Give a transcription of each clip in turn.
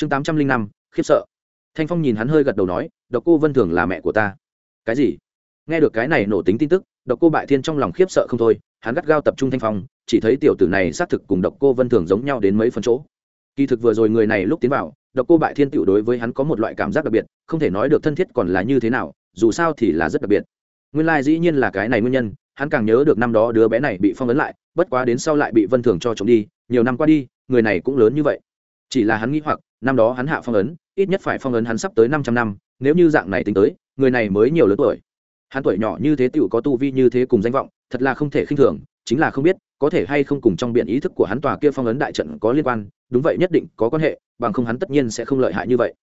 chương tám trăm linh năm, khiếp sợ. Thanh phong nhìn hắn hơi gật đầu nói, độc cô vân thường là mẹ của ta. Cái gì? Nghe được cái này nổ tính tin tức, độc cô bại thiên trong lòng khiếp sợ không thôi, hắn gắt gao tập trung thanh phong, chỉ thấy tiểu tử này xác thực cùng độc cô vân thường giống nhau đến mấy phần chỗ. Kỳ thực vừa rồi người này lúc tiến vào, độc cô bại thiên tựu đối với hắn có một loại cảm giác đặc biệt, không thể nói được thân thiết còn là như thế nào, dù sao thì là rất đặc biệt. Nguyên lai dĩ nhiên là cái này nguyên nhân, hắn càng nhớ được năm đó đứa bé này bị phong ấn lại, bất quá đến sau lại bị vân thường cho trộm đi, nhiều năm qua đi, người này cũng lớn như vậy chỉ là hắn nghĩ hoặc, năm đó hắn hạ phong ấn, ít nhất phải phong ấn hắn sắp tới năm trăm năm, nếu như dạng này tính tới, người này mới nhiều lớn tuổi. Hắn tuổi nhỏ như thế tựu có tu vi như thế cùng danh vọng, thật là không thể khinh thường, chính là không biết, có thể hay không cùng trong biện ý thức của hắn tòa kia phong ấn đại trận có liên quan, đúng vậy nhất định có quan hệ, bằng không hắn tất nhiên sẽ không lợi hại như vậy.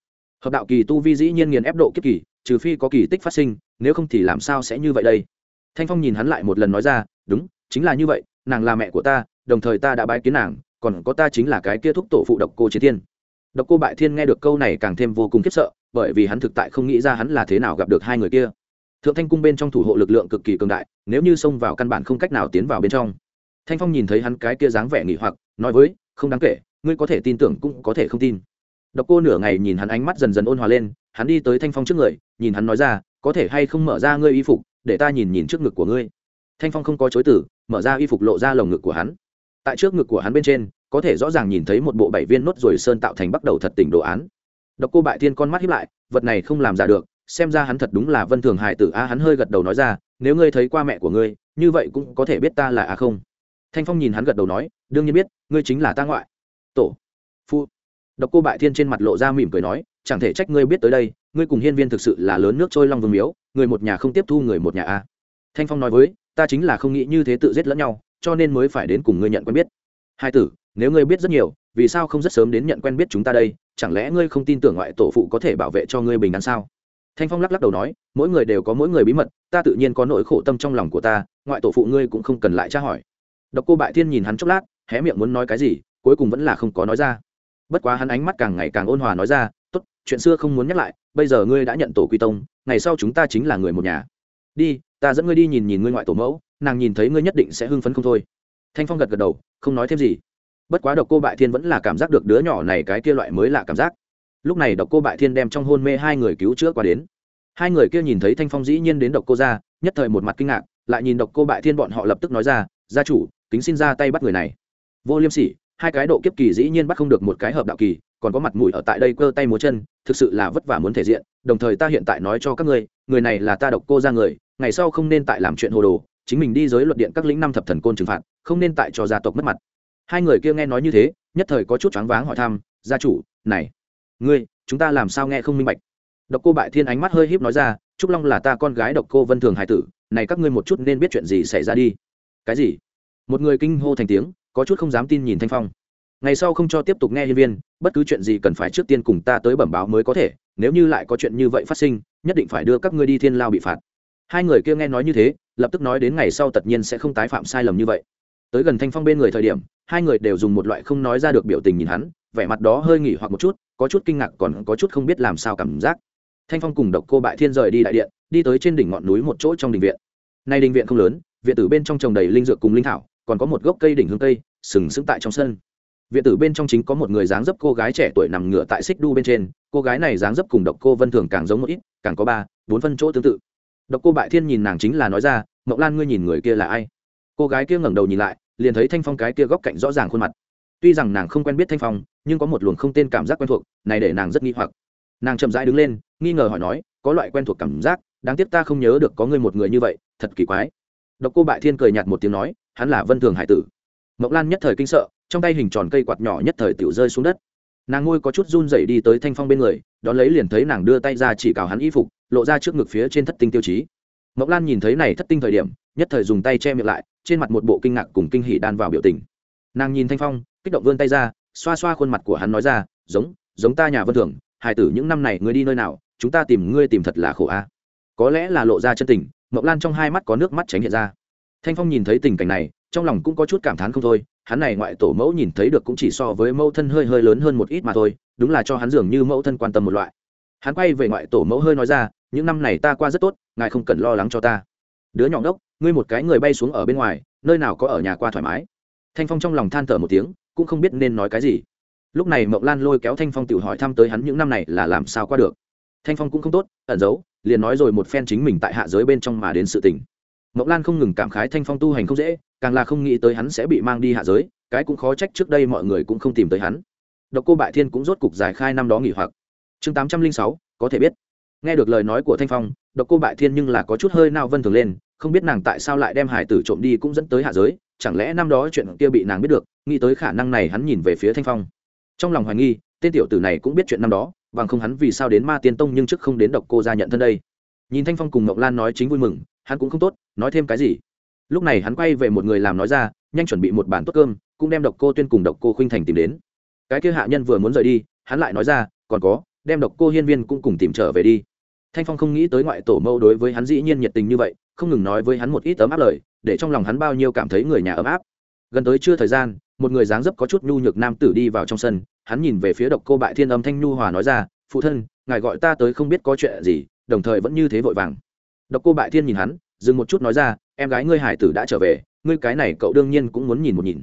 Hợp đạo kỳ tu vi dĩ nhiên nghiền ép độ kiếp kỳ, trừ phi có kỳ tích phát sinh, nếu không thì làm sao sẽ như vậy đây? Thanh phong nhìn hắn lại một lần nói ra, đúng, chính là như vậy, nàng là mẹ của ta, đồng thời ta đã bái kiến nàng còn có ta chính là cái kia thúc tổ phụ độc cô chiến thiên. Độc cô bại thiên nghe được câu này càng thêm vô cùng khiếp sợ, bởi vì hắn thực tại không nghĩ ra hắn là thế nào gặp được hai người kia. Thượng thanh cung bên trong thủ hộ lực lượng cực kỳ cường đại, nếu như xông vào căn bản không cách nào tiến vào bên trong. Thanh phong nhìn thấy hắn cái kia dáng vẻ nghỉ hoặc, nói với, không đáng kể, ngươi có thể tin tưởng cũng có thể không tin. Độc cô nửa ngày nhìn hắn ánh mắt dần dần ôn hòa lên, hắn đi tới thanh phong trước người, nhìn hắn nói ra, có thể hay không mở ra ngươi y phục, để ta nhìn nhìn trước ngực của ngươi. Thanh phong không có chối tử mở ra y phục lộ ra lồng ngực của hắn tại trước ngực của hắn bên trên, có thể rõ ràng nhìn thấy một bộ bảy viên nốt ruồi sơn tạo thành bắt đầu thật tỉnh đồ án. Độc cô bại thiên con mắt hiếp lại, vật này không làm giả được, xem ra hắn thật đúng là vân thường hải tử a, hắn hơi gật đầu nói ra, nếu ngươi thấy qua mẹ của ngươi, như vậy cũng có thể biết ta là a không. Thanh phong nhìn hắn gật đầu nói, đương nhiên biết, ngươi chính là ta ngoại. Tổ. Phu. Độc cô bại thiên trên mặt lộ ra mỉm cười nói, chẳng thể trách ngươi biết tới đây, ngươi cùng hiên viên thực sự là lớn nước trôi long vương miếu, người một nhà không tiếp thu người một nhà a. Thanh phong nói với, ta chính là không nghĩ như thế tự giết lẫn nhau cho nên mới phải đến cùng ngươi nhận quen biết. Hai tử, nếu ngươi biết rất nhiều, vì sao không rất sớm đến nhận quen biết chúng ta đây? Chẳng lẽ ngươi không tin tưởng ngoại tổ phụ có thể bảo vệ cho ngươi bình an sao? Thanh phong lắc lắc đầu nói, mỗi người đều có mỗi người bí mật, ta tự nhiên có nỗi khổ tâm trong lòng của ta, ngoại tổ phụ ngươi cũng không cần lại tra hỏi. Độc cô bại thiên nhìn hắn chốc lát, hé miệng muốn nói cái gì, cuối cùng vẫn là không có nói ra. Bất quá hắn ánh mắt càng ngày càng ôn hòa nói ra, tốt, chuyện xưa không muốn nhắc lại, bây giờ ngươi đã nhận tổ quy tông, ngày sau chúng ta chính là người một nhà. Đi, ta dẫn ngươi đi nhìn nhìn ngươi ngoại tổ mẫu nàng nhìn thấy ngươi nhất định sẽ hưng phấn không thôi. Thanh phong gật gật đầu, không nói thêm gì. Bất quá độc cô bại thiên vẫn là cảm giác được đứa nhỏ này cái kia loại mới lạ cảm giác. Lúc này độc cô bại thiên đem trong hôn mê hai người cứu chữa qua đến. Hai người kia nhìn thấy thanh phong dĩ nhiên đến độc cô ra nhất thời một mặt kinh ngạc, lại nhìn độc cô bại thiên bọn họ lập tức nói ra, gia chủ tính xin ra tay bắt người này. Vô liêm sỉ, hai cái độ kiếp kỳ dĩ nhiên bắt không được một cái hợp đạo kỳ, còn có mặt mũi ở tại đây cơ tay múa chân, thực sự là vất vả muốn thể diện, đồng thời ta hiện tại nói cho các ngươi, người này là ta độc cô ra người, ngày sau không nên tại làm chuyện hồ đồ chính mình đi giới luật điện các lĩnh năm thập thần côn trừng phạt, không nên tại cho gia tộc mất mặt. Hai người kia nghe nói như thế, nhất thời có chút choáng váng hỏi thăm, gia chủ, này, ngươi, chúng ta làm sao nghe không minh bạch? Độc cô bại thiên ánh mắt hơi híp nói ra, trúc long là ta con gái độc cô vân thường hải tử, này các ngươi một chút nên biết chuyện gì xảy ra đi. Cái gì? Một người kinh hô thành tiếng, có chút không dám tin nhìn thanh phong. Ngày sau không cho tiếp tục nghe hiên viên, bất cứ chuyện gì cần phải trước tiên cùng ta tới bẩm báo mới có thể, nếu như lại có chuyện như vậy phát sinh, nhất định phải đưa các ngươi đi thiên lao bị phạt. Hai người kia nghe nói như thế lập tức nói đến ngày sau tất nhiên sẽ không tái phạm sai lầm như vậy. Tới gần thanh phong bên người thời điểm, hai người đều dùng một loại không nói ra được biểu tình nhìn hắn, vẻ mặt đó hơi nghỉ hoặc một chút, có chút kinh ngạc còn có chút không biết làm sao cảm giác. Thanh phong cùng độc cô bại thiên rời đi đại điện, đi tới trên đỉnh ngọn núi một chỗ trong đình viện. Nay đình viện không lớn, viện tử bên trong trồng đầy linh dược cùng linh thảo, còn có một gốc cây đỉnh hương cây, sừng sững tại trong sân. Viện tử bên trong chính có một người dáng dấp cô gái trẻ tuổi nằm ngửa tại xích đu bên trên, cô gái này dáng dấp cùng độc cô vân thường càng giống một ít, càng có ba, bốn phân chỗ tương tự độc cô bại thiên nhìn nàng chính là nói ra, mộng lan ngươi nhìn người kia là ai? Cô gái kia ngẩng đầu nhìn lại, liền thấy thanh phong cái kia góc cạnh rõ ràng khuôn mặt. Tuy rằng nàng không quen biết thanh phong, nhưng có một luồng không tên cảm giác quen thuộc, này để nàng rất nghi hoặc. Nàng chậm rãi đứng lên, nghi ngờ hỏi nói, có loại quen thuộc cảm giác, đáng tiếc ta không nhớ được có người một người như vậy, thật kỳ quái. Độc cô bại thiên cười nhạt một tiếng nói, hắn là vân thường hải tử. Mộng lan nhất thời kinh sợ, trong tay hình tròn cây quạt nhỏ nhất thời tiểu rơi xuống đất. Nàng ngôi có chút run rẩy đi tới thanh phong bên người, đón lấy liền thấy nàng đưa tay ra chỉ cào hắn y phục lộ ra trước ngực phía trên thất tinh tiêu chí. Mộng lan nhìn thấy này thất tinh thời điểm, nhất thời dùng tay che miệng lại, trên mặt một bộ kinh ngạc cùng kinh hỉ đan vào biểu tình. Nàng nhìn thanh phong, kích động vươn tay ra, xoa xoa khuôn mặt của hắn nói ra, giống giống ta nhà vân thường hải tử những năm này ngươi đi nơi nào, chúng ta tìm ngươi tìm thật là khổ a. Có lẽ là lộ ra chân tình mộng lan trong hai mắt có nước mắt tránh hiện ra. Thanh phong nhìn thấy tình cảnh này, trong lòng cũng có chút cảm thán không thôi, hắn này ngoại tổ mẫu nhìn thấy được cũng chỉ so với mẫu thân hơi hơi lớn hơn một ít mà thôi, đúng là cho hắn dường như mẫu thân quan tâm một loại. Hắn quay về ngoại tổ mẫu hơi nói ra những năm này ta qua rất tốt, ngài không cần lo lắng cho ta. Đứa nhỏ ngốc, ngươi một cái người bay xuống ở bên ngoài, nơi nào có ở nhà qua thoải mái. Thanh phong trong lòng than thở một tiếng, cũng không biết nên nói cái gì. Lúc này mộng lan lôi kéo thanh phong tự hỏi thăm tới hắn những năm này là làm sao qua được. Thanh phong cũng không tốt, ẩn giấu, liền nói rồi một phen chính mình tại hạ giới bên trong mà đến sự tình. Mộng lan không ngừng cảm khái thanh phong tu hành không dễ, càng là không nghĩ tới hắn sẽ bị mang đi hạ giới, cái cũng khó trách trước đây mọi người cũng không tìm tới hắn. Độc cô bại thiên cũng rốt cục giải khai năm đó nghỉ hoặc. Chương tám trăm linh sáu, có thể biết nghe được lời nói của thanh phong, độc cô bại thiên nhưng là có chút hơi nao vân thường lên, không biết nàng tại sao lại đem hải tử trộm đi cũng dẫn tới hạ giới, chẳng lẽ năm đó chuyện kia bị nàng biết được, nghĩ tới khả năng này hắn nhìn về phía thanh phong. Trong lòng hoài nghi, tên tiểu tử này cũng biết chuyện năm đó, bằng không hắn vì sao đến ma tiên tông nhưng trước không đến độc cô ra nhận thân đây. Nhìn thanh phong cùng ngọc lan nói chính vui mừng, hắn cũng không tốt, nói thêm cái gì. Lúc này hắn quay về một người làm nói ra, nhanh chuẩn bị một bản tốt cơm, cũng đem độc cô tuyên cùng độc cô khuynh thành tìm đến. Cái kia hạ nhân vừa muốn rời đi, hắn lại nói ra, còn có, đem độc cô hiên viên cũng cùng tìm trở về đi thanh phong không nghĩ tới ngoại tổ mẫu đối với hắn dĩ nhiên nhiệt tình như vậy, không ngừng nói với hắn một ít ấm áp lời, để trong lòng hắn bao nhiêu cảm thấy người nhà ấm áp. Gần tới chưa thời gian, một người dáng dấp có chút nhu nhược nam tử đi vào trong sân, hắn nhìn về phía độc cô bại thiên âm thanh nhu hòa nói ra, phụ thân, ngài gọi ta tới không biết có chuyện gì, đồng thời vẫn như thế vội vàng. Độc cô bại thiên nhìn hắn, dừng một chút nói ra, em gái ngươi hải tử đã trở về, ngươi cái này cậu đương nhiên cũng muốn nhìn một nhìn.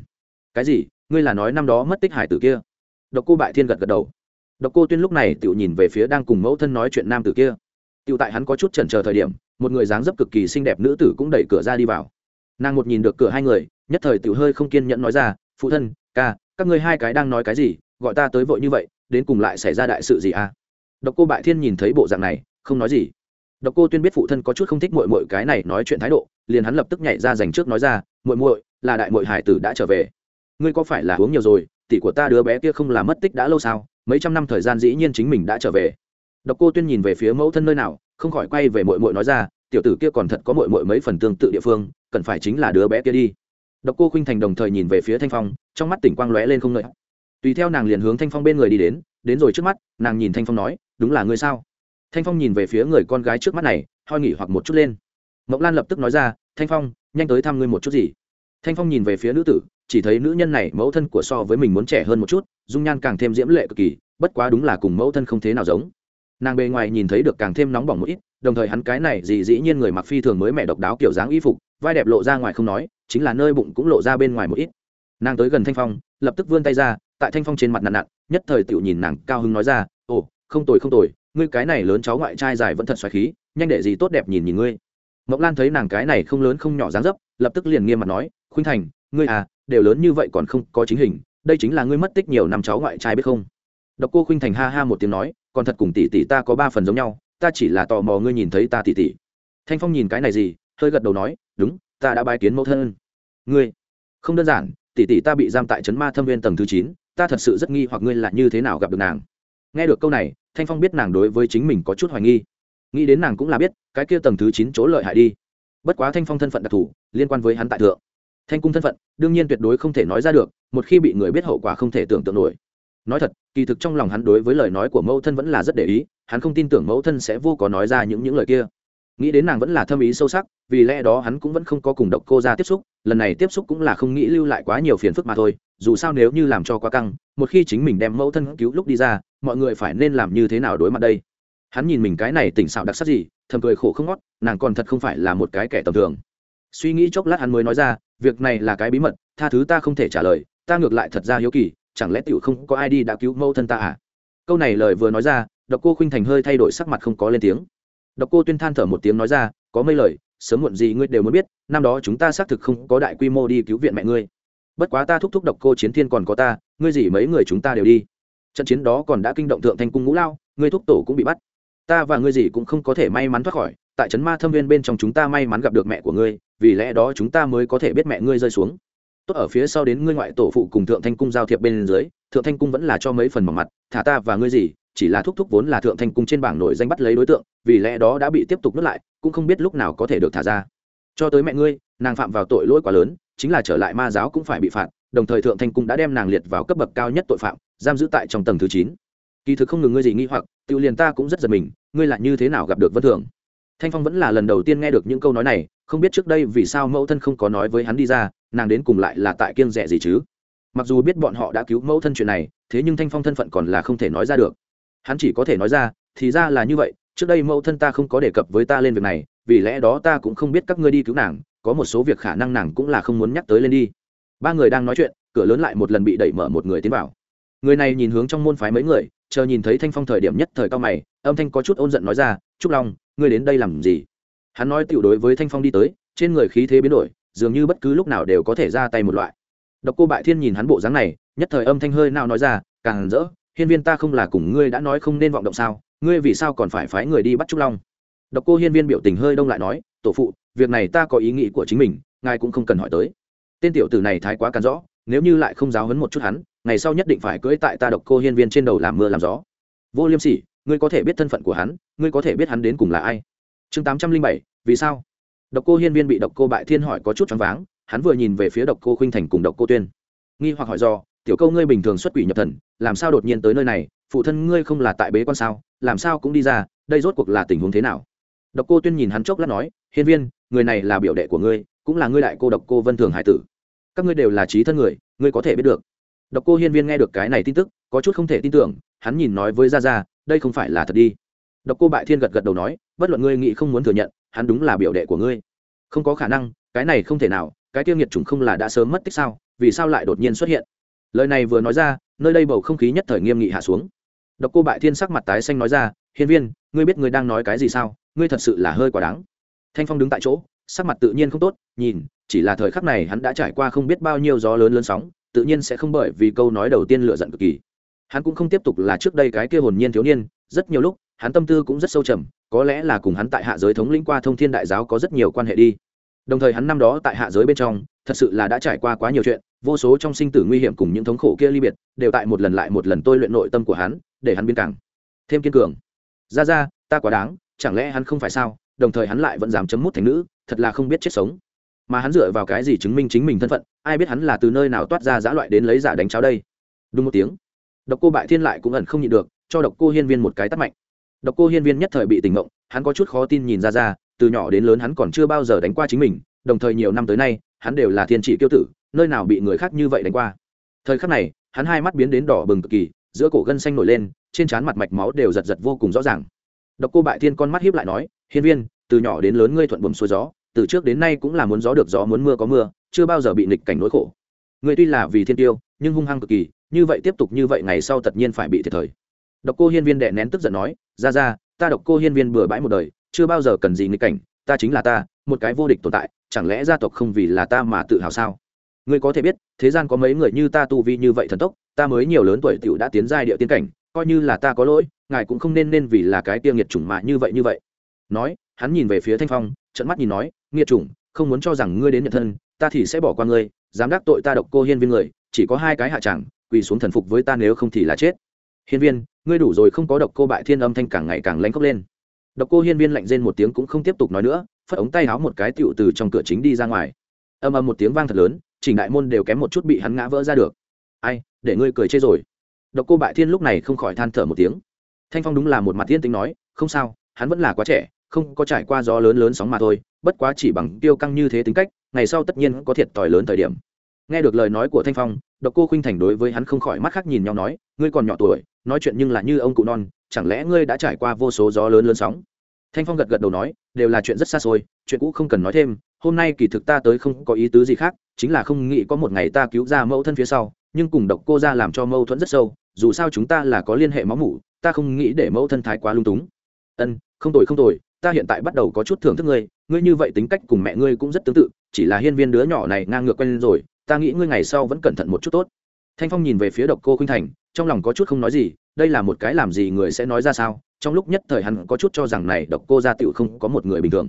Cái gì? Ngươi là nói năm đó mất tích hải tử kia? Độc cô bại thiên gật gật đầu. Độc cô tuyên lúc này tự nhìn về phía đang cùng mẫu thân nói chuyện nam tử kia. Tiểu tại hắn có chút chần chờ thời điểm một người dáng dấp cực kỳ xinh đẹp nữ tử cũng đẩy cửa ra đi vào. Nàng một nhìn được cửa hai người nhất thời tiểu hơi không kiên nhẫn nói ra phụ thân ca các ngươi hai cái đang nói cái gì? Gọi ta tới vội như vậy đến cùng lại xảy ra đại sự gì à? Độc cô bại thiên nhìn thấy bộ dạng này không nói gì. Độc cô tuyên biết phụ thân có chút không thích muội muội cái này nói chuyện thái độ liền hắn lập tức nhảy ra giành trước nói ra muội muội, là đại muội hải tử đã trở về. Ngươi có phải là uống nhiều rồi tỷ của ta đứa bé kia không là mất tích đã lâu sao? Mấy trăm năm thời gian dĩ nhiên chính mình đã trở về độc cô tuyên nhìn về phía mẫu thân nơi nào, không khỏi quay về mội mội nói ra, tiểu tử kia còn thật có mội mội mấy phần tương tự địa phương, cần phải chính là đứa bé kia đi. Độc cô khinh thành đồng thời nhìn về phía thanh phong, trong mắt tỉnh quang lóe lên không ngợi. Tùy theo nàng liền hướng thanh phong bên người đi đến đến rồi trước mắt, nàng nhìn thanh phong nói, đúng là ngươi sao? Thanh phong nhìn về phía người con gái trước mắt này hoi nghỉ hoặc một chút lên. Mộng lan lập tức nói ra, thanh phong, nhanh tới thăm ngươi một chút gì. Thanh phong nhìn về phía nữ tử, chỉ thấy nữ nhân này mẫu thân của so với mình muốn trẻ hơn một chút, dung nhan càng thêm diễm lệ cực kỳ, bất quá đúng là cùng mẫu thân không thế nào giống nàng bề ngoài nhìn thấy được càng thêm nóng bỏng một ít, đồng thời hắn cái này gì dĩ nhiên người mặc phi thường mới mẹ độc đáo kiểu dáng y phục, vai đẹp lộ ra ngoài không nói, chính là nơi bụng cũng lộ ra bên ngoài một ít. Nàng tới gần thanh phong, lập tức vươn tay ra, tại thanh phong trên mặt nặn nặn nhất thời tiểu nhìn nàng, cao hứng nói ra, ồ, không tồi không tồi, ngươi cái này lớn cháu ngoại trai dài vẫn thật xoài khí, nhanh để gì tốt đẹp nhìn nhìn ngươi. Mộng lan thấy nàng cái này không lớn không nhỏ dáng dấp, lập tức liền nghiêm mặt nói, khuynh thành, ngươi à đều lớn như vậy còn không có chính hình, đây chính là ngươi mất tích nhiều năm cháu ngoại trai biết không? Độc cô khuynh thành ha ha một tiếng nói còn thật cùng tỷ tỷ ta có ba phần giống nhau, ta chỉ là tò mò ngươi nhìn thấy ta tỷ tỷ. Thanh phong nhìn cái này gì, hơi gật đầu nói, đúng, ta đã bái kiến mẫu thân. Ngươi, không đơn giản, tỷ tỷ ta bị giam tại trấn ma thâm viên tầng thứ chín, ta thật sự rất nghi hoặc ngươi là như thế nào gặp được nàng. Nghe được câu này, thanh phong biết nàng đối với chính mình có chút hoài nghi. Nghĩ đến nàng cũng là biết, cái kia tầng thứ chín chỗ lợi hại đi. Bất quá thanh phong thân phận đặc thù, liên quan với hắn tại thượng. Thanh cung thân phận, đương nhiên tuyệt đối không thể nói ra được, một khi bị người biết hậu quả không thể tưởng tượng nổi nói thật, kỳ thực trong lòng hắn đối với lời nói của mẫu thân vẫn là rất để ý, hắn không tin tưởng mẫu thân sẽ vô có nói ra những những lời kia. Nghĩ đến nàng vẫn là thâm ý sâu sắc, vì lẽ đó hắn cũng vẫn không có cùng độc cô ra tiếp xúc, lần này tiếp xúc cũng là không nghĩ lưu lại quá nhiều phiền phức mà thôi, dù sao nếu như làm cho quá căng, một khi chính mình đem mẫu thân cứu lúc đi ra, mọi người phải nên làm như thế nào đối mặt đây? Hắn nhìn mình cái này tỉnh xạo đặc sắc gì, thầm cười khổ không ngót, nàng còn thật không phải là một cái kẻ tầm thường. Suy nghĩ chốc lát hắn mới nói ra, việc này là cái bí mật, tha thứ ta không thể trả lời, ta ngược lại thật ra hiếu kỳ chẳng lẽ tiểu không có ai đi đã cứu mẫu thân ta à? Câu này lời vừa nói ra, độc cô khinh thành hơi thay đổi sắc mặt không có lên tiếng. Độc cô tuyên than thở một tiếng nói ra, có mấy lời, sớm muộn gì ngươi đều muốn biết, năm đó chúng ta xác thực không có đại quy mô đi cứu viện mẹ ngươi. Bất quá ta thúc thúc độc cô chiến thiên còn có ta, ngươi gì mấy người chúng ta đều đi. Trận chiến đó còn đã kinh động thượng thanh cung ngũ lao, ngươi thúc tổ cũng bị bắt. Ta và ngươi gì cũng không có thể may mắn thoát khỏi, tại trấn ma thâm viên bên trong chúng ta may mắn gặp được mẹ của ngươi, vì lẽ đó chúng ta mới có thể biết mẹ ngươi rơi xuống tốt ở phía sau đến ngươi ngoại tổ phụ cùng thượng thanh cung giao thiệp bên dưới, thượng thanh cung vẫn là cho mấy phần mỏng mặt, thả ta và ngươi gì, chỉ là thúc thúc vốn là thượng thanh cung trên bảng nổi danh bắt lấy đối tượng, vì lẽ đó đã bị tiếp tục nuốt lại, cũng không biết lúc nào có thể được thả ra. Cho tới mẹ ngươi, nàng phạm vào tội lỗi quá lớn, chính là trở lại ma giáo cũng phải bị phạt, đồng thời thượng thanh cung đã đem nàng liệt vào cấp bậc cao nhất tội phạm, giam giữ tại trong tầng thứ chín. Kỳ thực không ngừng ngươi gì nghi hoặc, tự liền ta cũng rất giật mình, ngươi lại như thế nào gặp được vân thường thanh phong vẫn là lần đầu tiên nghe được những câu nói này không biết trước đây vì sao mẫu thân không có nói với hắn đi ra, nàng đến cùng lại là tại kiêng rẻ gì chứ? Mặc dù biết bọn họ đã cứu mẫu thân chuyện này, thế nhưng thanh phong thân phận còn là không thể nói ra được. Hắn chỉ có thể nói ra, thì ra là như vậy, trước đây mẫu thân ta không có đề cập với ta lên việc này, vì lẽ đó ta cũng không biết các ngươi đi cứu nàng, có một số việc khả năng nàng cũng là không muốn nhắc tới lên đi. Ba người đang nói chuyện, cửa lớn lại một lần bị đẩy mở một người tiến vào. Người này nhìn hướng trong môn phái mấy người, chờ nhìn thấy thanh phong thời điểm nhất thời cao mày, âm thanh có chút ôn giận nói ra, trúc long, ngươi đến đây làm gì? Hắn nói tiểu đối với thanh phong đi tới, trên người khí thế biến đổi, dường như bất cứ lúc nào đều có thể ra tay một loại. Độc cô bại thiên nhìn hắn bộ dáng này, nhất thời âm thanh hơi nào nói ra, càng rỡ, hiên viên ta không là cùng ngươi đã nói không nên vọng động sao, ngươi vì sao còn phải phái người đi bắt trúc long? Độc cô hiên viên biểu tình hơi đông lại nói, tổ phụ, việc này ta có ý nghĩ của chính mình, ngài cũng không cần hỏi tới. Tên tiểu tử này thái quá cắn rõ nếu như lại không giáo hấn một chút hắn, ngày sau nhất định phải cưỡi tại ta độc cô hiên viên trên đầu làm mưa làm gió. Vô liêm sỉ, ngươi có thể biết thân phận của hắn, ngươi có thể biết hắn đến cùng là ai chương tám trăm linh bảy, vì sao? Độc cô hiên viên bị độc cô bại thiên hỏi có chút choáng váng, hắn vừa nhìn về phía độc cô khuynh thành cùng độc cô tuyên. Nghi hoặc hỏi do, tiểu câu ngươi bình thường xuất quỷ nhập thần, làm sao đột nhiên tới nơi này? Phụ thân ngươi không là tại bế quan sao? Làm sao cũng đi ra, đây rốt cuộc là tình huống thế nào? Độc cô tuyên nhìn hắn chốc lát nói, hiên viên, người này là biểu đệ của ngươi, cũng là ngươi đại cô độc cô vân thường hải tử. Các ngươi đều là trí thân người, ngươi có thể biết được. Độc cô hiên viên nghe được cái này tin tức, có chút không thể tin tưởng, hắn nhìn nói với gia gia, đây không phải là thật đi. Độc cô bại thiên gật gật đầu nói bất luận ngươi nghĩ không muốn thừa nhận, hắn đúng là biểu đệ của ngươi. Không có khả năng, cái này không thể nào, cái tiêu nghiệt chủng không là đã sớm mất tích sao? Vì sao lại đột nhiên xuất hiện? Lời này vừa nói ra, nơi đây bầu không khí nhất thời nghiêm nghị hạ xuống. Độc cô bại thiên sắc mặt tái xanh nói ra, hiên viên, ngươi biết ngươi đang nói cái gì sao? Ngươi thật sự là hơi quá đáng. Thanh phong đứng tại chỗ, sắc mặt tự nhiên không tốt, nhìn, chỉ là thời khắc này hắn đã trải qua không biết bao nhiêu gió lớn lớn sóng, tự nhiên sẽ không bởi vì câu nói đầu tiên lựa giận cực kỳ. Hắn cũng không tiếp tục là trước đây cái kia hồn nhiên thiếu niên, rất nhiều lúc hắn tâm tư cũng rất sâu trầm, có lẽ là cùng hắn tại hạ giới thống lĩnh qua thông thiên đại giáo có rất nhiều quan hệ đi. Đồng thời hắn năm đó tại hạ giới bên trong, thật sự là đã trải qua quá nhiều chuyện, vô số trong sinh tử nguy hiểm cùng những thống khổ kia ly biệt, đều tại một lần lại một lần tôi luyện nội tâm của hắn, để hắn biến càng. Thêm kiên cường. Ra ra, ta quá đáng, chẳng lẽ hắn không phải sao? Đồng thời hắn lại vẫn dám chấm mút thành nữ, thật là không biết chết sống. Mà hắn dựa vào cái gì chứng minh chính mình thân phận, ai biết hắn là từ nơi nào toát ra giã loại đến lấy giả đánh cháo đây? Đúng một tiếng. Độc cô bại thiên lại cũng ẩn không nhịn được, cho độc cô hiên viên một cái tắt mạnh độc cô hiên viên nhất thời bị tỉnh ngộ, hắn có chút khó tin nhìn ra ra từ nhỏ đến lớn hắn còn chưa bao giờ đánh qua chính mình đồng thời nhiều năm tới nay hắn đều là thiên trị kiêu tử nơi nào bị người khác như vậy đánh qua. Thời khắc này hắn hai mắt biến đến đỏ bừng cực kỳ giữa cổ gân xanh nổi lên trên trán mặt mạch máu đều giật giật vô cùng rõ ràng. Độc cô bại thiên con mắt hiếp lại nói hiên viên từ nhỏ đến lớn ngươi thuận buồm xuôi gió từ trước đến nay cũng là muốn gió được gió muốn mưa có mưa chưa bao giờ bị nghịch cảnh nỗi khổ. Ngươi tuy là vì thiên tiêu nhưng hung hăng cực kỳ như vậy tiếp tục như vậy ngày sau tất nhiên phải bị thiệt thời độc cô hiên viên đệ nén tức giận nói, ra ra, ta độc cô hiên viên bừa bãi một đời, chưa bao giờ cần gì nghịch cảnh, ta chính là ta, một cái vô địch tồn tại, chẳng lẽ gia tộc không vì là ta mà tự hào sao? Ngươi có thể biết, thế gian có mấy người như ta tu vi như vậy thần tốc, ta mới nhiều lớn tuổi tiểu đã tiến giai địa tiên cảnh, coi như là ta có lỗi, ngài cũng không nên nên vì là cái tiêu nghiệt chủng mà như vậy như vậy. Nói, hắn nhìn về phía thanh phong trận mắt nhìn nói, nghiệt chủng, không muốn cho rằng ngươi đến nhận thân, ta thì sẽ bỏ qua ngươi, dám đắc tội ta độc cô hiên viên người, chỉ có hai cái hạ chẳng, quỳ xuống thần phục với ta nếu không thì là chết hiên viên, ngươi đủ rồi, không có độc cô bại thiên âm thanh càng ngày càng lanh khóc lên. Độc cô hiên viên lạnh rên một tiếng cũng không tiếp tục nói nữa, phất ống tay háo một cái tựu từ trong cửa chính đi ra ngoài. Âm âm một tiếng vang thật lớn, chỉnh đại môn đều kém một chút bị hắn ngã vỡ ra được. Ai, để ngươi cười chê rồi. Độc cô bại thiên lúc này không khỏi than thở một tiếng. Thanh phong đúng là một mặt thiên tính nói, không sao, hắn vẫn là quá trẻ, không có trải qua gió lớn lớn sóng mà thôi, bất quá chỉ bằng tiêu căng như thế tính cách, ngày sau tất nhiên có thiệt tỏi lớn thời điểm. Nghe được lời nói của thanh phong độc cô khinh thành đối với hắn không khỏi mắt khác nhìn nhau nói, ngươi còn nhỏ tuổi, nói chuyện nhưng là như ông cụ non, chẳng lẽ ngươi đã trải qua vô số gió lớn lớn sóng? Thanh phong gật gật đầu nói, đều là chuyện rất xa xôi, chuyện cũ không cần nói thêm, hôm nay kỳ thực ta tới không có ý tứ gì khác, chính là không nghĩ có một ngày ta cứu ra mẫu thân phía sau, nhưng cùng độc cô ra làm cho mâu thuẫn rất sâu, dù sao chúng ta là có liên hệ máu mủ, ta không nghĩ để mẫu thân thái quá lung túng. Ân, không tồi không tồi, ta hiện tại bắt đầu có chút thưởng thức ngươi ngươi như vậy tính cách cùng mẹ ngươi cũng rất tương tự, chỉ là hiên viên đứa nhỏ này ngang ngược quen rồi ta nghĩ ngươi ngày sau vẫn cẩn thận một chút tốt. Thanh phong nhìn về phía độc cô khuynh thành, trong lòng có chút không nói gì, đây là một cái làm gì người sẽ nói ra sao? Trong lúc nhất thời hắn có chút cho rằng này độc cô gia tựu không có một người bình thường.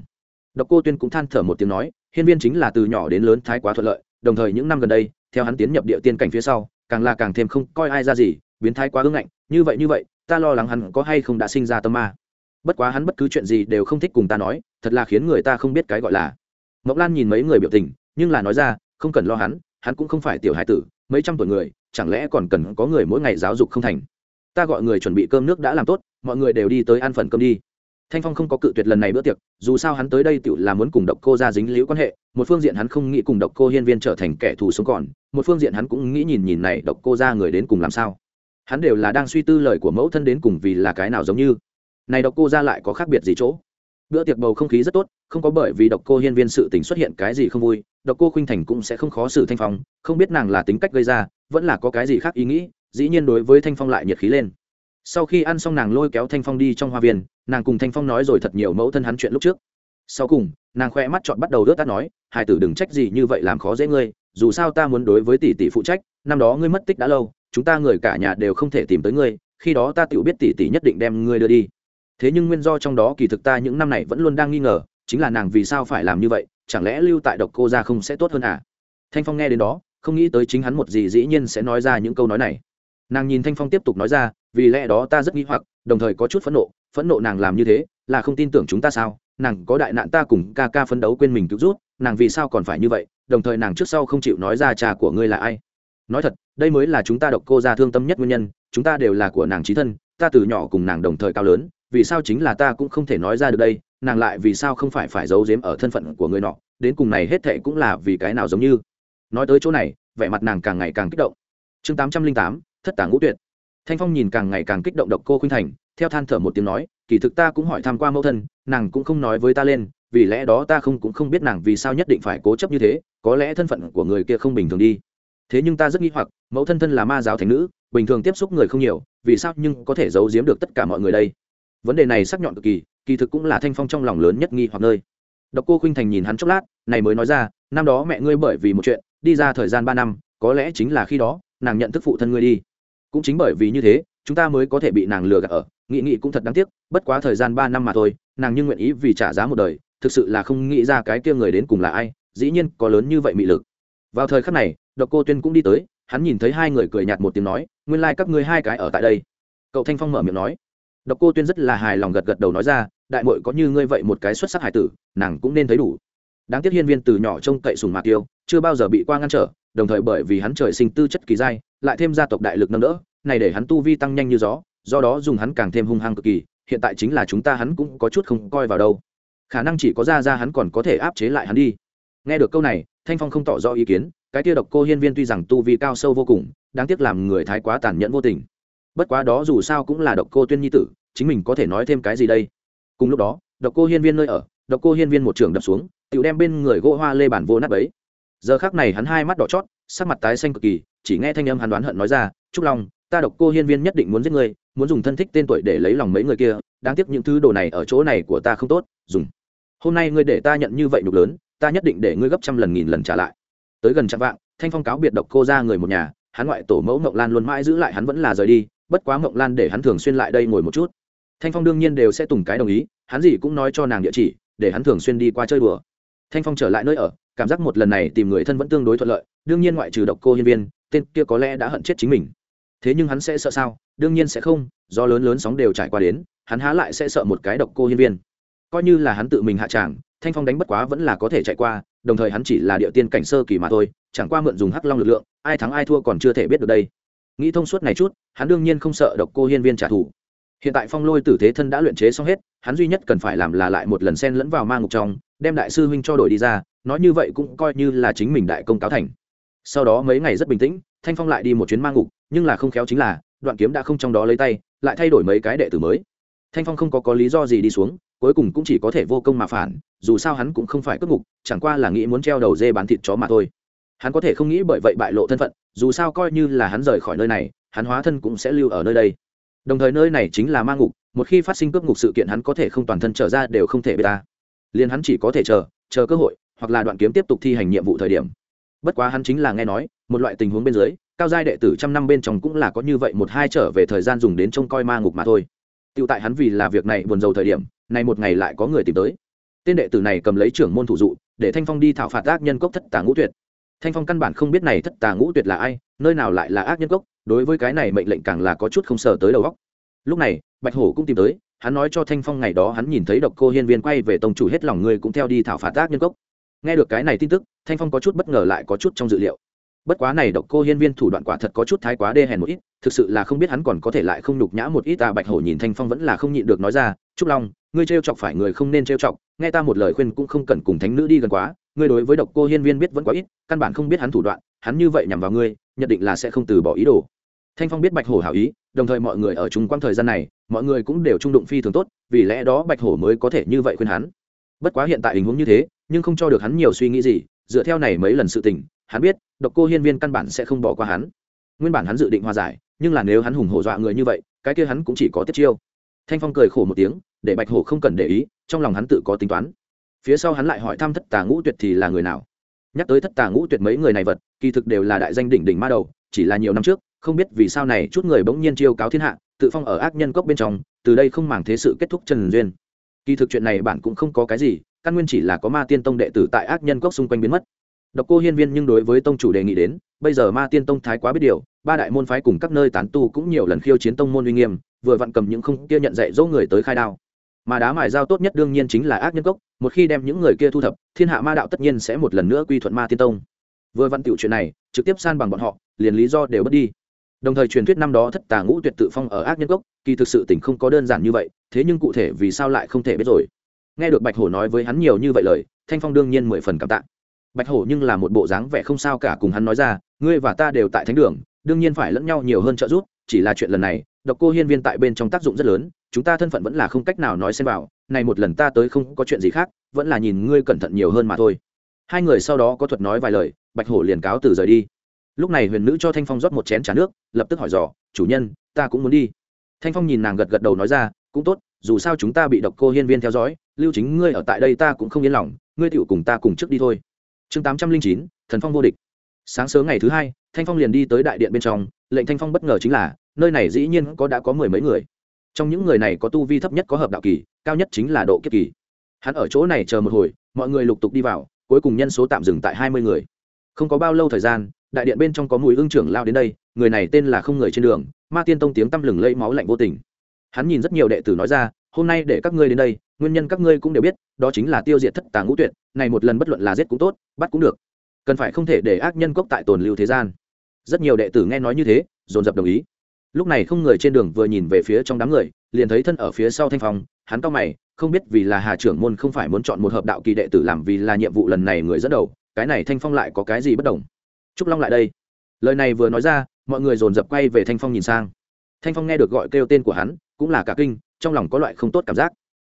Độc cô tuyên cũng than thở một tiếng nói, hiên viên chính là từ nhỏ đến lớn thái quá thuận lợi, đồng thời những năm gần đây, theo hắn tiến nhập địa tiên cảnh phía sau, càng là càng thêm không coi ai ra gì, biến thái quá ưng ngạnh, như vậy như vậy, ta lo lắng hắn có hay không đã sinh ra tâm ma. Bất quá hắn bất cứ chuyện gì đều không thích cùng ta nói, thật là khiến người ta không biết cái gọi là. Mộc lan nhìn mấy người biểu tình, nhưng là nói ra không cần lo hắn hắn cũng không phải tiểu hải tử, mấy trăm tuổi người, chẳng lẽ còn cần có người mỗi ngày giáo dục không thành? Ta gọi người chuẩn bị cơm nước đã làm tốt, mọi người đều đi tới ăn phần cơm đi. Thanh phong không có cự tuyệt lần này bữa tiệc, dù sao hắn tới đây tự là muốn cùng độc cô ra dính liễu quan hệ, một phương diện hắn không nghĩ cùng độc cô hiên viên trở thành kẻ thù sống còn, một phương diện hắn cũng nghĩ nhìn nhìn này độc cô ra người đến cùng làm sao. Hắn đều là đang suy tư lời của mẫu thân đến cùng vì là cái nào giống như. Này độc cô ra lại có khác biệt gì chỗ? Bữa tiệc bầu không khí rất tốt, không có bởi vì độc cô hiên viên sự tình xuất hiện cái gì không vui độc cô khuynh thành cũng sẽ không khó xử thanh phong, không biết nàng là tính cách gây ra, vẫn là có cái gì khác ý nghĩ, dĩ nhiên đối với thanh phong lại nhiệt khí lên. Sau khi ăn xong nàng lôi kéo thanh phong đi trong hoa viên, nàng cùng thanh phong nói rồi thật nhiều mẫu thân hắn chuyện lúc trước. Sau cùng, nàng khoe mắt chọn bắt đầu đớt tắt nói, hải tử đừng trách gì như vậy làm khó dễ ngươi, dù sao ta muốn đối với tỷ tỷ phụ trách, năm đó ngươi mất tích đã lâu, chúng ta người cả nhà đều không thể tìm tới ngươi, khi đó ta tự biết tỷ tỷ nhất định đem ngươi đưa đi. Thế nhưng nguyên do trong đó kỳ thực ta những năm này vẫn luôn đang nghi ngờ, chính là nàng vì sao phải làm như vậy chẳng lẽ lưu tại độc cô ra không sẽ tốt hơn à? Thanh phong nghe đến đó, không nghĩ tới chính hắn một gì dĩ nhiên sẽ nói ra những câu nói này. Nàng nhìn thanh phong tiếp tục nói ra, vì lẽ đó ta rất nghi hoặc, đồng thời có chút phẫn nộ phẫn nộ nàng làm như thế, là không tin tưởng chúng ta sao? Nàng có đại nạn ta cùng ca ca phấn đấu quên mình cứu rút, nàng vì sao còn phải như vậy? Đồng thời nàng trước sau không chịu nói ra cha của ngươi là ai? Nói thật, đây mới là chúng ta độc cô ra thương tâm nhất nguyên nhân, chúng ta đều là của nàng trí thân, ta từ nhỏ cùng nàng đồng thời cao lớn, vì sao chính là ta cũng không thể nói ra được đây? Nàng lại vì sao không phải phải giấu giếm ở thân phận của người nọ, đến cùng này hết thệ cũng là vì cái nào giống như. Nói tới chỗ này, vẻ mặt nàng càng ngày càng kích động. Chương tám trăm linh tám, thất tả ngũ tuyệt. Thanh phong nhìn càng ngày càng kích động độc cô khuynh thành, theo than thở một tiếng nói, kỳ thực ta cũng hỏi tham q u a mẫu thân, nàng cũng không nói với ta lên, vì lẽ đó ta không cũng không biết nàng vì sao nhất định phải cố chấp như thế, có lẽ thân phận của người kia không bình thường đi. Thế nhưng ta rất nghi hoặc, mẫu thân thân là ma giáo thành nữ, bình thường tiếp xúc người không nhiều, vì sao nhưng có thể giấu giếm được tất cả mọi người đây? Vấn đề này sắc nhọn cực kỳ kỳ thực cũng là thanh phong trong lòng lớn nhất nghi hoặc nơi. Độc cô khinh thành nhìn hắn chốc lát, này mới nói ra, năm đó mẹ ngươi bởi vì một chuyện, đi ra thời gian ba năm, có lẽ chính là khi đó, nàng nhận thức phụ thân ngươi đi. Cũng chính bởi vì như thế, chúng ta mới có thể bị nàng lừa gạt ở nghị nghị cũng thật đáng tiếc, bất quá thời gian ba năm mà thôi, nàng nhưng nguyện ý vì trả giá một đời, thực sự là không nghĩ ra cái kia người đến cùng là ai, dĩ nhiên có lớn như vậy mị lực. Vào thời khắc này, độc cô tuyên cũng đi tới, hắn nhìn thấy hai người cười nhạt một tiếng nói, nguyên lai、like、các ngươi hai cái ở tại đây. Cậu thanh phong mở miệng nói độc cô tuyên rất là hài lòng gật gật đầu nói ra, đại mội có như ngươi vậy một cái xuất sắc hải tử, nàng cũng nên thấy đủ. Đáng tiếc hiên viên từ nhỏ trông cậy sùng mạc tiêu chưa bao giờ bị qua ngăn trở, đồng thời bởi vì hắn trời sinh tư chất kỳ dai lại thêm gia tộc đại lực nâng đỡ, này để hắn tu vi tăng nhanh như gió, do đó dùng hắn càng thêm hung hăng cực kỳ, hiện tại chính là chúng ta hắn cũng có chút không coi vào đâu. Khả năng chỉ có ra ra hắn còn có thể áp chế lại hắn đi. Nghe được câu này, thanh phong không tỏ rõ ý kiến, cái tiêu độc cô hiên viên tuy rằng tu vi cao sâu vô cùng, đáng tiếc làm người thái quá tàn nhẫn vô tình bất quá đó dù sao cũng là độc cô tuyên nhi tử, chính mình có thể nói thêm cái gì đây? Cùng lúc đó, độc cô hiên viên nơi ở, độc cô hiên viên một trường đập xuống tự đem bên người gỗ hoa lê bản vô nát ấy giờ khác này hắn hai mắt đỏ chót, sắc mặt tái xanh cực kỳ, chỉ nghe thanh âm hắn đoán hận nói ra, trúc long, ta độc cô hiên viên nhất định muốn giết ngươi, muốn dùng thân thích tên tuổi để lấy lòng mấy người kia, đáng tiếc những thứ đồ này ở chỗ này của ta không tốt, dùng. Hôm nay ngươi để ta nhận như vậy nhục lớn, ta nhất định để ngươi gấp trăm lần nghìn lần trả lại. Tới gần trăm vạn thanh phong cáo biệt độc cô ra người một nhà, hắn ngoại tổ mẫu mộng lan luôn mãi giữ lại hắn vẫn là rời đi bất quá mộng lan để hắn thường xuyên lại đây ngồi một chút. Thanh phong đương nhiên đều sẽ tùng cái đồng ý, hắn gì cũng nói cho nàng địa chỉ, để hắn thường xuyên đi qua chơi đùa. Thanh phong trở lại nơi ở, cảm giác một lần này tìm người thân vẫn tương đối thuận lợi, đương nhiên ngoại trừ độc cô hiên viên, tên kia có lẽ đã hận chết chính mình. Thế nhưng hắn sẽ sợ sao? Đương nhiên sẽ không, do lớn lớn sóng đều trải qua đến, hắn há lại sẽ sợ một cái độc cô hiên viên. Coi như là hắn tự mình hạ tràng, thanh phong đánh bất quá vẫn là có thể chạy qua, đồng thời hắn chỉ là địa tiên cảnh sơ kỳ mà thôi, chẳng qua mượn dùng hắc long lực lượng, ai thắng ai thua còn chưa thể biết được đây nghĩ thông suốt này chút, hắn đương nhiên không sợ độc cô hiên viên trả thù. Hiện tại phong lôi tử thế thân đã luyện chế xong hết, hắn duy nhất cần phải làm là lại một lần xen lẫn vào ma ngục trong, đem đại sư huynh cho đổi đi ra, nói như vậy cũng coi như là chính mình đại công cáo thành. Sau đó mấy ngày rất bình tĩnh, thanh phong lại đi một chuyến ma ngục, nhưng là không khéo chính là, đoạn kiếm đã không trong đó lấy tay, lại thay đổi mấy cái đệ tử mới. Thanh phong không có có lý do gì đi xuống, cuối cùng cũng chỉ có thể vô công mà phản, dù sao hắn cũng không phải cất ngục, chẳng qua là nghĩ muốn treo đầu dê bán thịt chó mà thôi. Hắn có thể không nghĩ bởi vậy bại lộ thân phận dù sao coi như là hắn rời khỏi nơi này, hắn hóa thân cũng sẽ lưu ở nơi đây. Đồng thời nơi này chính là ma ngục, một khi phát sinh cướp ngục sự kiện hắn có thể không toàn thân trở ra đều không thể bê ta. Liền hắn chỉ có thể chờ chờ cơ hội, hoặc là đoạn kiếm tiếp tục thi hành nhiệm vụ thời điểm. Bất quá hắn chính là nghe nói, một loại tình huống bên dưới, cao giai đệ tử trăm năm bên trong cũng là có như vậy một hai trở về thời gian dùng đến trông coi ma ngục mà thôi. Tựu tại hắn vì là việc này buồn rầu thời điểm này một ngày lại có người tìm tới. Tên đệ tử này cầm lấy trưởng môn thủ dụ, để thanh phong đi thảo phạt ác nhân cốc thất tả ngũ tuyệt thanh phong căn bản không biết này thất tà ngũ tuyệt là ai, nơi nào lại là ác nhân gốc. đối với cái này mệnh lệnh càng là có chút không sờ tới đầu góc lúc này, bạch hổ cũng tìm tới, hắn nói cho thanh phong ngày đó hắn nhìn thấy độc cô hiên viên quay về tông chủ hết lòng người cũng theo đi thảo phạt ác nhân gốc. nghe được cái này tin tức, thanh phong có chút bất ngờ lại có chút trong dự liệu bất quá này độc cô hiên viên thủ đoạn quả thật có chút thái quá đê hèn một ít, thực sự là không biết hắn còn có thể lại không nhục nhã một ít ta bạch hổ nhìn thanh phong vẫn là không nhịn được nói ra, trúc long, ngươi trêu chọc phải người không nên trêu chọc, nghe ta một lời khuyên cũng không cần cùng thánh nữ đi gần quá ngươi đối với độc cô hiên viên biết vẫn quá ít, căn bản không biết hắn thủ đoạn, hắn như vậy nhằm vào ngươi nhận định là sẽ không từ bỏ ý đồ. Thanh phong biết bạch hổ hảo ý, đồng thời mọi người ở chung quanh thời gian này, mọi người cũng đều trung đụng phi thường tốt, vì lẽ đó bạch hổ mới có thể như vậy khuyên hắn. Bất quá hiện tại tình huống như thế, nhưng không cho được hắn nhiều suy nghĩ gì, dựa theo này mấy lần sự tình, hắn biết, độc cô hiên viên căn bản sẽ không bỏ qua hắn. Nguyên bản hắn dự định hòa giải, nhưng là nếu hắn hùng hổ dọa người như vậy, cái kia hắn cũng chỉ có tiết chiêu. Thanh phong cười khổ một tiếng, để bạch hổ không cần để ý, trong lòng hắn tự có tính toán phía sau hắn lại hỏi thăm thất tà ngũ tuyệt thì là người nào? Nhắc tới thất tà ngũ tuyệt mấy người này vật, kỳ thực đều là đại danh đỉnh đỉnh ma đầu, chỉ là nhiều năm trước, không biết vì sao này chút người bỗng nhiên chiêu cáo thiên hạ, tự phong ở ác nhân cốc bên trong, từ đây không màng thế sự kết thúc trần duyên. Kỳ thực chuyện này bản cũng không có cái gì, căn nguyên chỉ là có ma tiên tông đệ tử tại ác nhân cốc xung quanh biến mất. Độc cô hiên viên nhưng đối với tông chủ đề nghị đến, bây giờ ma tiên tông thái quá biết điều, ba đại môn phái cùng các nơi tán tu cũng nhiều lần khiêu chiến tông môn uy nghiêm, vừa vặn cầm những không kia nhận dạy dỗ người tới khai đao mà đá mài dao tốt nhất đương nhiên chính là ác nhân cốc, một khi đem những người kia thu thập, thiên hạ ma đạo tất nhiên sẽ một lần nữa quy thuận ma tiên tông. Vừa văn tiểu chuyện này, trực tiếp san bằng bọn họ, liền lý do đều bất đi. Đồng thời truyền thuyết năm đó thất tà ngũ tuyệt tự phong ở ác nhân cốc, kỳ thực sự tình không có đơn giản như vậy, thế nhưng cụ thể vì sao lại không thể biết rồi. Nghe được bạch hổ nói với hắn nhiều như vậy lời, thanh phong đương nhiên mười phần cảm tạ. Bạch hổ nhưng là một bộ dáng vẻ không sao cả cùng hắn nói ra, ngươi và ta đều tại thánh đường, đương nhiên phải lẫn nhau nhiều hơn trợ giúp chỉ là chuyện lần này, độc cô hiên viên tại bên trong tác dụng rất lớn, chúng ta thân phận vẫn là không cách nào nói xem vào, này một lần ta tới không có chuyện gì khác, vẫn là nhìn ngươi cẩn thận nhiều hơn mà thôi. Hai người sau đó có thuật nói vài lời, bạch hổ liền cáo từ rời đi. Lúc này huyền nữ cho thanh phong rót một chén trà nước, lập tức hỏi dò, chủ nhân, ta cũng muốn đi. Thanh phong nhìn nàng gật gật đầu nói ra, cũng tốt, dù sao chúng ta bị độc cô hiên viên theo dõi, lưu chính ngươi ở tại đây ta cũng không yên lòng, ngươi tựu cùng ta cùng trước đi thôi. Chương tám trăm linh chín, thần phong vô địch. Sáng sớm ngày thứ hai, thanh phong liền đi tới đại điện bên trong lệnh thanh phong bất ngờ chính là, nơi này dĩ nhiên có đã có mười mấy người. Trong những người này có tu vi thấp nhất có hợp đạo kỳ, cao nhất chính là độ kiếp kỳ. Hắn ở chỗ này chờ một hồi, mọi người lục tục đi vào, cuối cùng nhân số tạm dừng tại hai mươi người. Không có bao lâu thời gian, đại điện bên trong có mùi ương trưởng lao đến đây, người này tên là không người trên đường, ma tiên tông tiếng tăm lừng lẫy máu lạnh vô tình. Hắn nhìn rất nhiều đệ tử nói ra, hôm nay để các ngươi đến đây, nguyên nhân các ngươi cũng đều biết, đó chính là tiêu diệt thất tàng ngũ tuyệt, này một lần bất luận là giết cũng tốt, bắt cũng được. Cần phải không thể để ác nhân cốc tại tồn lưu thế gian rất nhiều đệ tử nghe nói như thế, dồn dập đồng ý. Lúc này không người trên đường vừa nhìn về phía trong đám người, liền thấy thân ở phía sau thanh phong, hắn cao mày, không biết vì là hà trưởng môn không phải muốn chọn một hợp đạo kỳ đệ tử làm vì là nhiệm vụ lần này người dẫn đầu, cái này thanh phong lại có cái gì bất đồng? Trúc long lại đây. Lời này vừa nói ra, mọi người dồn dập quay về thanh phong nhìn sang. Thanh phong nghe được gọi kêu tên của hắn, cũng là cả kinh, trong lòng có loại không tốt cảm giác.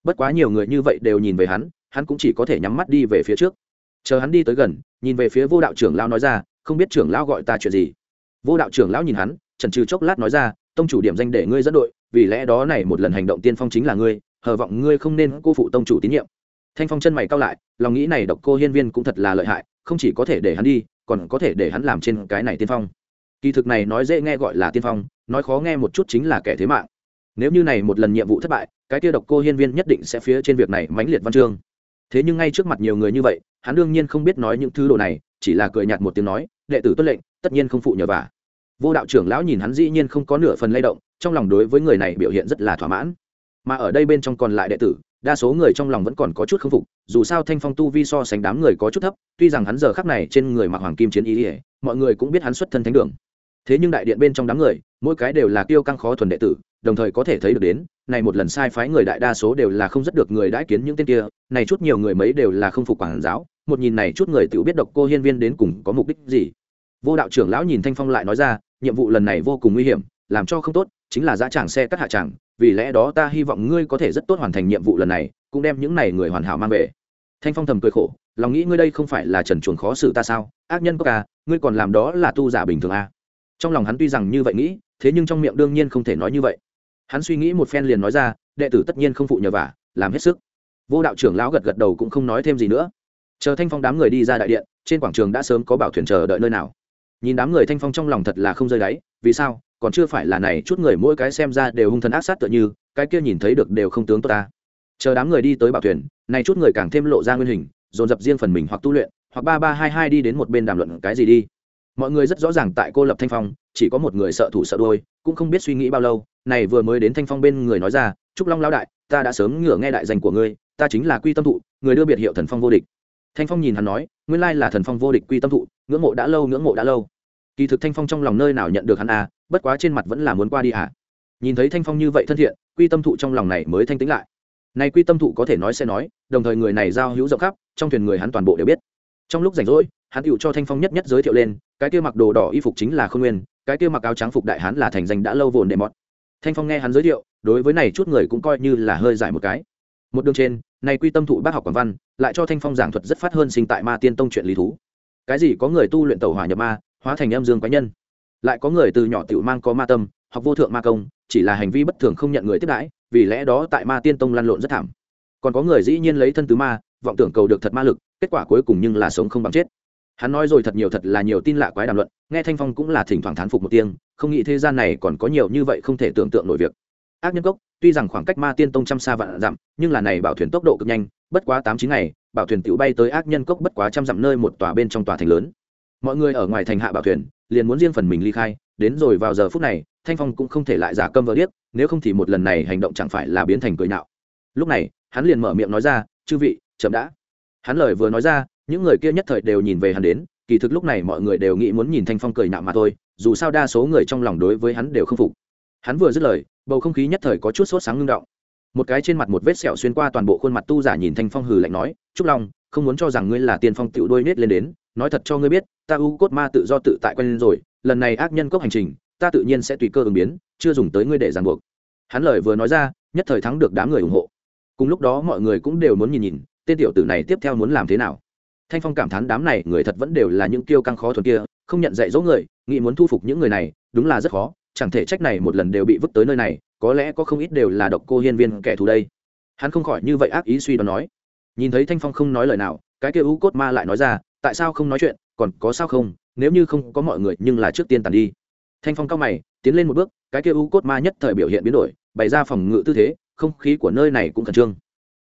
Bất quá nhiều người như vậy đều nhìn về hắn hắn cũng chỉ có thể nhắm mắt đi về phía trước. Chờ hắn đi tới gần, nhìn về phía vô đạo trưởng lao nói ra không biết trưởng lão gọi ta chuyện gì. Vô đạo trưởng lão nhìn hắn trần trừ chốc lát nói ra, tông chủ điểm danh để ngươi dẫn đội, vì lẽ đó này một lần hành động tiên phong chính là ngươi, hờ vọng ngươi không nên cô phụ tông chủ tín nhiệm. Thanh phong chân mày cao lại, lòng nghĩ này độc cô hiên viên cũng thật là lợi hại, không chỉ có thể để hắn đi, còn có thể để hắn làm trên cái này tiên phong. Kỳ thực này nói dễ nghe gọi là tiên phong, nói khó nghe một chút chính là kẻ thế mạng. Nếu như này một lần nhiệm vụ thất bại, cái kia độc cô hiên viên nhất định sẽ phía trên việc này mãnh liệt văn chương. Thế nhưng ngay trước mặt nhiều người như vậy, hắn đương nhiên không biết nói những thứ đồ này chỉ là cười nhạt một tiếng nói, đệ tử tuân lệnh, tất nhiên không phụ nhờ vả. Vô đạo trưởng lão nhìn hắn dĩ nhiên không có nửa phần lay động, trong lòng đối với người này biểu hiện rất là thỏa mãn. Mà ở đây bên trong còn lại đệ tử, đa số người trong lòng vẫn còn có chút k phục, dù sao thanh phong tu vi so sánh đám người có chút thấp, tuy rằng hắn giờ khắc này trên người mặc hoàng kim chiến ý ỉa mọi người cũng biết hắn xuất thân thánh đường. Thế nhưng đại điện bên trong đám người, mỗi cái đều là tiêu căng khó thuần đệ tử đồng thời có thể thấy được đến, này một lần sai phái người đại đa số đều là không rất được người đãi kiến những tên kia, này chút nhiều người mấy đều là không phục quản giáo, một nhìn này chút người tự biết độc cô hiên viên đến cùng có mục đích gì. Vô đạo trưởng lão nhìn thanh phong lại nói ra, nhiệm vụ lần này vô cùng nguy hiểm, làm cho không tốt, chính là giá tràng xe cắt hạ tràng, vì lẽ đó ta hy vọng ngươi có thể rất tốt hoàn thành nhiệm vụ lần này, cũng đem những này người hoàn hảo mang về. Thanh phong thầm cười khổ, lòng nghĩ ngươi đây không phải là trần chuồng khó xử ta sao, ác nhân có ca ngươi còn làm đó là tu giả bình thường à. trong lòng hắn tuy rằng như vậy nghĩ, thế nhưng trong miệng đương nhiên không thể nói như vậy hắn suy nghĩ một phen liền nói ra, đệ tử tất nhiên không phụ nhờ vả, làm hết sức. Vô đạo trưởng lão gật gật đầu cũng không nói thêm gì nữa. Chờ thanh phong đám người đi ra đại điện, trên quảng trường đã sớm có bảo thuyền chờ đợi nơi nào. Nhìn đám người thanh phong trong lòng thật là không rơi đáy, vì sao? Còn chưa phải là này, chút người mỗi cái xem ra đều hung thần ác sát tựa như, cái kia nhìn thấy được đều không tướng tốt ta. Chờ đám người đi tới bảo thuyền, này chút người càng thêm lộ ra nguyên hình, dồn dập riêng phần mình hoặc tu luyện, hoặc ba ba hai hai đi đến một bên đàm luận cái gì đi. Mọi người rất rõ ràng tại cô lập thanh phong, chỉ có một người sợ thủ sợ đôi cũng không biết suy nghĩ bao lâu này vừa mới đến thanh phong bên người nói ra, trúc long lão đại, ta đã sớm ngửa nghe đại danh của ngươi, ta chính là quy tâm thụ, người đưa biệt hiệu thần phong vô địch. Thanh phong nhìn hắn nói, nguyên lai là thần phong vô địch quy tâm thụ, ngưỡng mộ đã lâu, ngưỡng mộ đã lâu. Kỳ thực thanh phong trong lòng nơi nào nhận được hắn à bất quá trên mặt vẫn là muốn qua đi à. Nhìn thấy thanh phong như vậy thân thiện, quy tâm thụ trong lòng này mới thanh tĩnh lại. Này quy tâm thụ có thể nói sẽ nói, đồng thời người này giao hữu rộng khắp, trong thuyền người hắn toàn bộ đều biết. Trong lúc rảnh rỗi, hắn tựu cho thanh phong nhất nhất giới thiệu lên, cái kia mặc đồ đỏ y phục chính là khôn nguyên, cái kia mặc áo trắng phục đại hắn là thành danh đã lâu vồn đệ mọt thanh phong nghe hắn giới thiệu, đối với này chút người cũng coi như là hơi giải một cái. Một đường trên, này quy tâm thụ bác học quảng văn, lại cho thanh phong giảng thuật rất phát hơn sinh tại ma tiên tông chuyện lý thú. Cái gì có người tu luyện tẩu hỏa nhập ma, hóa thành âm dương quái nhân? Lại có người từ nhỏ tiểu mang có ma tâm, học vô thượng ma công, chỉ là hành vi bất thường không nhận người tiếp đãi, vì lẽ đó tại ma tiên tông lăn lộn rất thảm. Còn có người dĩ nhiên lấy thân tứ ma, vọng tưởng cầu được thật ma lực, kết quả cuối cùng nhưng là sống không bằng chết hắn nói rồi thật nhiều thật là nhiều tin lạ quái đàm luận, nghe thanh phong cũng là thỉnh thoảng thán phục một tiếng, không nghĩ thế gian này còn có nhiều như vậy không thể tưởng tượng nổi việc. Ác nhân cốc, tuy rằng khoảng cách ma tiên tông trăm xa vạn dặm, nhưng là này bảo thuyền tốc độ cực nhanh, bất quá tám chín ngày, bảo thuyền tự bay tới ác nhân cốc bất quá trăm dặm nơi một tòa bên trong tòa thành lớn. Mọi người ở ngoài thành hạ bảo thuyền, liền muốn riêng phần mình ly khai, đến rồi vào giờ phút này, thanh phong cũng không thể lại giả câm vỡ điếc, nếu không thì một lần này hành động chẳng phải là biến thành cười nạo lúc này, hắn liền mở miệng nói ra, chư vị, chậm đã. Hắn lời vừa nói ra những người kia nhất thời đều nhìn về hắn đến, kỳ thực lúc này mọi người đều nghĩ muốn nhìn thanh phong cười nạo mà thôi, dù sao đa số người trong lòng đối với hắn đều không phục. Hắn vừa dứt lời, bầu không khí nhất thời có chút sốt sáng ngưng động. Một cái trên mặt một vết sẹo xuyên qua toàn bộ khuôn mặt tu giả nhìn thanh phong hừ lạnh nói, trúc long, không muốn cho rằng ngươi là tiên phong tựu đôi nết lên đến, nói thật cho ngươi biết, ta u cốt ma tự do tự tại quen lên rồi, lần này ác nhân cốc hành trình, ta tự nhiên sẽ tùy cơ ứng biến, chưa dùng tới ngươi để ràng buộc. Hắn lời vừa nói ra, nhất thời thắng được đám người ủng hộ. Cùng lúc đó mọi người cũng đều muốn nhìn nhìn, tên tiểu tử này tiếp theo muốn làm thế nào thanh phong cảm thán đám này người thật vẫn đều là những kiêu căng khó thuần kia, không nhận dạy dỗ người, nghĩ muốn thu phục những người này, đúng là rất khó, chẳng thể trách này một lần đều bị vứt tới nơi này, có lẽ có không ít đều là độc cô hiên viên kẻ thù đây. Hắn không khỏi như vậy ác ý suy đoán nói. Nhìn thấy thanh phong không nói lời nào, cái kia u cốt ma lại nói ra, tại sao không nói chuyện, còn có sao không, nếu như không có mọi người, nhưng là trước tiên tàn đi. Thanh phong cao mày, tiến lên một bước, cái kia u cốt ma nhất thời biểu hiện biến đổi, bày ra phòng ngự tư thế, không khí của nơi này cũng khẩn trương.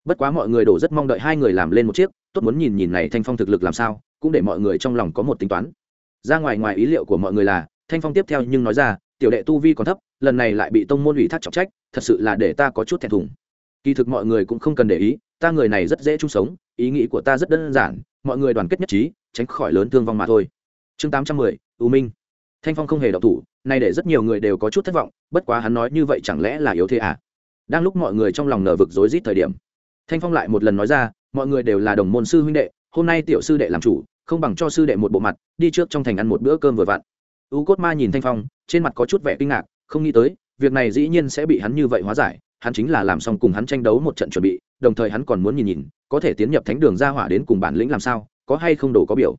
Bất quá mọi người đổ rất mong đợi hai người làm lên một chiếc tốt muốn nhìn nhìn này thanh phong thực lực làm sao, cũng để mọi người trong lòng có một tính toán. Ra ngoài ngoài ý liệu của mọi người là, thanh phong tiếp theo nhưng nói ra, tiểu đệ tu vi còn thấp, lần này lại bị tông môn ủy thác trọng trách, thật sự là để ta có chút thẹn thùng. Kỳ thực mọi người cũng không cần để ý, ta người này rất dễ chung sống, ý nghĩ của ta rất đơn giản, mọi người đoàn kết nhất trí, tránh khỏi lớn thương vong mà thôi. Chương tám trăm mười, u minh. Thanh phong không hề đọc thủ, nay để rất nhiều người đều có chút thất vọng, bất quá hắn nói như vậy chẳng lẽ là yếu thế à? Đang lúc mọi người trong lòng nở vực rối rít thời điểm, thanh phong lại một lần nói ra mọi người đều là đồng môn sư huynh đệ, hôm nay tiểu sư đệ làm chủ, không bằng cho sư đệ một bộ mặt, đi trước trong thành ăn một bữa cơm vừa vặn. U cốt ma nhìn thanh phong, trên mặt có chút vẻ kinh ngạc, không nghĩ tới, việc này dĩ nhiên sẽ bị hắn như vậy hóa giải, hắn chính là làm xong cùng hắn tranh đấu một trận chuẩn bị, đồng thời hắn còn muốn nhìn nhìn, có thể tiến nhập thánh đường ra hỏa đến cùng bản lĩnh làm sao, có hay không đổ có biểu.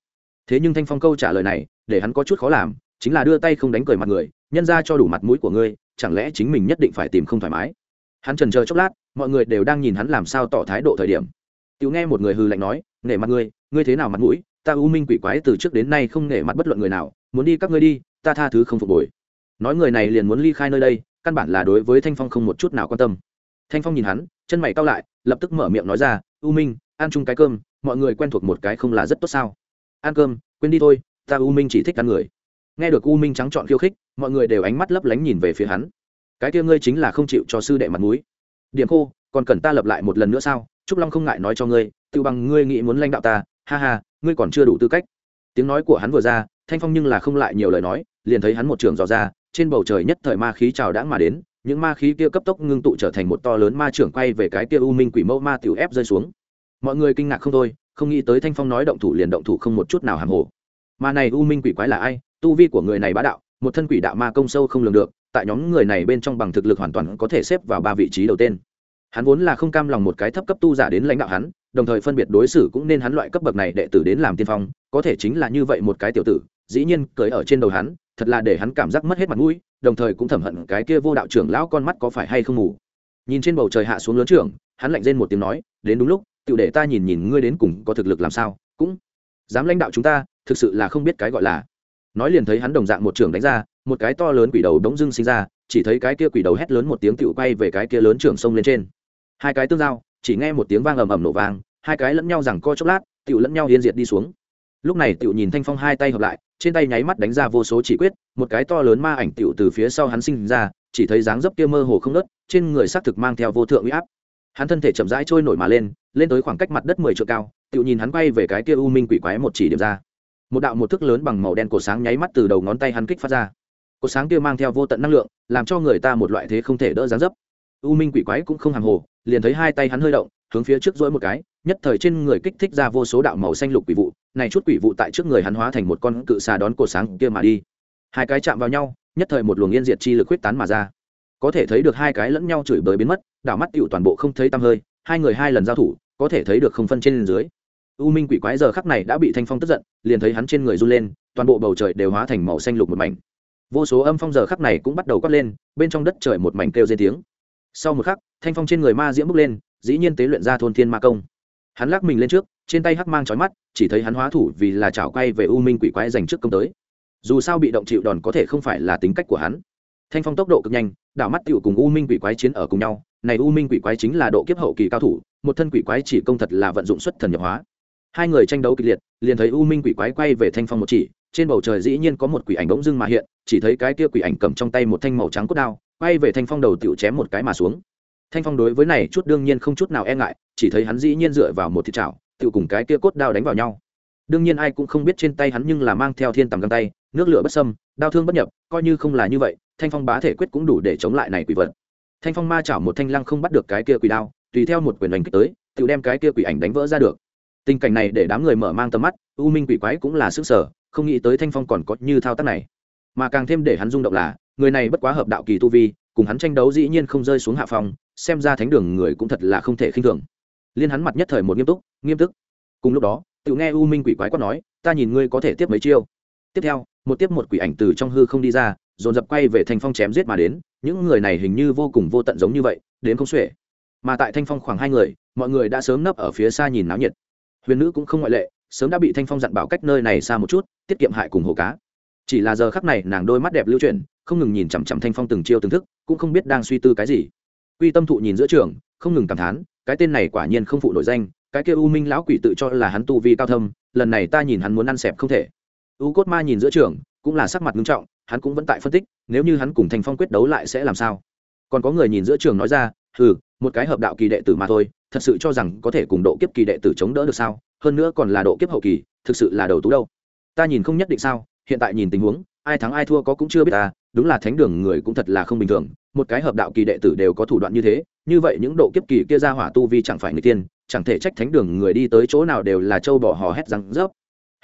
Thế nhưng thanh phong câu trả lời này, để hắn có chút khó làm, chính là đưa tay không đánh cười mặt người, nhân ra cho đủ mặt mũi của ngươi, chẳng lẽ chính mình nhất định phải tìm không thoải mái? Hắn trần chờ chốc lát, mọi người đều đang nhìn hắn làm sao tỏ thái độ thời điểm tiểu nghe một người hư lạnh nói, nể mặt ngươi ngươi thế nào mặt mũi? Ta u minh quỷ quái từ trước đến nay không nể mặt bất luận người nào, muốn đi các ngươi đi, ta tha thứ không phục hồi. Nói người này liền muốn ly khai nơi đây, căn bản là đối với thanh phong không một chút nào quan tâm. Thanh phong nhìn hắn, chân mày cau lại, lập tức mở miệng nói ra, u minh, ăn chung cái cơm, mọi người quen thuộc một cái không là rất tốt sao? Ăn cơm, quên đi thôi, ta u minh chỉ thích ăn người. Nghe được u minh trắng trọn khiêu khích, mọi người đều ánh mắt lấp lánh nhìn về phía hắn. Cái kia ngươi chính là không chịu cho sư đệ mặt mũi. Điểm khô, còn cần ta lập lại một lần nữa sao? Trúc long không ngại nói cho ngươi, tự bằng ngươi nghĩ muốn lãnh đạo ta, ha ha, ngươi còn chưa đủ tư cách. Tiếng nói của hắn vừa ra, thanh phong nhưng là không lại nhiều lời nói, liền thấy hắn một trường dò ra, trên bầu trời nhất thời ma khí trào đãng mà đến, những ma khí kia cấp tốc ngưng tụ trở thành một to lớn ma trưởng quay về cái kia u minh quỷ mẫu ma tiểu ép rơi xuống. Mọi người kinh ngạc không thôi, không nghĩ tới thanh phong nói động thủ liền động thủ không một chút nào hàm hồ. Mà này u minh quỷ quái là ai? Tu vi của người này bá đạo, một thân quỷ đạo ma công sâu không lường được, tại nhóm người này bên trong bằng thực lực hoàn toàn có thể xếp vào ba vị trí đầu tiên hắn vốn là không cam lòng một cái thấp cấp tu giả đến lãnh đạo hắn, đồng thời phân biệt đối xử cũng nên hắn loại cấp bậc này đệ tử đến làm tiên phong, có thể chính là như vậy một cái tiểu tử, dĩ nhiên cưới ở trên đầu hắn, thật là để hắn cảm giác mất hết mặt mũi, đồng thời cũng thẩm hận cái kia vô đạo trưởng lão con mắt có phải hay không ngủ. Nhìn trên bầu trời hạ xuống lớn trưởng, hắn lạnh rên một tiếng nói, đến đúng lúc tự để ta nhìn nhìn ngươi đến cùng có thực lực làm sao, cũng dám lãnh đạo chúng ta, thực sự là không biết cái gọi là. Nói liền thấy hắn đồng dạng một trưởng đánh ra, một cái to lớn quỷ đầu đống dưng sinh ra, chỉ thấy cái kia quỷ đầu hét lớn một tiếng tựu quay về cái kia lớn trưởng sông lên trên hai cái tương giao, chỉ nghe một tiếng vang ầm ầm nổ vang, hai cái lẫn nhau rằng co chốc lát tựu lẫn nhau yên diệt đi xuống. Lúc này tựu nhìn thanh phong hai tay hợp lại, trên tay nháy mắt đánh ra vô số chỉ quyết, một cái to lớn ma ảnh tựu từ phía sau hắn sinh ra, chỉ thấy dáng dấp kia mơ hồ không nớt trên người xác thực mang theo vô thượng uy áp. Hắn thân thể chậm rãi trôi nổi mà lên lên tới khoảng cách mặt đất mười triệu cao tựu nhìn hắn quay về cái kia u minh quỷ quái một chỉ điểm ra. Một đạo một thức lớn bằng màu đen cổ sáng nháy mắt từ đầu ngón tay hắn kích phát ra. Cổ sáng kia mang theo vô tận năng lượng, làm cho người ta một loại thế không thể đỡ dáng dấp u minh quỷ quái cũng không hàng hồ, liền thấy hai tay hắn hơi động, hướng phía trước dỗi một cái, nhất thời trên người kích thích ra vô số đạo màu xanh lục quỷ vụ, này chút quỷ vụ tại trước người hắn hóa thành một con cự xà đón cổ sáng kia mà đi. Hai cái chạm vào nhau, nhất thời một luồng yên diệt chi lực huyết tán mà ra. Có thể thấy được hai cái lẫn nhau chửi bới biến mất, đảo mắt tựu toàn bộ không thấy tăm hơi, hai người hai lần giao thủ, có thể thấy được không phân trên dưới. U minh quỷ quái giờ khắc này đã bị thanh phong tức giận, liền thấy hắn trên người run lên, toàn bộ bầu trời đều hóa thành màu xanh lục một mảnh. Vô số âm phong giờ khắc này cũng bắt đầu quát lên, bên trong đất trời một mảnh kêu dây tiếng sau một khắc, thanh phong trên người ma diễm bước lên, dĩ nhiên tế luyện ra thôn thiên ma công. Hắn lắc mình lên trước, trên tay hắc mang trói mắt, chỉ thấy hắn hóa thủ vì là chảo quay về u minh quỷ quái dành trước công tới. Dù sao bị động chịu đòn có thể không phải là tính cách của hắn. Thanh phong tốc độ cực nhanh, đảo mắt tựu cùng u minh quỷ quái chiến ở cùng nhau. Này u minh quỷ quái chính là độ kiếp hậu kỳ cao thủ, một thân quỷ quái chỉ công thật là vận dụng xuất thần nhập hóa. Hai người tranh đấu kịch liệt, liền thấy u minh quỷ quái quay về thanh phong một chỉ, trên bầu trời dĩ nhiên có một quỷ ảnh bỗng dưng mà hiện, chỉ thấy cái kia quỷ ảnh cầm trong tay một thanh màu trắng cốt đao quay về thanh phong đầu tựu chém một cái mà xuống. Thanh phong đối với này chút đương nhiên không chút nào e ngại, chỉ thấy hắn dĩ nhiên dựa vào một thịt chảo tựu cùng cái kia cốt đao đánh vào nhau. Đương nhiên ai cũng không biết trên tay hắn nhưng là mang theo thiên tầm găng tay, nước lửa bất sâm đao thương bất nhập, coi như không là như vậy, thanh phong bá thể quyết cũng đủ để chống lại này quỷ vật. Thanh phong ma chảo một thanh lăng không bắt được cái kia quỷ đao, tùy theo một quyền đánh kích tới, tiểu đem cái kia quỷ ảnh đánh vỡ ra được. Tình cảnh này để đám người mở mang tầm mắt, u minh quỷ quái cũng là sức sở, không nghĩ tới thanh phong còn có như thao tác này. Mà càng thêm để hắn rung động là người này bất quá hợp đạo kỳ tu vi, cùng hắn tranh đấu dĩ nhiên không rơi xuống hạ phong, xem ra thánh đường người cũng thật là không thể khinh thường. Liên hắn mặt nhất thời một nghiêm túc nghiêm túc. Cùng lúc đó tự nghe u minh quỷ quái quát nói, ta nhìn ngươi có thể tiếp mấy chiêu. Tiếp theo, một tiếp một quỷ ảnh từ trong hư không đi ra, dồn dập quay về thanh phong chém giết mà đến. Những người này hình như vô cùng vô tận giống như vậy, đến không xuể. Mà tại thanh phong khoảng hai người, mọi người đã sớm nấp ở phía xa nhìn náo nhiệt. Huyền nữ cũng không ngoại lệ, sớm đã bị thanh phong dặn bảo cách nơi này xa một chút, tiết kiệm hại cùng hồ cá. Chỉ là giờ khắc này nàng đôi mắt đẹp lưu chuyển không ngừng nhìn chằm chằm thanh phong từng chiêu từng thức, cũng không biết đang suy tư cái gì. Quy tâm thụ nhìn giữa trường, không ngừng cảm thán, cái tên này quả nhiên không phụ nổi danh, cái kia u minh lão quỷ tự cho là hắn tu vi cao thâm, lần này ta nhìn hắn muốn ăn xẹp không thể. U cốt ma nhìn giữa trường, cũng là sắc mặt nghiêm trọng, hắn cũng vẫn tại phân tích, nếu như hắn cùng thanh phong quyết đấu lại sẽ làm sao? Còn có người nhìn giữa trường nói ra ừ một cái hợp đạo kỳ đệ tử mà thôi, thật sự cho rằng có thể cùng độ kiếp kỳ đệ tử chống đỡ được sao? Hơn nữa còn là độ kiếp hậu kỳ, thực sự là đầu tú đâu. Ta nhìn không nhất định sao, hiện tại nhìn tình huống, ai thắng ai thua có cũng chưa biết ta đúng là thánh đường người cũng thật là không bình thường, một cái hợp đạo kỳ đệ tử đều có thủ đoạn như thế, như vậy những độ kiếp kỳ kia ra hỏa tu vi chẳng phải người tiên, chẳng thể trách thánh đường người đi tới chỗ nào đều là châu bỏ hò hét răng rớp.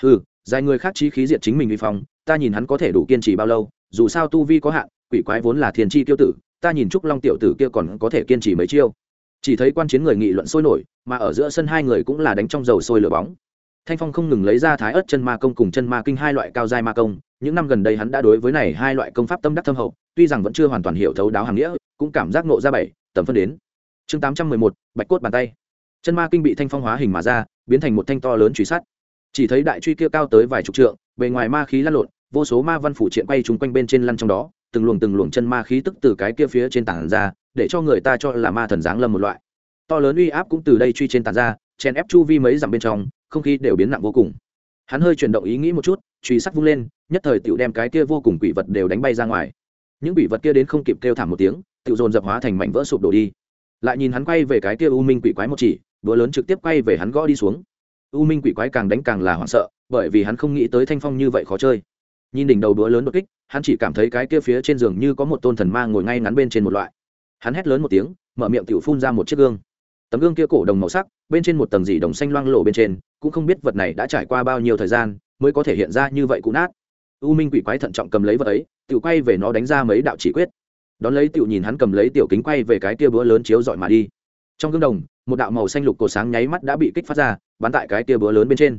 Ừ dài người khác chi khí diệt chính mình vi phong, ta nhìn hắn có thể đủ kiên trì bao lâu, dù sao tu vi có hạn, quỷ quái vốn là thiên chi tiêu tử, ta nhìn trúc long tiểu tử kia còn có thể kiên trì mấy chiêu. Chỉ thấy quan chiến người nghị luận sôi nổi, mà ở giữa sân hai người cũng là đánh trong dầu sôi lửa bóng thanh phong không ngừng lấy ra thái ớt chân ma công cùng chân ma kinh hai loại cao giai ma công. Những năm gần đây hắn đã đối với này hai loại công pháp tâm đắc thâm hậu, tuy rằng vẫn chưa hoàn toàn hiểu thấu đáo hàng nghĩa, cũng cảm giác nộ ra bảy, tầm phân đến. Chương tám trăm mười một, bạch cốt bàn tay. Chân ma kinh bị thanh phong hóa hình mà ra, biến thành một thanh to lớn truy sát chỉ thấy đại truy kia cao tới vài chục trượng, bề ngoài ma khí lăn lộn, vô số ma văn phủ triện quay trúng quanh bên trên lăn trong đó, từng luồng từng luồng chân ma khí tức từ cái kia phía trên tảng ra, để cho người ta cho là ma thần giáng lâm một loại. To lớn uy áp cũng từ đây truy trên tàn ra, chèn ép chu vi mấy dặm bên trong không khí đều biến nặng vô cùng. Hắn hơi chuyển động ý nghĩ một chút, truy sắc vung lên, nhất thời tựu đem cái kia vô cùng quỷ vật đều đánh bay ra ngoài. Những quỷ vật kia đến không kịp kêu thảm một tiếng tựu dồn dập hóa thành mảnh vỡ sụp đổ đi. Lại nhìn hắn quay về cái kia u minh quỷ quái một chỉ, đũa lớn trực tiếp quay về hắn gõ đi xuống. U minh quỷ quái càng đánh càng là hoảng sợ, bởi vì hắn không nghĩ tới thanh phong như vậy khó chơi. Nhìn đỉnh đầu đũa lớn đột kích, hắn chỉ cảm thấy cái kia phía trên giường như có một tôn thần ma ngồi ngay ngắn bên trên một loại. Hắn hét lớn một tiếng, mở miệng tiểu phun ra một chiếc gương tấm gương kia cổ đồng màu sắc, bên trên một tầng dỉ đồng xanh loang lộ bên trên, cũng không biết vật này đã trải qua bao nhiêu thời gian mới có thể hiện ra như vậy cụ nát. U minh quỷ quái thận trọng cầm lấy vật ấy tự quay về nó đánh ra mấy đạo chỉ quyết. Đón lấy tự nhìn hắn cầm lấy tiểu kính quay về cái kia búa lớn chiếu dọi mà đi. Trong gương đồng, một đạo màu xanh lục cổ sáng nháy mắt đã bị kích phát ra, bắn tại cái kia búa lớn bên trên.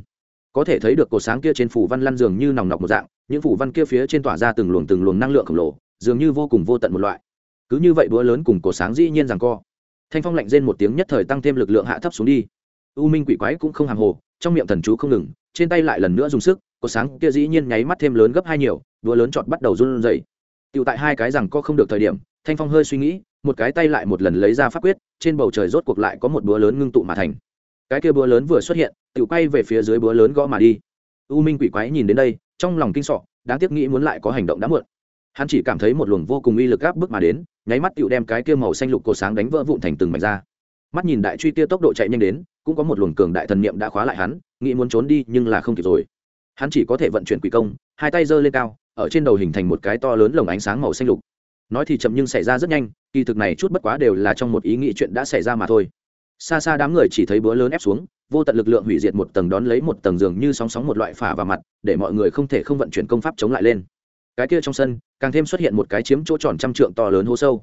Có thể thấy được cổ sáng kia trên phủ văn lăn dường như nòng nọc một dạng, những phủ văn kia phía trên tỏa ra từng luồng từng luồng năng lượng khổng lồ, dường như vô cùng vô tận một loại. Cứ như vậy búa lớn cùng cổ sáng dĩ nhiên rằng co thanh phong lạnh rên một tiếng nhất thời tăng thêm lực lượng hạ thấp xuống đi. U minh quỷ quái cũng không hàng hồ, trong miệng thần chú không ngừng, trên tay lại lần nữa dùng sức, có sáng kia dĩ nhiên nháy mắt thêm lớn gấp hai nhiều, đũa lớn chọn bắt đầu run rẩy. Tựu tại hai cái rằng co không được thời điểm, thanh phong hơi suy nghĩ, một cái tay lại một lần lấy ra pháp quyết, trên bầu trời rốt cuộc lại có một búa lớn ngưng tụ mà thành. Cái kia búa lớn vừa xuất hiện tựu quay về phía dưới búa lớn gõ mà đi. U minh quỷ quái nhìn đến đây, trong lòng kinh sọ, đáng tiếc nghĩ muốn lại có hành động đã muộn hắn chỉ cảm thấy một luồng vô cùng uy lực áp bức mà đến, nháy mắt tựu đem cái kia màu xanh lục cổ sáng đánh vỡ vụn thành từng mảnh ra. Mắt nhìn đại truy kia tốc độ chạy nhanh đến, cũng có một luồng cường đại thần niệm đã khóa lại hắn, nghĩ muốn trốn đi nhưng là không kịp rồi. Hắn chỉ có thể vận chuyển quỷ công, hai tay giơ lên cao, ở trên đầu hình thành một cái to lớn lồng ánh sáng màu xanh lục. Nói thì chậm nhưng xảy ra rất nhanh, kỳ thực này chút bất quá đều là trong một ý nghĩ chuyện đã xảy ra mà thôi. Xa xa đám người chỉ thấy búa lớn ép xuống, vô tận lực lượng hủy diệt một tầng đón lấy một tầng giường như sóng sóng một loại phả vào mặt, để mọi người không thể không vận chuyển công pháp chống lại lên cái kia trong sân, càng thêm xuất hiện một cái chiếm chỗ tròn trăm trượng to lớn hố sâu.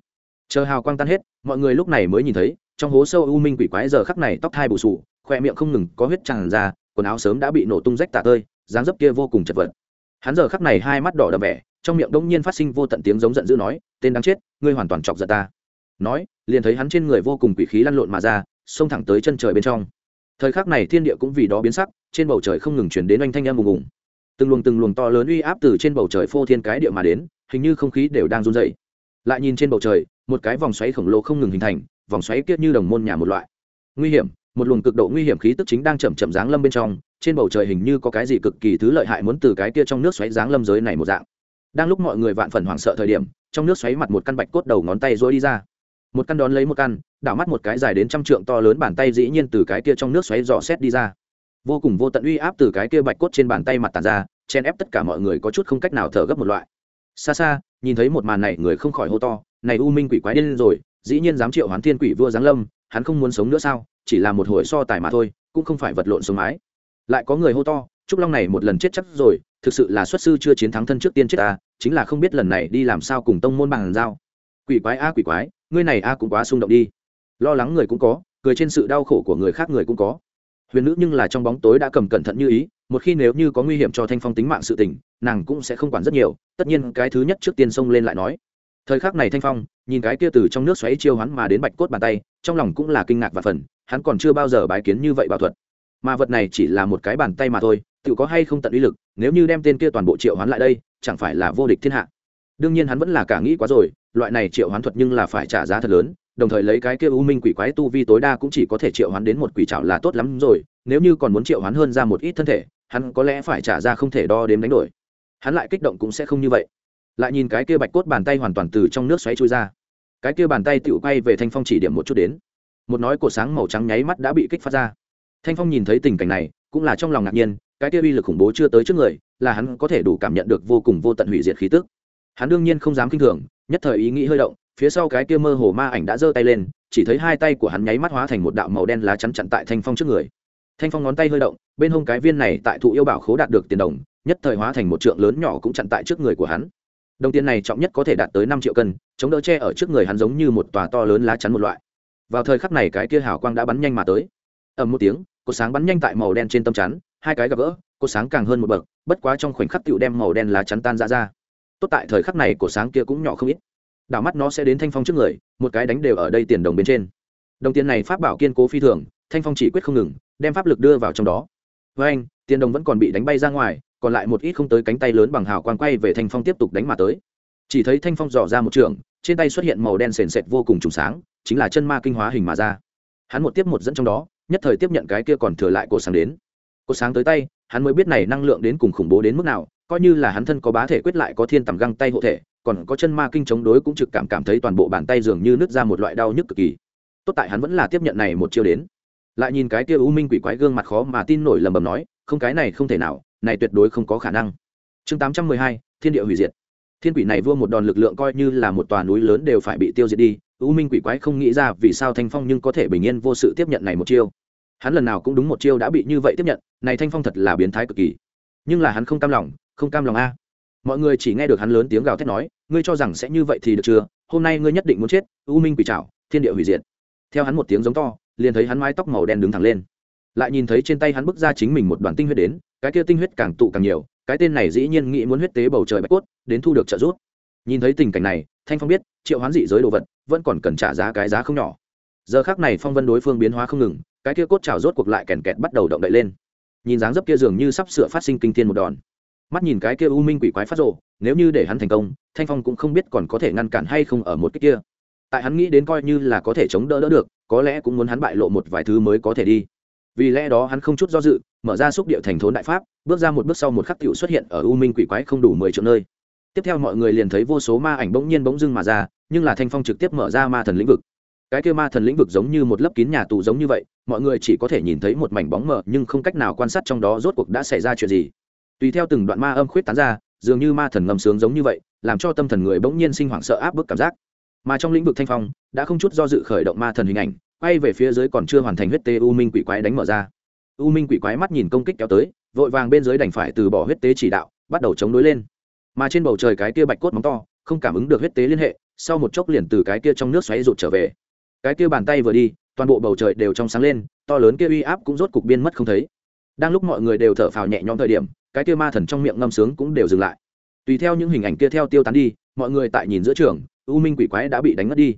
Chờ hào quang tan hết, mọi người lúc này mới nhìn thấy, trong hố sâu u minh quỷ quái giờ khắc này tóc thai bù sụ khoe miệng không ngừng có huyết tràn ra, quần áo sớm đã bị nổ tung rách tạ tơi, dáng dấp kia vô cùng chật vật. Hắn giờ khắc này hai mắt đỏ đậm vẻ, trong miệng đông nhiên phát sinh vô tận tiếng giống giận dữ nói, tên đáng chết, ngươi hoàn toàn chọc giận ta. Nói, liền thấy hắn trên người vô cùng quỷ khí lăn lộn mà ra, xông thẳng tới chân trời bên trong. Thời khắc này thiên địa cũng vì đó biến sắc, trên bầu trời không ngừng chuyển đến oanh thanh em bùng bùng từng luồng từng luồng to lớn uy áp từ trên bầu trời phô thiên cái địa mà đến, hình như không khí đều đang run dậy lại nhìn trên bầu trời, một cái vòng xoáy khổng lồ không ngừng hình thành, vòng xoáy kiết như đồng môn nhà một loại. Nguy hiểm, một luồng cực độ nguy hiểm khí tức chính đang chậm chậm giáng lâm bên trong, trên bầu trời hình như có cái gì cực kỳ thứ lợi hại muốn từ cái kia trong nước xoáy giáng lâm giới này một dạng. Đang lúc mọi người vạn phần hoảng sợ thời điểm, trong nước xoáy mặt một căn bạch cốt đầu ngón tay rối đi ra. Một căn đón lấy một căn, đảo mắt một cái dài đến trăm trượng to lớn bàn tay dĩ nhiên từ cái kia trong nước xoáy dò xét đi ra vô cùng vô tận uy áp từ cái kia bạch cốt trên bàn tay mặt tàn ra, chen ép tất cả mọi người có chút không cách nào thở gấp một loại. Xa xa, nhìn thấy một màn này, người không khỏi hô to, này u minh quỷ quái điên rồi, dĩ nhiên dám triệu hoán thiên quỷ vua giáng lâm, hắn không muốn sống nữa sao? Chỉ là một hồi so tài mà thôi, cũng không phải vật lộn sống mái. Lại có người hô to, trúc long này một lần chết chắc rồi, thực sự là xuất sư chưa chiến thắng thân trước tiên chết ta, chính là không biết lần này đi làm sao cùng tông môn bằng giao. Quỷ quái a, quỷ quái, ngươi này a cũng quá xung động đi. Lo lắng người cũng có, cười trên sự đau khổ của người khác người cũng có huyền nữ nhưng là trong bóng tối đã cầm cẩn thận như ý, một khi nếu như có nguy hiểm cho thanh phong tính mạng sự tình, nàng cũng sẽ không quản rất nhiều, tất nhiên cái thứ nhất trước tiên xông lên lại nói. Thời khắc này thanh phong, nhìn cái kia từ trong nước xoáy chiêu hắn mà đến bạch cốt bàn tay, trong lòng cũng là kinh ngạc và phần hắn còn chưa bao giờ bái kiến như vậy bảo thuật. Mà vật này chỉ là một cái bàn tay mà thôi, tự có hay không tận uy lực, nếu như đem tên kia toàn bộ triệu hoán lại đây, chẳng phải là vô địch thiên hạ. Đương nhiên hắn vẫn là cả nghĩ quá rồi, loại này triệu hoán thuật nhưng là phải trả giá thật lớn đồng thời lấy cái kia u minh quỷ quái tu vi tối đa cũng chỉ có thể triệu hoán đến một quỷ trảo là tốt lắm rồi, nếu như còn muốn triệu hoán hơn ra một ít thân thể, hắn có lẽ phải trả ra không thể đo đếm đánh đổi. Hắn lại kích động cũng sẽ không như vậy. Lại nhìn cái kia bạch cốt bàn tay hoàn toàn từ trong nước xoáy trôi ra. Cái kia bàn tay tựu quay về thanh phong chỉ điểm một chút đến. Một nói cổ sáng màu trắng nháy mắt đã bị kích phát ra. Thanh phong nhìn thấy tình cảnh này, cũng là trong lòng ngạc nhiên, cái kia uy lực khủng bố chưa tới trước người, là hắn có thể đủ cảm nhận được vô cùng vô tận hủy diệt khí tức. Hắn đương nhiên không dám kinh thường, nhất thời ý nghĩ hơi động phía sau cái kia mơ hồ ma ảnh đã giơ tay lên, chỉ thấy hai tay của hắn nháy mắt hóa thành một đạo màu đen lá chắn chặn tại thanh phong trước người. Thanh phong ngón tay hơi động, bên hông cái viên này tại thụ yêu bảo khố đạt được tiền đồng, nhất thời hóa thành một trượng lớn nhỏ cũng chặn tại trước người của hắn. Đồng tiền này trọng nhất có thể đạt tới năm triệu cân, chống đỡ tre ở trước người hắn giống như một tòa to lớn lá chắn một loại. Vào thời khắc này cái kia hào quang đã bắn nhanh mà tới. Ầm một tiếng, cột sáng bắn nhanh tại màu đen trên tâm chắn, hai cái gặp gỡ, cột sáng càng hơn một bậc, bất quá trong khoảnh khắc tựu đem màu đen lá chắn tan ra ra. Tốt tại thời khắc này cột sáng kia cũng nhỏ không ít đảo mắt nó sẽ đến thanh phong trước người, một cái đánh đều ở đây tiền đồng bên trên. Đồng tiền này pháp bảo kiên cố phi thường, thanh phong chỉ quyết không ngừng, đem pháp lực đưa vào trong đó. Với anh, tiền đồng vẫn còn bị đánh bay ra ngoài, còn lại một ít không tới cánh tay lớn bằng hào quang quay về thanh phong tiếp tục đánh mà tới. Chỉ thấy thanh phong dò ra một trường, trên tay xuất hiện màu đen sền sệt vô cùng trùng sáng, chính là chân ma kinh hóa hình mà ra. Hắn một tiếp một dẫn trong đó, nhất thời tiếp nhận cái kia còn thừa lại cổ sáng đến. Cổ sáng tới tay, hắn mới biết này năng lượng đến cùng khủng bố đến mức nào, coi như là hắn thân có bá thể quyết lại có thiên tầm găng tay hộ thể còn có chân ma kinh chống đối cũng trực cảm cảm thấy toàn bộ bàn tay dường như nứt ra một loại đau nhức cực kỳ. Tốt tại hắn vẫn là tiếp nhận này một chiêu đến. Lại nhìn cái kia u minh quỷ quái gương mặt khó mà tin nổi lầm bầm nói, không cái này không thể nào, này tuyệt đối không có khả năng. Chương tám trăm mười hai, thiên địa hủy diệt. Thiên quỷ này vua một đòn lực lượng coi như là một tòa núi lớn đều phải bị tiêu diệt đi, u minh quỷ quái không nghĩ ra vì sao thanh phong nhưng có thể bình yên vô sự tiếp nhận này một chiêu. Hắn lần nào cũng đúng một chiêu đã bị như vậy tiếp nhận, này thanh phong thật là biến thái cực kỳ. Nhưng là hắn không cam lòng, không cam lòng a mọi người chỉ nghe được hắn lớn tiếng gào thét nói, ngươi cho rằng sẽ như vậy thì được chưa? Hôm nay ngươi nhất định muốn chết, u minh quỷ trảo, thiên địa hủy diệt. Theo hắn một tiếng giống to, liền thấy hắn mái tóc màu đen đứng thẳng lên. Lại nhìn thấy trên tay hắn bước ra chính mình một đoàn tinh huyết đến, cái kia tinh huyết càng tụ càng nhiều, cái tên này dĩ nhiên nghĩ muốn huyết tế bầu trời bạch cốt, đến thu được trợ giúp. Nhìn thấy tình cảnh này, thanh phong biết, triệu hoán dị giới đồ vật, vẫn còn cần trả giá cái giá không nhỏ. Giờ khác này phong vân đối phương biến hóa không ngừng, cái kia cốt trào rốt cuộc lại kèn kẹt bắt đầu động đậy lên. Nhìn dáng dấp kia dường như sắp sửa phát sinh kinh thiên một đòn mắt nhìn cái kia u minh quỷ quái phát rộ nếu như để hắn thành công, thanh phong cũng không biết còn có thể ngăn cản hay không ở một cái kia. Tại hắn nghĩ đến coi như là có thể chống đỡ đỡ được, có lẽ cũng muốn hắn bại lộ một vài thứ mới có thể đi. Vì lẽ đó hắn không chút do dự, mở ra xúc điệu thành thốn đại pháp, bước ra một bước sau một khắc tựu xuất hiện ở u minh quỷ quái không đủ mười triệu nơi. Tiếp theo mọi người liền thấy vô số ma ảnh bỗng nhiên bỗng dưng mà ra, nhưng là thanh phong trực tiếp mở ra ma thần lĩnh vực. Cái kia ma thần lĩnh vực giống như một lớp kín nhà tù giống như vậy, mọi người chỉ có thể nhìn thấy một mảnh bóng mờ, nhưng không cách nào quan sát trong đó rốt cuộc đã xảy ra chuyện gì tùy theo từng đoạn ma âm khuyết tán ra, dường như ma thần ngầm sướng giống như vậy, làm cho tâm thần người bỗng nhiên sinh hoảng sợ áp bức cảm giác. Mà trong lĩnh vực thanh phong, đã không chút do dự khởi động ma thần hình ảnh, quay về phía dưới còn chưa hoàn thành huyết tế u minh quỷ quái đánh mở ra. U minh quỷ quái mắt nhìn công kích kéo tới, vội vàng bên dưới đành phải từ bỏ huyết tế chỉ đạo, bắt đầu chống đối lên. Mà trên bầu trời cái kia bạch cốt móng to, không cảm ứng được huyết tế liên hệ, sau một chốc liền từ cái kia trong nước xoáy rụt trở về. Cái kia bàn tay vừa đi, toàn bộ bầu trời đều trong sáng lên, to lớn kia uy áp cũng rốt cục biên mất không thấy. Đang lúc mọi người đều thở phào nhẹ nhõm thời điểm cái kia ma thần trong miệng ngâm sướng cũng đều dừng lại. Tùy theo những hình ảnh kia theo tiêu tán đi, mọi người tại nhìn giữa trường, u minh quỷ quái đã bị đánh mất đi.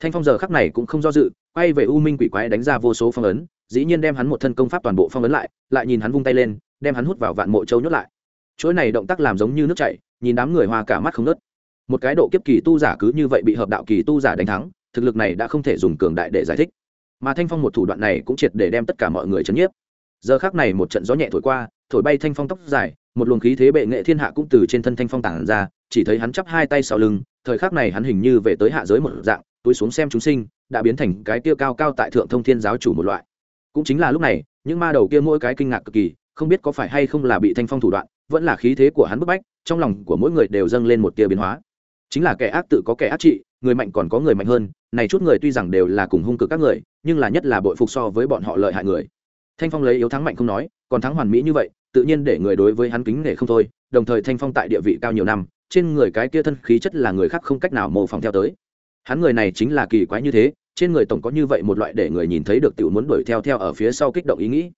Thanh phong giờ khắc này cũng không do dự, quay về u minh quỷ quái đánh ra vô số phong ấn, dĩ nhiên đem hắn một thân công pháp toàn bộ phong ấn lại lại nhìn hắn vung tay lên, đem hắn hút vào vạn mộ châu nhốt lại. Chuỗi này động tác làm giống như nước chảy, nhìn đám người hoa cả mắt không nớt một cái độ kiếp kỳ tu giả cứ như vậy bị hợp đạo kỳ tu giả đánh thắng, thực lực này đã không thể dùng cường đại để giải thích. Mà thanh phong một thủ đoạn này cũng triệt để đem tất cả mọi người chấn nhiếp. Giờ khác này một trận gió nhẹ thổi qua thổi bay thanh phong tóc dài, một luồng khí thế bệ nghệ thiên hạ cũng từ trên thân thanh phong tản ra, chỉ thấy hắn chắp hai tay sau lưng, thời khắc này hắn hình như về tới hạ giới một dạng, túi xuống xem chúng sinh, đã biến thành cái kia cao cao tại thượng thông thiên giáo chủ một loại. Cũng chính là lúc này, những ma đầu kia mỗi cái kinh ngạc cực kỳ, không biết có phải hay không là bị thanh phong thủ đoạn, vẫn là khí thế của hắn bức bách, trong lòng của mỗi người đều dâng lên một tia biến hóa. Chính là kẻ ác tự có kẻ ác trị, người mạnh còn có người mạnh hơn, này chút người tuy rằng đều là cùng hung cực các người, nhưng là nhất là bội phục so với bọn họ lợi hại người. Thanh phong lấy yếu thắng mạnh không nói, còn thắng hoàn mỹ như vậy tự nhiên để người đối với hắn kính nể không thôi, đồng thời thanh phong tại địa vị cao nhiều năm, trên người cái kia thân khí chất là người khác không cách nào mô phỏng theo tới. Hắn người này chính là kỳ quái như thế, trên người tổng có như vậy một loại để người nhìn thấy được tiểu muốn đuổi theo theo ở phía sau kích động ý nghĩ.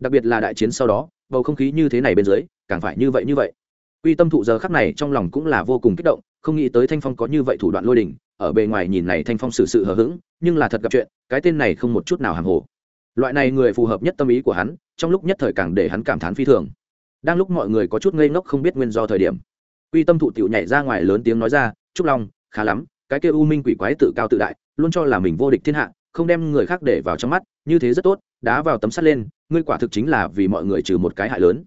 Đặc biệt là đại chiến sau đó, bầu không khí như thế này bên dưới, càng phải như vậy như vậy. Quy tâm thụ giờ khắc này trong lòng cũng là vô cùng kích động, không nghĩ tới thanh phong có như vậy thủ đoạn lôi đình, ở bề ngoài nhìn này thanh phong xử sự hờ hững, nhưng là thật gặp chuyện, cái tên này không một chút nào hàm hồ. Loại này người phù hợp nhất tâm ý của hắn trong lúc nhất thời càng để hắn cảm thán phi thường. Đang lúc mọi người có chút ngây ngốc không biết nguyên do thời điểm, quy tâm thụ tiểu nhảy ra ngoài lớn tiếng nói ra, trúc long, khá lắm, cái kia u minh quỷ quái tự cao tự đại, luôn cho là mình vô địch thiên hạ, không đem người khác để vào trong mắt, như thế rất tốt, đá vào tấm sắt lên, ngươi quả thực chính là vì mọi người trừ một cái hại lớn.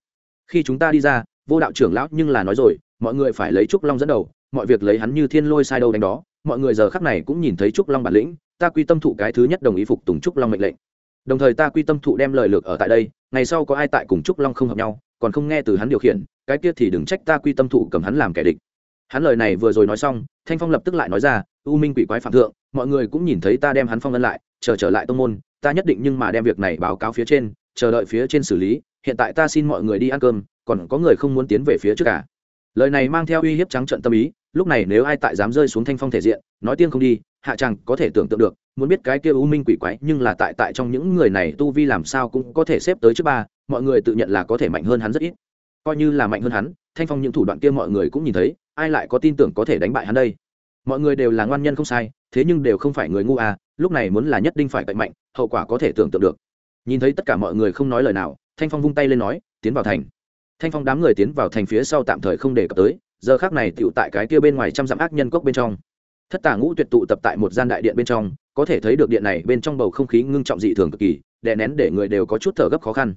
Khi chúng ta đi ra, vô đạo trưởng lão nhưng là nói rồi, mọi người phải lấy trúc long dẫn đầu, mọi việc lấy hắn như thiên lôi sai đâu đánh đó, mọi người giờ khắc này cũng nhìn thấy trúc long bản lĩnh, ta quy tâm thụ cái thứ nhất đồng ý phục tùng trúc long mệnh lệnh đồng thời ta quy tâm thụ đem lời lược ở tại đây, ngày sau có ai tại cùng trúc long không hợp nhau, còn không nghe từ hắn điều khiển, cái kia thì đừng trách ta quy tâm thụ cầm hắn làm kẻ địch. Hắn lời này vừa rồi nói xong, thanh phong lập tức lại nói ra, u minh quỷ quái phạm thượng, mọi người cũng nhìn thấy ta đem hắn phong ân lại, chờ trở lại tông môn, ta nhất định nhưng mà đem việc này báo cáo phía trên, chờ đợi phía trên xử lý, hiện tại ta xin mọi người đi ăn cơm, còn có người không muốn tiến về phía trước cả lời này mang theo uy hiếp trắng trận tâm ý, lúc này nếu ai tại dám rơi xuống thanh phong thể diện, nói tiên không đi, hạ chẳng có thể tưởng tượng được muốn biết cái kia u minh quỷ quái, nhưng là tại tại trong những người này tu vi làm sao cũng có thể xếp tới trước ba, mọi người tự nhận là có thể mạnh hơn hắn rất ít. Coi như là mạnh hơn hắn, thanh phong những thủ đoạn kia mọi người cũng nhìn thấy, ai lại có tin tưởng có thể đánh bại hắn đây? Mọi người đều là ngoan nhân không sai, thế nhưng đều không phải người ngu à lúc này muốn là nhất định phải cạnh mạnh, hậu quả có thể tưởng tượng được. Nhìn thấy tất cả mọi người không nói lời nào, thanh phong vung tay lên nói, tiến vào thành. Thanh phong đám người tiến vào thành phía sau tạm thời không để cập tới, giờ khác này tựu tại cái kia bên ngoài trăm dặm ác nhân cốc bên trong. Thất tả ngũ tuyệt tụ tập tại một gian đại điện bên trong có thể thấy được điện này bên trong bầu không khí ngưng trọng dị thường cực kỳ, đè nén để người đều có chút thở gấp khó khăn.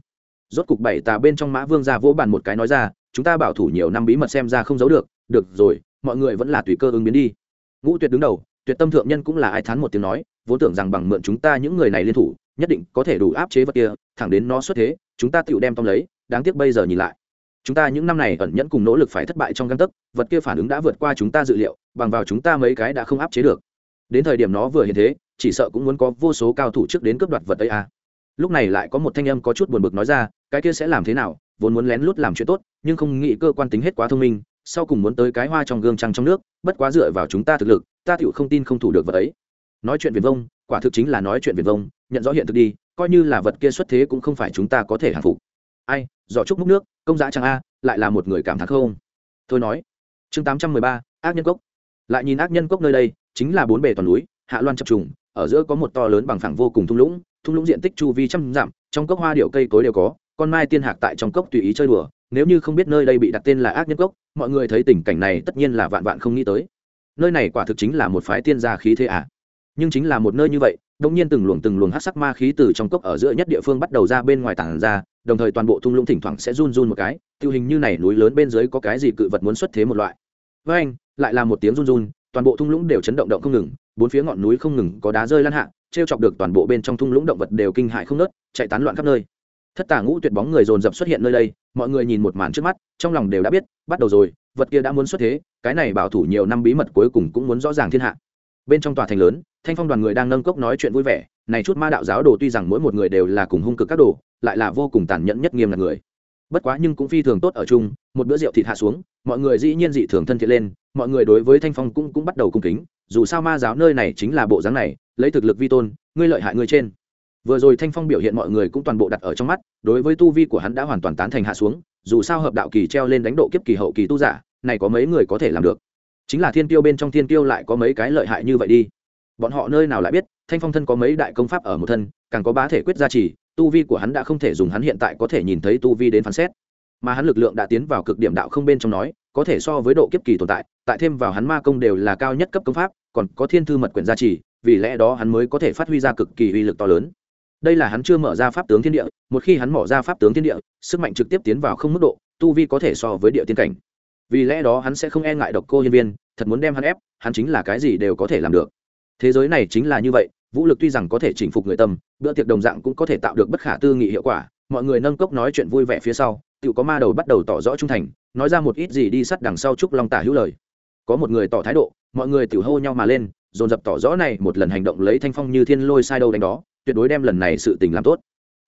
Rốt cục bảy tà bên trong mã vương ra vỗ bàn một cái nói ra, chúng ta bảo thủ nhiều năm bí mật xem ra không giấu được được rồi, mọi người vẫn là tùy cơ ứng biến đi. Ngũ tuyệt đứng đầu, tuyệt tâm thượng nhân cũng là ai thán một tiếng nói, vốn tưởng rằng bằng mượn chúng ta những người này liên thủ, nhất định có thể đủ áp chế vật kia, thẳng đến nó xuất thế, chúng ta tựu đem tông lấy, đáng tiếc bây giờ nhìn lại. Chúng ta những năm này ẩn nhẫn cùng nỗ lực phải thất bại trong găng tấc, vật kia phản ứng đã vượt qua chúng ta dự liệu, bằng vào chúng ta mấy cái đã không áp chế được đến thời điểm nó vừa hiện thế, chỉ sợ cũng muốn có vô số cao thủ trước đến cướp đoạt vật ấy à. lúc này lại có một thanh âm có chút buồn bực nói ra, cái kia sẽ làm thế nào, vốn muốn lén lút làm chuyện tốt, nhưng không nghĩ cơ quan tính hết quá thông minh, sau cùng muốn tới cái hoa trong gương trăng trong nước, bất quá dựa vào chúng ta thực lực, ta tựu không tin không thủ được vật ấy. Nói chuyện viền vông, quả thực chính là nói chuyện viền vông, nhận rõ hiện thực đi, coi như là vật kia xuất thế cũng không phải chúng ta có thể hàng phục. Ai, giỏ trúc múc nước, công giá chẳng a, lại là một người cảm thán không? Tôi nói. Chương tám trăm mười ba, ác nhân cốc lại nhìn ác nhân cốc nơi đây, chính là bốn bề toàn núi, hạ loan chập trùng, ở giữa có một to lớn bằng phẳng vô cùng thung lũng thung lũng diện tích chu vi trăm dặm, trong cốc hoa điệu cây cối đều có, con mai tiên hạc tại trong cốc tùy ý chơi đùa, nếu như không biết nơi đây bị đặt tên là ác nhân cốc, mọi người thấy tình cảnh này tất nhiên là vạn vạn không nghĩ tới. Nơi này quả thực chính là một phái tiên gia khí thế à. Nhưng chính là một nơi như vậy đông nhiên từng luồng từng luồng hát sắc ma khí từ trong cốc ở giữa nhất địa phương bắt đầu ra bên ngoài tảng ra, đồng thời toàn bộ thung lũng thỉnh thoảng sẽ run run một cái, tiêu hình như này núi lớn bên dưới có cái gì cự vật muốn xuất thế một loại. Với anh lại là một tiếng run run, toàn bộ thung lũng đều chấn động động không ngừng, bốn phía ngọn núi không ngừng có đá rơi lăn hạ t chọc được toàn bộ bên trong thung lũng động vật đều kinh hại không nớt chạy tán loạn khắp nơi. Thất tả ngũ tuyệt bóng người dồn dập xuất hiện nơi đây, mọi người nhìn một màn trước mắt, trong lòng đều đã biết, bắt đầu rồi, vật kia đã muốn xuất thế, cái này bảo thủ nhiều năm bí mật cuối cùng cũng muốn rõ ràng thiên hạ. Bên trong tòa thành lớn, thanh phong đoàn người đang nâng cốc nói chuyện vui vẻ, này chút ma đạo giáo đồ tuy rằng mỗi một người đều là cùng hung cực các đồ, lại là vô cùng tàn nhẫn nhất nghiêm là người bất quá nhưng cũng phi thường tốt ở chung, một bữa rượu thịt hạ xuống, mọi người dĩ nhiên dị thường thân thiện lên, mọi người đối với thanh phong cũng cũng bắt đầu cung kính, dù sao ma giáo nơi này chính là bộ dáng này, lấy thực lực vi tôn, ngươi lợi hại ngươi trên. Vừa rồi thanh phong biểu hiện mọi người cũng toàn bộ đặt ở trong mắt, đối với tu vi của hắn đã hoàn toàn tán thành hạ xuống, dù sao hợp đạo kỳ treo lên đánh độ kiếp kỳ hậu kỳ tu giả, này có mấy người có thể làm được? Chính là thiên tiêu bên trong thiên tiêu lại có mấy cái lợi hại như vậy đi. Bọn họ nơi nào lại biết, thanh phong thân có mấy đại công pháp ở một thân, càng có bá thể quyết gia trì tu vi của hắn đã không thể dùng hắn hiện tại có thể nhìn thấy tu vi đến phán xét. Mà hắn lực lượng đã tiến vào cực điểm đạo không bên trong nói, có thể so với độ kiếp kỳ tồn tại tại thêm vào hắn ma công đều là cao nhất cấp công pháp, còn có thiên thư mật quyển gia trì, vì lẽ đó hắn mới có thể phát huy ra cực kỳ uy lực to lớn. Đây là hắn chưa mở ra pháp tướng thiên địa, một khi hắn mở ra pháp tướng thiên địa, sức mạnh trực tiếp tiến vào không mức độ, tu vi có thể so với địa tiên cảnh. Vì lẽ đó hắn sẽ không e ngại độc cô nhân viên, thật muốn đem hắn ép, hắn chính là cái gì đều có thể làm được thế giới này chính là như vậy, vũ lực tuy rằng có thể chinh phục người tâm, bữa tiệc đồng dạng cũng có thể tạo được bất khả tư nghị hiệu quả, mọi người nâng cốc nói chuyện vui vẻ phía sau tự có ma đầu bắt đầu tỏ rõ trung thành, nói ra một ít gì đi sắt đằng sau trúc long tả hữu lời. Có một người tỏ thái độ, mọi người tự hô nhau mà lên, dồn dập tỏ rõ này một lần hành động lấy thanh phong như thiên lôi sai đâu đánh đó, tuyệt đối đem lần này sự tình làm tốt.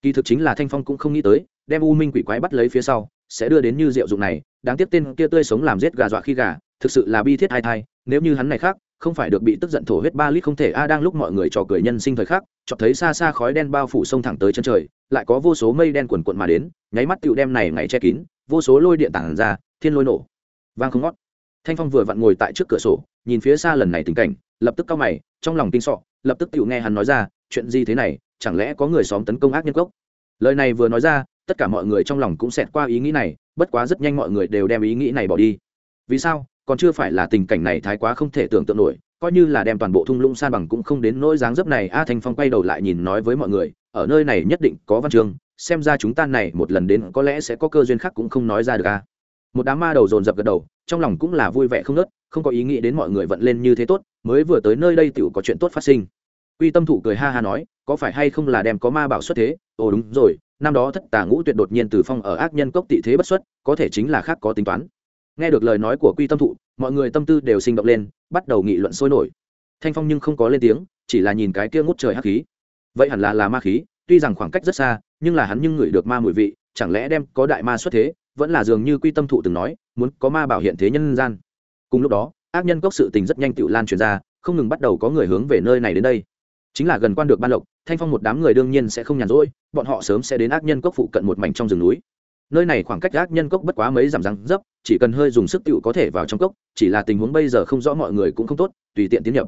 Kỳ thực chính là thanh phong cũng không nghĩ tới, đem u minh quỷ quái bắt lấy phía sau, sẽ đưa đến như diệu dụng này, đáng tiếc tên kia tươi sống làm giết gà dọa khi gà, thực sự là bi thiết hai thai, nếu như hắn này khác không phải được bị tức giận thổ huyết ba lít không thể a, đang lúc mọi người trò cười nhân sinh thời khắc chọc thấy xa xa khói đen bao phủ sông thẳng tới chân trời, lại có vô số mây đen quần quận mà đến, nháy mắt tựu đem này ngày che kín, vô số lôi điện tản ra, thiên lôi nổ. Vang không ngót. Thanh phong vừa vặn ngồi tại trước cửa sổ, nhìn phía xa lần này tình cảnh, lập tức cao mày, trong lòng kinh sọ, lập tức tựu nghe hắn nói ra, chuyện gì thế này, chẳng lẽ có người xóm tấn công ác nhân gốc lời này vừa nói ra, tất cả mọi người trong lòng cũng xẹt qua ý nghĩ này, bất quá rất nhanh mọi người đều đem ý nghĩ này bỏ đi. Vì sao? Còn chưa phải là tình cảnh này thái quá không thể tưởng tượng nổi, coi như là đem toàn bộ thung lũng san bằng cũng không đến nỗi dáng dấp này, a thanh phong quay đầu lại nhìn nói với mọi người, ở nơi này nhất định có văn chương, xem ra chúng ta này một lần đến có lẽ sẽ có cơ duyên khác cũng không nói ra được a. Một đám ma đầu dồn dập gật đầu, trong lòng cũng là vui vẻ không nớt không có ý nghĩ đến mọi người vận lên như thế tốt, mới vừa tới nơi đây tựu có chuyện tốt phát sinh. Quy tâm thủ cười ha ha nói, có phải hay không là đem có ma bảo xuất thế? Ồ, đúng rồi, năm đó thất tà ngũ tuyệt đột nhiên từ phong ở ác nhân cốc tị thế bất xuất, có thể chính là khác có tính toán nghe được lời nói của quy tâm thụ, mọi người tâm tư đều sinh động lên, bắt đầu nghị luận sôi nổi. Thanh phong nhưng không có lên tiếng, chỉ là nhìn cái kia ngút trời hắc khí. Vậy hẳn là là ma khí, tuy rằng khoảng cách rất xa, nhưng là hắn nhưng ngửi được ma mùi vị, chẳng lẽ đem có đại ma xuất thế, vẫn là dường như quy tâm thụ từng nói, muốn có ma bảo hiện thế nhân gian. Cùng lúc đó, ác nhân cốc sự tình rất nhanh tự lan truyền ra, không ngừng bắt đầu có người hướng về nơi này đến đây. Chính là gần quan được ban lộc, thanh phong một đám người đương nhiên sẽ không nhàn rỗi, bọn họ sớm sẽ đến ác nhân cốc phụ cận một mảnh trong rừng núi nơi này khoảng cách ác nhân cốc bất quá mấy dặm răng dấp, chỉ cần hơi dùng sức tựu có thể vào trong cốc, chỉ là tình huống bây giờ không rõ mọi người cũng không tốt, tùy tiện tiến nhập.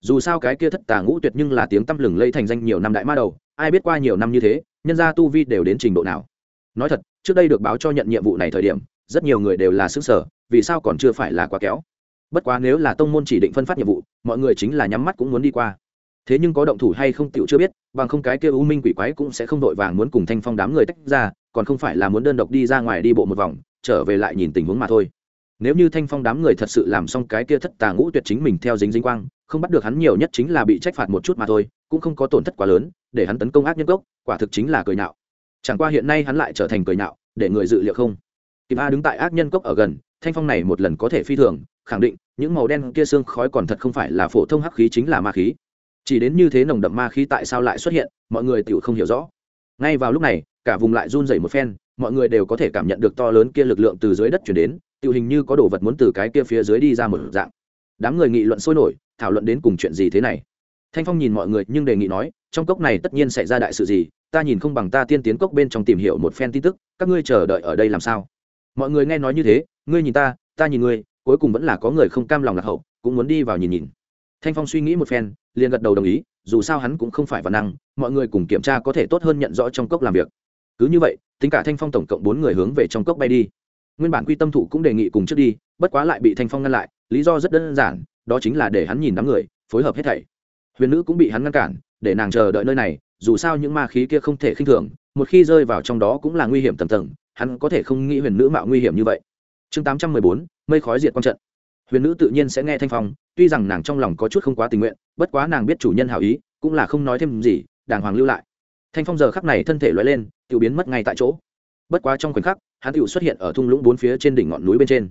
Dù sao cái kia thất tà ngũ tuyệt nhưng là tiếng tăm lừng lây thành danh nhiều năm đại ma đầu, ai biết qua nhiều năm như thế, nhân gia tu vi đều đến trình độ nào. Nói thật, trước đây được báo cho nhận nhiệm vụ này thời điểm, rất nhiều người đều là xứng sở vì sao còn chưa phải là quá kéo bất quá nếu là tông môn chỉ định phân phát nhiệm vụ, mọi người chính là nhắm mắt cũng muốn đi qua. Thế nhưng có động thủ hay không tựu chưa biết, bằng không cái kia u minh quỷ quái cũng sẽ không đội vàng muốn cùng thanh phong đám người tách ra còn không phải là muốn đơn độc đi ra ngoài đi bộ một vòng, trở về lại nhìn tình huống mà thôi. Nếu như thanh phong đám người thật sự làm xong cái kia thất tà ngũ tuyệt chính mình theo dính dính quang, không bắt được hắn nhiều nhất chính là bị trách phạt một chút mà thôi, cũng không có tổn thất quá lớn, để hắn tấn công ác nhân gốc, quả thực chính là cười nhạo. Chẳng qua hiện nay hắn lại trở thành cười nhạo, để người dự liệu không? Kịp a đứng tại ác nhân cốc ở gần, thanh phong này một lần có thể phi thường, khẳng định, những màu đen kia xương khói còn thật không phải là phổ thông hắc khí chính là ma khí. Chỉ đến như thế nồng đậm ma khí tại sao lại xuất hiện, mọi người tự không hiểu rõ ngay vào lúc này, cả vùng lại run rẩy một phen, mọi người đều có thể cảm nhận được to lớn kia lực lượng từ dưới đất chuyển đến tự hình như có đồ vật muốn từ cái kia phía dưới đi ra một dạng. Đám người nghị luận sôi nổi, thảo luận đến cùng chuyện gì thế này. Thanh phong nhìn mọi người nhưng đề nghị nói, trong cốc này tất nhiên xảy ra đại sự gì, ta nhìn không bằng ta tiên tiến cốc bên trong tìm hiểu một phen tin tức, các ngươi chờ đợi ở đây làm sao? Mọi người nghe nói như thế, ngươi nhìn ta ta nhìn ngươi, cuối cùng vẫn là có người không cam lòng lạc hậu, cũng muốn đi vào nhìn nhìn. Thanh phong suy nghĩ một phen, liền gật đầu đồng ý dù sao hắn cũng không phải văn năng, mọi người cùng kiểm tra có thể tốt hơn nhận rõ trong cốc làm việc. Cứ như vậy, tính cả thanh phong tổng cộng bốn người hướng về trong cốc bay đi. Nguyên bản quy tâm thủ cũng đề nghị cùng trước đi, bất quá lại bị thanh phong ngăn lại, lý do rất đơn giản, đó chính là để hắn nhìn đám người, phối hợp hết thảy. Huyền nữ cũng bị hắn ngăn cản, để nàng chờ đợi nơi này, dù sao những ma khí kia không thể khinh thường, một khi rơi vào trong đó cũng là nguy hiểm tầm tầng, hắn có thể không nghĩ huyền nữ mạo nguy hiểm như vậy. Chương tám trăm mười bốn, mây khói diệt quang trận. Huyền nữ tự nhiên sẽ nghe thanh phong tuy rằng nàng trong lòng có chút không quá tình nguyện, bất quá nàng biết chủ nhân hảo ý, cũng là không nói thêm gì, đàng hoàng lưu lại. Thanh phong giờ khắc này thân thể loại lên tự biến mất ngay tại chỗ. Bất quá trong khoảnh khắc, hắn tự xuất hiện ở thung lũng bốn phía trên đỉnh ngọn núi bên trên.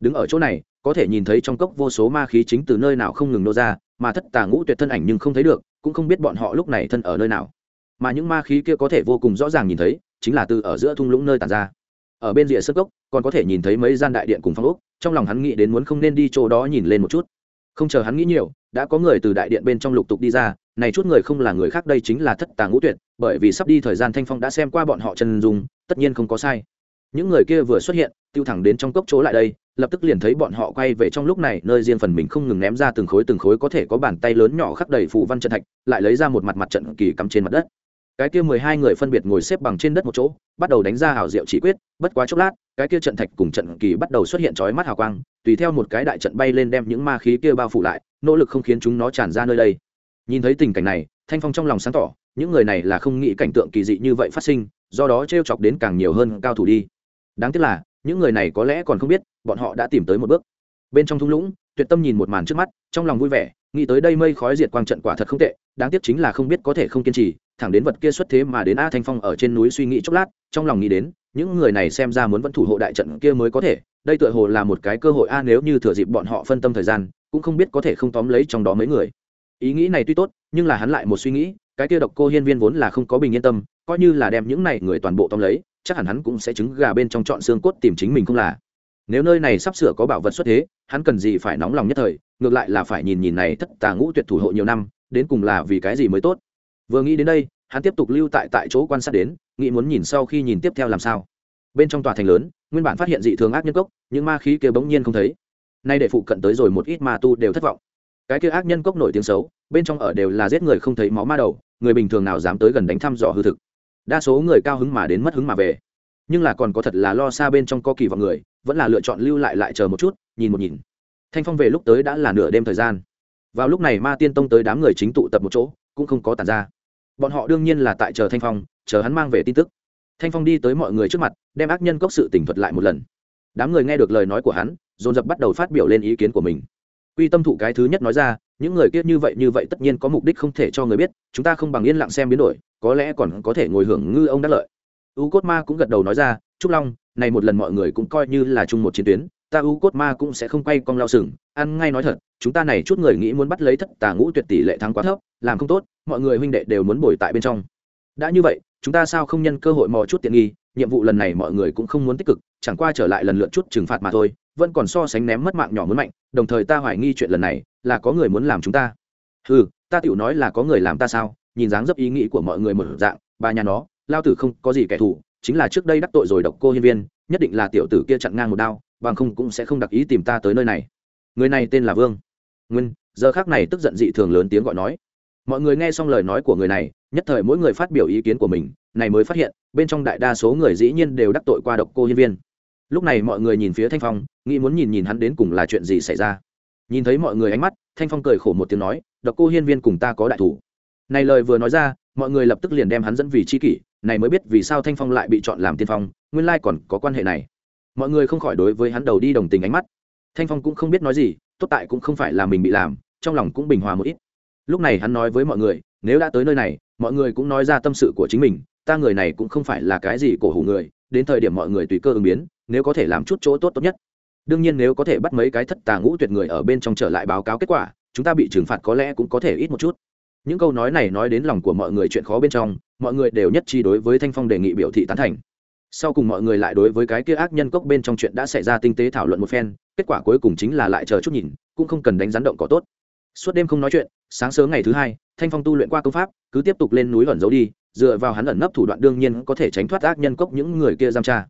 Đứng ở chỗ này, có thể nhìn thấy trong cốc vô số ma khí chính từ nơi nào không ngừng nô ra, mà thất tà ngũ tuyệt thân ảnh nhưng không thấy được, cũng không biết bọn họ lúc này thân ở nơi nào. Mà những ma khí kia có thể vô cùng rõ ràng nhìn thấy, chính là từ ở giữa thung lũng nơi tàn ra. Ở bên rìa sơ cốc, còn có thể nhìn thấy mấy gian đại điện cùng phong ốc, trong lòng hắn nghĩ đến muốn không nên đi chỗ đó nhìn lên một chút không chờ hắn nghĩ nhiều, đã có người từ đại điện bên trong lục tục đi ra, này chút người không là người khác đây chính là thất tà ngũ tuyệt, bởi vì sắp đi thời gian thanh phong đã xem qua bọn họ chân dung, tất nhiên không có sai. Những người kia vừa xuất hiện, tiêu thẳng đến trong cốc chỗ lại đây, lập tức liền thấy bọn họ quay về trong lúc này, nơi riêng phần mình không ngừng ném ra từng khối từng khối có thể có bàn tay lớn nhỏ khắc đầy phù văn trận thạch, lại lấy ra một mặt mặt trận kỳ cắm trên mặt đất. Cái kia mười hai người phân biệt ngồi xếp bằng trên đất một chỗ, bắt đầu đánh ra hào diệu chỉ quyết, bất quá chốc lát, cái kia trận thạch cùng trận kỳ bắt đầu xuất hiện chói mắt hào quang tùy theo một cái đại trận bay lên đem những ma khí kia bao phủ lại, nỗ lực không khiến chúng nó tràn ra nơi đây. Nhìn thấy tình cảnh này, thanh phong trong lòng sáng tỏ, những người này là không nghĩ cảnh tượng kỳ dị như vậy phát sinh, do đó t r e o chọc đến càng nhiều hơn cao thủ đi. Đáng tiếc là, những người này có lẽ còn không biết, bọn họ đã tìm tới một bước. Bên trong thung lũng, tuyệt tâm nhìn một màn trước mắt, trong lòng vui vẻ, nghĩ tới đây mây khói diệt quang trận quả thật không tệ, đáng tiếc chính là không biết có thể không kiên trì, thẳng đến vật kia xuất thế mà đến a thanh phong ở trên núi suy nghĩ chốc lát, trong lòng nghĩ đến, những người này xem ra muốn vẫn thủ hộ đại trận kia mới có thể đây tựa hồ là một cái cơ hội a, nếu như thừa dịp bọn họ phân tâm thời gian, cũng không biết có thể không tóm lấy trong đó mấy người. Ý nghĩ này tuy tốt, nhưng là hắn lại một suy nghĩ, cái kia độc cô hiên viên vốn là không có bình yên tâm, coi như là đem những này người toàn bộ tóm lấy, chắc hẳn hắn cũng sẽ trứng gà bên trong chọn xương cốt tìm chính mình không là. Nếu nơi này sắp sửa có bảo vật xuất thế, hắn cần gì phải nóng lòng nhất thời, ngược lại là phải nhìn nhìn này thất tà ngũ tuyệt thủ hộ nhiều năm, đến cùng là vì cái gì mới tốt. Vừa nghĩ đến đây, hắn tiếp tục lưu tại tại chỗ quan sát đến, nghĩ muốn nhìn sau khi nhìn tiếp theo làm sao. Bên trong tòa thành lớn nguyên bản phát hiện dị thường ác nhân cốc những ma khí kia bỗng nhiên không thấy. Nay để phụ cận tới rồi một ít ma tu đều thất vọng. Cái kia ác nhân cốc nổi tiếng xấu, bên trong ở đều là giết người không thấy máu ma đầu, người bình thường nào dám tới gần đánh thăm dò hư thực. Đa số người cao hứng mà đến mất hứng mà về. Nhưng là còn có thật là lo xa bên trong có kỳ vọng người, vẫn là lựa chọn lưu lại lại chờ một chút, nhìn một nhìn. Thanh phong về lúc tới đã là nửa đêm thời gian. Vào lúc này ma tiên tông tới đám người chính tụ tập một chỗ, cũng không có tàn ra. Bọn họ đương nhiên là tại chờ thanh phong, chờ hắn mang về tin tức thanh phong đi tới mọi người trước mặt, đem ác nhân cốc sự tỉnh thuật lại một lần. Đám người nghe được lời nói của hắn, dồn dập bắt đầu phát biểu lên ý kiến của mình. Quy tâm thụ cái thứ nhất nói ra, những người kia như vậy như vậy tất nhiên có mục đích không thể cho người biết, chúng ta không bằng yên lặng xem biến đổi, có lẽ còn có thể ngồi hưởng ngư ông đắc lợi. U cốt ma cũng gật đầu nói ra, trúc long, này một lần mọi người cũng coi như là chung một chiến tuyến, ta u cốt ma cũng sẽ không quay con lao sừng, ăn ngay nói thật, chúng ta này chút người nghĩ muốn bắt lấy thất tà ngũ tuyệt tỷ lệ thắng quá thấp, làm không tốt, mọi người huynh đệ đều muốn bồi tại bên trong. Đã như vậy chúng ta sao không nhân cơ hội mò chút tiện nghi, nhiệm vụ lần này mọi người cũng không muốn tích cực, chẳng qua trở lại lần lượt chút trừng phạt mà thôi, vẫn còn so sánh ném mất mạng nhỏ muốn mạnh, đồng thời ta hoài nghi chuyện lần này là có người muốn làm chúng ta. Ừ ta tựu nói là có người làm ta sao, nhìn dáng dấp ý nghĩ của mọi người một dạng, bà nhà nó, lao tử không có gì kẻ thù, chính là trước đây đắc tội rồi độc cô hiên viên, nhất định là tiểu tử kia chặn ngang một đao, bằng không cũng sẽ không đặc ý tìm ta tới nơi này. Người này tên là vương. Nguyên, giờ khác này tức giận dị thường lớn tiếng gọi nói mọi người nghe xong lời nói của người này, nhất thời mỗi người phát biểu ý kiến của mình, này mới phát hiện, bên trong đại đa số người dĩ nhiên đều đắc tội qua độc cô hiên viên. Lúc này mọi người nhìn phía thanh phong, nghĩ muốn nhìn nhìn hắn đến cùng là chuyện gì xảy ra. Nhìn thấy mọi người ánh mắt, thanh phong cười khổ một tiếng nói, độc cô hiên viên cùng ta có đại thủ. Này lời vừa nói ra, mọi người lập tức liền đem hắn dẫn vì c h i kỷ, này mới biết vì sao thanh phong lại bị chọn làm tiên phong, nguyên lai còn có quan hệ này. Mọi người không khỏi đối với hắn đầu đi đồng tình ánh mắt. Thanh phong cũng không biết nói gì, tốt tại cũng không phải là mình bị làm, trong lòng cũng bình hòa một ít lúc này hắn nói với mọi người, nếu đã tới nơi này, mọi người cũng nói ra tâm sự của chính mình, ta người này cũng không phải là cái gì cổ hủ người, đến thời điểm mọi người tùy cơ ứng biến, nếu có thể làm chút chỗ tốt tốt nhất. Đương nhiên nếu có thể bắt mấy cái thất tà ngũ tuyệt người ở bên trong trở lại báo cáo kết quả, chúng ta bị trừng phạt có lẽ cũng có thể ít một chút. Những câu nói này nói đến lòng của mọi người chuyện khó bên trong, mọi người đều nhất trí đối với thanh phong đề nghị biểu thị tán thành. Sau cùng mọi người lại đối với cái kia ác nhân cốc bên trong chuyện đã xảy ra tinh tế thảo luận một phen, kết quả cuối cùng chính là lại chờ chút nhìn, cũng không cần đánh rắn động có tốt suốt đêm không nói chuyện, sáng sớm ngày thứ hai, thanh phong tu luyện qua công pháp, cứ tiếp tục lên núi ẩn giấu đi, dựa vào hắn ẩn nấp thủ đoạn đương nhiên có thể tránh thoát ác nhân cốc những người kia giam tra.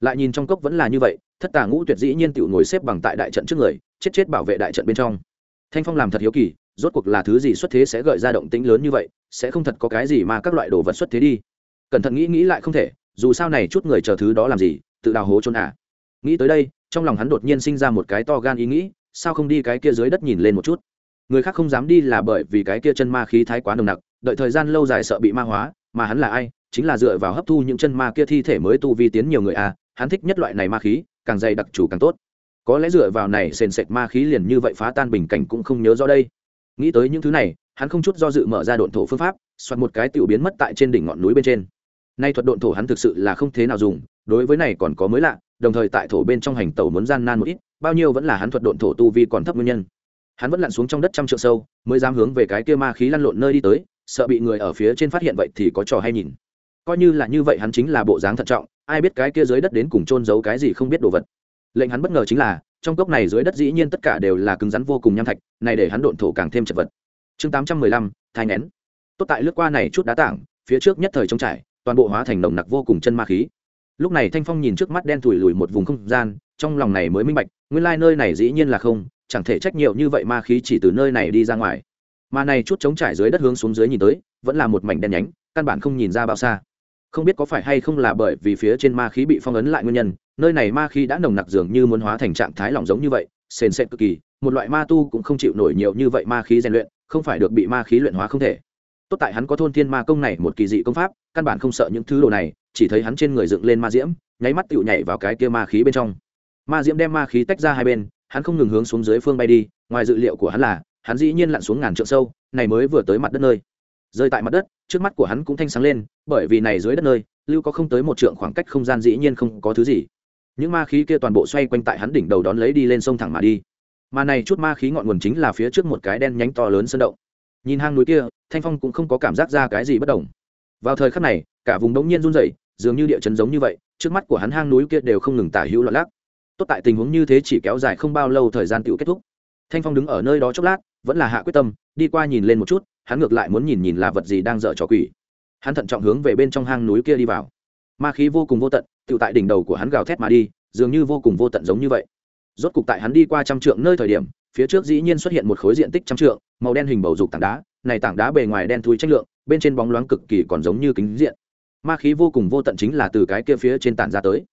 Lại nhìn trong cốc vẫn là như vậy, thất tà ngũ tuyệt dĩ nhiên tự ngồi xếp bằng tại đại trận trước người, chết chết bảo vệ đại trận bên trong. Thanh phong làm thật hiếu kỳ, rốt cuộc là thứ gì xuất thế sẽ gợi ra động tĩnh lớn như vậy, sẽ không thật có cái gì mà các loại đồ vật xuất thế đi. Cẩn thận nghĩ nghĩ lại không thể, dù sao này chút người chờ thứ đó làm gì, tự đào hố trốn à. Nghĩ tới đây, trong lòng hắn đột nhiên sinh ra một cái to gan ý nghĩ, sao không đi cái kia dưới đất nhìn lên một chút người khác không dám đi là bởi vì cái kia chân ma khí thái quá nồng nặc, đợi thời gian lâu dài sợ bị ma hóa, mà hắn là ai? Chính là dựa vào hấp thu những chân ma kia thi thể mới tu vi tiến nhiều người à hắn thích nhất loại này ma khí, càng dày đặc chủ càng tốt. Có lẽ dựa vào này sền sệt ma khí liền như vậy phá tan bình cảnh cũng không nhớ rõ đây. Nghĩ tới những thứ này, hắn không chút do dự mở ra độn thổ phương pháp soạt một cái tiểu biến mất tại trên đỉnh ngọn núi bên trên. Nay thuật độn thổ hắn thực sự là không thế nào dùng, đối với này còn có mới lạ, đồng thời tại thổ bên trong hành tàu muốn gian nan một ít, bao nhiêu vẫn là hắn thuật độn thổ tu vi còn thấp nguyên nhân hắn vẫn lặn xuống trong đất trăm trượng sâu, mới dám hướng về cái kia ma khí lăn lộn nơi đi tới, sợ bị người ở phía trên phát hiện vậy thì có trò hay nhìn. Coi như là như vậy hắn chính là bộ dáng thận trọng, ai biết cái kia dưới đất đến cùng trôn giấu cái gì không biết đồ vật. Lệnh hắn bất ngờ chính là, trong cốc này dưới đất dĩ nhiên tất cả đều là cứng rắn vô cùng nham thạch, này để hắn độn thổ càng thêm chật vật. Chương tám trăm mười lăm, thai nén tốt tại lướt qua này chút đá tảng, phía trước nhất thời trống trải, toàn bộ hóa thành nồng nặc vô cùng chân ma khí. Lúc này thanh phong nhìn trước mắt đen thùi lùi một vùng không gian, trong lòng này mới minh bạch, nguyên lai nơi này dĩ nhiên là không chẳng thể trách nhiều như vậy ma khí chỉ từ nơi này đi ra ngoài. Mà này chút chống trải dưới đất hướng xuống dưới nhìn tới, vẫn là một mảnh đen nhánh, căn bản không nhìn ra bao xa. Không biết có phải hay không là bởi vì phía trên ma khí bị phong ấn lại nguyên nhân, nơi này ma khí đã nồng nặc dường như muốn hóa thành trạng thái lỏng giống như vậy, sền sệt cực kỳ, một loại ma tu cũng không chịu nổi nhiều như vậy ma khí rèn luyện, không phải được bị ma khí luyện hóa không thể. Tốt tại hắn có thôn thiên ma công này một kỳ dị công pháp, căn bản không sợ những thứ đồ này, chỉ thấy hắn trên người dựng lên ma diễm, nháy mắt tựu nhảy vào cái kia ma khí bên trong. Ma diễm đem ma khí tách ra hai bên hắn không ngừng hướng xuống dưới phương bay đi, ngoài dự liệu của hắn là, hắn dĩ nhiên lặn xuống ngàn trượng sâu, này mới vừa tới mặt đất nơi. Rơi tại mặt đất, trước mắt của hắn cũng thanh sáng lên, bởi vì này dưới đất nơi, lưu có không tới một trượng khoảng cách không gian dĩ nhiên không có thứ gì. Những ma khí kia toàn bộ xoay quanh tại hắn đỉnh đầu đón lấy đi lên sông thẳng mà đi. Mà này chút ma khí ngọn nguồn chính là phía trước một cái đen nhánh to lớn sơn động. Nhìn hang núi kia, thanh phong cũng không có cảm giác ra cái gì bất đồng. Vào thời khắc này, cả vùng đống nhiên run rẩy, dường như địa chấn giống như vậy, trước mắt của hắn hang núi kia đều không ngừng tả hữu loạn lắc tốt tại tình huống như thế chỉ kéo dài không bao lâu thời gian tựu kết thúc. Thanh phong đứng ở nơi đó chốc lát, vẫn là hạ quyết tâm, đi qua nhìn lên một chút, hắn ngược lại muốn nhìn nhìn là vật gì đang dở trò quỷ. Hắn thận trọng hướng về bên trong hang núi kia đi vào. Ma khí vô cùng vô tận tự tại đỉnh đầu của hắn gào thét mà đi, dường như vô cùng vô tận giống như vậy. Rốt cục tại hắn đi qua trăm trượng nơi thời điểm, phía trước dĩ nhiên xuất hiện một khối diện tích trăm trượng, màu đen hình bầu dục tảng đá, này tảng đá bề ngoài đen thui chất lượng, bên trên bóng loáng cực kỳ còn giống như kính diện. Ma khí vô cùng vô tận chính là từ cái kia phía trên tản ra tới.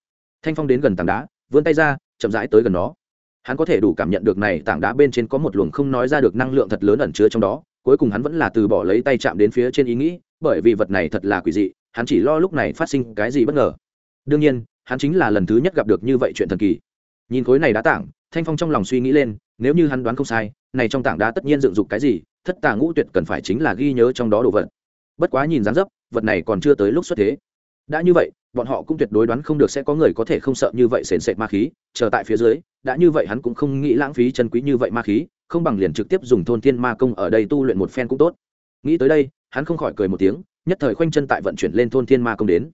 Thanh phong đến gần tảng đá vươn tay ra, chậm rãi tới gần nó. Hắn có thể đủ cảm nhận được này tảng đá bên trên có một luồng không nói ra được năng lượng thật lớn ẩn chứa trong đó, cuối cùng hắn vẫn là từ bỏ lấy tay chạm đến phía trên ý nghĩ, bởi vì vật này thật là quỷ dị, hắn chỉ lo lúc này phát sinh cái gì bất ngờ. Đương nhiên, hắn chính là lần thứ nhất gặp được như vậy chuyện thần kỳ. Nhìn khối này đá tảng, thanh phong trong lòng suy nghĩ lên, nếu như hắn đoán không sai, này trong tảng đá tất nhiên dựng dục cái gì, thất tà ngũ tuyệt cần phải chính là ghi nhớ trong đó đồ vật. Bất quá nhìn dáng dấp, vật này còn chưa tới lúc xuất thế đã như vậy, bọn họ cũng tuyệt đối đoán không được sẽ có người có thể không sợ như vậy sền sệt ma khí, chờ tại phía dưới, đã như vậy hắn cũng không nghĩ lãng phí chân quý như vậy ma khí, không bằng liền trực tiếp dùng thôn thiên ma công ở đây tu luyện một phen cũng tốt. Nghĩ tới đây, hắn không khỏi cười một tiếng, nhất thời khoanh chân tại vận chuyển lên thôn thiên ma công đến.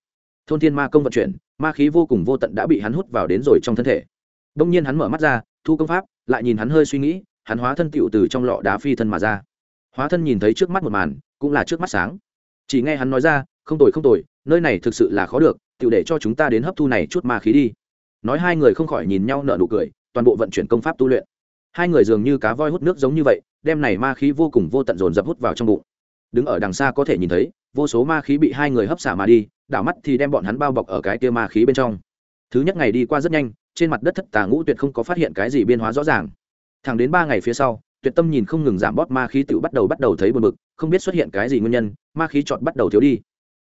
Thôn thiên ma công vận chuyển, ma khí vô cùng vô tận đã bị hắn hút vào đến rồi trong thân thể. Đông nhiên hắn mở mắt ra, thu công pháp, lại nhìn hắn hơi suy nghĩ, hắn hóa thân tựu từ trong lọ đá phi thân mà ra. Hóa thân nhìn thấy trước mắt một màn, cũng là trước mắt sáng. Chỉ nghe hắn nói ra, không tồi không tồi nơi này thực sự là khó được tựu để cho chúng ta đến hấp thu này chút ma khí đi. Nói hai người không khỏi nhìn nhau nở nụ cười, toàn bộ vận chuyển công pháp tu luyện. Hai người dường như cá voi hút nước giống như vậy, đem này ma khí vô cùng vô tận dồn dập hút vào trong bụng. Đứng ở đằng xa có thể nhìn thấy, vô số ma khí bị hai người hấp xả mà đi, đảo mắt thì đem bọn hắn bao bọc ở cái kia ma khí bên trong. Thứ nhất ngày đi qua rất nhanh, trên mặt đất thất tà ngũ tuyệt không có phát hiện cái gì biên hóa rõ ràng. Thẳng đến ba ngày phía sau, tuyệt tâm nhìn không ngừng giảm bóp ma khí tự bắt đầu bắt đầu thấy buồn bực, không biết xuất hiện cái gì nguyên nhân, ma khí chọn bắt đầu thiếu đi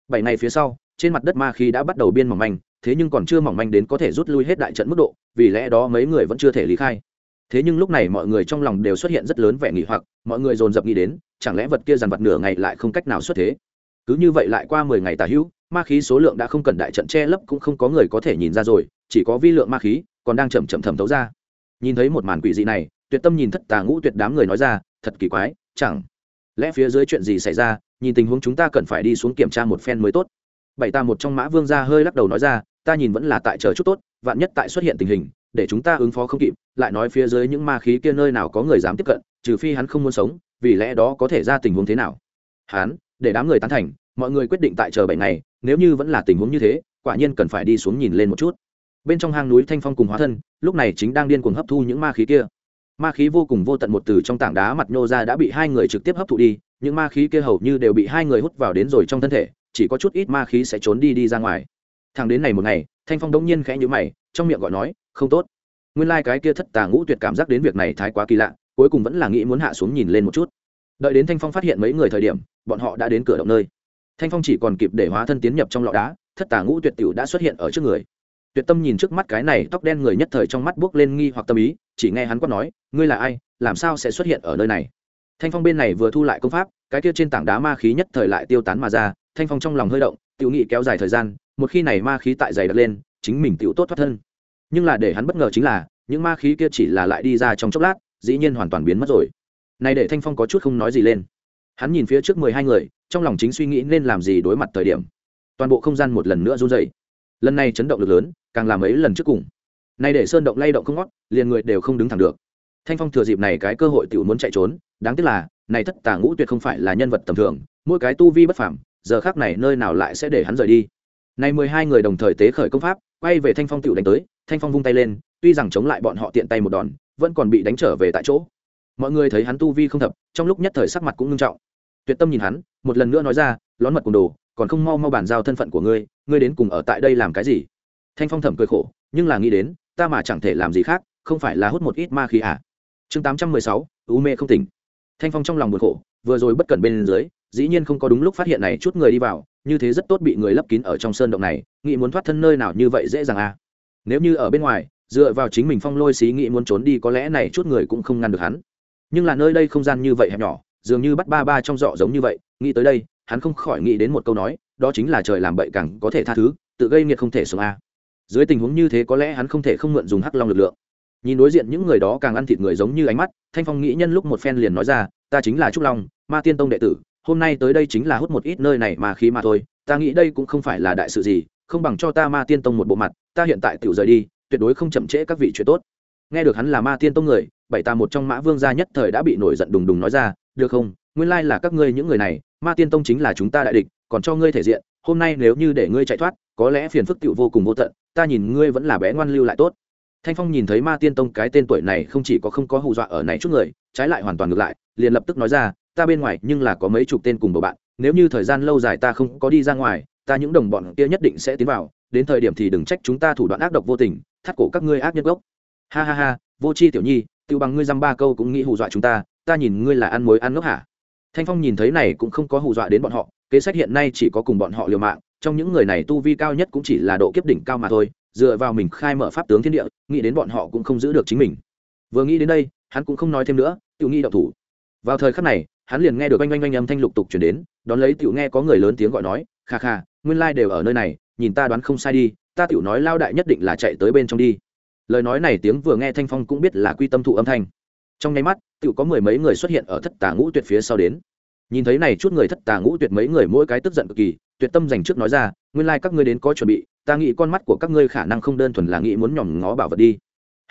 bảy ngày phía sau, trên mặt đất ma khí đã bắt đầu biên mỏng manh, thế nhưng còn chưa mỏng manh đến có thể rút lui hết đại trận mức độ, vì lẽ đó mấy người vẫn chưa thể lý khai. Thế nhưng lúc này mọi người trong lòng đều xuất hiện rất lớn vẻ nghỉ hoặc, mọi người dồn dập nghĩ đến, chẳng lẽ vật kia dàn vật nửa ngày lại không cách nào xuất thế? Cứ như vậy lại qua mười ngày tà hữu, ma khí số lượng đã không cần đại trận che lấp cũng không có người có thể nhìn ra rồi, chỉ có vi lượng ma khí còn đang chậm chậm thẩm thấu ra. Nhìn thấy một màn quỷ dị này, tuyệt tâm nhìn thất tà ngũ tuyệt đám người nói ra, thật kỳ quái, chẳng lẽ phía dưới chuyện gì xảy ra nhìn tình huống chúng ta cần phải đi xuống kiểm tra một phen mới tốt. Bảy ta một trong mã vương ra hơi lắc đầu nói ra, ta nhìn vẫn là tại chờ chút tốt, vạn nhất tại xuất hiện tình hình, để chúng ta ứng phó không kịp, lại nói phía dưới những ma khí kia nơi nào có người dám tiếp cận, trừ phi hắn không muốn sống, vì lẽ đó có thể ra tình huống thế nào? Hắn, để đám người tán thành, mọi người quyết định tại chờ bảy ngày, nếu như vẫn là tình huống như thế, quả nhiên cần phải đi xuống nhìn lên một chút. Bên trong hang núi thanh phong cùng hóa thân, lúc này chính đang điên cuồng hấp thu những ma khí kia. Ma khí vô cùng vô tận một từ trong tảng đá mặt nhô ra đã bị hai người trực tiếp hấp thụ đi những ma khí kia hầu như đều bị hai người hút vào đến rồi trong thân thể, chỉ có chút ít ma khí sẽ trốn đi đi ra ngoài. Thằng đến này một ngày, thanh phong đông nhiên khẽ nhữ mày, trong miệng gọi nói, không tốt. Nguyên lai、like、cái kia thất tà ngũ tuyệt cảm giác đến việc này thái quá kỳ lạ, cuối cùng vẫn là nghĩ muốn hạ xuống nhìn lên một chút. Đợi đến thanh phong phát hiện mấy người thời điểm, bọn họ đã đến cửa động nơi. Thanh phong chỉ còn kịp để hóa thân tiến nhập trong lọ đá, thất tà ngũ tuyệt t i ể u đã xuất hiện ở trước người. Tuyệt tâm nhìn trước mắt cái này, tóc đen người nhất thời trong mắt buốc lên nghi hoặc tâm ý, chỉ nghe hắn quát nói, ngươi là ai? Làm sao sẽ xuất hiện ở nơi này? Thanh phong bên này vừa thu lại công pháp, cái kia trên tảng đá ma khí nhất thời lại tiêu tán mà ra, thanh phong trong lòng hơi động tự nghị kéo dài thời gian, một khi này ma khí tại dày đặt lên, chính mình tự tốt thoát thân. Nhưng là để hắn bất ngờ chính là, những ma khí kia chỉ là lại đi ra trong chốc lát, dĩ nhiên hoàn toàn biến mất rồi. Này để thanh phong có chút không nói gì lên. Hắn nhìn phía trước mười hai người, trong lòng chính suy nghĩ nên làm gì đối mặt thời điểm. Toàn bộ không gian một lần nữa run dày lần này chấn động lực lớn, càng làm ấy lần trước cùng. Nay để sơn động lay động không ngót, liền người đều không đứng thẳng được thanh phong thừa dịp này cái cơ hội tự muốn chạy trốn, đáng tiếc là, này thất tà ngũ tuyệt không phải là nhân vật tầm thường, mỗi cái tu vi bất phẳng giờ khác này nơi nào lại sẽ để hắn rời đi. Này mười hai người đồng thời tế khởi công pháp, quay về thanh phong tựu đánh tới, thanh phong vung tay lên, tuy rằng chống lại bọn họ tiện tay một đòn, vẫn còn bị đánh trở về tại chỗ. Mọi người thấy hắn tu vi không thập, trong lúc nhất thời sắc mặt cũng ngưng trọng. Tuyệt tâm nhìn hắn, một lần nữa nói ra, lón mật cùng đồ, còn không mau mau bàn giao thân phận của ngươi ngươi đến cùng ở tại đây làm cái gì? Thanh phong thẩm cười khổ, nhưng là nghĩ đến, ta mà chẳng thể làm gì khác, không phải là hút một ít ma khí à? Chương tám trăm mười sáu, u mê không tỉnh. Thanh phong trong lòng buồn khổ, vừa rồi bất cẩn bên dưới, dĩ nhiên không có đúng lúc phát hiện này chút người đi vào, như thế rất tốt bị người lấp kín ở trong sơn động này, nghĩ muốn thoát thân nơi nào như vậy dễ dàng à. Nếu như ở bên ngoài, dựa vào chính mình phong lôi xí nghĩ muốn trốn đi có lẽ này chút người cũng không ngăn được hắn. Nhưng là nơi đây không gian như vậy hẹp nhỏ, dường như bắt ba ba trong dọ giống như vậy, nghĩ tới đây, hắn không khỏi nghĩ đến một câu nói, đó chính là trời làm bậy càng có thể tha thứ, tự gây nghiệt không thể sống a dưới tình huống như thế có lẽ hắn không thể không mượn dùng hắc long lực lượng nhìn đối diện những người đó càng ăn thịt người giống như ánh mắt, thanh phong nghĩ nhân lúc một phen liền nói ra, ta chính là trúc long, ma tiên tông đệ tử, hôm nay tới đây chính là hút một ít nơi này mà khí mà thôi, ta nghĩ đây cũng không phải là đại sự gì, không bằng cho ta ma tiên tông một bộ mặt, ta hiện tại tự rời đi, tuyệt đối không chậm trễ các vị chuyện tốt. Nghe được hắn là ma tiên tông người, bảy ta một trong mã vương gia nhất thời đã bị nổi giận đùng đùng nói ra, được không, nguyên lai là các ngươi những người này, ma tiên tông chính là chúng ta đại địch, còn cho ngươi thể diện, hôm nay nếu như để ngươi chạy thoát, có lẽ phiền phức tựu vô cùng vô tận, ta nhìn ngươi vẫn là bé ngoan lưu lại tốt thanh phong nhìn thấy ma tiên tông cái tên tuổi này không chỉ có không có hù dọa ở này chút người, trái lại hoàn toàn ngược lại, liền lập tức nói ra, ta bên ngoài nhưng là có mấy chục tên cùng bầu bạn, nếu như thời gian lâu dài ta không có đi ra ngoài, ta những đồng bọn kia nhất định sẽ tiến vào, đến thời điểm thì đừng trách chúng ta thủ đoạn ác độc vô tình, thắt cổ các ngươi ác nhân gốc. Ha ha ha, vô c h i tiểu nhi tự bằng ngươi dăm ba câu cũng nghĩ hù dọa chúng ta ta nhìn ngươi là ăn mối ăn ngốc hả? Thanh phong nhìn thấy này cũng không có hù dọa đến bọn họ, kế sách hiện nay chỉ có cùng bọn họ liều mạng, trong những người này tu vi cao nhất cũng chỉ là độ kiếp đỉnh cao mà thôi dựa vào mình khai mở pháp tướng thiên địa, nghĩ đến bọn họ cũng không giữ được chính mình. Vừa nghĩ đến đây, hắn cũng không nói thêm nữa tự nghĩ động thủ. Vào thời khắc này, hắn liền nghe được oanh oanh oanh âm thanh lục tục chuyển đến, đón lấy tự nghe có người lớn tiếng gọi nói, kha kha, nguyên lai đều ở nơi này, nhìn ta đoán không sai đi, ta tự nói lao đại nhất định là chạy tới bên trong đi. Lời nói này tiếng vừa nghe thanh phong cũng biết là quy tâm thụ âm thanh. Trong nháy mắt tự có mười mấy người xuất hiện ở thất tà ngũ tuyệt phía sau đến nhìn thấy này chút người thất tà ngũ tuyệt mấy người mỗi cái tức giận cực kỳ tuyệt tâm dành trước nói ra nguyên lai các ngươi đến có chuẩn bị ta nghĩ con mắt của các ngươi khả năng không đơn thuần là nghĩ muốn nhòm ngó bảo vật đi.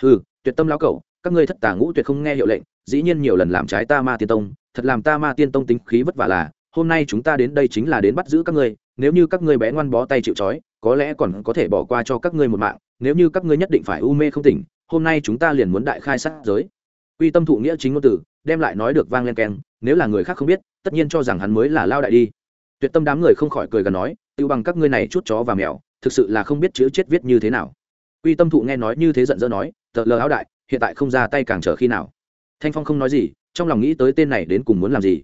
Ừ tuyệt tâm lão cẩu các ngươi thất tà ngũ tuyệt không nghe hiệu lệnh dĩ nhiên nhiều lần làm trái ta ma tiên tông thật làm ta ma tiên tông tính khí vất vả là hôm nay chúng ta đến đây chính là đến bắt giữ các ngươi nếu như các ngươi bé ngoan bó tay chịu trói có lẽ còn có thể bỏ qua cho các ngươi một mạng nếu như các ngươi nhất định phải u mê không tỉnh hôm nay chúng ta liền muốn đại khai sát giới. Quy tâm thụ nghĩa chính ngôn tử, đem lại nói được vang lên keng nếu là người khác không biết tất nhiên cho rằng hắn mới là lao đại đi. Tuyệt tâm đám người không khỏi cười gần nói tự bằng các ngươi này chút chó và mèo, thực sự là không biết chữ chết viết như thế nào. Quy tâm thụ nghe nói như thế giận dỡ nói tờ lờ áo đại, hiện tại không ra tay càng trở khi nào? Thanh phong không nói gì, trong lòng nghĩ tới tên này đến cùng muốn làm gì.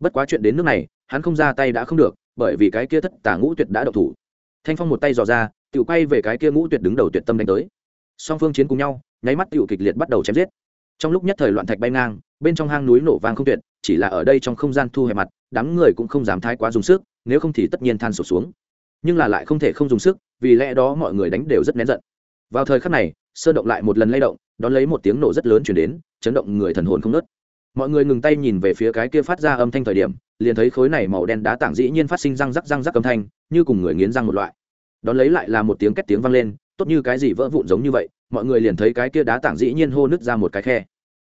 Bất quá chuyện đến nước này, hắn không ra tay đã không được, bởi vì cái kia thất tả ngũ tuyệt đã độc thủ. Thanh phong một tay dò ra tự quay về cái kia ngũ tuyệt đứng đầu tuyệt tâm đánh tới. Song phương chiến cùng nhau, nháy mắt tự kịch liệt bắt đầu chém giết. Trong lúc nhất thời loạn thạch bay ngang bên trong hang núi nổ vang không tuyệt, chỉ là ở đây trong không gian thu hẹp mặt, đám người cũng không dám thái quá dùng sức, nếu không thì tất nhiên than sổ xuống. Nhưng là lại không thể không dùng sức, vì lẽ đó mọi người đánh đều rất nén giận. Vào thời khắc này, sơn động lại một lần lay động, đón lấy một tiếng nổ rất lớn chuyển đến, chấn động người thần hồn không nớt mọi người ngừng tay nhìn về phía cái kia phát ra âm thanh thời điểm, liền thấy khối này màu đen đá tảng dĩ nhiên phát sinh răng rắc răng rắc âm thanh, như cùng người nghiến răng một loại. Đón lấy lại là một tiếng két tiếng vang lên, tốt như cái gì vỡ vụn giống như vậy, mọi người liền thấy cái kia đá tảng dĩ nhiên hô nứt ra một cái khe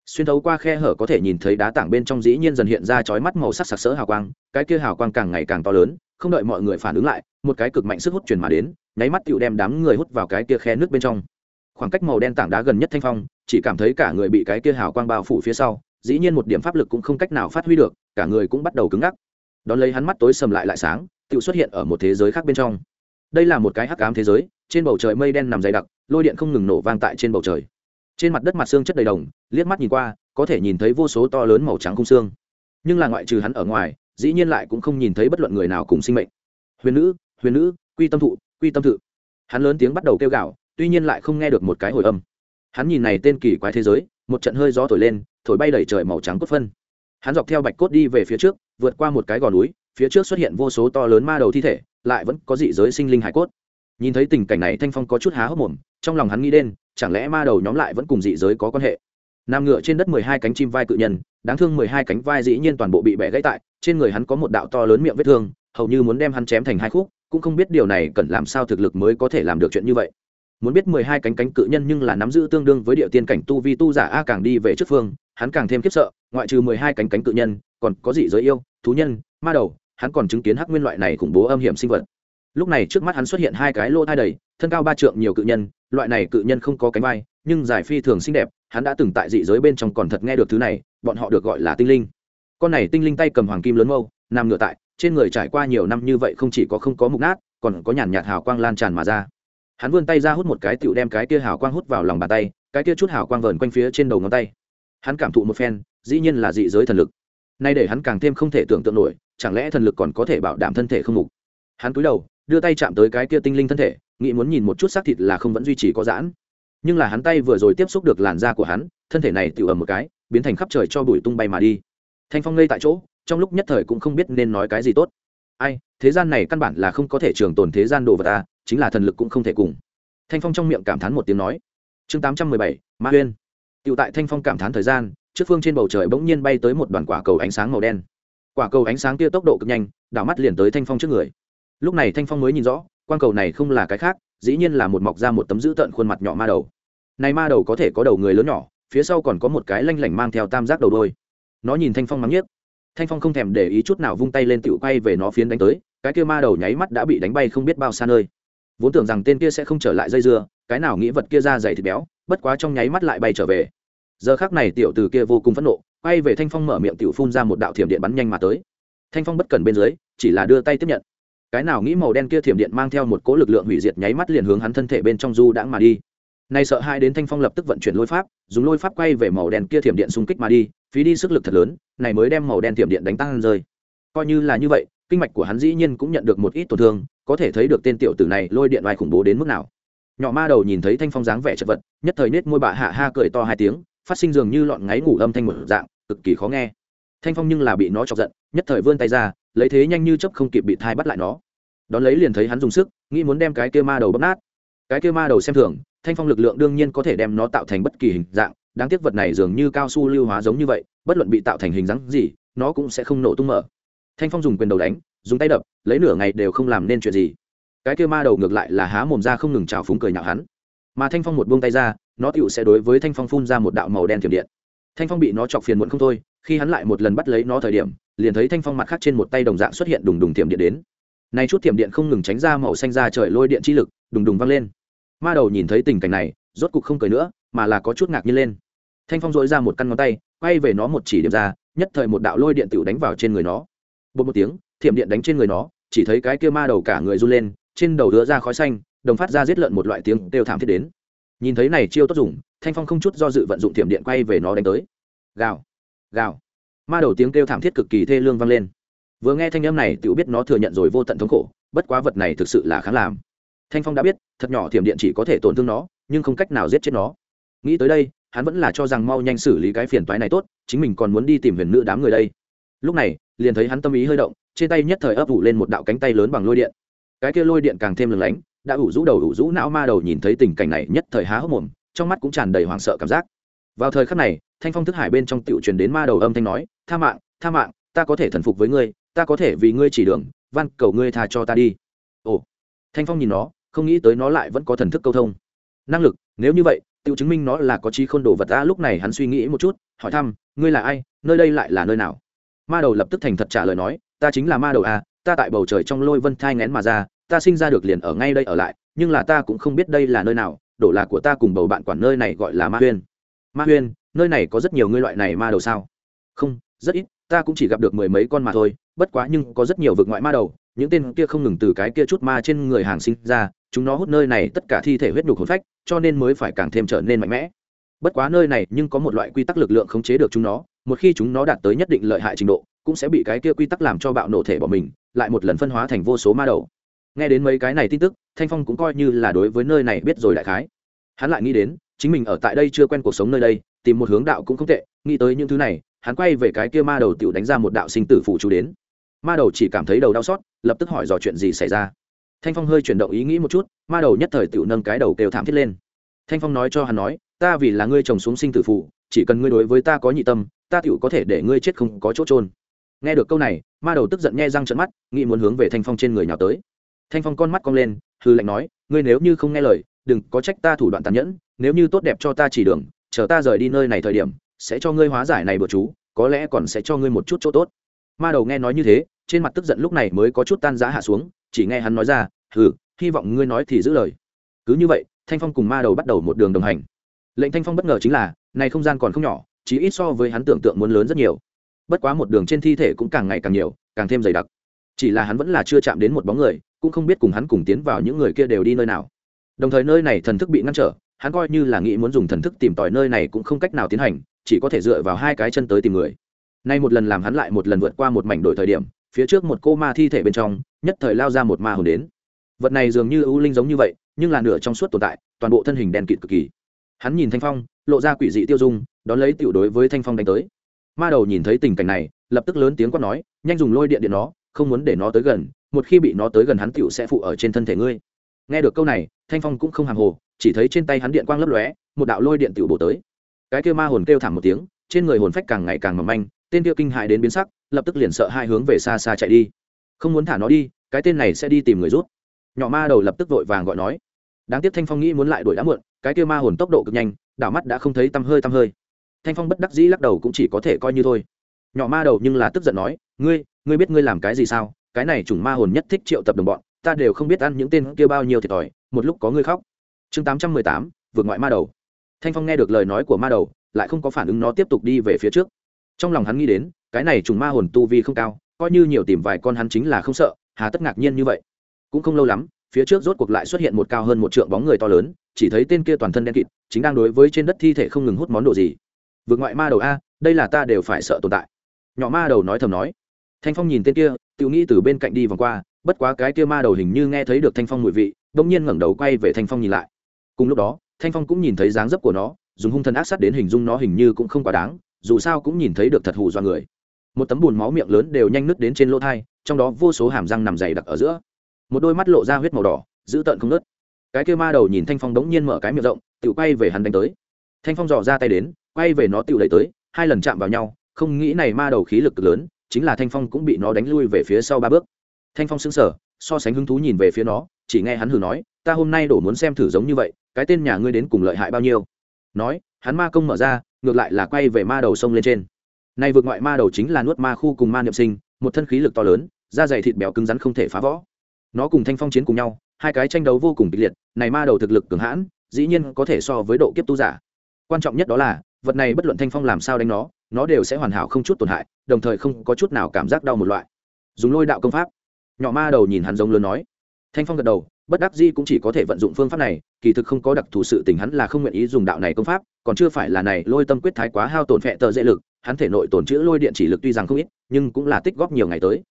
xuyên thấu qua khe hở có thể nhìn thấy đá tảng bên trong dĩ nhiên dần hiện ra chói mắt màu sắc sặc sỡ hào quang, cái kia hào quang càng ngày càng to lớn, không đợi mọi người phản ứng lại, một cái cực mạnh sức hút truyền mà đến, nháy mắt tựu đem đám người hút vào cái kia khe nước bên trong. Khoảng cách màu đen tảng đá gần nhất thanh phong, chỉ cảm thấy cả người bị cái kia hào quang bao phủ phía sau, dĩ nhiên một điểm pháp lực cũng không cách nào phát huy được, cả người cũng bắt đầu cứng ngắc. Đón lấy hắn mắt tối sầm lại lại sáng, tựu xuất hiện ở một thế giới khác bên trong. Đây là một cái hắc ám thế giới, trên bầu trời mây đen nằm dày đặc, lôi điện không ngừng nổ vang tại trên bầu trời trên mặt đất mặt xương chất đầy đồng, liếc mắt nhìn qua, có thể nhìn thấy vô số to lớn màu trắng khung xương. Nhưng là ngoại trừ hắn ở ngoài, dĩ nhiên lại cũng không nhìn thấy bất luận người nào cùng sinh mệnh. Huyền nữ huyền nữ, quy tâm thụ, quy tâm thự. Hắn lớn tiếng bắt đầu kêu gào, tuy nhiên lại không nghe được một cái hồi âm. Hắn nhìn này tên kỳ quái thế giới, một trận hơi gió thổi lên, thổi bay đầy trời màu trắng cốt phân. Hắn dọc theo bạch cốt đi về phía trước, vượt qua một cái gò núi, phía trước xuất hiện vô số to lớn ma đầu thi thể, lại vẫn có dị giới sinh linh hải cốt. Nhìn thấy tình cảnh này, thanh phong có chút há hốc mồm, trong lòng hắn nghĩ đến chẳng lẽ ma đầu nhóm lại vẫn cùng dị giới có quan hệ? Nằm ngựa trên đất mười hai cánh chim vai cự nhân, đáng thương mười hai cánh vai dĩ nhiên toàn bộ bị bẻ gãy tại, trên người hắn có một đạo to lớn miệng vết thương, hầu như muốn đem hắn chém thành hai khúc, cũng không biết điều này cần làm sao thực lực mới có thể làm được chuyện như vậy. Muốn biết mười hai cánh cánh cự nhân nhưng là nắm giữ tương đương với địa tiên cảnh tu vi tu giả a càng đi về trước phương, hắn càng thêm khiếp sợ, ngoại trừ mười hai cánh cánh cự nhân, còn có dị giới yêu, thú nhân, ma đầu, hắn còn chứng kiến hắc nguyên loại này khủng bố âm hiểm sinh vật lúc này trước mắt hắn xuất hiện hai cái lô thai đầy, thân cao ba trượng nhiều cự nhân, loại này cự nhân không có cánh vai, nhưng giải phi thường xinh đẹp, hắn đã từng tại dị giới bên trong còn thật nghe được thứ này, bọn họ được gọi là tinh linh. Con này tinh linh tay cầm hoàng kim lớn mâu, nằm ngựa tại, trên người trải qua nhiều năm như vậy không chỉ có không có mục nát, còn có nhàn nhạt hào quang lan tràn mà ra. Hắn vươn tay ra hút một cái tựu đem cái kia hào quang hút vào lòng bàn tay, cái kia chút hào quang vờn quanh phía trên đầu ngón tay. Hắn cảm thụ một phen, dĩ nhiên là dị giới thần lực. Nay để hắn càng thêm không thể tưởng tượng nổi, chẳng lẽ thần lực còn có thể bảo đảm thân thể không mục? Hắn cúi đầu đưa tay chạm tới cái kia tinh linh thân thể, nghĩ muốn nhìn một chút xác thịt là không vẫn duy trì có giãn. Nhưng là hắn tay vừa rồi tiếp xúc được làn da của hắn, thân thể này tự ầm một cái, biến thành khắp trời cho bụi tung bay mà đi. Thanh phong ngây tại chỗ, trong lúc nhất thời cũng không biết nên nói cái gì tốt. Ai, thế gian này căn bản là không có thể trường tồn thế gian đồ vật ta, chính là thần lực cũng không thể cùng. Thanh phong trong miệng cảm thán một tiếng nói. Chương tám trăm mười bảy, ma huyên. Tựu tại thanh phong cảm thán thời gian, trước phương trên bầu trời bỗng nhiên bay tới một đoàn quả cầu ánh sáng màu đen. Quả cầu ánh sáng kia tốc độ cực nhanh, đảo mắt liền tới thanh phong trước người lúc này thanh phong mới nhìn rõ quan cầu này không là cái khác, dĩ nhiên là một mọc ra một tấm dữ tợn khuôn mặt nhỏ ma đầu. Này ma đầu có thể có đầu người lớn nhỏ, phía sau còn có một cái lanh lảnh mang theo tam giác đầu đôi. Nó nhìn thanh phong mắng nhiếc. Thanh phong không thèm để ý chút nào vung tay lên tựu quay về nó phiến đánh tới, cái kia ma đầu nháy mắt đã bị đánh bay không biết bao xa nơi. Vốn tưởng rằng tên kia sẽ không trở lại dây dưa, cái nào nghĩ vật kia ra dày thịt béo, bất quá trong nháy mắt lại bay trở về. Giờ khác này tiểu từ kia vô cùng phẫn nộ, quay về thanh phong mở miệng tiểu phun ra một đạo thiểm điện bắn nhanh mà tới. Thanh phong bất cần bên dưới, chỉ là đưa tay tiếp nhận cái nào nghĩ màu đen kia thiểm điện mang theo một cỗ lực lượng hủy diệt nháy mắt liền hướng hắn thân thể bên trong du đãng mà đi. Nay sợ hai đến thanh phong lập tức vận chuyển lôi pháp, dùng lôi pháp quay về màu đen kia thiểm điện xung kích mà đi, phí đi sức lực thật lớn, này mới đem màu đen thiểm điện đánh tăng rơi. Coi như là như vậy, kinh mạch của hắn dĩ nhiên cũng nhận được một ít tổn thương, có thể thấy được tên tiểu tử này lôi điện vai khủng bố đến mức nào. Nhỏ ma đầu nhìn thấy thanh phong dáng vẻ chật vật, nhất thời nết môi bạ hạ ha cười to hai tiếng, phát sinh dường như lọn ngáy ngủ âm thanh một dạng, cực kỳ khó nghe. Thanh phong nhưng là bị nó chọc giận, nhất thời vươn tay ra lấy thế nhanh như chấp không kịp bị thai bắt lại nó. Đón lấy liền thấy hắn dùng sức, nghĩ muốn đem cái kia ma đầu bóp nát. Cái kia ma đầu xem thường, thanh phong lực lượng đương nhiên có thể đem nó tạo thành bất kỳ hình dạng, đáng tiếc vật này dường như cao su lưu hóa giống như vậy, bất luận bị tạo thành hình dáng gì, nó cũng sẽ không nổ tung mở. Thanh phong dùng quyền đầu đánh, dùng tay đập, lấy nửa ngày đều không làm nên chuyện gì. Cái kia ma đầu ngược lại là há mồm ra không ngừng trào phúng cười nhạo hắn. Mà thanh phong một buông tay ra, nó tựu sẽ đối với thanh phong phun ra một đạo màu đen thiểm điện. Thanh phong bị nó chọc phiền muộn không thôi khi hắn lại một lần bắt lấy nó thời điểm, liền thấy thanh phong mặt khác trên một tay đồng dạng xuất hiện đùng đùng thiểm điện đến. Nay chút thiểm điện không ngừng tránh ra màu xanh ra trời lôi điện chi lực, đùng đùng văng lên. Ma đầu nhìn thấy tình cảnh này, rốt cục không cười nữa, mà là có chút ngạc nhiên lên. Thanh phong dội ra một căn ngón tay, quay về nó một chỉ điểm ra, nhất thời một đạo lôi điện tựu đánh vào trên người nó. Bột một tiếng, thiểm điện đánh trên người nó, chỉ thấy cái kia ma đầu cả người run lên, trên đầu đứa ra khói xanh, đồng phát ra giết lợn một loại tiếng đều thảm thiết đến. Nhìn thấy này chiêu tốt dùng, thanh phong không chút do dự vận dụng thiểm điện quay về nó đánh tới. Gào gào. Ma đầu tiếng kêu thảm thiết cực kỳ thê lương vang lên. Vừa nghe thanh âm này tự biết nó thừa nhận rồi vô tận thống khổ, bất quá vật này thực sự là kháng làm. Thanh phong đã biết, thật nhỏ thiểm điện chỉ có thể tổn thương nó, nhưng không cách nào giết chết nó. Nghĩ tới đây, hắn vẫn là cho rằng mau nhanh xử lý cái phiền toái này tốt, chính mình còn muốn đi tìm huyền nữ đám người đây. Lúc này, liền thấy hắn tâm ý hơi động, trên tay nhất thời ấp ủ lên một đạo cánh tay lớn bằng lôi điện. Cái kia lôi điện càng thêm lừng lánh, đã ủ rũ đầu ủ rũ não ma đầu nhìn thấy tình cảnh này nhất thời há hốc mồm, trong mắt cũng tràn đầy hoảng sợ cảm giác. Vào thời khắc này thanh phong thức hải bên trong tiểu truyền đến ma đầu âm thanh nói, tha mạng tha mạng, ta có thể thần phục với ngươi, ta có thể vì ngươi chỉ đường, van cầu ngươi tha cho ta đi. Ồ. Thanh phong nhìn nó, không nghĩ tới nó lại vẫn có thần thức câu thông. Năng lực, nếu như vậy tự chứng minh nó là có trí khôn đồ vật ta lúc này hắn suy nghĩ một chút, hỏi thăm, ngươi là ai? Nơi đây lại là nơi nào? Ma đầu lập tức thành thật trả lời nói, ta chính là ma đầu a ta tại bầu trời trong lôi vân thai ngén mà ra, ta sinh ra được liền ở ngay đây ở lại, nhưng là ta cũng không biết đây là nơi nào, đổ là của ta cùng bầu bạn quản nơi này gọi là ma huyên. Ma huyên nơi này có rất nhiều ngươi loại này ma đầu sao? Không, rất ít, ta cũng chỉ gặp được mười mấy con mà thôi, bất quá nhưng có rất nhiều vực ngoại ma đầu, những tên kia không ngừng từ cái kia chút ma trên người hàng sinh ra, chúng nó hút nơi này tất cả thi thể huyết nhục hồn phách, cho nên mới phải càng thêm trở nên mạnh mẽ. Bất quá nơi này nhưng có một loại quy tắc lực lượng khống chế được chúng nó, một khi chúng nó đạt tới nhất định lợi hại trình độ, cũng sẽ bị cái kia quy tắc làm cho bạo nổ thể bỏ mình, lại một lần phân hóa thành vô số ma đầu. Nghe đến mấy cái này tin tức, thanh phong cũng coi như là đối với nơi này biết rồi đại khái. Hắn lại nghĩ đến, chính mình ở tại đây chưa quen cuộc sống nơi đây tìm một hướng đạo cũng không tệ, nghĩ tới những thứ này, hắn quay về cái kia ma đầu tiểu đánh ra một đạo sinh tử phủ chú đến. Ma đầu chỉ cảm thấy đầu đau xót, lập tức hỏi dò chuyện gì xảy ra. Thanh phong hơi chuyển động ý nghĩ một chút, ma đầu nhất thời tiểu nâng cái đầu kêu thảm thiết lên. Thanh phong nói cho hắn nói, ta vì là ngươi chồng xuống sinh tử phủ chỉ cần ngươi đối với ta có nhị tâm, ta tiểu có thể để ngươi chết không có chỗ trôn nghe được câu này, ma đầu tức giận nghe răng trận mắt, nghĩ muốn hướng về thanh phong trên người nhào tới. Thanh phong con mắt cong lên hư lạnh nói, ngươi nếu như không nghe lời, đừng có trách ta thủ đoạn tàn nhẫn, nếu như tốt đẹp cho ta chỉ đường chờ ta rời đi nơi này thời điểm, sẽ cho ngươi hóa giải này bữa chú, có lẽ còn sẽ cho ngươi một chút chỗ tốt. Ma đầu nghe nói như thế, trên mặt tức giận lúc này mới có chút tan giá hạ xuống, chỉ nghe hắn nói ra, hừ, hy vọng ngươi nói thì giữ lời. Cứ như vậy, thanh phong cùng ma đầu bắt đầu một đường đồng hành. Lệnh thanh phong bất ngờ chính là, này không gian còn không nhỏ chỉ ít so với hắn tưởng tượng muốn lớn rất nhiều. Bất quá một đường trên thi thể cũng càng ngày càng nhiều, càng thêm dày đặc. Chỉ là hắn vẫn là chưa chạm đến một bóng người, cũng không biết cùng hắn cùng tiến vào những người kia đều đi nơi nào. Đồng thời nơi này thần thức bị ngăn trở hắn coi như là nghĩ muốn dùng thần thức tìm tòi nơi này cũng không cách nào tiến hành, chỉ có thể dựa vào hai cái chân tới tìm người. Nay một lần làm hắn lại một lần vượt qua một mảnh đổi thời điểm, phía trước một cô ma thi thể bên trong, nhất thời lao ra một ma hồn đến. Vật này dường như ưu linh giống như vậy, nhưng là nửa trong suốt tồn tại, toàn bộ thân hình đen kịt cực kỳ. Hắn nhìn thanh phong, lộ ra quỷ dị tiêu dung, đón lấy tiểu đối với thanh phong đánh tới. Ma đầu nhìn thấy tình cảnh này, lập tức lớn tiếng quát nói, nhanh dùng lôi điện điện nó, không muốn để nó tới gần, một khi bị nó tới gần hắn tiểu sẽ phụ ở trên thân thể ngươi. Nghe được câu này, thanh phong cũng không hàng hồ chỉ thấy trên tay hắn điện quang lấp lóe, một đạo lôi điện tiểu bổ tới. Cái kia ma hồn kêu thảm một tiếng, trên người hồn phách càng ngày càng mỏng manh, tên kia kinh hại đến biến sắc, lập tức liền sợ hai hướng về xa xa chạy đi. Không muốn thả nó đi, cái tên này sẽ đi tìm người rút. Nhỏ ma đầu lập tức vội vàng gọi nói. Đáng tiếc thanh phong nghĩ muốn lại đuổi đã muộn, cái kia ma hồn tốc độ cực nhanh, đảo mắt đã không thấy tăm hơi tăm hơi. Thanh phong bất đắc dĩ lắc đầu cũng chỉ có thể coi như thôi. Nhỏ ma đầu nhưng là tức giận nói, ngươi ngươi biết ngươi làm cái gì sao? Cái này chủng ma hồn nhất thích triệu tập đồng bọn, ta đều không biết ăn những tên kia bao nhiêu thiệt thòi, một lúc có ngươi khóc chương tám trăm mười tám, vượt ngoại ma đầu. Thanh phong nghe được lời nói của ma đầu, lại không có phản ứng nó tiếp tục đi về phía trước. Trong lòng hắn nghĩ đến, cái này trùng ma hồn tu vi không cao, coi như nhiều tìm vài con hắn chính là không sợ, hà tất ngạc nhiên như vậy. Cũng không lâu lắm, phía trước rốt cuộc lại xuất hiện một cao hơn một trượng bóng người to lớn, chỉ thấy tên kia toàn thân đen kịt, chính đang đối với trên đất thi thể không ngừng hút món đồ gì. Vượt ngoại ma đầu a, đây là ta đều phải sợ tồn tại. Nhỏ ma đầu nói thầm nói. Thanh phong nhìn tên kia, tự nghĩ từ bên cạnh đi vòng qua, bất quá cái kia ma đầu hình như nghe thấy được thanh phong mùi vị đ ỗ n g nhiên ngẩng đầu quay về thanh phong nhìn lại cùng lúc đó, thanh phong cũng nhìn thấy dáng dấp của nó, dùng hung thần ác sát đến hình dung nó hình như cũng không quá đáng, dù sao cũng nhìn thấy được thật hù do người. Một tấm bùn máu miệng lớn đều nhanh nứt đến trên lỗ thai, trong đó vô số hàm răng nằm dày đặc ở giữa. Một đôi mắt lộ ra huyết màu đỏ giữ tợn không nứt cái kia ma đầu nhìn thanh phong đống nhiên mở cái miệng rộng, tự quay về hắn đánh tới. Thanh phong dò ra tay đến, quay về nó tự đẩy tới, hai lần chạm vào nhau, không nghĩ này ma đầu khí lực cực lớn, chính là thanh phong cũng bị nó đánh lui về phía sau ba bước. Thanh phong sững sờ, so sánh hứng thú nhìn về phía nó, chỉ nghe hắn hừ nói ta hôm nay đổ muốn xem thử giống như vậy, cái tên nhà ngươi đến cùng lợi hại bao nhiêu? Nói, hắn ma công mở ra, ngược lại là quay về ma đầu sông lên trên. Nay vượt ngoại ma đầu chính là nuốt ma khu cùng ma niệm sinh, một thân khí lực to lớn, da dày thịt béo cứng rắn không thể phá võ nó cùng thanh phong chiến cùng nhau, hai cái tranh đấu vô cùng kịch liệt, này ma đầu thực lực cường hãn, dĩ nhiên có thể so với độ kiếp tu giả. Quan trọng nhất đó là, vật này bất luận thanh phong làm sao đánh nó nó đều sẽ hoàn hảo không chút tổn hại, đồng thời không có chút nào cảm giác đau một loại. Dùng lôi đạo công pháp. Nhỏ ma đầu nhìn hắn giống lớn nói. Thanh phong gật đầu bất đắc di cũng chỉ có thể vận dụng phương pháp này, kỳ thực không có đặc thù sự tình hắn là không nguyện ý dùng đạo này công pháp, còn chưa phải là này, lôi tâm quyết thái quá hao tổn phệ tờ dễ lực, hắn thể nội tổn chữ lôi điện chỉ lực tuy rằng không ít, nhưng cũng là tích góp nhiều ngày tới.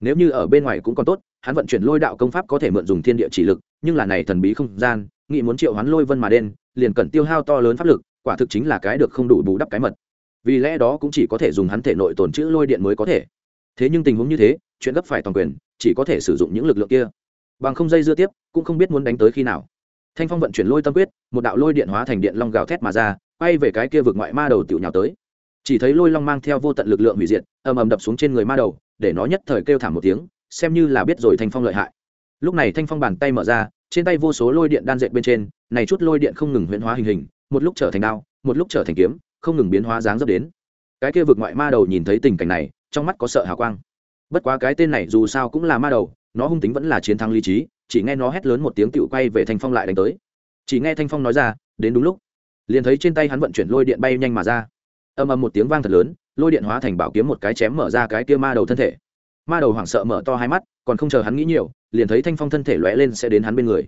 Nếu như ở bên ngoài cũng còn tốt, hắn vận chuyển lôi đạo công pháp có thể mượn dùng thiên địa chỉ lực, nhưng là này thần bí không gian nghị muốn triệu hoán lôi vân mà đen, liền cần tiêu hao to lớn pháp lực, quả thực chính là cái được không đủ bù đắp cái mật. Vì lẽ đó cũng chỉ có thể dùng hắn thể nội tổn chữ lôi điện mới có thể. Thế nhưng tình huống như thế, chuyện gấp phải toàn quyền, chỉ có thể sử dụng những lực lượng kia bằng không dây dưa tiếp, cũng không biết muốn đánh tới khi nào. Thanh phong vận chuyển lôi tâm quyết, một đạo lôi điện hóa thành điện long gào thét mà ra, bay về cái kia vực ngoại ma đầu tiểu nhào tới. Chỉ thấy lôi long mang theo vô tận lực lượng hủy diệt, ầm ầm đập xuống trên người ma đầu, để nó nhất thời kêu thảm một tiếng, xem như là biết rồi thanh phong lợi hại. Lúc này thanh phong bàn tay mở ra, trên tay vô số lôi điện đan dệt bên trên, này chút lôi điện không ngừng huyễn hóa hình hình, một lúc trở thành đao, một lúc trở thành kiếm, không ngừng biến hóa dáng dấp đến. Cái kia vực ngoại ma đầu nhìn thấy tình cảnh này, trong mắt có sợ hào quang. Bất quá cái tên này dù sao cũng là ma đầu nó hung tính vẫn là chiến thắng lý trí, chỉ nghe nó hét lớn một tiếng tựu quay về thanh phong lại đánh tới. Chỉ nghe thanh phong nói ra, đến đúng lúc. Liền thấy trên tay hắn vận chuyển lôi điện bay nhanh mà ra. Âm âm một tiếng vang thật lớn, lôi điện hóa thành bảo kiếm một cái chém mở ra cái kia ma đầu thân thể. Ma đầu hoảng sợ mở to hai mắt, còn không chờ hắn nghĩ nhiều, liền thấy thanh phong thân thể lóe lên sẽ đến hắn bên người.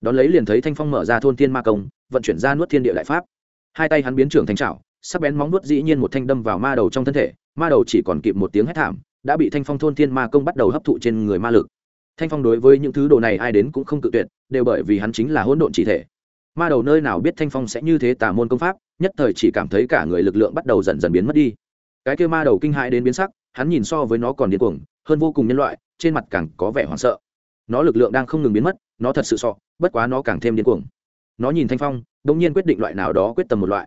Đón lấy liền thấy thanh phong mở ra thôn thiên ma công, vận chuyển ra nuốt thiên địa đại pháp. Hai tay hắn biến trưởng thành trảo sắc bén móng nuốt dĩ nhiên một thanh đâm vào ma đầu trong thân thể, ma đầu chỉ còn kịp một tiếng hét thảm, đã bị thanh phong thôn thiên ma công bắt đầu hấp thụ trên người ma lực thanh phong đối với những thứ đồ này ai đến cũng không tự tuyệt, đều bởi vì hắn chính là hỗn độn chỉ thể. Ma đầu nơi nào biết thanh phong sẽ như thế tà môn công pháp, nhất thời chỉ cảm thấy cả người lực lượng bắt đầu dần dần biến mất đi. Cái kia ma đầu kinh hãi đến biến sắc, hắn nhìn so với nó còn điên cuồng, hơn vô cùng nhân loại, trên mặt càng có vẻ hoảng sợ. Nó lực lượng đang không ngừng biến mất, nó thật sự so bất quá nó càng thêm điên cuồng. Nó nhìn thanh phong đ ỗ n g nhiên quyết định loại nào đó quyết tâm một loại.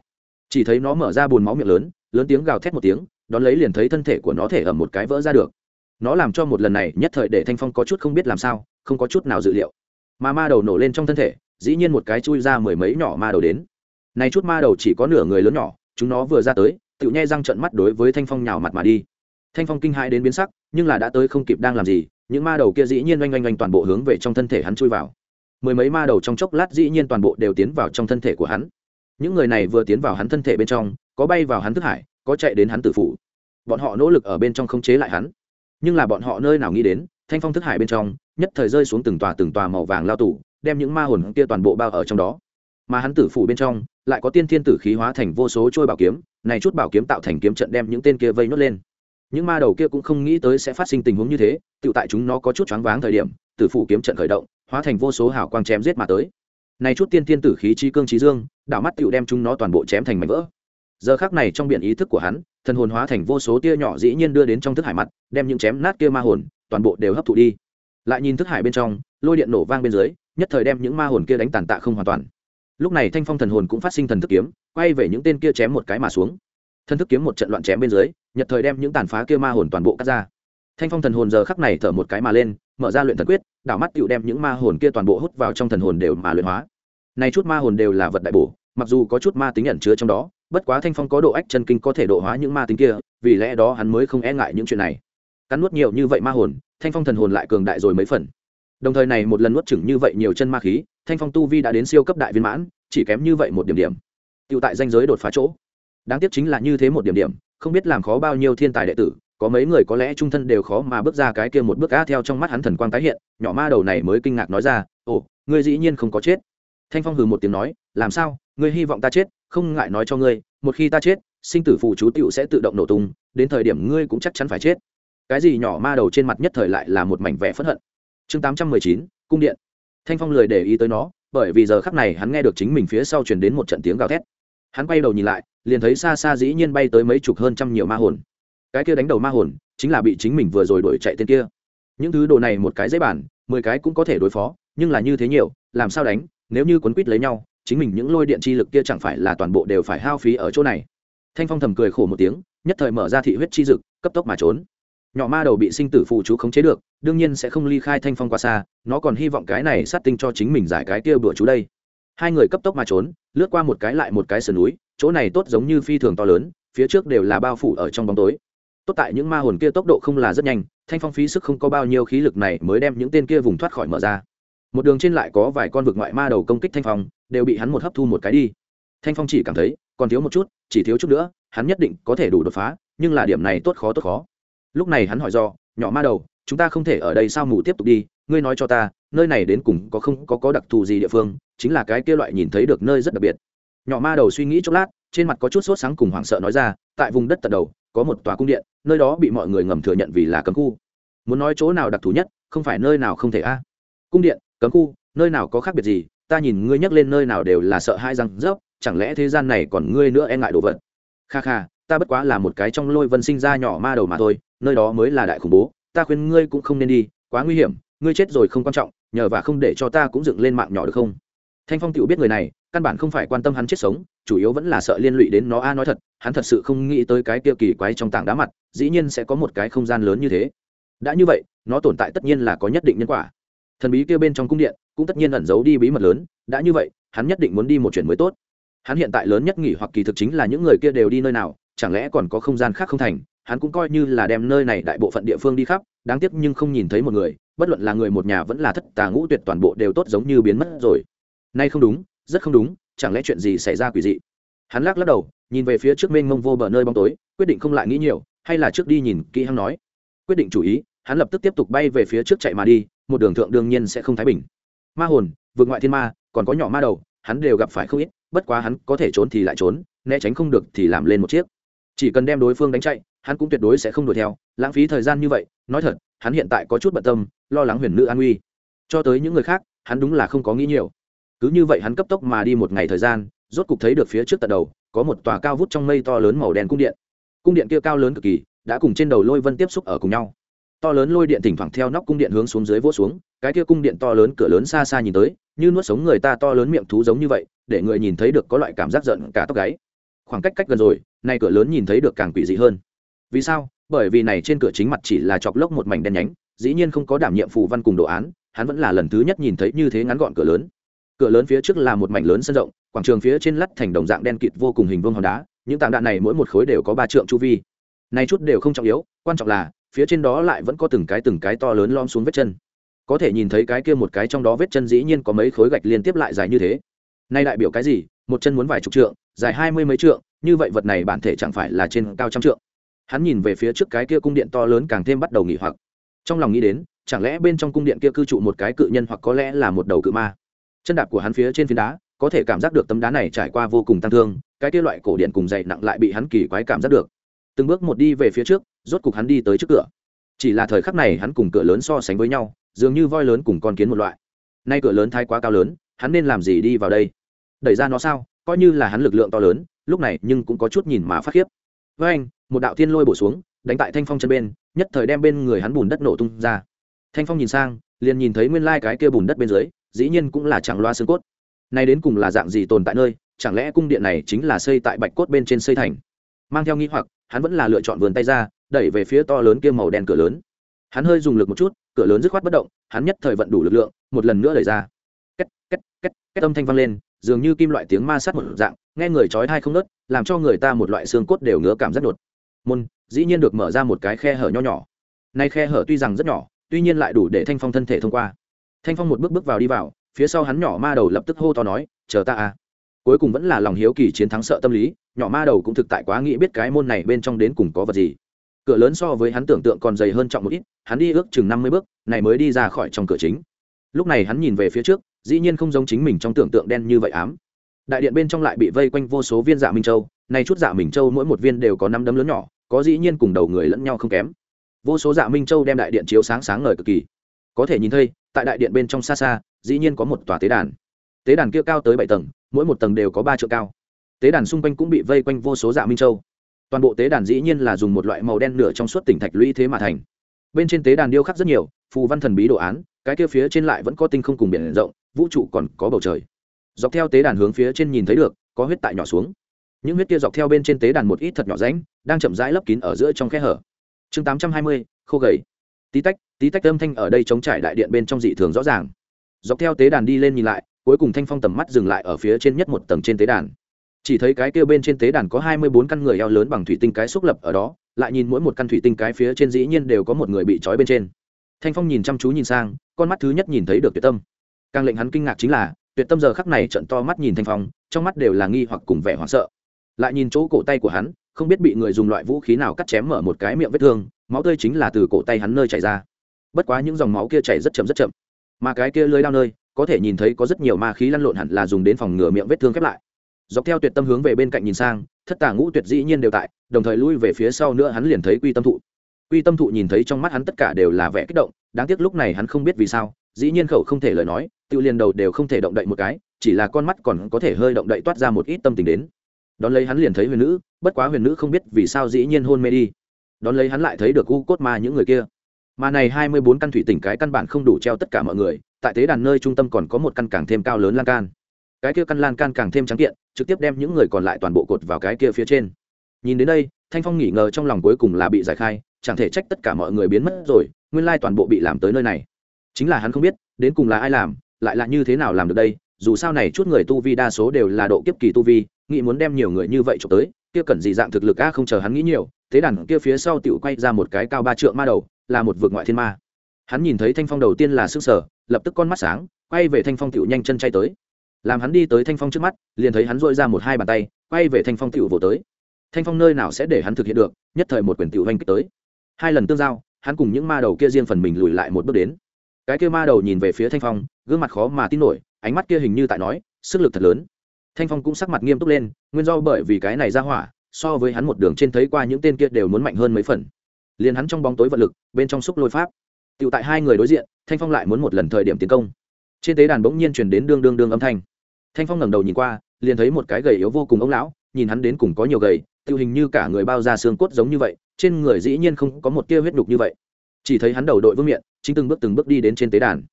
Chỉ thấy nó mở ra bùn máu miệng lớn lớn tiếng gào thét một tiếng, đón lấy liền thấy thân thể của nó thể ẩm một cái vỡ ra được nó làm cho một lần này nhất thời để thanh phong có chút không biết làm sao, không có chút nào dự liệu. Mà ma đầu nổ lên trong thân thể, dĩ nhiên một cái chui ra mười mấy nhỏ ma đầu đến. Này chút ma đầu chỉ có nửa người lớn nhỏ, chúng nó vừa ra tới, tự nhai răng trận mắt đối với thanh phong nhào mặt mà đi. Thanh phong kinh hãi đến biến sắc, nhưng là đã tới không kịp đang làm gì, những ma đầu kia dĩ nhiên oanh oanh oanh toàn bộ hướng về trong thân thể hắn chui vào. Mười mấy ma đầu trong chốc lát dĩ nhiên toàn bộ đều tiến vào trong thân thể của hắn. Những người này vừa tiến vào hắn thân thể bên trong, có bay vào hắn thức hải, có chạy đến hắn tử phủ. Bọn họ nỗ lực ở bên trong không chế lại hắn nhưng là bọn họ nơi nào nghĩ đến, thanh phong thức hải bên trong, nhất thời rơi xuống từng tòa từng tòa màu vàng lao tủ đem những ma hồn kia toàn bộ bao ở trong đó. Mà hắn tử phủ bên trong, lại có tiên thiên tử khí hóa thành vô số trôi bảo kiếm, này chút bảo kiếm tạo thành kiếm trận đem những tên kia vây nốt lên. Những ma đầu kia cũng không nghĩ tới sẽ phát sinh tình huống như thế tự tại chúng nó có chút choáng váng thời điểm, tử phủ kiếm trận khởi động, hóa thành vô số hào quang chém giết mà tới. Này chút tiên thiên tử khí chi cương trí dương, đảo mắt tựu đem chúng nó toàn bộ chém thành mảnh vỡ. Giờ khác này trong biển ý thức của hắn thần hồn hóa thành vô số tia nhỏ dĩ nhiên đưa đến trong thức hải mặt, đem những chém nát kia ma hồn, toàn bộ đều hấp thụ đi. Lại nhìn thức hải bên trong, lôi điện nổ vang bên dưới, nhất thời đem những ma hồn kia đánh tàn tạ không hoàn toàn. Lúc này thanh phong thần hồn cũng phát sinh thần thức kiếm, quay về những tên kia chém một cái mà xuống. Thần thức kiếm một trận loạn chém bên dưới nhật thời đem những tàn phá kia ma hồn toàn bộ cắt ra. Thanh phong thần hồn giờ khắc này thở một cái mà lên, mở ra luyện thần quyết, đảo mắt tựu đem những ma hồn kia toàn bộ hút vào trong thần hồn đều mà luyện hóa. Này chút ma hồn đều là vật đại bổ, mặc dù có chút ma tính ẩn chứa trong đó bất quá thanh phong có độ ách chân kinh có thể độ hóa những ma tính kia, vì lẽ đó hắn mới không e ngại những chuyện này. Cắn nuốt nhiều như vậy ma hồn, thanh phong thần hồn lại cường đại rồi mấy phần. Đồng thời này một lần nuốt chửng như vậy nhiều chân ma khí, thanh phong tu vi đã đến siêu cấp đại viên mãn, chỉ kém như vậy một điểm điểm. Tựu tại danh giới đột phá chỗ. Đáng tiếc chính là như thế một điểm điểm, không biết làm khó bao nhiêu thiên tài đệ tử, có mấy người có lẽ trung thân đều khó mà bước ra cái kia một bước á theo trong mắt hắn thần quang tái hiện, nhỏ ma đầu này mới kinh ngạc nói ra, ồ, ngươi dĩ nhiên không có chết. Thanh phong hừ một tiếng nói, làm sao? Ngươi hy vọng ta chết không ngại nói cho ngươi, một khi ta chết, sinh tử phù chú tựu sẽ tự động nổ tung, đến thời điểm ngươi cũng chắc chắn phải chết. Cái gì nhỏ ma đầu trên mặt nhất thời lại là một mảnh vẻ phẫn hận. Chương tám trăm mười chín, cung điện. Thanh phong lười để ý tới nó, bởi vì giờ khắc này hắn nghe được chính mình phía sau truyền đến một trận tiếng gào thét. Hắn quay đầu nhìn lại, liền thấy xa xa dĩ nhiên bay tới mấy chục hơn trăm nhiều ma hồn. Cái kia đánh đầu ma hồn, chính là bị chính mình vừa rồi đuổi chạy tên kia. Những thứ đồ này một cái dễ bản mười cái cũng có thể đối phó, nhưng là như thế nhiều, làm sao đánh, nếu như quấn quýt lấy nhau chính mình những lôi điện chi lực kia chẳng phải là toàn bộ đều phải hao phí ở chỗ này. Thanh phong thầm cười khổ một tiếng, nhất thời mở ra thị huyết chi dực, cấp tốc mà trốn. Nhỏ ma đầu bị sinh tử phụ chú khống chế được, đương nhiên sẽ không ly khai thanh phong qua xa, nó còn hy vọng cái này sát tinh cho chính mình giải cái kia bữa chú đây. Hai người cấp tốc mà trốn, lướt qua một cái lại một cái sườn núi, chỗ này tốt giống như phi thường to lớn, phía trước đều là bao phủ ở trong bóng tối. Tốt tại những ma hồn kia tốc độ không là rất nhanh, thanh phong phí sức không có bao nhiêu khí lực này mới đem những tên kia vùng thoát khỏi mở ra. Một đường trên lại có vài con vực ngoại ma đầu công kích thanh phong đều bị hắn một hấp thu một cái đi. Thanh phong chỉ cảm thấy, còn thiếu một chút, chỉ thiếu chút nữa, hắn nhất định có thể đủ đột phá, nhưng là điểm này tốt khó tốt khó. Lúc này hắn hỏi do nhỏ ma đầu, chúng ta không thể ở đây sao mù tiếp tục đi? Ngươi nói cho ta, nơi này đến cùng có không có có đặc thù gì địa phương? Chính là cái kia loại nhìn thấy được nơi rất đặc biệt. Nhỏ ma đầu suy nghĩ chốc lát, trên mặt có chút sốt sáng cùng hoảng sợ nói ra, tại vùng đất tận đầu, có một tòa cung điện, nơi đó bị mọi người ngầm thừa nhận vì là cấm khu. Muốn nói chỗ nào đặc thù nhất, không phải nơi nào không thể a. Cung điện, cấm khu, nơi nào có khác biệt gì? Ta nhìn ngươi nhắc lên nơi nào đều là sợ hai răng rớp, chẳng lẽ thế gian này còn ngươi nữa e ngại đồ vật? Kha kha, ta bất quá là một cái trong lôi vân sinh ra nhỏ ma đầu mà thôi, nơi đó mới là đại khủng bố, ta khuyên ngươi cũng không nên đi, quá nguy hiểm, ngươi chết rồi không quan trọng, nhờ và không để cho ta cũng dựng lên mạng nhỏ được không? Thanh phong tựu biết người này, căn bản không phải quan tâm hắn chết sống, chủ yếu vẫn là sợ liên lụy đến nó a nói thật, hắn thật sự không nghĩ tới cái kia kỳ quái trong tảng đá mặt, dĩ nhiên sẽ có một cái không gian lớn như thế. Đã như vậy, nó tồn tại tất nhiên là có nhất định nhân quả thần bí kia bên trong cung điện cũng tất nhiên ẩn giấu đi bí mật lớn, đã như vậy, hắn nhất định muốn đi một chuyện mới tốt. Hắn hiện tại lớn nhất nghỉ hoặc kỳ thực chính là những người kia đều đi nơi nào, chẳng lẽ còn có không gian khác không thành, hắn cũng coi như là đem nơi này đại bộ phận địa phương đi khắp, đáng tiếc nhưng không nhìn thấy một người, bất luận là người một nhà vẫn là thất tà ngũ tuyệt toàn bộ đều tốt giống như biến mất rồi. Nay không đúng, rất không đúng, chẳng lẽ chuyện gì xảy ra quỷ dị? Hắn lắc lắc đầu, nhìn về phía trước mênh mông vô bờ nơi bóng tối, quyết định không lại nghĩ nhiều, hay là trước đi nhìn kỹ hắn nói. Quyết định chủ ý, hắn lập tức tiếp tục bay về phía trước chạy mà đi một đường thượng đương nhiên sẽ không thái bình. Ma hồn, vượt ngoại thiên ma, còn có nhỏ ma đầu, hắn đều gặp phải không ít, bất quá hắn có thể trốn thì lại trốn, né tránh không được thì làm lên một chiếc. Chỉ cần đem đối phương đánh chạy, hắn cũng tuyệt đối sẽ không đuổi theo, lãng phí thời gian như vậy, nói thật, hắn hiện tại có chút bận tâm, lo lắng huyền nữ an nguy. Cho tới những người khác, hắn đúng là không có nghĩ nhiều. Cứ như vậy hắn cấp tốc mà đi một ngày thời gian, rốt cục thấy được phía trước tận đầu, có một tòa cao vút trong mây to lớn màu đen cung điện. Cung điện kia cao lớn cực kỳ, đã cùng trên đầu lôi vân tiếp xúc ở cùng nhau to lớn lôi điện thỉnh thoảng theo nóc cung điện hướng xuống dưới vỗ xuống, cái kia cung điện to lớn cửa lớn xa xa nhìn tới, như nuốt sống người ta to lớn miệng thú giống như vậy, để người nhìn thấy được có loại cảm giác giận cả tóc gáy. Khoảng cách cách gần rồi, nay cửa lớn nhìn thấy được càng quỷ dị hơn. Vì sao? Bởi vì này trên cửa chính mặt chỉ là chọc lốc một mảnh đen nhánh, dĩ nhiên không có đảm nhiệm phù văn cùng đồ án, hắn vẫn là lần thứ nhất nhìn thấy như thế ngắn gọn cửa lớn. Cửa lớn phía trước là một mảnh lớn sân rộng, quảng trường phía trên lắt thành đồng dạng đen kịt vô cùng hình vương hòn đá, những tảng đạn này mỗi một khối đều có ba trượng chu vi. Này chút đều không trọng yếu, quan trọng là phía trên đó lại vẫn có từng cái từng cái to lớn lom xuống vết chân. Có thể nhìn thấy cái kia một cái trong đó vết chân dĩ nhiên có mấy khối gạch liên tiếp lại dài như thế. Nay đại biểu cái gì? Một chân muốn vài chục trượng, dài hai mươi mấy trượng, như vậy vật này bản thể chẳng phải là trên cao trăm trượng. Hắn nhìn về phía trước cái kia cung điện to lớn càng thêm bắt đầu nghỉ hoặc. Trong lòng nghĩ đến, chẳng lẽ bên trong cung điện kia cư trụ một cái cự nhân hoặc có lẽ là một đầu cự ma? Chân đạp của hắn phía trên phiến đá, có thể cảm giác được tấm đá này trải qua vô cùng tăng thương, cái kia loại cổ điện cùng dày nặng lại bị hắn kỳ quái cảm giác được từng bước một đi về phía trước, rốt cục hắn đi tới trước cửa. Chỉ là thời khắc này hắn cùng cửa lớn so sánh với nhau, dường như voi lớn cùng con kiến một loại. Nay cửa lớn thái quá cao lớn, hắn nên làm gì đi vào đây? Đẩy ra nó sao? Coi như là hắn lực lượng to lớn, lúc này nhưng cũng có chút nhìn mà phát khiếp. Với anh, một đạo thiên lôi bổ xuống, đánh tại thanh phong chân bên, nhất thời đem bên người hắn bùn đất nổ tung ra. Thanh phong nhìn sang, liền nhìn thấy nguyên lai cái kia bùn đất bên dưới, dĩ nhiên cũng là chẳng loa xương cốt. Nay đến cùng là dạng gì tồn tại nơi, chẳng lẽ cung điện này chính là xây tại bạch cốt bên trên xây thành? Mang theo nghi hoặc hắn vẫn là lựa chọn vườn tay ra, đẩy về phía to lớn kia màu đen cửa lớn. Hắn hơi dùng lực một chút, cửa lớn dứt khoát bất động, hắn nhất thời vận đủ lực lượng, một lần nữa đẩy ra. Két két két két âm thanh vang lên, dường như kim loại tiếng ma sát một dạng, nghe người chói thai không nớt làm cho người ta một loại xương cốt đều ngứa cảm giác đột. Môn, dĩ nhiên được mở ra một cái khe hở nho nhỏ. Nay khe hở tuy rằng rất nhỏ, tuy nhiên lại đủ để thanh phong thân thể thông qua. Thanh phong một bước bước vào đi vào, phía sau hắn nhỏ ma đầu lập tức hô to nói, chờ ta à cuối cùng vẫn là lòng hiếu kỳ chiến thắng sợ tâm lý, nhỏ ma đầu cũng thực tại quá nghĩ biết cái môn này bên trong đến cùng có vật gì. Cửa lớn so với hắn tưởng tượng còn dày hơn trọng một ít, hắn đi ước chừng năm mươi bước, này mới đi ra khỏi trong cửa chính. Lúc này hắn nhìn về phía trước, dĩ nhiên không giống chính mình trong tưởng tượng đen như vậy ám. Đại điện bên trong lại bị vây quanh vô số viên dạ minh châu, nay chút dạ minh châu mỗi một viên đều có năm đấm lớn nhỏ, có dĩ nhiên cùng đầu người lẫn nhau không kém. Vô số dạ minh châu đem đại điện chiếu sáng sáng ngời cực kỳ. Có thể nhìn thấy, tại đại điện bên trong xa xa, dĩ nhiên có một tòa tế đàn. Tế đàn kia cao tới bảy tầng mỗi một tầng đều có ba triệu cao. Tế đàn xung quanh cũng bị vây quanh vô số dạ minh châu. Toàn bộ tế đàn dĩ nhiên là dùng một loại màu đen nửa trong suốt tỉnh thạch lũy thế mà thành. Bên trên tế đàn điêu khắc rất nhiều, phù văn thần bí đồ án, cái kia phía trên lại vẫn có tinh không cùng biển rộng, vũ trụ còn có bầu trời. Dọc theo tế đàn hướng phía trên nhìn thấy được, có huyết tại nhỏ xuống. Những huyết kia dọc theo bên trên tế đàn một ít thật nhỏ ránh đang chậm rãi lấp kín ở giữa trong khe hở. Chương tám trăm hai mươi, khô gầy. Tí tách tí tách âm thanh ở đây chống trải đại điện bên trong dị thường rõ ràng. Dọc theo tế đàn đi lên nhìn lại cuối cùng thanh phong tầm mắt dừng lại ở phía trên nhất một tầng trên tế đàn. Chỉ thấy cái kia bên trên tế đàn có hai mươi bốn căn người eo lớn bằng thủy tinh cái xúc lập ở đó, lại nhìn mỗi một căn thủy tinh cái phía trên dĩ nhiên đều có một người bị trói bên trên. Thanh phong nhìn chăm chú nhìn sang, con mắt thứ nhất nhìn thấy được tuyệt tâm. Càng lệnh hắn kinh ngạc chính là, tuyệt tâm giờ khắc này trận to mắt nhìn thanh phong, trong mắt đều là nghi hoặc cùng vẻ hoảng sợ. Lại nhìn chỗ cổ tay của hắn, không biết bị người dùng loại vũ khí nào cắt chém mở một cái miệng vết thương, máu tươi chính là từ cổ tay hắn nơi chảy ra. Bất quá những dòng máu kia chảy rất chậm rất chậm. Mà cái kia lưới đao nơi có thể nhìn thấy có rất nhiều ma khí lăn lộn hẳn là dùng đến phòng ngừa miệng vết thương khép lại. Dọc theo tuyệt tâm hướng về bên cạnh nhìn sang, thất tà ngũ tuyệt dĩ nhiên đều tại, đồng thời lui về phía sau nữa hắn liền thấy quy tâm thụ. Quy tâm thụ nhìn thấy trong mắt hắn tất cả đều là vẻ kích động, đáng tiếc lúc này hắn không biết vì sao, dĩ nhiên khẩu không thể lời nói, tự liền đầu đều không thể động đậy một cái, chỉ là con mắt còn có thể hơi động đậy toát ra một ít tâm tình đến. Đón lấy hắn liền thấy huyền nữ, bất quá huyền nữ không biết vì sao dĩ nhiên hôn mê đi. Đón lấy hắn lại thấy được u cốt ma những người kia mà này hai mươi bốn căn thủy tỉnh cái căn bản không đủ treo tất cả mọi người, tại tế đàn nơi trung tâm còn có một căn càng thêm cao lớn lan can. Cái kia căn lan can càng thêm trắng kiện, trực tiếp đem những người còn lại toàn bộ cột vào cái kia phía trên. Nhìn đến đây, thanh phong nghỉ ngờ trong lòng cuối cùng là bị giải khai, chẳng thể trách tất cả mọi người biến mất rồi, nguyên lai toàn bộ bị làm tới nơi này. Chính là hắn không biết, đến cùng là ai làm, lại là như thế nào làm được đây, dù sao này chút người tu vi đa số đều là độ kiếp kỳ tu vi, nghĩ muốn đem nhiều người như vậy trộm tới, kia cần gì dạng thực lực a không chờ hắn nghĩ nhiều tế đàn kia phía sau tựu quay ra một cái cao ba trượng ma đầu, là một vực ngoại thiên ma. Hắn nhìn thấy thanh phong đầu tiên là s ư ơ n g sở lập tức con mắt sáng, quay về thanh phong tựu nhanh chân chay tới. Làm hắn đi tới thanh phong trước mắt, liền thấy hắn dội ra một hai bàn tay, quay về thanh phong tựu vỗ tới. Thanh phong nơi nào sẽ để hắn thực hiện được, nhất thời một quyền tựu oanh kích tới. Hai lần tương giao, hắn cùng những ma đầu kia riêng phần mình lùi lại một bước đến. Cái kia ma đầu nhìn về phía thanh phong, gương mặt khó mà tin nổi, ánh mắt kia hình như tại nói, sức lực thật lớn. Thanh phong cũng sắc mặt nghiêm túc lên, nguyên do bởi vì cái này ra hỏa so với hắn một đường trên thấy qua những tên kia đều muốn mạnh hơn mấy phần. Liền hắn trong bóng tối vật lực bên trong xúc lôi pháp. Tựu tại hai người đối diện thanh phong lại muốn một lần thời điểm tiến công. Trên tế đàn bỗng nhiên chuyển đến đương đương đương âm thanh. Thanh phong ngẩng đầu nhìn qua liền thấy một cái gầy yếu vô cùng ông lão nhìn hắn đến cùng có nhiều gầy tự hình như cả người bao ra xương cốt giống như vậy trên người dĩ nhiên không có một tia huyết nhục như vậy. Chỉ thấy hắn đầu đội vương miệng, chính từng bước từng bước đi đến trên tế đàn.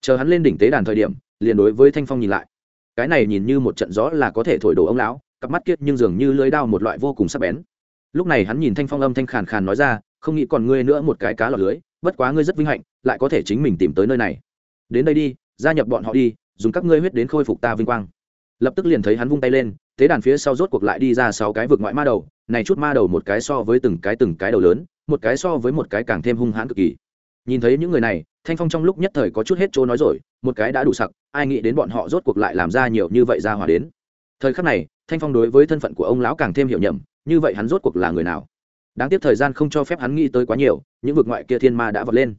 Chờ hắn lên đỉnh tế đàn thời điểm liền đối với thanh phong nhìn lại. Cái này nhìn như một trận gió là có thể thổi đổ ông lão cặp mắt kiết nhưng dường như lưới đao một loại vô cùng sắc bén. Lúc này hắn nhìn thanh phong âm thanh khàn khàn nói ra, không nghĩ còn ngươi nữa một cái cá lọt lưới, bất quá ngươi rất vinh hạnh, lại có thể chính mình tìm tới nơi này. Đến đây đi, gia nhập bọn họ đi, dùng các ngươi huyết đến khôi phục ta vinh quang. Lập tức liền thấy hắn vung tay lên, thế đàn phía sau rốt cuộc lại đi ra sáu cái vực ngoại ma đầu, này chút ma đầu một cái so với từng cái từng cái đầu lớn, một cái so với một cái càng thêm hung hãn cực kỳ. Nhìn thấy những người này, thanh phong trong lúc nhất thời có chút hết chỗ nói rồi, một cái đã đủ sặc, ai nghĩ đến bọn họ rốt cuộc lại làm ra nhiều như vậy ra hỏa đến. Thời khắc này thanh phong đối với thân phận của ông lão càng thêm hiểu nhầm, như vậy hắn rốt cuộc là người nào? Đáng tiếc thời gian không cho phép hắn nghĩ tới quá nhiều, những vực ngoại kia thiên ma đã vọt lên.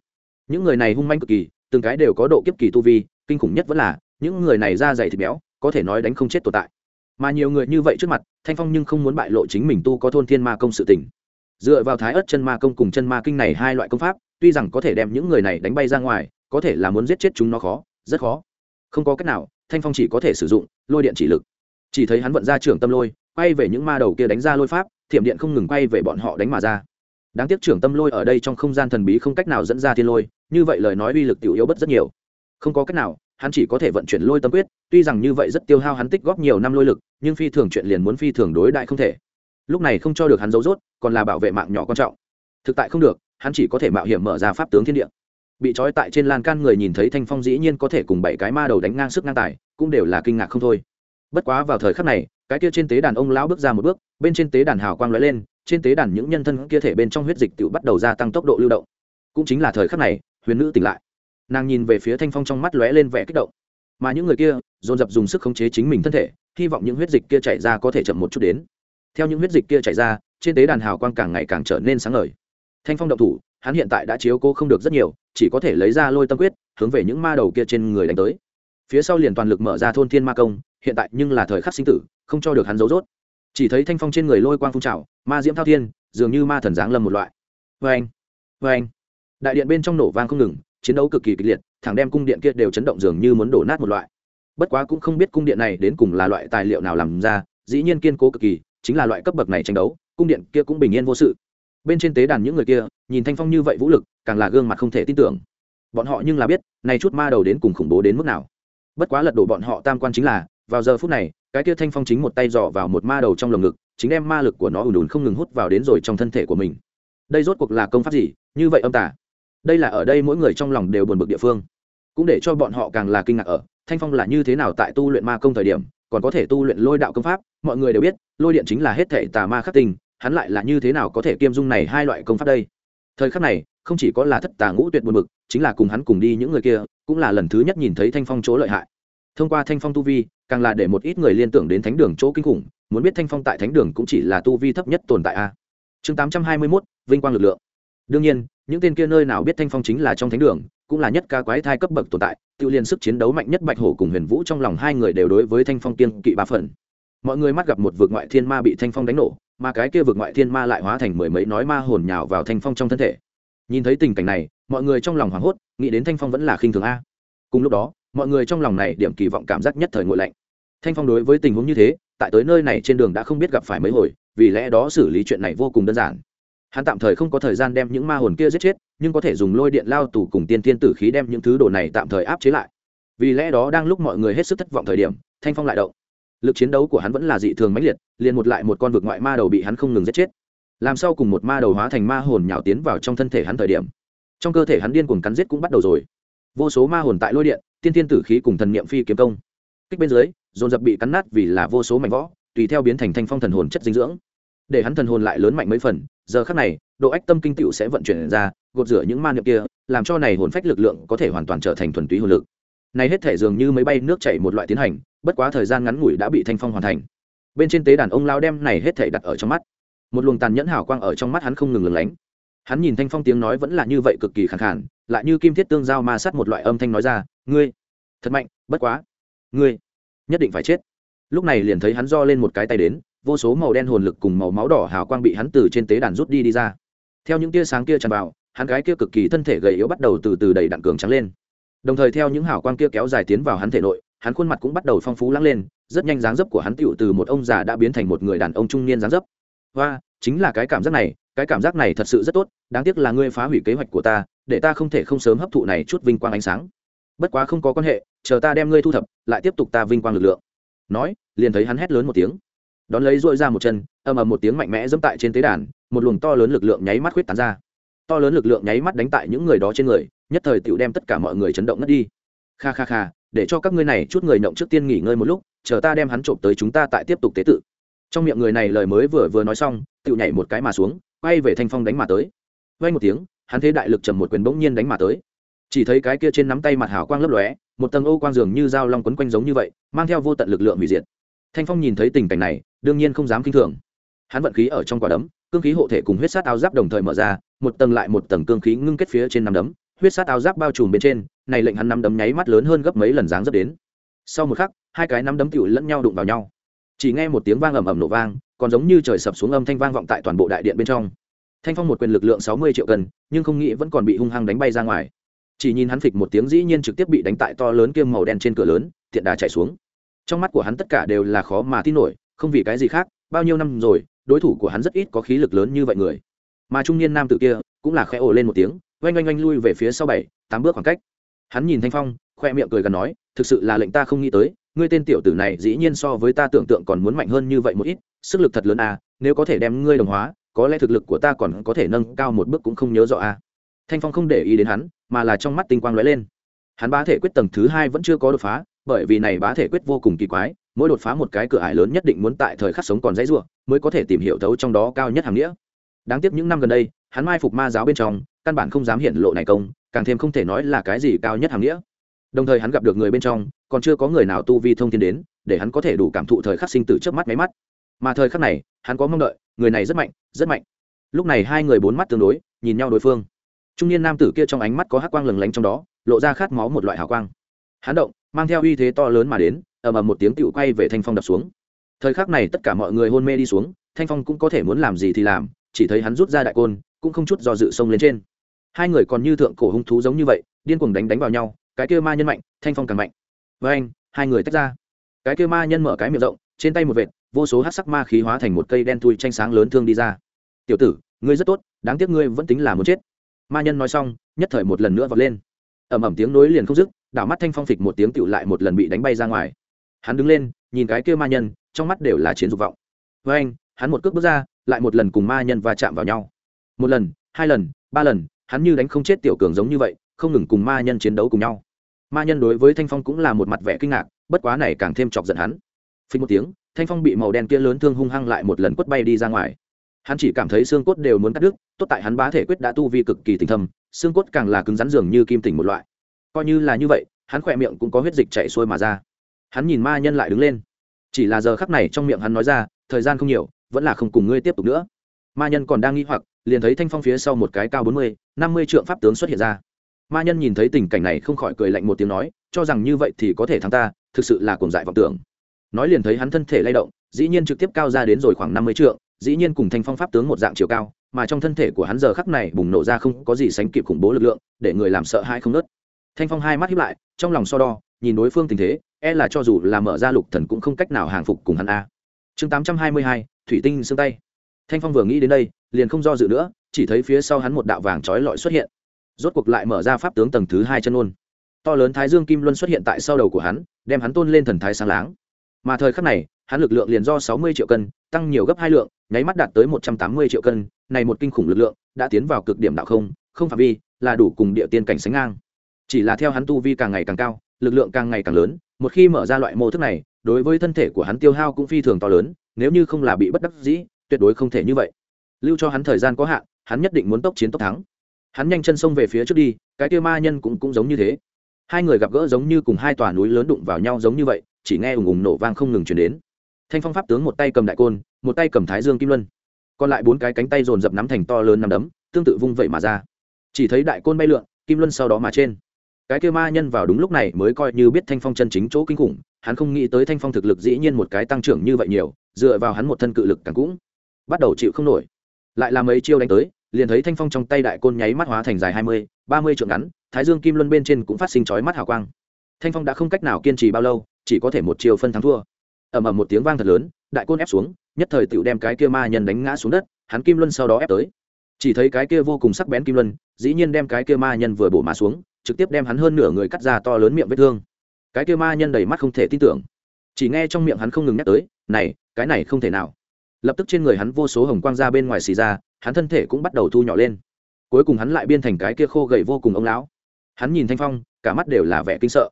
Những người này hung manh cực kỳ, từng cái đều có độ kiếp kỳ tu vi, kinh khủng nhất vẫn là, những người này da dày thịt béo, có thể nói đánh không chết tồn tại. Mà nhiều người như vậy trước mặt, thanh phong nhưng không muốn bại lộ chính mình tu có thôn thiên ma công sự tỉnh dựa vào thái ớt chân ma công cùng chân ma kinh này hai loại công pháp, tuy rằng có thể đem những người này đánh bay ra ngoài, có thể là muốn giết chết chúng nó khó, rất khó. Không có cách nào, thanh phong chỉ có thể sử dụng lôi điện chỉ lực chỉ thấy hắn vận ra trưởng tâm lôi, quay về những ma đầu kia đánh ra lôi pháp, thiểm điện không ngừng quay về bọn họ đánh mà ra. Đáng tiếc trưởng tâm lôi ở đây trong không gian thần bí không cách nào dẫn ra thiên lôi, như vậy lời nói uy lực tiểu yếu bất rất nhiều. Không có cách nào, hắn chỉ có thể vận chuyển lôi tâm quyết, tuy rằng như vậy rất tiêu hao hắn tích góp nhiều năm lôi lực, nhưng phi thường chuyện liền muốn phi thường đối đại không thể. Lúc này không cho được hắn giấu rốt, còn là bảo vệ mạng nhỏ quan trọng. Thực tại không được, hắn chỉ có thể mạo hiểm mở ra pháp tướng thiên địa. Bị trói tại trên lan can người nhìn thấy thanh phong dĩ nhiên có thể cùng bảy cái ma đầu đánh ngang sức ngang tài, cũng đều là kinh ngạc không thôi bất quá vào thời khắc này, cái kia trên tế đàn ông lão bước ra một bước, bên trên tế đàn hào quang lóe lên, trên tế đàn những nhân thân kia thể bên trong huyết dịch tự bắt đầu gia tăng tốc độ lưu động. Cũng chính là thời khắc này, huyền nữ tỉnh lại. Nàng nhìn về phía thanh phong trong mắt lóe lên vẻ kích động. Mà những người kia, dồn dập dùng sức khống chế chính mình thân thể, hy vọng những huyết dịch kia chạy ra có thể chậm một chút đến. Theo những huyết dịch kia chạy ra, trên tế đàn hào quang càng ngày càng trở nên sáng ngời. Thanh phong động thủ, hắn hiện tại đã chiếu cố không được rất nhiều, chỉ có thể lấy ra lôi tâm quyết, hướng về những ma đầu kia trên người đánh tới. Phía sau liền toàn lực mở ra thôn thiên ma công hiện tại nhưng là thời khắc sinh tử, không cho được hắn giấu rốt. Chỉ thấy thanh phong trên người lôi quang phun trào, ma diễm thao thiên, dường như ma thần giáng lâm một loại. Vê anh vê anh đại điện bên trong nổ vang không ngừng, chiến đấu cực kỳ kịch liệt, thẳng đem cung điện kia đều chấn động dường như muốn đổ nát một loại. Bất quá cũng không biết cung điện này đến cùng là loại tài liệu nào làm ra, dĩ nhiên kiên cố cực kỳ, chính là loại cấp bậc này tranh đấu, cung điện kia cũng bình yên vô sự. Bên trên tế đàn những người kia, nhìn thanh phong như vậy vũ lực, càng là gương mặt không thể tin tưởng. Bọn họ nhưng là biết, này chút ma đầu đến cùng khủng bố đến mức nào. Bất quá lật đổ bọn họ tam quan chính là vào giờ phút này cái kia thanh phong chính một tay dò vào một ma đầu trong lồng ngực chính đem ma lực của nó ùn ùn không ngừng hút vào đến rồi trong thân thể của mình. Đây rốt cuộc là công pháp gì? Như vậy âm tả đây là ở đây mỗi người trong lòng đều buồn bực địa phương. Cũng để cho bọn họ càng là kinh ngạc ở thanh phong là như thế nào tại tu luyện ma công thời điểm còn có thể tu luyện lôi đạo công pháp mọi người đều biết lôi điện chính là hết thể tà ma khắc tình, hắn lại là như thế nào có thể kiêm dung này hai loại công pháp đây? Thời khắc này không chỉ có là thất tà ngũ tuyệt buồn bực chính là cùng hắn cùng đi những người kia cũng là lần thứ nhất nhìn thấy thanh phong chỗ lợi hại. Thông qua thanh phong tu vi càng là để một ít người liên tưởng đến thánh đường chỗ kinh khủng, muốn biết thanh phong tại thánh đường cũng chỉ là tu vi thấp nhất tồn tại a. Chương tám trăm hai mươi mốt, vinh quang lực lượng. Đương nhiên, những tên kia nơi nào biết thanh phong chính là trong thánh đường, cũng là nhất ca quái thai cấp bậc tồn tại, tự liên sức chiến đấu mạnh nhất bạch hổ cùng huyền vũ trong lòng hai người đều đối với thanh phong kiên kỵ ba phần. Mọi người mắt gặp một vực ngoại thiên ma bị thanh phong đánh nổ, mà cái kia vực ngoại thiên ma lại hóa thành mười mấy nói ma hồn nhào vào thanh phong trong thân thể. Nhìn thấy tình cảnh này, mọi người trong lòng hoảng hốt, nghĩ đến thanh phong vẫn là khinh thường a. Cùng lúc đó mọi người trong lòng này điểm kỳ vọng cảm giác nhất thời ngội lạnh. Thanh phong đối với tình huống như thế, tại tới nơi này trên đường đã không biết gặp phải mấy hồi, vì lẽ đó xử lý chuyện này vô cùng đơn giản. Hắn tạm thời không có thời gian đem những ma hồn kia giết chết, nhưng có thể dùng lôi điện lao tù cùng tiên tiên tử khí đem những thứ đồ này tạm thời áp chế lại. Vì lẽ đó đang lúc mọi người hết sức thất vọng thời điểm, thanh phong lại động. Lực chiến đấu của hắn vẫn là dị thường mãnh liệt, liền một lại một con vực ngoại ma đầu bị hắn không ngừng giết chết. Làm sau cùng một ma đầu hóa thành ma hồn nhào tiến vào trong thân thể hắn thời điểm, trong cơ thể hắn điên cuồng cắn giết cũng bắt đầu rồi vô số ma hồn tại lôi điện, tiên tiên tử khí cùng thần niệm phi kiếm công. Kích bên dưới, dồn dập bị cắn nát vì là vô số mảnh võ tùy theo biến thành thanh phong thần hồn chất dinh dưỡng. Để hắn thần hồn lại lớn mạnh mấy phần, giờ khác này, độ ách tâm kinh tựu sẽ vận chuyển ra, gột rửa những ma niệm kia, làm cho này hồn phách lực lượng có thể hoàn toàn trở thành thuần túy hồn lực. Này hết thể dường như máy bay nước chảy một loại tiến hành, bất quá thời gian ngắn ngủi đã bị thanh phong hoàn thành. Bên trên tế đàn ông lao đem này hết thể đặt ở trong mắt. Một luồng tàn nhẫn hào quang ở trong mắt hắn không ngừng lừng lánh hắn nhìn thanh phong tiếng nói vẫn là như vậy cực kỳ khẳng khản lại như kim thiết tương giao ma sát một loại âm thanh nói ra, ngươi, thật mạnh, bất quá, ngươi nhất định phải chết. Lúc này liền thấy hắn do lên một cái tay đến, vô số màu đen hồn lực cùng màu máu đỏ hào quang bị hắn từ trên tế đàn rút đi đi ra. Theo những tia sáng kia tràn vào, hắn gái kia cực kỳ thân thể gầy yếu bắt đầu từ từ đầy đặn cường trắng lên. Đồng thời theo những hào quang kia kéo dài tiến vào hắn thể nội, hắn khuôn mặt cũng bắt đầu phong phú lắng lên, rất nhanh dáng dấp của hắn tựu từ một ông già đã biến thành một người đàn ông trung niên dáng dấp. Hoa chính là cái cảm giác này, cái cảm giác này thật sự rất tốt, đáng tiếc là ngươi phá hủy kế hoạch của ta, để ta không thể không sớm hấp thụ này chút vinh quang ánh sáng. Bất quá không có quan hệ, chờ ta đem ngươi thu thập, lại tiếp tục ta vinh quang lực lượng. Nói, liền thấy hắn hét lớn một tiếng. Đón lấy dội ra một chân, ầm ầm một tiếng mạnh mẽ dẫm tại trên tế đàn, một luồng to lớn lực lượng nháy mắt khuyết tán ra. To lớn lực lượng nháy mắt đánh tại những người đó trên người, nhất thời tựu đem tất cả mọi người chấn động ngất đi. Kha kha kha, để cho các ngươi này chút người nhộng trước tiên nghỉ ngơi một lúc, chờ ta đem hắn trộm tới chúng ta tại tiếp tục tế tự trong miệng người này lời mới vừa vừa nói xong tựu nhảy một cái mà xuống, quay về thanh phong đánh mà tới. Vay một tiếng, hắn thế đại lực trầm một quyền bỗng nhiên đánh mà tới. Chỉ thấy cái kia trên nắm tay mặt hào quang lấp lóe, một tầng ô quang dường như dao long quấn quanh giống như vậy, mang theo vô tận lực lượng hủy diệt. Thanh phong nhìn thấy tình cảnh này, đương nhiên không dám k i n h thường. Hắn vận khí ở trong quả đấm, cương khí hộ thể cùng huyết sát áo giáp đồng thời mở ra, một tầng lại một tầng cương khí ngưng kết phía trên nắm đấm, huyết sát áo giáp bao trùm bên trên, này lệnh hắn nắm đấm nháy mắt lớn hơn gấp mấy lần dáng dấp đến. Sau một khắc, hai cái nắm đấm tựu lẫn nhau đụng vào nhau chỉ nghe một tiếng vang ầm ầm nổ vang, còn giống như trời sập xuống âm thanh vang vọng tại toàn bộ đại điện bên trong. Thanh phong một quyền lực lượng sáu mươi triệu cân, nhưng không nghĩ vẫn còn bị hung hăng đánh bay ra ngoài. Chỉ nhìn hắn phịch một tiếng dĩ nhiên trực tiếp bị đánh tại to lớn kiêm màu đen trên cửa lớn, tiện đà chạy xuống. Trong mắt của hắn tất cả đều là khó mà tin nổi, không vì cái gì khác, bao nhiêu năm rồi, đối thủ của hắn rất ít có khí lực lớn như vậy người. Mà trung niên nam tự kia, cũng là khẽ ồ lên một tiếng, oanh oanh oanh lui về phía sau bảy, tám bước khoảng cách. Hắn nhìn thanh phong, khoe miệng cười gần nói thực sự là lệnh ta không nghĩ tới, ngươi tên tiểu tử này dĩ nhiên so với ta tưởng tượng còn muốn mạnh hơn như vậy một ít, sức lực thật lớn à nếu có thể đem ngươi đồng hóa, có lẽ thực lực của ta còn có thể nâng cao một bước cũng không nhớ rõ à. Thanh phong không để ý đến hắn, mà là trong mắt tinh quang lóe lên. Hắn bá thể quyết tầng thứ hai vẫn chưa có đột phá, bởi vì này bá thể quyết vô cùng kỳ quái, mỗi đột phá một cái cửa ải lớn nhất định muốn tại thời khắc sống còn dãy ruộng mới có thể tìm hiểu thấu trong đó cao nhất hàng nghĩa. Đáng tiếc những năm gần đây, hắn mai phục ma giáo bên trong, căn bản không dám hiện lộ này công, càng thêm không thể nói là cái gì cao nhất hàng nghĩa đồng thời hắn gặp được người bên trong, còn chưa có người nào tu vi thông thiên đến, để hắn có thể đủ cảm thụ thời khắc sinh tử trước mắt máy mắt. Mà thời khắc này, hắn có mong đợi, người này rất mạnh rất mạnh. Lúc này hai người bốn mắt tương đối, nhìn nhau đối phương. Trung niên nam tử kia trong ánh mắt có hắc quang lừng lánh trong đó, lộ ra khát máu một loại hào quang. Hắn động, mang theo uy thế to lớn mà đến, ầm ầm một tiếng tựu quay về thanh phong đập xuống. Thời khắc này tất cả mọi người hôn mê đi xuống, thanh phong cũng có thể muốn làm gì thì làm, chỉ thấy hắn rút ra đại côn, cũng không chút do dự sông lên trên. Hai người còn như thượng cổ hung thú giống như vậy, điên cuồng đánh đánh vào nhau cái kia ma nhân mạnh, thanh phong càng mạnh. Với anh, hai người tách ra. Cái kia ma nhân mở cái miệng rộng, trên tay một vệt, vô số hát sắc ma khí hóa thành một cây đen thui tranh sáng lớn thương đi ra. Tiểu tử, ngươi rất tốt, đáng tiếc ngươi vẫn tính là muốn chết. Ma nhân nói xong, nhất thời một lần nữa vọt lên. Ẩm ẩm tiếng nối liền không dứt, đảo mắt thanh phong phịch một tiếng tựu lại một lần bị đánh bay ra ngoài. Hắn đứng lên, nhìn cái kia ma nhân, trong mắt đều là chiến dục vọng. Với anh, hắn một cước bước ra, lại một lần cùng ma nhân va chạm vào nhau. Một lần, hai lần, ba lần, hắn như đánh không chết tiểu cường giống như vậy, không ngừng cùng ma nhân chiến đấu cùng nhau ma nhân đối với thanh phong cũng là một mặt vẻ kinh ngạc, bất quá này càng thêm chọc giận hắn. Phình một tiếng, thanh phong bị màu đen kia lớn thương hung hăng lại một lần quất bay đi ra ngoài. Hắn chỉ cảm thấy xương cốt đều muốn cắt đứt, tốt tại hắn bá thể quyết đã tu vi cực kỳ tinh thâm, xương cốt càng là cứng rắn dường như kim tỉnh một loại. Coi như là như vậy, hắn khỏe miệng cũng có huyết dịch chạy xuôi mà ra. Hắn nhìn ma nhân lại đứng lên. Chỉ là giờ khắc này trong miệng hắn nói ra, thời gian không nhiều, vẫn là không cùng ngươi tiếp tục nữa. Ma nhân còn đang nghi hoặc, liền thấy thanh phong phía sau một cái cao bốn mươi, năm mươi trượng pháp tướng xuất hiện ra ma nhân nhìn thấy tình cảnh này không khỏi cười lạnh một tiếng nói, cho rằng như vậy thì có thể thắng ta, thực sự là cuồng dại vọng tưởng. Nói liền thấy hắn thân thể lay động, dĩ nhiên trực tiếp cao ra đến rồi khoảng năm mươi trượng, dĩ nhiên cùng thanh phong pháp tướng một dạng chiều cao, mà trong thân thể của hắn giờ khắc này bùng nổ ra không có gì sánh kịp khủng bố lực lượng, để người làm sợ hãi không nớt thanh phong hai mắt hiếp lại, trong lòng so đo, nhìn đối phương tình thế e là cho dù là mở ra lục thần cũng không cách nào hàng phục cùng hắn a. Chương tám trăm hai mươi hai, thủy tinh xương tay. Thanh phong vừa nghĩ đến đây, liền không do dự nữa, chỉ thấy phía sau hắn một đạo vàng trói lọi xuất hiện rốt cuộc lại mở ra pháp tướng tầng thứ hai chân ôn. To lớn thái dương kim luân xuất hiện tại sau đầu của hắn, đem hắn tôn lên thần thái sáng láng. Mà thời khắc này, hắn lực lượng liền do sáu mươi triệu cân, tăng nhiều gấp hai lượng, nháy mắt đạt tới một trăm tám mươi triệu cân. Này một kinh khủng lực lượng, đã tiến vào cực điểm đạo không không phạm vi, là đủ cùng địa tiên cảnh sánh ngang. Chỉ là theo hắn tu vi càng ngày càng cao, lực lượng càng ngày càng lớn, một khi mở ra loại mô thức này, đối với thân thể của hắn tiêu hao cũng phi thường to lớn, nếu như không là bị bất đắc dĩ, tuyệt đối không thể như vậy. Lưu cho hắn thời gian có hạn, hắn nhất định muốn tốc chiến tốc thắng hắn nhanh chân xông về phía trước đi, cái kia ma nhân cũng cũng giống như thế. Hai người gặp gỡ giống như cùng hai tòa núi lớn đụng vào nhau giống như vậy, chỉ nghe ùng ùng nổ vang không ngừng chuyển đến. Thanh phong pháp tướng một tay cầm đại côn, một tay cầm thái dương kim luân. Còn lại bốn cái cánh tay dồn dập nắm thành to lớn nắm đấm, tương tự vung vậy mà ra. Chỉ thấy đại côn bay lượn, kim luân sau đó mà trên. Cái kia ma nhân vào đúng lúc này mới coi như biết thanh phong chân chính chỗ kinh khủng, hắn không nghĩ tới thanh phong thực lực dĩ nhiên một cái tăng trưởng như vậy nhiều, dựa vào hắn một thân cự lực càng cũng bắt đầu chịu không nổi. Lại làm mấy chiêu đánh tới liền thấy thanh phong trong tay đại côn nháy mắt hóa thành dài hai mươi, ba mươi trượng ngắn, thái dương kim luân bên trên cũng phát sinh chói mắt hào quang. Thanh phong đã không cách nào kiên trì bao lâu, chỉ có thể một chiều phân thắng thua. Ầm ầm một tiếng vang thật lớn, đại côn ép xuống, nhất thời tựu đem cái kia ma nhân đánh ngã xuống đất, hắn kim luân sau đó ép tới. Chỉ thấy cái kia vô cùng sắc bén kim luân, dĩ nhiên đem cái kia ma nhân vừa bổ mà xuống, trực tiếp đem hắn hơn nửa người cắt ra to lớn miệng vết thương. Cái kia ma nhân đầy mắt không thể tin tưởng. Chỉ nghe trong miệng hắn không ngừng nhắc tới, này, cái này không thể nào lập tức trên người hắn vô số hồng quang ra bên ngoài xì ra, hắn thân thể cũng bắt đầu thu nhỏ lên. Cuối cùng hắn lại biên thành cái kia khô gầy vô cùng ông lão. Hắn nhìn thanh phong, cả mắt đều là vẻ kinh sợ.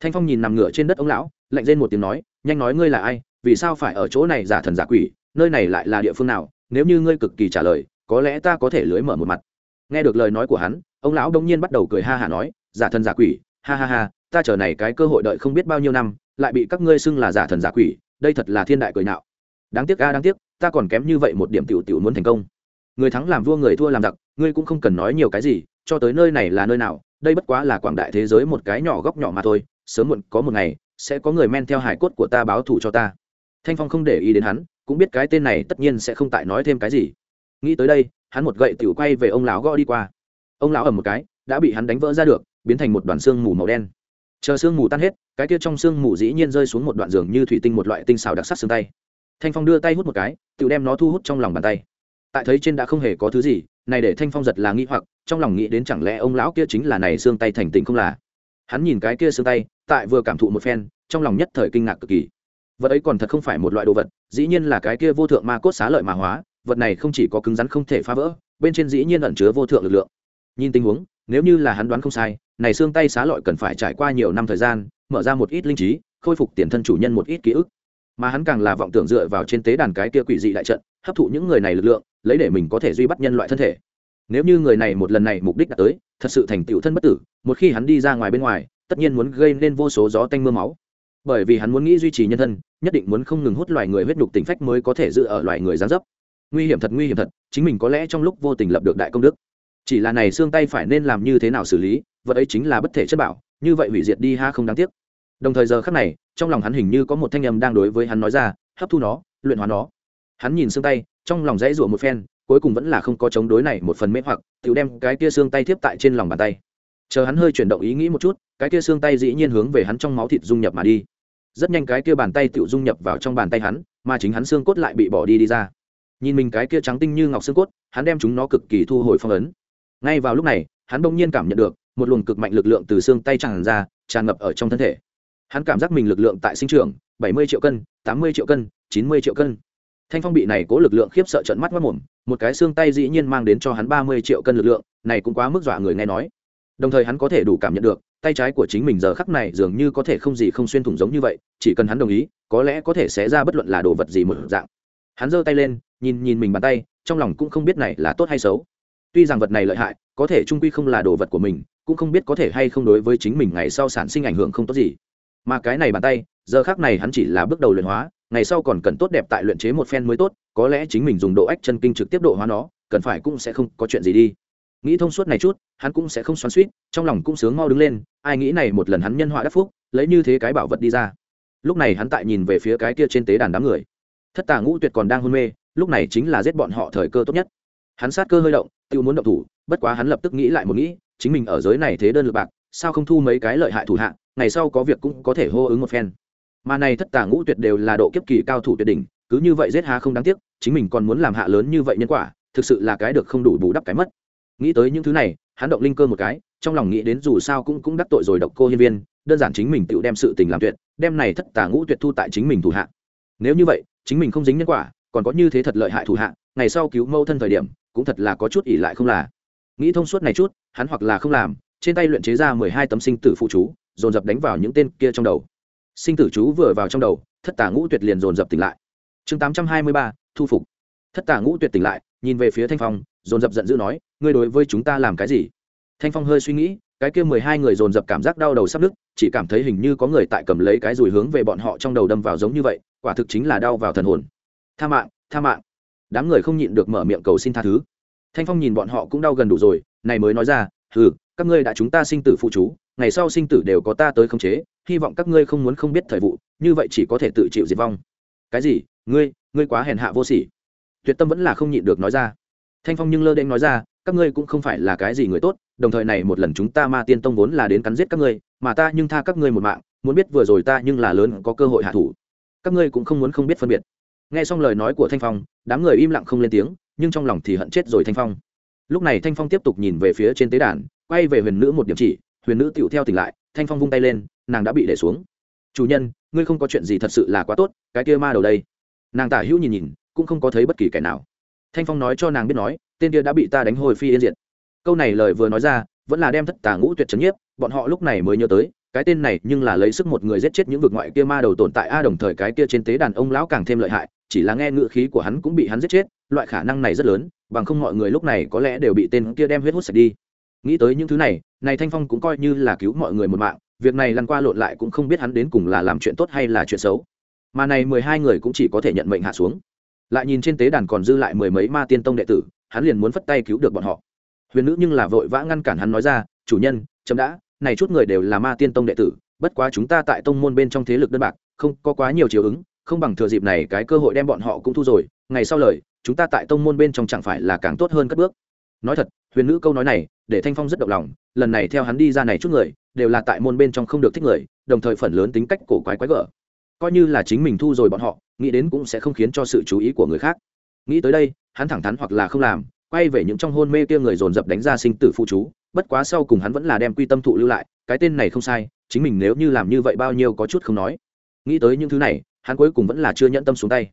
Thanh phong nhìn nằm ngửa trên đất ông lão, lạnh lên một tiếng nói, nhanh nói ngươi là ai, vì sao phải ở chỗ này giả thần giả quỷ, nơi này lại là địa phương nào, nếu như ngươi cực kỳ trả lời, có lẽ ta có thể lưới mở một mặt. Nghe được lời nói của hắn, ông lão đông nhiên bắt đầu cười ha hả nói, giả thần giả quỷ, ha ha ha, ta chờ này cái cơ hội đợi không biết bao nhiêu năm, lại bị các ngươi xưng là giả thần giả quỷ, đây thật là thiên đại cười nạo đáng tiếc a, đáng tiếc ta còn kém như vậy một điểm tiểu tiểu muốn thành công. Người thắng làm vua, người thua làm giặc, ngươi cũng không cần nói nhiều cái gì, cho tới nơi này là nơi nào, đây bất quá là quảng đại thế giới một cái nhỏ góc nhỏ mà thôi, sớm muộn có một ngày, sẽ có người men theo hải cốt của ta báo thù cho ta. Thanh phong không để ý đến hắn, cũng biết cái tên này tất nhiên sẽ không tại nói thêm cái gì. Nghĩ tới đây, hắn một gậy tiểu quay về ông lão gõ đi qua. Ông lão ầm một cái, đã bị hắn đánh vỡ ra được, biến thành một đoàn xương mù màu đen. Chờ xương mù tan hết, cái kia trong xương mù dĩ nhiên rơi xuống một đoạn giường như thủy tinh một loại tinh xào đặc sắc xương tay thanh phong đưa tay hút một cái, tự đem nó thu hút trong lòng bàn tay. Tại thấy trên đã không hề có thứ gì, này để thanh phong giật là nghĩ hoặc, trong lòng nghĩ đến chẳng lẽ ông lão kia chính là này xương tay thành tình không là? Hắn nhìn cái kia xương tay, tại vừa cảm thụ một phen, trong lòng nhất thời kinh ngạc cực kỳ. Vật ấy còn thật không phải một loại đồ vật, dĩ nhiên là cái kia vô thượng ma cốt xá lợi mà hóa, vật này không chỉ có cứng rắn không thể phá vỡ, bên trên dĩ nhiên ẩn chứa vô thượng lực lượng. Nhìn tình huống, nếu như là hắn đoán không sai, này xương tay xá lợi cần phải trải qua nhiều năm thời gian, mở ra một ít linh trí, khôi phục tiền thân chủ nhân một ít ký ức mà hắn càng là vọng tưởng dựa vào trên tế đàn cái kia quỷ dị đại trận, hấp thụ những người này lực lượng, lấy để mình có thể duy bắt nhân loại thân thể. Nếu như người này một lần này mục đích đã tới, thật sự thành tựu thân bất tử, một khi hắn đi ra ngoài bên ngoài, tất nhiên muốn gây nên vô số gió tanh mưa máu. Bởi vì hắn muốn nghĩ duy trì nhân thân, nhất định muốn không ngừng hút loài người huyết nhục tình phách mới có thể giữ ở loài người gián dấp. Nguy hiểm thật, nguy hiểm thật, chính mình có lẽ trong lúc vô tình lập được đại công đức. Chỉ là này xương tay phải nên làm như thế nào xử lý, vật ấy chính là bất thể chất bảo, như vậy hủy diệt đi ha không đáng tiếc đồng thời giờ khắc này, trong lòng hắn hình như có một thanh âm đang đối với hắn nói ra, hấp thu nó, luyện hóa nó. Hắn nhìn xương tay, trong lòng dãy rủa một phen, cuối cùng vẫn là không có chống đối này một phần mê hoặc tự đem cái kia xương tay tiếp tại trên lòng bàn tay. Chờ hắn hơi chuyển động ý nghĩ một chút, cái kia xương tay dĩ nhiên hướng về hắn trong máu thịt dung nhập mà đi. Rất nhanh cái kia bàn tay tự dung nhập vào trong bàn tay hắn, mà chính hắn xương cốt lại bị bỏ đi đi ra. Nhìn mình cái kia trắng tinh như ngọc xương cốt, hắn đem chúng nó cực kỳ thu hồi phong ấn. Ngay vào lúc này, hắn bỗng nhiên cảm nhận được một luồng cực mạnh lực lượng từ xương tay tràn ra, tràn ngập ở trong thân thể hắn cảm giác mình lực lượng tại sinh trường bảy mươi triệu cân, tám mươi triệu cân, chín mươi triệu cân. Thanh phong bị này cố lực lượng khiếp sợ trận mắt mất mồm một cái xương tay dĩ nhiên mang đến cho hắn ba mươi triệu cân lực lượng, này cũng quá mức dọa người nghe nói. Đồng thời hắn có thể đủ cảm nhận được, tay trái của chính mình giờ khắc này dường như có thể không gì không xuyên thủng giống như vậy, chỉ cần hắn đồng ý, có lẽ có thể xé ra bất luận là đồ vật gì một dạng. Hắn giơ tay lên, nhìn nhìn mình bàn tay, trong lòng cũng không biết này là tốt hay xấu. Tuy rằng vật này lợi hại, có thể trung quy không là đồ vật của mình, cũng không biết có thể hay không đối với chính mình ngày sau sản sinh ảnh hưởng không tốt gì mà cái này bàn tay, giờ khác này hắn chỉ là bước đầu luyện hóa, ngày sau còn cần tốt đẹp tại luyện chế một phen mới tốt, có lẽ chính mình dùng độ ách chân kinh trực tiếp độ hóa nó, cần phải cũng sẽ không có chuyện gì đi. Nghĩ thông suốt này chút, hắn cũng sẽ không xoắn suýt trong lòng cũng sướng mau đứng lên, ai nghĩ này một lần hắn nhân họa đắc phúc, lấy như thế cái bảo vật đi ra. Lúc này hắn tại nhìn về phía cái kia trên tế đàn đám người. Thất tà ngũ tuyệt còn đang hôn mê, lúc này chính là giết bọn họ thời cơ tốt nhất. Hắn sát cơ hơi động tự muốn động thủ, bất quá hắn lập tức nghĩ lại một nghĩ, chính mình ở giới này thế đơn lực bạc, sao không thu mấy cái lợi hại thủ hạ ngày sau có việc cũng có thể hô ứng một phen. Mà này thất tà ngũ tuyệt đều là độ kiếp kỳ cao thủ tuyệt đỉnh, cứ như vậy giết há không đáng tiếc, chính mình còn muốn làm hạ lớn như vậy nhân quả, thực sự là cái được không đủ bù đắp cái mất. Nghĩ tới những thứ này, hắn động linh cơ một cái, trong lòng nghĩ đến dù sao cũng cũng đắc tội rồi độc cô hiên viên, đơn giản chính mình tự đem sự tình làm tuyệt, đem này thất tà ngũ tuyệt thu tại chính mình thủ hạ. Nếu như vậy, chính mình không dính nhân quả, còn có như thế thật lợi hại thủ hạ, ngày sau cứu mâu thân thời điểm, cũng thật là có chút ỉ lại không là. Nghĩ thông suốt này chút, hắn hoặc là không làm, trên tay luyện chế ra mười hai tấm sinh tử phụ chú dồn dập đánh vào những tên kia trong đầu. Sinh tử chú vừa vào trong đầu, thất tà ngũ tuyệt liền dồn dập tỉnh lại. Chương tám trăm hai mươi ba, thu phục. Thất tà ngũ tuyệt tỉnh lại, nhìn về phía thanh phong, dồn dập giận dữ nói, ngươi đối với chúng ta làm cái gì? Thanh phong hơi suy nghĩ, cái kia mười hai người dồn dập cảm giác đau đầu sắp nứt, chỉ cảm thấy hình như có người tại cầm lấy cái rùi hướng về bọn họ trong đầu đâm vào giống như vậy, quả thực chính là đau vào thần hồn. Tha mạng tha mạng. Đám người không nhịn được mở miệng cầu xin tha thứ. Thanh phong nhìn bọn họ cũng đau gần đủ rồi, này mới nói ra ừ các ngươi đã chúng ta sinh tử phụ chú, ngày sau sinh tử đều có ta tới khống chế, hy vọng các ngươi không muốn không biết thời vụ, như vậy chỉ có thể tự chịu diệt vong. Cái gì? Ngươi ngươi quá hèn hạ vô sỉ. Tuyệt tâm vẫn là không nhịn được nói ra. Thanh phong nhưng lơ đen nói ra, các ngươi cũng không phải là cái gì người tốt, đồng thời này một lần chúng ta ma tiên tông vốn là đến cắn giết các ngươi, mà ta nhưng tha các ngươi một mạng, muốn biết vừa rồi ta nhưng là lớn có cơ hội hạ thủ. Các ngươi cũng không muốn không biết phân biệt. Nghe xong lời nói của thanh phong, đám người im lặng không lên tiếng, nhưng trong lòng thì hận chết rồi thanh phong. Lúc này thanh phong tiếp tục nhìn về phía trên tế đàn quay về huyền nữ một điểm chỉ, huyền nữ tựu theo tỉnh lại, thanh phong vung tay lên, nàng đã bị để xuống. Chủ nhân, ngươi không có chuyện gì thật sự là quá tốt, cái kia ma đầu đây. Nàng tả hữu nhìn nhìn, cũng không có thấy bất kỳ kẻ nào. Thanh phong nói cho nàng biết nói, tên kia đã bị ta đánh hồi phi yên diệt. Câu này lời vừa nói ra, vẫn là đem thất tà ngũ tuyệt trấn nhiếp, bọn họ lúc này mới nhớ tới, cái tên này nhưng là lấy sức một người giết chết những vực ngoại kia ma đầu tồn tại a đồng thời cái kia trên tế đàn ông lão càng thêm lợi hại, chỉ là nghe ngựa khí của hắn cũng bị hắn giết chết, loại khả năng này rất lớn, bằng không mọi người lúc này có lẽ đều bị tên kia đem huyết hút sạch đi nghĩ tới những thứ này này thanh phong cũng coi như là cứu mọi người một mạng, việc này lăn qua lộn lại cũng không biết hắn đến cùng là làm chuyện tốt hay là chuyện xấu. Mà này mười hai người cũng chỉ có thể nhận mệnh hạ xuống. Lại nhìn trên tế đàn còn dư lại mười mấy ma tiên tông đệ tử, hắn liền muốn phất tay cứu được bọn họ. Huyền nữ nhưng là vội vã ngăn cản hắn nói ra, chủ nhân, chấm đã, này chút người đều là ma tiên tông đệ tử, bất quá chúng ta tại tông môn bên trong thế lực đơn bạc, không có quá nhiều chiều ứng, không bằng thừa dịp này cái cơ hội đem bọn họ cũng thu rồi, ngày sau lời, chúng ta tại tông môn bên trong chẳng phải là càng tốt hơn các bước. Nói thật, huyền nữ câu nói này để thanh phong rất động lòng, lần này theo hắn đi ra này chút người, đều là tại môn bên trong không được thích người, đồng thời phần lớn tính cách cổ quái quái gở. Coi như là chính mình thu rồi bọn họ, nghĩ đến cũng sẽ không khiến cho sự chú ý của người khác. Nghĩ tới đây, hắn thẳng thắn hoặc là không làm, quay về những trong hôn mê kia người dồn dập đánh ra sinh tử phụ chú, bất quá sau cùng hắn vẫn là đem quy tâm thụ lưu lại, cái tên này không sai, chính mình nếu như làm như vậy bao nhiêu có chút không nói. Nghĩ tới những thứ này, hắn cuối cùng vẫn là chưa nhẫn tâm xuống tay.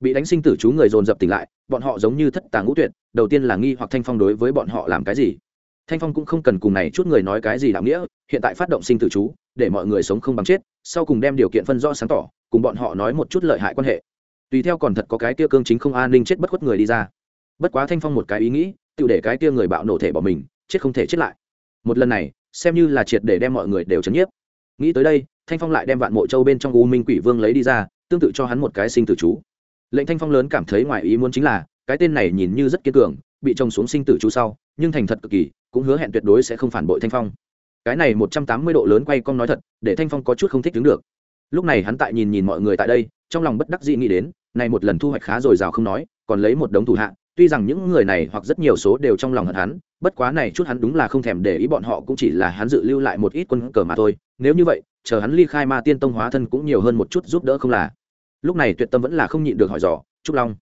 Bị đánh sinh tử chú người dồn dập tỉnh lại, bọn họ giống như thất tàng ngũ tuyệt, đầu tiên là nghi hoặc thanh phong đối với bọn họ làm cái gì thanh phong cũng không cần cùng này chút người nói cái gì đạo nghĩa, hiện tại phát động sinh tử chú, để mọi người sống không bằng chết, sau cùng đem điều kiện phân rõ sáng tỏ, cùng bọn họ nói một chút lợi hại quan hệ. Tùy theo còn thật có cái kia cương chính không an ninh chết bất khuất người đi ra. Bất quá thanh phong một cái ý nghĩ, tự để cái kia người bạo nổ thể bỏ mình, chết không thể chết lại. Một lần này, xem như là triệt để đem mọi người đều chấn nhiếp. Nghĩ tới đây, thanh phong lại đem vạn mộ châu bên trong u minh quỷ vương lấy đi ra, tương tự cho hắn một cái sinh tử chú. Lệnh thanh phong lớn cảm thấy ngoài ý muốn chính là, cái tên này nhìn như rất kiên cường, bị trông xuống sinh tử chú sau, nhưng thành thật cực kỳ cũng hứa hẹn tuyệt đối sẽ không phản bội thanh phong. Cái này một trăm tám mươi độ lớn quay cong nói thật, để thanh phong có chút không thích đứng được. Lúc này hắn tại nhìn nhìn mọi người tại đây, trong lòng bất đắc dĩ nghĩ đến, này một lần thu hoạch khá dồi dào không nói, còn lấy một đống thủ hạ, tuy rằng những người này hoặc rất nhiều số đều trong lòng hận hắn, bất quá này chút hắn đúng là không thèm để ý bọn họ cũng chỉ là hắn dự lưu lại một ít quân cờ mà thôi. Nếu như vậy, chờ hắn ly khai ma tiên tông hóa thân cũng nhiều hơn một chút giúp đỡ không là? Lúc này tuyệt tâm vẫn là không nhịn được hỏi dò, trúc long,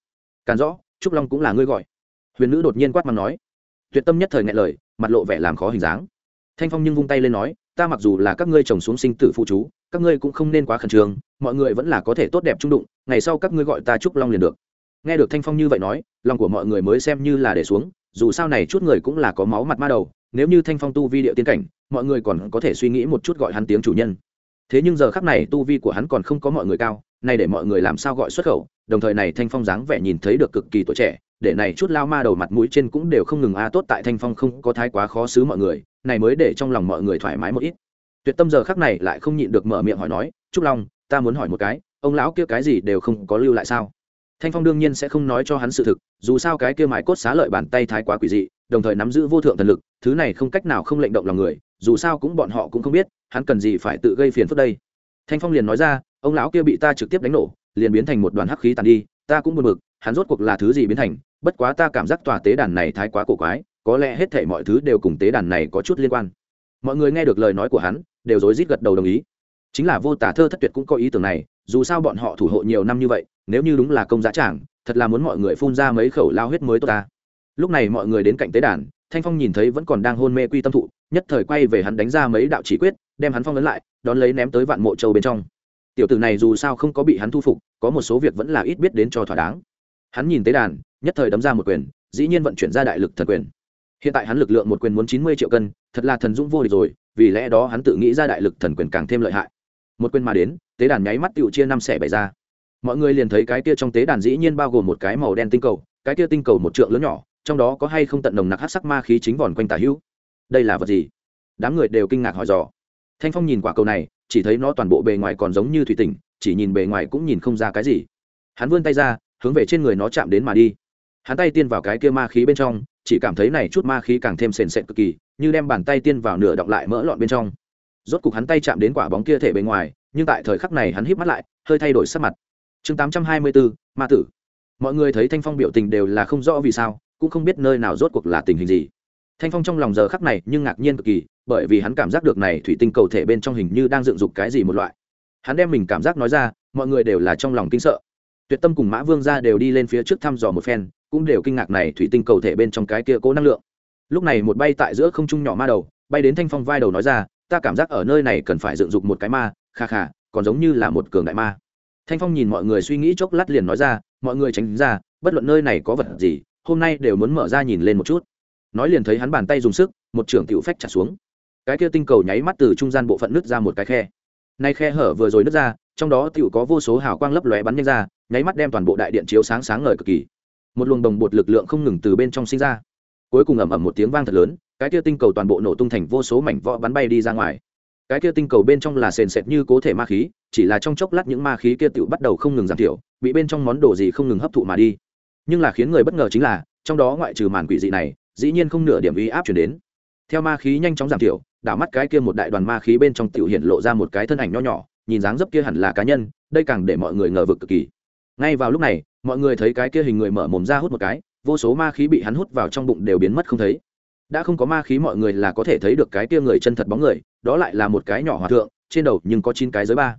càn rõ, trúc long cũng là ngươi gọi? Huyền nữ đột nhiên quát mà nói. Tuyệt tâm nhất thời ngại lời mặt lộ vẻ làm khó hình dáng. Thanh phong nhưng vung tay lên nói, ta mặc dù là các ngươi trồng xuống sinh tử phụ chú, các ngươi cũng không nên quá khẩn trương, mọi người vẫn là có thể tốt đẹp trung đụng, ngày sau các ngươi gọi ta trúc long liền được. Nghe được thanh phong như vậy nói, lòng của mọi người mới xem như là để xuống, dù sao này chút người cũng là có máu mặt ma đầu, nếu như thanh phong tu vi điệu tiên cảnh, mọi người còn có thể suy nghĩ một chút gọi hắn tiếng chủ nhân. Thế nhưng giờ khắc này tu vi của hắn còn không có mọi người cao, nay để mọi người làm sao gọi xuất khẩu, đồng thời này thanh phong dáng vẻ nhìn thấy được cực kỳ tuổi trẻ để này chút lao ma đầu mặt mũi trên cũng đều không ngừng a à, tốt tại thanh phong không có thái quá khó xứ mọi người, này mới để trong lòng mọi người thoải mái một ít. Tuyệt tâm giờ khắc này lại không nhịn được mở miệng hỏi nói, trúc long, ta muốn hỏi một cái, ông lão kia cái gì đều không có lưu lại sao? Thanh phong đương nhiên sẽ không nói cho hắn sự thực, dù sao cái kia mài cốt xá lợi bàn tay thái quá quỷ dị, đồng thời nắm giữ vô thượng thần lực, thứ này không cách nào không lệnh động lòng người, dù sao cũng bọn họ cũng không biết, hắn cần gì phải tự gây phiền phức đây. Thanh phong liền nói ra, ông lão kia bị ta trực tiếp đánh nổ, liền biến thành một đoàn hắc khí tàn đi, ta cũng buồn bực hắn rốt cuộc là thứ gì biến thành? Bất quá ta cảm giác tòa tế đàn này thái quá cổ quái, có lẽ hết thảy mọi thứ đều cùng tế đàn này có chút liên quan. Mọi người nghe được lời nói của hắn, đều rối rít gật đầu đồng ý. Chính là vô tả thơ thất tuyệt cũng có ý tưởng này, dù sao bọn họ thủ hộ nhiều năm như vậy, nếu như đúng là công giá trảng thật là muốn mọi người phun ra mấy khẩu lao huyết mới tốt ta. Lúc này mọi người đến cạnh tế đàn, thanh phong nhìn thấy vẫn còn đang hôn mê quy tâm thụ, nhất thời quay về hắn đánh ra mấy đạo chỉ quyết, đem hắn phong ấn lại, đón lấy ném tới vạn mộ châu bên trong. Tiểu tử này dù sao không có bị hắn thu phục, có một số việc vẫn là ít biết đến cho thỏa đáng hắn nhìn tế đàn, nhất thời đấm ra một quyền, dĩ nhiên vận chuyển ra đại lực thần quyền. Hiện tại hắn lực lượng một quyền muốn chín mươi triệu cân, thật là thần dũng vô địch rồi, vì lẽ đó hắn tự nghĩ ra đại lực thần quyền càng thêm lợi hại. Một quyền mà đến, tế đàn nháy mắt tựu chia năm xẻ bày ra. Mọi người liền thấy cái kia trong tế đàn dĩ nhiên bao gồm một cái màu đen tinh cầu, cái kia tinh cầu một trượng lớn nhỏ, trong đó có hay không tận nồng nặc hát sắc ma khí chính vòn quanh tả hữu. Đây là vật gì? Đám người đều kinh ngạc hỏi dò. Thanh phong nhìn quả cầu này, chỉ thấy nó toàn bộ bề ngoài còn giống như thủy tinh, chỉ nhìn bề ngoài cũng nhìn không ra cái gì. Hắn vươn tay ra hướng về trên người nó chạm đến mà đi. Hắn tay tiên vào cái kia ma khí bên trong, chỉ cảm thấy này chút ma khí càng thêm sền sệt cực kỳ, như đem bàn tay tiên vào nửa đọng lại mỡ lọn bên trong. Rốt cục hắn tay chạm đến quả bóng kia thể bên ngoài, nhưng tại thời khắc này hắn híp mắt lại, hơi thay đổi sắc mặt. Chương tám trăm hai mươi bốn ma tử. Mọi người thấy thanh phong biểu tình đều là không rõ vì sao, cũng không biết nơi nào rốt cuộc là tình hình gì. Thanh phong trong lòng giờ khắc này nhưng ngạc nhiên cực kỳ, bởi vì hắn cảm giác được này thủy tinh cầu thể bên trong hình như đang dựng dục cái gì một loại. Hắn đem mình cảm giác nói ra, mọi người đều là trong lòng kinh sợ tuyệt tâm cùng mã vương ra đều đi lên phía trước thăm dò một phen, cũng đều kinh ngạc này thủy tinh cầu thể bên trong cái kia cố năng lượng. Lúc này một bay tại giữa không trung nhỏ ma đầu, bay đến thanh phong vai đầu nói ra, ta cảm giác ở nơi này cần phải dựng dục một cái ma, kha kha, còn giống như là một cường đại ma. Thanh phong nhìn mọi người suy nghĩ chốc lát liền nói ra, mọi người tránh ra, bất luận nơi này có vật gì, hôm nay đều muốn mở ra nhìn lên một chút. Nói liền thấy hắn bàn tay dùng sức, một trưởng tiểu phách trả xuống. Cái kia tinh cầu nháy mắt từ trung gian bộ phận nứt ra một cái khe. Nay khe hở vừa rồi nứt ra, trong đó tiểu có vô số hào quang lấp lóe bắn nhanh ra nháy mắt đem toàn bộ đại điện chiếu sáng sáng ngời cực kỳ. Một luồng đồng bột lực lượng không ngừng từ bên trong sinh ra. Cuối cùng ầm ầm một tiếng vang thật lớn, cái kia tinh cầu toàn bộ nổ tung thành vô số mảnh võ bắn bay đi ra ngoài. Cái kia tinh cầu bên trong là sền sệt như cố thể ma khí, chỉ là trong chốc lát những ma khí kia tự bắt đầu không ngừng giảm thiểu, bị bên trong món đồ gì không ngừng hấp thụ mà đi. Nhưng là khiến người bất ngờ chính là, trong đó ngoại trừ màn quỷ dị này, dĩ nhiên không nửa điểm uy áp chuyển đến. Theo ma khí nhanh chóng giảm thiểu, đảo mắt cái kia một đại đoàn ma khí bên trong tiểu hiện lộ ra một cái thân ảnh nho nhỏ, nhìn dáng dấp kia hẳn là cá nhân, đây càng để mọi người ngờ vực cực kỳ ngay vào lúc này, mọi người thấy cái kia hình người mở mồm ra hút một cái, vô số ma khí bị hắn hút vào trong bụng đều biến mất không thấy. Đã không có ma khí mọi người là có thể thấy được cái kia người chân thật bóng người, đó lại là một cái nhỏ hòa thượng, trên đầu nhưng có chín cái giới ba.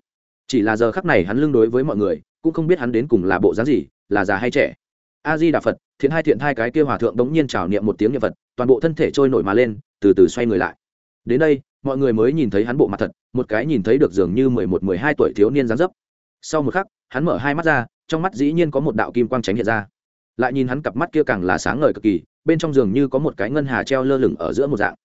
Chỉ là giờ khắc này hắn lưng đối với mọi người, cũng không biết hắn đến cùng là bộ dáng gì, là già hay trẻ. A di đà phật, thiện hai thiện hai cái kia hòa thượng đống nhiên trào niệm một tiếng niệm phật, toàn bộ thân thể trôi nổi mà lên, từ từ xoay người lại. Đến đây, mọi người mới nhìn thấy hắn bộ mặt thật, một cái nhìn thấy được dường như mười một, mười hai tuổi thiếu niên dáng dấp. Sau một khắc, hắn mở hai mắt ra trong mắt dĩ nhiên có một đạo kim quang tránh hiện ra. Lại nhìn hắn cặp mắt kia càng là sáng ngời cực kỳ, bên trong giường như có một cái ngân hà treo lơ lửng ở giữa một dạng.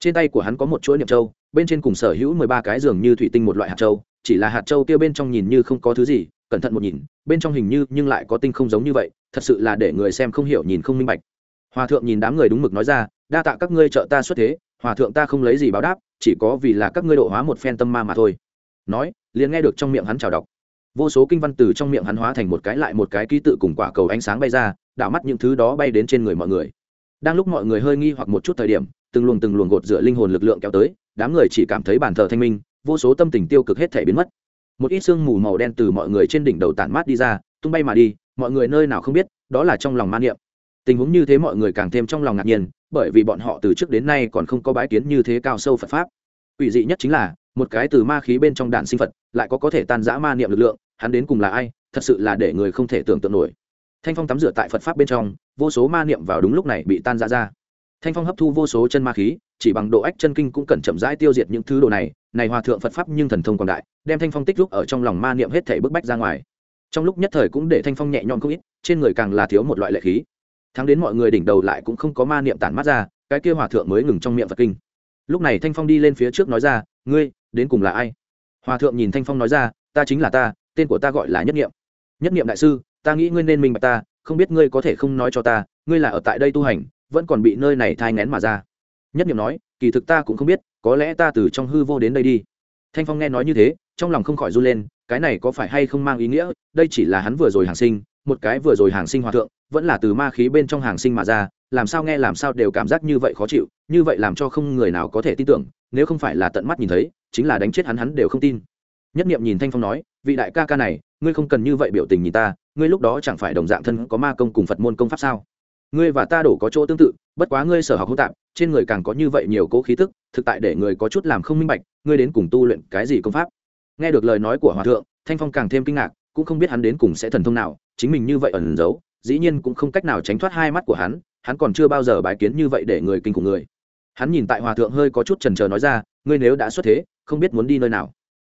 Trên tay của hắn có một chuỗi niệm châu, bên trên cùng sở hữu mười ba cái giường như thủy tinh một loại hạt châu, chỉ là hạt châu kia bên trong nhìn như không có thứ gì, cẩn thận một nhìn, bên trong hình như nhưng lại có tinh không giống như vậy, thật sự là để người xem không hiểu nhìn không minh bạch. Hòa thượng nhìn đám người đúng mực nói ra, đa tạ các ngươi trợ ta xuất thế, hòa thượng ta không lấy gì báo đáp, chỉ có vì là các ngươi độ hóa một phen tâm ma mà thôi. Nói, liền nghe được trong miệng hắn chào đọc vô số kinh văn từ trong miệng hắn hóa thành một cái lại một cái ký tự cùng quả cầu ánh sáng bay ra đảo mắt những thứ đó bay đến trên người mọi người. Đang lúc mọi người hơi nghi hoặc một chút thời điểm, từng luồng từng luồng gột rửa linh hồn lực lượng kéo tới, đám người chỉ cảm thấy bản thờ thanh minh, vô số tâm tình tiêu cực hết thể biến mất. Một ít sương mù màu đen từ mọi người trên đỉnh đầu tản mát đi ra, tung bay mà đi, mọi người nơi nào không biết, đó là trong lòng man niệm. Tình huống như thế mọi người càng thêm trong lòng ngạc nhiên, bởi vì bọn họ từ trước đến nay còn không có bái kiến như thế cao sâu phật pháp. Ủy dị nhất chính là, một cái từ ma khí bên trong đàn sinh phật, lại có có thể tan giã ma niệm lực lượng hắn đến cùng là ai, thật sự là để người không thể tưởng tượng nổi. Thanh phong tắm rửa tại phật pháp bên trong, vô số ma niệm vào đúng lúc này bị tan ra ra. Thanh phong hấp thu vô số chân ma khí, chỉ bằng độ ách chân kinh cũng cần chậm rãi tiêu diệt những thứ đồ này này hòa thượng phật pháp nhưng thần thông quảng đại, đem thanh phong tích lúc ở trong lòng ma niệm hết thể bức bách ra ngoài. Trong lúc nhất thời cũng để thanh phong nhẹ nhõm không ít, trên người càng là thiếu một loại lệ khí. Thắng đến mọi người đỉnh đầu lại cũng không có ma niệm tản mắt ra, cái kia hòa thượng mới ngừng trong miệng phật kinh. Lúc này thanh phong đi lên phía trước nói ra, ngươi, đến cùng là ai? Hòa thượng nhìn thanh phong nói ra, ta chính là ta tên của ta gọi là nhất nghiệm. Nhất nghiệm đại sư, ta nghĩ ngươi nên minh bạch ta, không biết ngươi có thể không nói cho ta, ngươi là ở tại đây tu hành, vẫn còn bị nơi này thai ngén mà ra. Nhất nghiệm nói, kỳ thực ta cũng không biết, có lẽ ta từ trong hư vô đến đây đi. Thanh phong nghe nói như thế, trong lòng không khỏi run lên, cái này có phải hay không mang ý nghĩa, đây chỉ là hắn vừa rồi hàng sinh, một cái vừa rồi hàng sinh hòa thượng, vẫn là từ ma khí bên trong hàng sinh mà ra, làm sao nghe làm sao đều cảm giác như vậy khó chịu, như vậy làm cho không người nào có thể tin tưởng, nếu không phải là tận mắt nhìn thấy, chính là đánh chết hắn hắn đều không tin nhất niệm nhìn thanh phong nói, vị đại ca ca này, ngươi không cần như vậy biểu tình nhìn ta, ngươi lúc đó chẳng phải đồng dạng thân có ma công cùng phật môn công pháp sao? Ngươi và ta đổ có chỗ tương tự, bất quá ngươi sở học hỗn tạp, trên người càng có như vậy nhiều cố khí tức, thực tại để người có chút làm không minh bạch, ngươi đến cùng tu luyện cái gì công pháp? Nghe được lời nói của hòa thượng, thanh phong càng thêm kinh ngạc, cũng không biết hắn đến cùng sẽ thần thông nào, chính mình như vậy ẩn giấu, dĩ nhiên cũng không cách nào tránh thoát hai mắt của hắn hắn còn chưa bao giờ bái kiến như vậy để người kinh cùng người. Hắn nhìn tại hòa thượng hơi có chút trần trờ nói ra, ngươi nếu đã xuất thế, không biết muốn đi nơi nào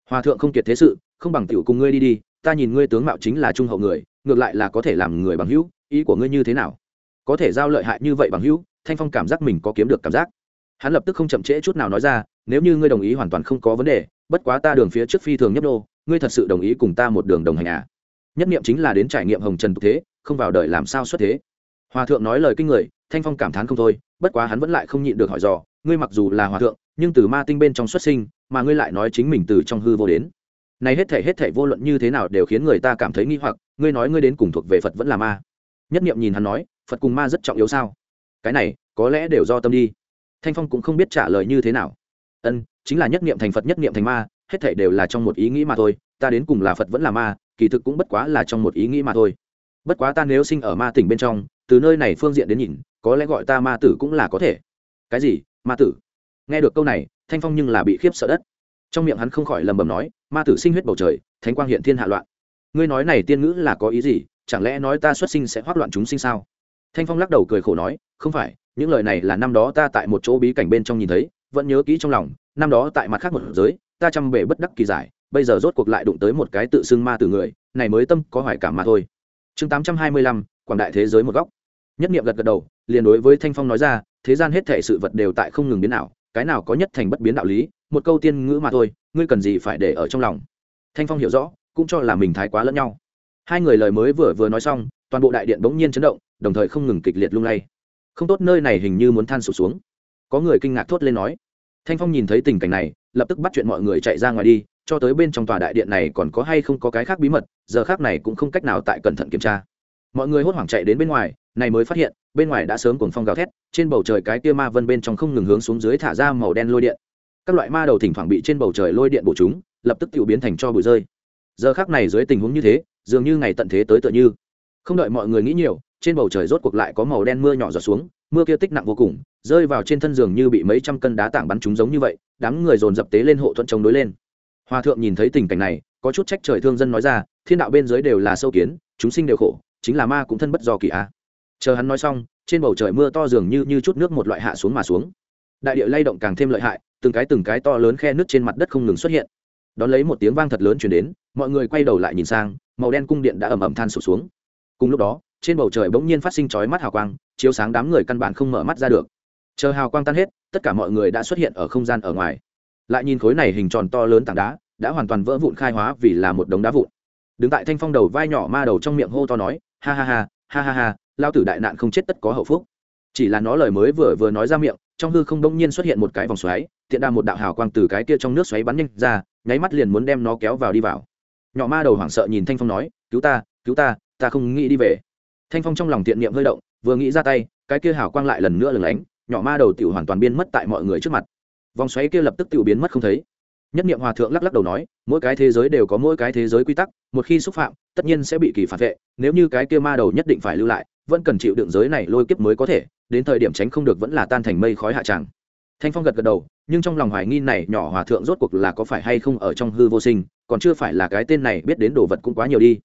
hòa thượng không kiệt thế sự, không bằng tiểu cùng ngươi đi đi, ta nhìn ngươi tướng mạo chính là trung hậu người, ngược lại là có thể làm người bằng hữu, ý của ngươi như thế nào? Có thể giao lợi hại như vậy bằng hữu, thanh phong cảm giác mình có kiếm được cảm giác. Hắn lập tức không chậm trễ chút nào nói ra, nếu như ngươi đồng ý hoàn toàn không có vấn đề, bất quá ta đường phía trước phi thường nhấp đô ngươi thật sự đồng ý cùng ta một đường đồng hành à? Nhất niệm chính là đến trải nghiệm hồng trần tục thế, không vào đời làm sao xuất thế. Hòa thượng nói lời kinh người thanh phong cảm thán không thôi, bất quá hắn vẫn lại không nhịn được hỏi dò, ngươi mặc dù là hòa thượng, nhưng từ ma tinh bên trong xuất sinh, mà ngươi lại nói chính mình từ trong hư vô đến. Này hết thể hết thể vô luận như thế nào đều khiến người ta cảm thấy nghi hoặc, ngươi nói ngươi đến cùng thuộc về phật vẫn là ma? Nhất niệm nhìn hắn nói, phật cùng ma rất trọng yếu sao? Cái này, có lẽ đều do tâm đi. Thanh phong cũng không biết trả lời như thế nào. Ân, chính là nhất niệm thành phật nhất niệm thành ma, hết thể đều là trong một ý nghĩ mà thôi, ta đến cùng là phật vẫn là ma, kỳ thực cũng bất quá là trong một ý nghĩ mà thôi. Bất quá ta nếu sinh ở ma tỉnh bên trong từ nơi này phương diện đến nhìn, có lẽ gọi ta ma tử cũng là có thể. Cái gì? Ma tử? Nghe được câu này, thanh phong nhưng là bị khiếp sợ đất. Trong miệng hắn không khỏi lầm bầm nói, ma tử sinh huyết bầu trời, thánh quang hiện thiên hạ loạn. Ngươi nói này tiên ngữ là có ý gì? Chẳng lẽ nói ta xuất sinh sẽ hoác loạn chúng sinh sao? Thanh phong lắc đầu cười khổ nói, không phải, những lời này là năm đó ta tại một chỗ bí cảnh bên trong nhìn thấy, vẫn nhớ kỹ trong lòng, năm đó tại mặt khác một giới, ta chăm bể bất đắc kỳ giải, bây giờ rốt cuộc lại đụng tới một cái tự xưng ma từ người, này mới tâm có hoài cảm mà thôi. Chương tám trăm hai mươi lăm, quảng đại thế giới một góc nhất nghiệm gật gật đầu, liền đối với thanh phong nói ra, thế gian hết thể sự vật đều tại không ngừng biến nào cái nào có nhất thành bất biến đạo lý, một câu tiên ngữ mà thôi, ngươi cần gì phải để ở trong lòng? Thanh phong hiểu rõ, cũng cho là mình thái quá lẫn nhau. Hai người lời mới vừa vừa nói xong, toàn bộ đại điện bỗng nhiên chấn động, đồng thời không ngừng kịch liệt lung lay. Không tốt nơi này hình như muốn than sụp xuống. Có người kinh ngạc thốt lên nói. Thanh phong nhìn thấy tình cảnh này, lập tức bắt chuyện mọi người chạy ra ngoài đi, cho tới bên trong tòa đại điện này còn có hay không có cái khác bí mật, giờ khác này cũng không cách nào tại cẩn thận kiểm tra. Mọi người hốt hoảng chạy đến bên ngoài này mới phát hiện, bên ngoài đã sớm cuồng phong gào thét, trên bầu trời cái tia ma vân bên trong không ngừng hướng xuống dưới thả ra màu đen lôi điện. Các loại ma đầu thỉnh thoảng bị trên bầu trời lôi điện bổ chúng, lập tức tự biến thành cho bụi rơi. Giờ khác này dưới tình huống như thế, dường như ngày tận thế tới tựa như. Không đợi mọi người nghĩ nhiều, trên bầu trời rốt cuộc lại có màu đen mưa nhỏ giọt xuống, mưa kia tích nặng vô cùng, rơi vào trên thân giường như bị mấy trăm cân đá tảng bắn chúng giống như vậy, đám người dồn dập tế lên hộ thuận chống đối lên. Hòa thượng nhìn thấy tình cảnh này, có chút trách trời thương dân nói ra, thiên đạo bên dưới đều là sâu kiến, chúng sinh đều khổ, chính là ma cũng thân bất do kỳ a chờ hắn nói xong, trên bầu trời mưa to dường như như chút nước một loại hạ xuống mà xuống. Đại địa lay động càng thêm lợi hại, từng cái từng cái to lớn khe nước trên mặt đất không ngừng xuất hiện. Đón lấy một tiếng vang thật lớn chuyển đến, mọi người quay đầu lại nhìn sang, màu đen cung điện đã ầm ầm than sụp xuống. Cùng lúc đó, trên bầu trời bỗng nhiên phát sinh chói mắt hào quang, chiếu sáng đám người căn bản không mở mắt ra được. Chờ hào quang tan hết, tất cả mọi người đã xuất hiện ở không gian ở ngoài. Lại nhìn khối này hình tròn to lớn tảng đá, đã hoàn toàn vỡ vụn khai hóa vì là một đống đá vụn. Đứng tại thanh phong đầu vai nhỏ ma đầu trong miệng hô to nói, ha ha ha ha ha ha lao tử đại nạn không chết tất có hậu phúc. Chỉ là nó lời mới vừa vừa nói ra miệng, trong hư không đông nhiên xuất hiện một cái vòng xoáy, tiện đà một đạo hào quang từ cái kia trong nước xoáy bắn nhanh ra, nháy mắt liền muốn đem nó kéo vào đi vào. Nhỏ ma đầu hoảng sợ nhìn thanh phong nói, cứu ta cứu ta ta không nghĩ đi về. Thanh phong trong lòng tiện niệm hơi động, vừa nghĩ ra tay, cái kia hào quang lại lần nữa lừng lánh, nhỏ ma đầu tiểu hoàn toàn biến mất tại mọi người trước mặt. Vòng xoáy kia lập tức tiểu biến mất không thấy. Nhất niệm hòa thượng lắc lắc đầu nói, mỗi cái thế giới đều có mỗi cái thế giới quy tắc, một khi xúc phạm, tất nhiên sẽ bị kỳ phản vệ, nếu như cái kia ma đầu nhất định phải lưu lại vẫn cần chịu đựng giới này lôi kiếp mới có thể, đến thời điểm tránh không được vẫn là tan thành mây khói hạ tràng. Thanh phong gật gật đầu, nhưng trong lòng hoài nghi này nhỏ hòa thượng rốt cuộc là có phải hay không ở trong hư vô sinh, còn chưa phải là cái tên này biết đến đồ vật cũng quá nhiều đi.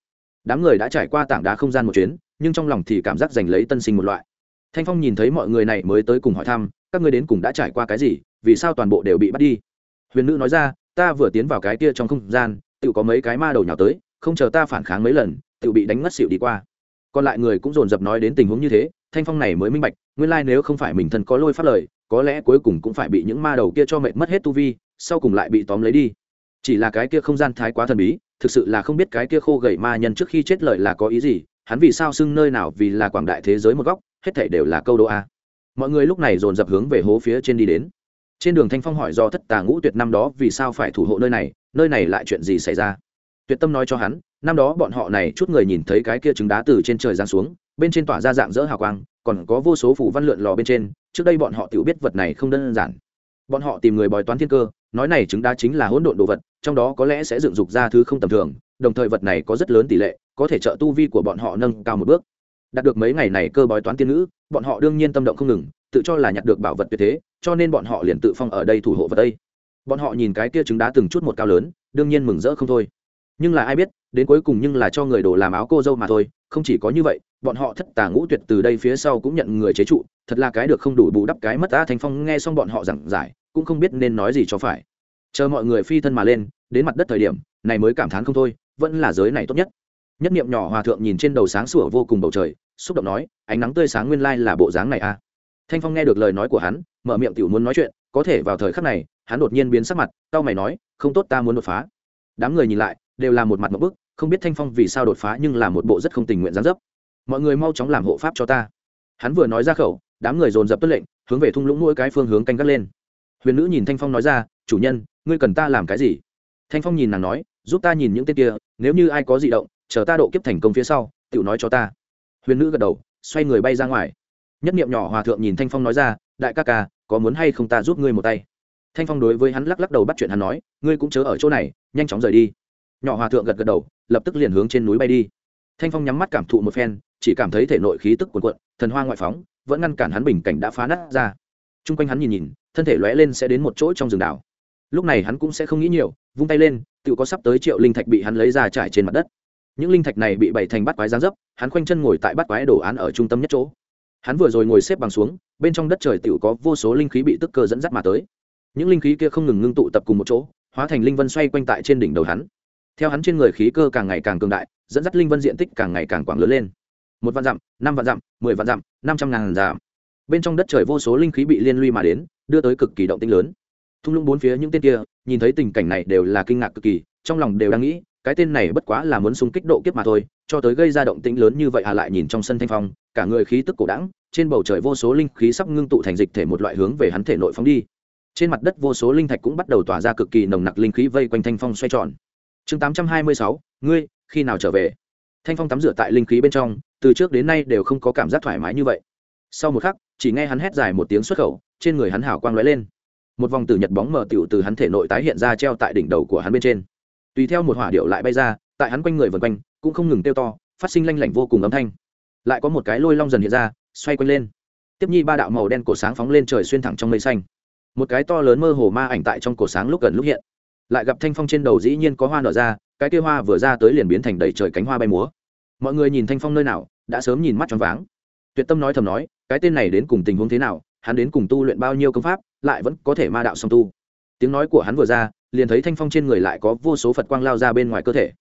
Đám người đã trải qua tảng đá không gian một chuyến, nhưng trong lòng thì cảm giác giành lấy tân sinh một loại. Thanh phong nhìn thấy mọi người này mới tới cùng hỏi thăm, các ngươi đến cùng đã trải qua cái gì, vì sao toàn bộ đều bị bắt đi? Huyền nữ nói ra, ta vừa tiến vào cái kia trong không gian, tự có mấy cái ma đầu nhào tới, không chờ ta phản kháng mấy lần, tự bị đánh ngất xỉu đi qua còn lại người cũng dồn dập nói đến tình huống như thế, thanh phong này mới minh bạch, nguyên lai nếu không phải mình thân có lôi phát lời, có lẽ cuối cùng cũng phải bị những ma đầu kia cho mệt mất hết tu vi, sau cùng lại bị tóm lấy đi. Chỉ là cái kia không gian thái quá thần bí, thực sự là không biết cái kia khô gầy ma nhân trước khi chết lời là có ý gì, hắn vì sao xưng nơi nào vì là quảng đại thế giới một góc, hết thể đều là câu đô a. Mọi người lúc này dồn dập hướng về hố phía trên đi đến. Trên đường thanh phong hỏi do thất tà ngũ tuyệt năm đó vì sao phải thủ hộ nơi này nơi này lại chuyện gì xảy ra? Tuyệt tâm nói cho hắn năm đó bọn họ này chút người nhìn thấy cái kia trứng đá từ trên trời giáng xuống, bên trên tỏa ra dạng dỡ hào quang, còn có vô số phủ văn lượn lò bên trên, trước đây bọn họ tự biết vật này không đơn giản. Bọn họ tìm người bói toán thiên cơ, nói này trứng đá chính là hỗn độn đồ vật, trong đó có lẽ sẽ dựng dục ra thứ không tầm thường, đồng thời vật này có rất lớn tỷ lệ, có thể trợ tu vi của bọn họ nâng cao một bước. Đạt được mấy ngày này cơ bói toán tiên ngữ, bọn họ đương nhiên tâm động không ngừng, tự cho là nhặt được bảo vật tuyệt thế, cho nên bọn họ liền tự phong ở đây thủ hộ vật đây. Bọn họ nhìn cái kia trứng đá từng chút một cao lớn, đương nhiên mừng rỡ không thôi. Nhưng là ai biết đến cuối cùng nhưng là cho người đồ làm áo cô dâu mà thôi, không chỉ có như vậy, bọn họ thất tà ngũ tuyệt từ đây phía sau cũng nhận người chế trụ, thật là cái được không đủ bù đắp cái mất ta thanh phong nghe xong bọn họ giảng giải, cũng không biết nên nói gì cho phải. Chờ mọi người phi thân mà lên, đến mặt đất thời điểm, này mới cảm thán không thôi, vẫn là giới này tốt nhất. Nhất niệm nhỏ hòa thượng nhìn trên đầu sáng sủa vô cùng bầu trời, xúc động nói, ánh nắng tươi sáng nguyên lai là bộ dáng này à. Thanh phong nghe được lời nói của hắn, mở miệng tiểu muốn nói chuyện, có thể vào thời khắc này, hắn đột nhiên biến sắc mặt tao mày nói, không tốt ta muốn đột phá. Đám người nhìn lại, đều là một mặt một bức không biết thanh phong vì sao đột phá nhưng là một bộ rất không tình nguyện gián dấp. Mọi người mau chóng làm hộ pháp cho ta. Hắn vừa nói ra khẩu, đám người dồn dập tuất lệnh, hướng về thung lũng mỗi cái phương hướng canh gác lên. Huyền nữ nhìn thanh phong nói ra, chủ nhân, ngươi cần ta làm cái gì? Thanh phong nhìn nàng nói, giúp ta nhìn những tên kia, nếu như ai có di động, chờ ta độ kiếp thành công phía sau tự nói cho ta. Huyền nữ gật đầu, xoay người bay ra ngoài. Nhất niệm nhỏ hòa thượng nhìn thanh phong nói ra, đại ca ca, có muốn hay không ta giúp ngươi một tay? Thanh phong đối với hắn lắc lắc đầu bắt chuyện hắn nói, ngươi cũng chớ ở chỗ này, nhanh chóng rời đi. Nhỏ hòa thượng gật gật đầu lập tức liền hướng trên núi bay đi. Thanh phong nhắm mắt cảm thụ một phen, chỉ cảm thấy thể nội khí tức cuồn cuộn, thần hoa ngoại phóng, vẫn ngăn cản hắn bình cảnh đã phá nát ra. T r u n g quanh hắn nhìn nhìn, thân thể lóe lên sẽ đến một chỗ trong rừng đảo. Lúc này hắn cũng sẽ không nghĩ nhiều, vung tay lên, tự có sắp tới triệu linh thạch bị hắn lấy ra trải trên mặt đất. Những linh thạch này bị bày thành bắt quái giáng dấp, hắn khoanh chân ngồi tại bắt quái đồ án ở trung tâm nhất chỗ. Hắn vừa rồi ngồi xếp bằng xuống, bên trong đất trời tự có vô số linh khí bị tức cơ dẫn dắt mà tới. Những linh khí kia không ngừng ngưng tụ tập cùng một chỗ, hóa thành linh vân xoay quanh tại trên đỉnh đầu hắn theo hắn trên người khí cơ càng ngày càng cường đại, dẫn dắt linh vân diện tích càng ngày càng quảng lớn lên. Một vạn dặm, năm vạn dặm, mười vạn dặm, năm trăm ngàn dặm. Bên trong đất trời vô số linh khí bị liên lụy mà đến, đưa tới cực kỳ động tinh lớn. Thung lũng bốn phía những tên kia, nhìn thấy tình cảnh này đều là kinh ngạc cực kỳ, trong lòng đều đang nghĩ, cái tên này bất quá là muốn xung kích độ kiếp mà thôi, cho tới gây ra động tĩnh lớn như vậy à lại nhìn trong sân thanh phong, cả người khí tức cổ đẳng trên bầu trời vô số linh khí sắp ngưng tụ thành dịch thể một loại hướng về hắn thể nội phóng đi. Trên mặt đất vô số linh thạch cũng bắt đầu tỏa ra cực kỳ nồng nặc linh khí vây quanh thanh phong xoay tròn chương tám trăm hai mươi sáu, ngươi, khi nào trở về? Thanh phong tắm rửa tại linh khí bên trong, từ trước đến nay đều không có cảm giác thoải mái như vậy. Sau một khắc, chỉ nghe hắn hét dài một tiếng xuất khẩu, trên người hắn hào quang lóe lên. Một vòng tử nhật bóng mờ tiểu từ hắn thể nội tái hiện ra treo tại đỉnh đầu của hắn bên trên. Tùy theo một hỏa điệu lại bay ra, tại hắn quanh người vần quanh, cũng không ngừng tiêu to, phát sinh lanh lảnh vô cùng âm thanh. Lại có một cái lôi long dần hiện ra, xoay quanh lên. Tiếp nhi ba đạo màu đen cổ sáng phóng lên trời xuyên thẳng trong mây xanh. Một cái to lớn mơ hồ ma ảnh tại trong cổ sáng lúc gần lúc hiện lại gặp thanh phong trên đầu dĩ nhiên có hoa nở ra, cái kia hoa vừa ra tới liền biến thành đầy trời cánh hoa bay múa. Mọi người nhìn thanh phong nơi nào, đã sớm nhìn mắt choáng váng. Tuyệt tâm nói thầm nói, cái tên này đến cùng tình huống thế nào, hắn đến cùng tu luyện bao nhiêu công pháp, lại vẫn có thể ma đạo song tu. Tiếng nói của hắn vừa ra, liền thấy thanh phong trên người lại có vô số phật quang lao ra bên ngoài cơ thể.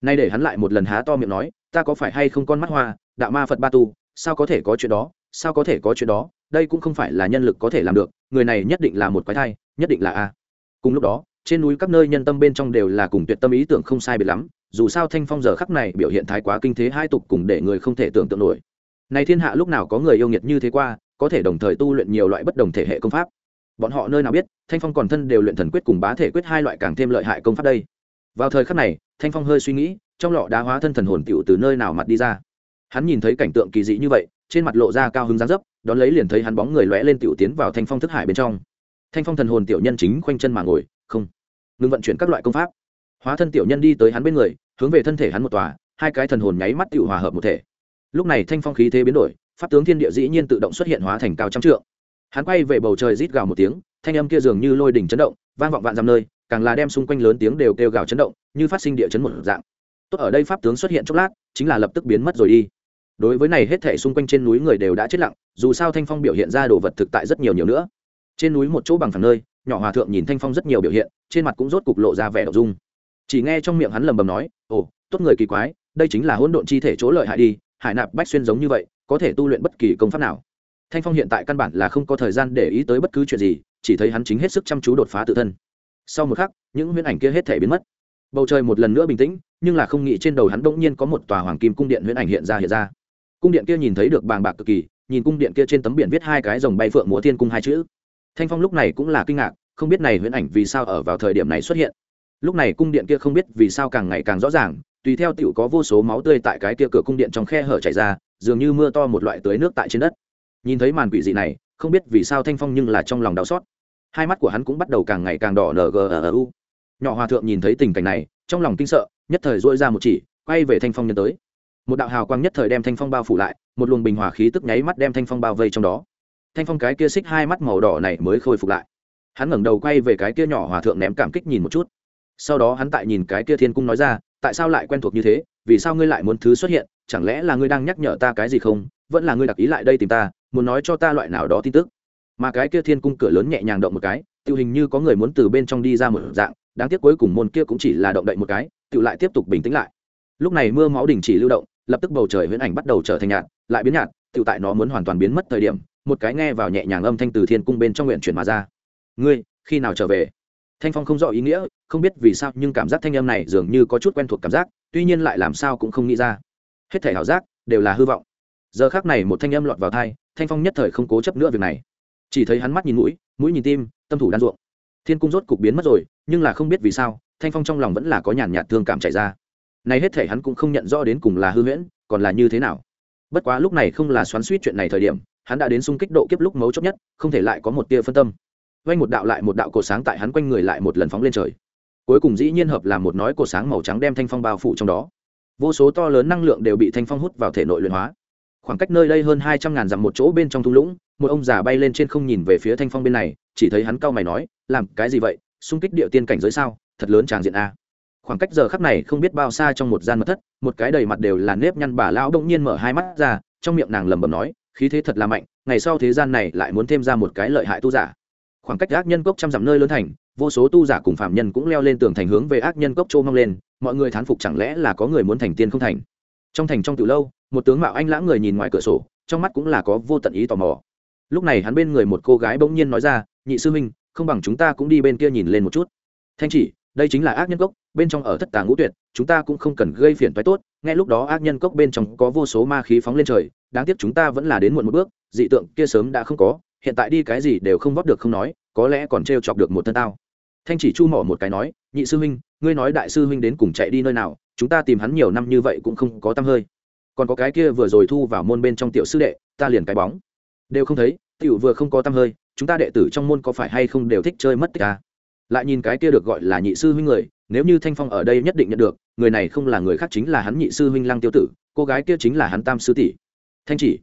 Nay để hắn lại một lần há to miệng nói, ta có phải hay không con mắt hoa, đạo ma phật ba tu, sao có thể có chuyện đó, sao có thể có chuyện đó, đây cũng không phải là nhân lực có thể làm được, người này nhất định là một quái thai, nhất định là a. Cùng lúc đó trên núi các nơi nhân tâm bên trong đều là cùng tuyệt tâm ý tưởng không sai biệt lắm, dù sao thanh phong giờ khắc này biểu hiện thái quá kinh thế hai tục cùng để người không thể tưởng tượng nổi. Này thiên hạ lúc nào có người yêu nghiệt như thế qua, có thể đồng thời tu luyện nhiều loại bất đồng thể hệ công pháp. Bọn họ nơi nào biết, thanh phong còn thân đều luyện thần quyết cùng bá thể quyết hai loại càng thêm lợi hại công pháp đây. Vào thời khắc này, thanh phong hơi suy nghĩ, trong lọ đá hóa thân thần hồn tựu từ nơi nào mặt đi ra. Hắn nhìn thấy cảnh tượng kỳ dị như vậy, trên mặt lộ ra cao hứng gián dấp, đón lấy liền thấy hắn bóng người lóe lên tựu tiến vào thanh phong thức hải bên trong. Thanh phong thần hồn tiểu nhân chính khoanh chân mà ngồi không. Ngừng vận chuyển các loại công pháp. Hóa thân tiểu nhân đi tới hắn bên người, hướng về thân thể hắn một tòa, hai cái thần hồn nháy mắt tự hòa hợp một thể. Lúc này thanh phong khí thế biến đổi, pháp tướng thiên địa dĩ nhiên tự động xuất hiện hóa thành cao trăm trượng. Hắn quay về bầu trời rít gào một tiếng, thanh âm kia dường như lôi đỉnh chấn động, vang vọng vạn dặm nơi, càng là đem xung quanh lớn tiếng đều kêu gào chấn động, như phát sinh địa chấn một dạng. Tốt, ở đây pháp tướng xuất hiện chốc lát, chính là lập tức biến mất rồi đi. Đối với này hết thể xung quanh trên núi người đều đã chết lặng, dù sao thanh phong biểu hiện ra đồ vật thực tại rất nhiều nhiều nữa. Trên núi một chỗ bằng phẳng nơi nhỏ hòa thượng nhìn thanh phong rất nhiều biểu hiện, trên mặt cũng rốt cục lộ ra vẻ đậu dung. Chỉ nghe trong miệng hắn lầm bầm nói, ồ, tốt người kỳ quái, đây chính là hỗn độn chi thể chỗ lợi hại đi, hải nạp bách xuyên giống như vậy, có thể tu luyện bất kỳ công pháp nào? Thanh phong hiện tại căn bản là không có thời gian để ý tới bất cứ chuyện gì, chỉ thấy hắn chính hết sức chăm chú đột phá tự thân. Sau một khắc, những huyễn ảnh kia hết thể biến mất. Bầu trời một lần nữa bình tĩnh, nhưng là không nghĩ trên đầu hắn bỗng nhiên có một tòa hoàng kim cung điện huyễn ảnh hiện ra hiện ra. Cung điện kia nhìn thấy được bàng bạc cực kỳ, nhìn cung điện kia trên tấm biển viết hai cái dòng bay phượng múa thiên cung hai chữ thanh phong lúc này cũng là kinh ngạc, không biết này huyễn ảnh vì sao ở vào thời điểm này xuất hiện. Lúc này cung điện kia không biết vì sao càng ngày càng rõ ràng, tùy theo tiểu có vô số máu tươi tại cái kia cửa cung điện trong khe hở chảy ra, dường như mưa to một loại tưới nước tại trên đất. Nhìn thấy màn quỷ dị này, không biết vì sao thanh phong nhưng là trong lòng đau xót. Hai mắt của hắn cũng bắt đầu càng ngày càng đỏ ngu ờ ờ nhỏ hòa thượng nhìn thấy tình cảnh này, trong lòng kinh sợ, nhất thời dỗi ra một chỉ, quay về thanh phong nhân tới. Một đạo hào quang nhất thời đem thanh phong bao phủ lại, một luồng bình hòa khí tức nháy mắt đem thanh phong bao vây trong đó thanh phong cái kia xích hai mắt màu đỏ này mới khôi phục lại. Hắn ngẩng đầu quay về cái kia nhỏ hòa thượng ném cảm kích nhìn một chút. Sau đó hắn tại nhìn cái kia thiên cung nói ra, tại sao lại quen thuộc như thế? Vì sao ngươi lại muốn thứ xuất hiện? Chẳng lẽ là ngươi đang nhắc nhở ta cái gì không? Vẫn là ngươi đặc ý lại đây tìm ta, muốn nói cho ta loại nào đó tin tức? Mà cái kia thiên cung cửa lớn nhẹ nhàng động một cái tự hình như có người muốn từ bên trong đi ra một dạng, đáng tiếc cuối cùng môn kia cũng chỉ là động đậy một cái tự lại tiếp tục bình tĩnh lại. Lúc này mưa máu đình chỉ lưu động, lập tức bầu trời huyễn ảnh bắt đầu trở thành nhạt, lại biến nhạt tự tại nó muốn hoàn toàn biến mất thời điểm một cái nghe vào nhẹ nhàng âm thanh từ thiên cung bên trong nguyện chuyển mà ra. Ngươi, khi nào trở về? Thanh phong không rõ ý nghĩa, không biết vì sao, nhưng cảm giác thanh âm này dường như có chút quen thuộc cảm giác, tuy nhiên lại làm sao cũng không nghĩ ra. Hết thể ảo giác đều là hư vọng. Giờ khác này một thanh âm lọt vào thai thanh phong nhất thời không cố chấp nữa việc này. Chỉ thấy hắn mắt nhìn mũi mũi nhìn tim, tâm thủ đan ruộng. Thiên cung rốt cục biến mất rồi, nhưng là không biết vì sao, thanh phong trong lòng vẫn là có nhàn nhạt thương cảm chạy ra. Này hết thể hắn cũng không nhận rõ đến cùng là hư huyễn, còn là như thế nào. Bất quá lúc này không là xoắn suýt chuyện này thời điểm hắn đã đến xung kích độ kiếp lúc mấu chốt nhất, không thể lại có một tia phân tâm. Vay một đạo lại một đạo cổ sáng tại hắn quanh người lại một lần phóng lên trời. Cuối cùng dĩ nhiên hợp làm một nói cổ sáng màu trắng đem thanh phong bao phủ trong đó. Vô số to lớn năng lượng đều bị thanh phong hút vào thể nội luyện hóa. Khoảng cách nơi đây hơn hai trăm ngàn dặm một chỗ bên trong thung lũng, một ông già bay lên trên không nhìn về phía thanh phong bên này, chỉ thấy hắn cau mày nói, làm cái gì vậy? Xung kích địa tiên cảnh giới sao? Thật lớn tràng diện a. Khoảng cách giờ khắc này không biết bao xa trong một gian mật thất, một cái đầy mặt đều là nếp nhăn bà lão đông nhiên mở hai mắt ra, trong miệng nàng lẩm bẩm nói khí thế thật là mạnh, ngày sau thế gian này lại muốn thêm ra một cái lợi hại tu giả. Khoảng cách ác nhân cốc trăm dặm nơi lớn thành, vô số tu giả cùng phạm nhân cũng leo lên tường thành hướng về ác nhân cốc trô mong lên, mọi người thán phục chẳng lẽ là có người muốn thành tiên không thành. Trong thành trong từ lâu, một tướng mạo anh lãng người nhìn ngoài cửa sổ, trong mắt cũng là có vô tận ý tò mò. Lúc này hắn bên người một cô gái bỗng nhiên nói ra, nhị sư minh không bằng chúng ta cũng đi bên kia nhìn lên một chút. Thanh chỉ, đây chính là ác nhân cốc, bên trong ở thất tà ngũ tuyệt, chúng ta cũng không cần gây phiền toái tốt. Ngay lúc đó ác nhân cốc bên trong có vô số ma khí phóng lên trời đáng tiếc chúng ta vẫn là đến muộn một bước, dị tượng kia sớm đã không có, hiện tại đi cái gì đều không vót được không nói, có lẽ còn t chọc được một thân tao. Thanh chỉ chu mỏ một cái nói, nhị sư huynh, ngươi nói đại sư huynh đến cùng chạy đi nơi nào, chúng ta tìm hắn nhiều năm như vậy cũng không có tăm hơi. Còn có cái kia vừa rồi thu vào môn bên trong tiểu sư đệ, ta liền cái bóng. Đều không thấy, tiểu vừa không có tăm hơi, chúng ta đệ tử trong môn có phải hay không đều thích chơi mất tích à? lại nhìn cái kia được gọi là nhị sư huynh người, nếu như thanh phong ở đây nhất định nhận được, người này không là người khác chính là hắn nhị sư huynh lăng tiêu tử, cô gái kia chính là hắn tam sư tỷ thanh chỉ.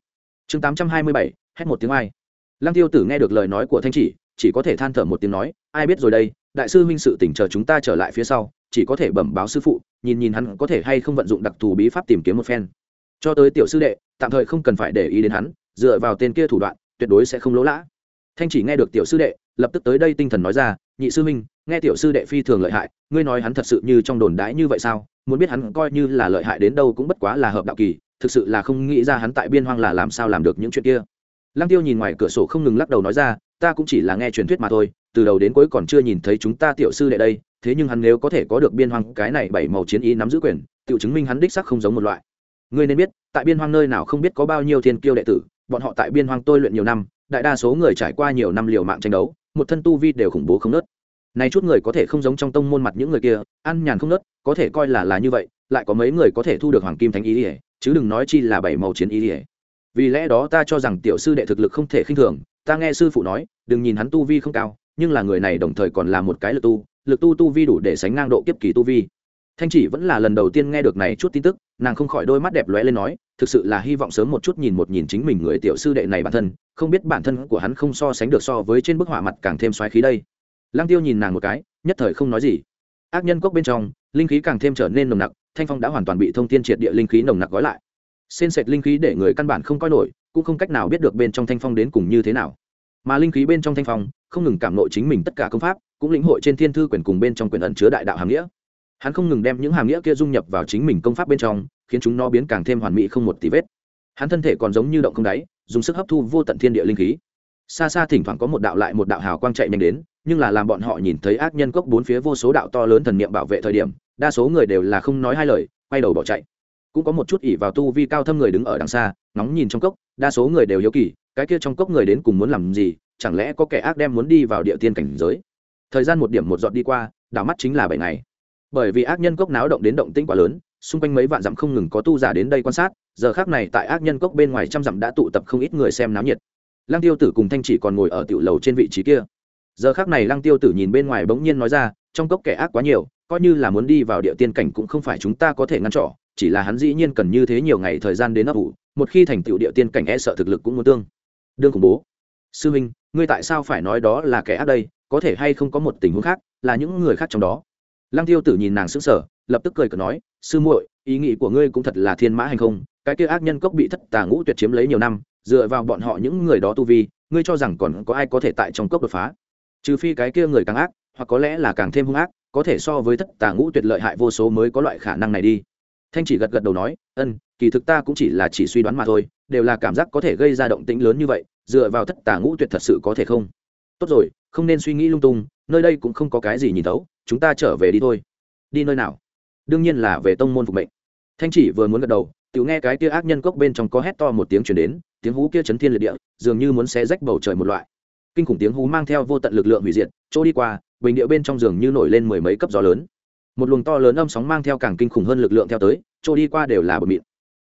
Chương tám trăm hai mươi bảy, hét một tiếng ai lăng tiêu tử nghe được lời nói của thanh chỉ chỉ có thể than thở một tiếng nói, ai biết rồi đây, đại sư huynh sự tỉnh chờ chúng ta trở lại phía sau, chỉ có thể bẩm báo sư phụ, nhìn nhìn hắn có thể hay không vận dụng đặc thù bí pháp tìm kiếm một phen. Cho tới tiểu sư đệ, tạm thời không cần phải để ý đến hắn, dựa vào tên kia thủ đoạn, tuyệt đối sẽ không lỗ lã. Thanh chỉ nghe được tiểu sư đệ, lập tức tới đây tinh thần nói ra, nhị sư huynh, nghe tiểu sư đệ phi thường lợi hại, ngươi nói hắn thật sự như trong đồn đãi như vậy sao? Muốn biết hắn coi như là lợi hại đến đâu cũng bất quá là hợp đạo kỳ thực sự là không nghĩ ra hắn tại biên hoang là làm sao làm được những chuyện kia. Lăng tiêu nhìn ngoài cửa sổ không ngừng lắc đầu nói ra, ta cũng chỉ là nghe truyền thuyết mà thôi, từ đầu đến cuối còn chưa nhìn thấy chúng ta tiểu sư đệ đây, thế nhưng hắn nếu có thể có được biên hoang, cái này bảy màu chiến ý nắm giữ quyền tự chứng minh hắn đích sắc không giống một loại. Ngươi nên biết, tại biên hoang nơi nào không biết có bao nhiêu thiên kiêu đệ tử, bọn họ tại biên hoang tôi luyện nhiều năm, đại đa số người trải qua nhiều năm liều mạng tranh đấu, một thân tu vi đều khủng bố không nớt. Nay chút người có thể không giống trong tông môn mặt những người kia, ăn nhàn không nớt, có thể coi là là như vậy, lại có mấy người có thể thu được hoàng kim thánh ý ỉa chứ đừng nói chi là bảy màu chiến ý ỉa vì lẽ đó ta cho rằng tiểu sư đệ thực lực không thể khinh thường, ta nghe sư phụ nói, đừng nhìn hắn tu vi không cao, nhưng là người này đồng thời còn là một cái lực tu lực tu tu vi đủ để sánh ngang độ kiếp kỳ tu vi. Thanh chỉ vẫn là lần đầu tiên nghe được này chút tin tức, nàng không khỏi đôi mắt đẹp lóe lên nói, thực sự là hy vọng sớm một chút nhìn một nhìn chính mình người tiểu sư đệ này bản thân, không biết bản thân của hắn không so sánh được so với trên bức họa mặt càng thêm xoáy khí đây. Lăng tiêu nhìn nàng một cái, nhất thời không nói gì. Ác nhân cốc bên trong, linh khí càng thêm trở nên nồng nặc thanh phong đã hoàn toàn bị thông tin triệt địa linh khí nồng nặc gói lại. Xên sệt linh khí để người căn bản không coi nổi, cũng không cách nào biết được bên trong thanh phong đến cùng như thế nào. Mà linh khí bên trong thanh phong, không ngừng cảm nội chính mình tất cả công pháp, cũng lĩnh hội trên thiên thư quyền cùng bên trong quyền ẩn chứa đại đạo hàm nghĩa. Hắn không ngừng đem những hàm nghĩa kia dung nhập vào chính mình công pháp bên trong, khiến chúng nó biến càng thêm hoàn mỹ không một tí vết. Hắn thân thể còn giống như động không đáy, dùng sức hấp thu vô tận thiên địa linh khí. Xa xa thỉnh thoảng có một đạo lại một đạo hào quang chạy nhanh đến, nhưng là làm bọn họ nhìn thấy ác nhân cốc bốn phía vô số đạo to lớn thần niệm bảo vệ thời điểm đa số người đều là không nói hai lời, quay đầu bỏ chạy. Cũng có một chút ỉ vào tu vi cao thâm người đứng ở đằng xa nóng nhìn trong cốc, đa số người đều hiếu kỳ, cái kia trong cốc người đến cùng muốn làm gì, chẳng lẽ có kẻ ác đem muốn đi vào địa tiên cảnh giới? Thời gian một điểm một dọn đi qua, đảo mắt chính là bảy ngày. Bởi vì ác nhân cốc náo động đến động tĩnh quá lớn, xung quanh mấy vạn dặm không ngừng có tu giả đến đây quan sát, giờ khác này tại ác nhân cốc bên ngoài trăm dặm đã tụ tập không ít người xem náo nhiệt. Lăng tiêu tử cùng thanh chỉ còn ngồi ở tiểu lầu trên vị trí kia. Giờ khác này lăng tiêu tử nhìn bên ngoài bỗng nhiên nói ra, trong cốc kẻ ác quá nhiều coi như là muốn đi vào địa tiên cảnh cũng không phải chúng ta có thể ngăn trỏ chỉ là hắn dĩ nhiên cần như thế nhiều ngày thời gian đến ấp ủ, một khi thành tựu địa tiên cảnh e sợ thực lực cũng muốn tương đương khủng bố. Sư huynh, ngươi tại sao phải nói đó là kẻ ác đây? Có thể hay không có một tình huống khác, là những người khác trong đó? Lăng tiêu tử nhìn nàng sững sờ, lập tức cười cợt nói, sư muội, ý nghĩ của ngươi cũng thật là thiên mã hành không? Cái kia ác nhân cốc bị thất tà ngũ tuyệt chiếm lấy nhiều năm, dựa vào bọn họ những người đó tu vi, ngươi cho rằng còn có ai có thể tại trong cốc đột phá? Trừ phi cái kia người càng ác, hoặc có lẽ là càng thêm hung ác có thể so với thất tà ngũ tuyệt lợi hại vô số mới có loại khả năng này đi. Thanh chỉ gật gật đầu nói, ân, kỳ thực ta cũng chỉ là chỉ suy đoán mà thôi, đều là cảm giác có thể gây ra động tĩnh lớn như vậy, dựa vào thất tà ngũ tuyệt thật sự có thể không? Tốt rồi, không nên suy nghĩ lung tung, nơi đây cũng không có cái gì nhìn thấu, chúng ta trở về đi thôi. Đi nơi nào? Đương nhiên là về tông môn phục mệnh. Thanh chỉ vừa muốn gật đầu tự nghe cái kia ác nhân cốc bên trong có hét to một tiếng chuyển đến, tiếng hú kia chấn thiên liệt địa, dường như muốn xé rách bầu trời một loại. Kinh khủng tiếng hú mang theo vô tận lực lượng hủy diệt, chỗ đi qua bình địa bên trong giường như nổi lên mười mấy cấp gió lớn. Một luồng to lớn âm sóng mang theo càng kinh khủng hơn lực lượng theo tới trôi đi qua đều là bờ mịn.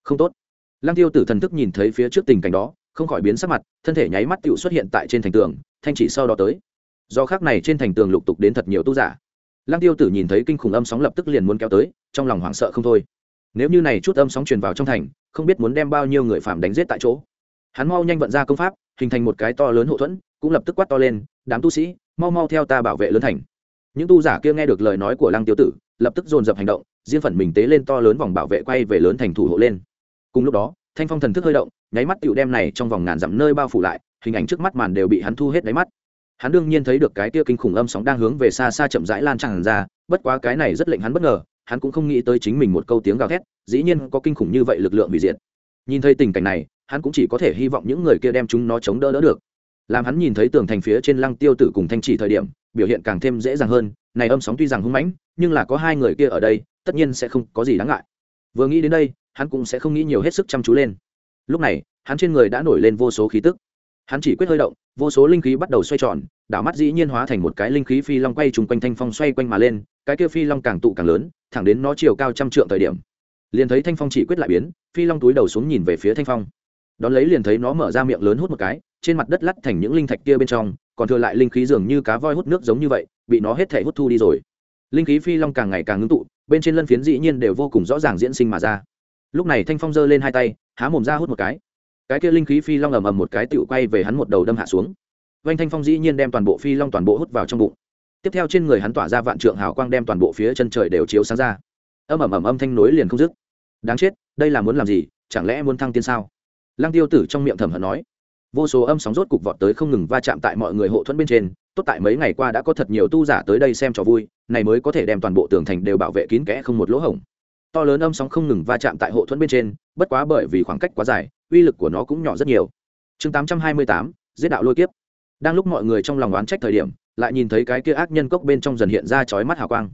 Không tốt. Lăng tiêu tử thần thức nhìn thấy phía trước tình cảnh đó, không khỏi biến sắc mặt, thân thể nháy mắt tựu xuất hiện tại trên thành tường, thanh chỉ sau đó tới. Do khác này trên thành tường lục tục đến thật nhiều tu giả. Lăng tiêu tử nhìn thấy kinh khủng âm sóng lập tức liền muốn kéo tới, trong lòng hoảng sợ không thôi. Nếu như này chút âm sóng truyền vào trong thành, không biết muốn đem bao nhiêu người phạm đánh giết tại chỗ. Hắn mau nhanh vận ra công pháp, hình thành một cái to lớn hậu thuẫn, cũng lập tức quát to lên, đám tu sĩ mau mau theo ta bảo vệ lớn thành. Những tu giả kia nghe được lời nói của lăng tiêu tử, lập tức dồn dập hành động, riêng phần mình tế lên to lớn vòng bảo vệ quay về lớn thành thủ hộ lên. Cùng lúc đó, thanh phong thần thức hơi động, nháy mắt tựu đem này trong vòng ngàn dặm nơi bao phủ lại, hình ảnh trước mắt màn đều bị hắn thu hết đáy mắt. Hắn đương nhiên thấy được cái kia kinh khủng âm sóng đang hướng về xa xa chậm rãi lan tràn ra, bất quá cái này rất lệnh hắn bất ngờ, hắn cũng không nghĩ tới chính mình một câu tiếng gào thét, dĩ nhiên có kinh khủng như vậy lực lượng hủy diệt. Nhìn thấy tình cảnh này, hắn cũng chỉ có thể hy vọng những người kia đem chúng nó chống đỡ đỡ được làm hắn nhìn thấy tường thành phía trên lăng tiêu tử cùng thanh chỉ thời điểm, biểu hiện càng thêm dễ dàng hơn. Này âm sóng tuy rằng hung mãnh, nhưng là có hai người kia ở đây, tất nhiên sẽ không có gì đáng ngại. Vừa nghĩ đến đây, hắn cũng sẽ không nghĩ nhiều hết sức chăm chú lên. Lúc này, hắn trên người đã nổi lên vô số khí tức. Hắn chỉ quyết hơi động, vô số linh khí bắt đầu xoay tròn, đảo mắt dĩ nhiên hóa thành một cái linh khí phi long quay trùng quanh thanh phong xoay quanh mà lên, cái kia phi long càng tụ càng lớn, thẳng đến nó chiều cao trăm trượng thời điểm. Liền thấy thanh phong chỉ quyết lại biến, phi long túi đầu xuống nhìn về phía thanh phong đón lấy liền thấy nó mở ra miệng lớn hút một cái, trên mặt đất lắt thành những linh thạch kia bên trong, còn thừa lại linh khí dường như cá voi hút nước giống như vậy, bị nó hết thể hút thu đi rồi. Linh khí phi long càng ngày càng ngưng tụ, bên trên lân phiến dĩ nhiên đều vô cùng rõ ràng diễn sinh mà ra. Lúc này thanh phong giơ lên hai tay, há mồm ra hút một cái. Cái kia linh khí phi long ầm ầm một cái tựu quay về hắn một đầu đâm hạ xuống. Vanh thanh phong dĩ nhiên đem toàn bộ phi long toàn bộ hút vào trong bụng. Tiếp theo trên người hắn tỏa ra vạn trượng hào quang đem toàn bộ phía chân trời đều chiếu sáng ra. Âm ầm ầm âm thanh nối liền không dứt. Đáng chết, đây là muốn làm gì? Chẳng lẽ muốn thăng tiên sao? Lăng tiêu tử trong miệng thầm hận nói, vô số âm sóng rốt cục vọt tới không ngừng va chạm tại mọi người hộ thuẫn bên trên, tốt tại mấy ngày qua đã có thật nhiều tu giả tới đây xem trò vui, này mới có thể đem toàn bộ tường thành đều bảo vệ kín kẽ không một lỗ hổng. To lớn âm sóng không ngừng va chạm tại hộ thuẫn bên trên, bất quá bởi vì khoảng cách quá dài, uy lực của nó cũng nhỏ rất nhiều. Chương tám trăm hai mươi tám, giết đạo lôi kiếp. Đang lúc mọi người trong lòng oán trách thời điểm, lại nhìn thấy cái kia ác nhân cốc bên trong dần hiện ra chói mắt hào quang.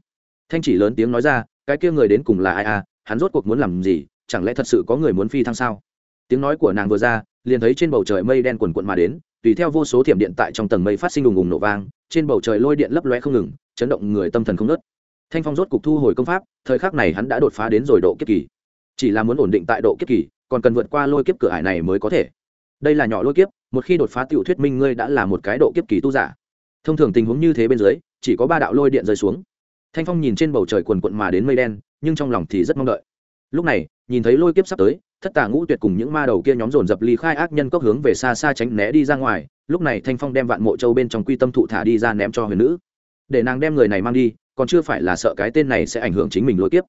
Thanh chỉ lớn tiếng nói ra, cái kia người đến cùng là ai à? Hắn rốt cuộc muốn làm gì? Chẳng lẽ thật sự có người muốn phi thăng sao? Tiếng nói của nàng vừa ra, liền thấy trên bầu trời mây đen quần quận mà đến, tùy theo vô số thiểm điện tại trong tầng mây phát sinh đùng đùng nổ vang, trên bầu trời lôi điện lấp loe không ngừng, chấn động người tâm thần không nớt thanh phong rốt cục thu hồi công pháp, thời khắc này hắn đã đột phá đến rồi độ kiếp kỳ. Chỉ là muốn ổn định tại độ kiếp kỳ, còn cần vượt qua lôi kiếp cửa ải này mới có thể. Đây là nhỏ lôi kiếp, một khi đột phá tiểu thuyết minh ngươi đã là một cái độ kiếp kỳ tu giả. Thông thường tình huống như thế bên dưới, chỉ có ba đạo lôi điện rơi xuống. Thanh phong nhìn trên bầu trời quần quận mà đến mây đen, nhưng trong lòng thì rất mong đợi. Lúc này, nhìn thấy lôi kiếp sắp tới thất tà ngũ tuyệt cùng những ma đầu kia nhóm dồn dập ly khai ác nhân cốc hướng về xa xa tránh né đi ra ngoài, lúc này thanh phong đem vạn mộ châu bên trong quy tâm thụ thả đi ra ném cho huyền nữ. Để nàng đem người này mang đi, còn chưa phải là sợ cái tên này sẽ ảnh hưởng chính mình lối tiếp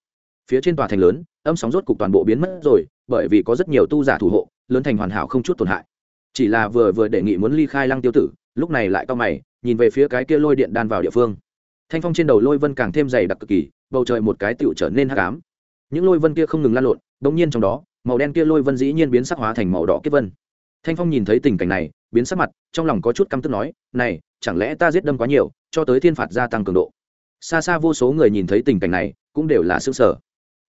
phía trên tòa thành lớn, âm sóng rốt cục toàn bộ biến mất rồi, bởi vì có rất nhiều tu giả thủ hộ, lớn thành hoàn hảo không chút tổn hại. Chỉ là vừa vừa đề nghị muốn ly khai lăng tiêu tử, lúc này lại cao mày, nhìn về phía cái kia lôi điện đan vào địa phương. Thanh phong trên đầu lôi vân càng thêm dày đặc cực kỳ, bầu trời một cái tựu trở nên hắc ám. Những lôi vân kia không ngừng lan lộn bỗng nhiên trong đó màu đen kia lôi vân dĩ nhiên biến sắc hóa thành màu đỏ kiếp vân. Thanh phong nhìn thấy tình cảnh này, biến sắc mặt, trong lòng có chút căm tức nói, này, chẳng lẽ ta giết đâm quá nhiều, cho tới thiên phạt gia tăng cường độ? Xa xa vô số người nhìn thấy tình cảnh này, cũng đều là xương sở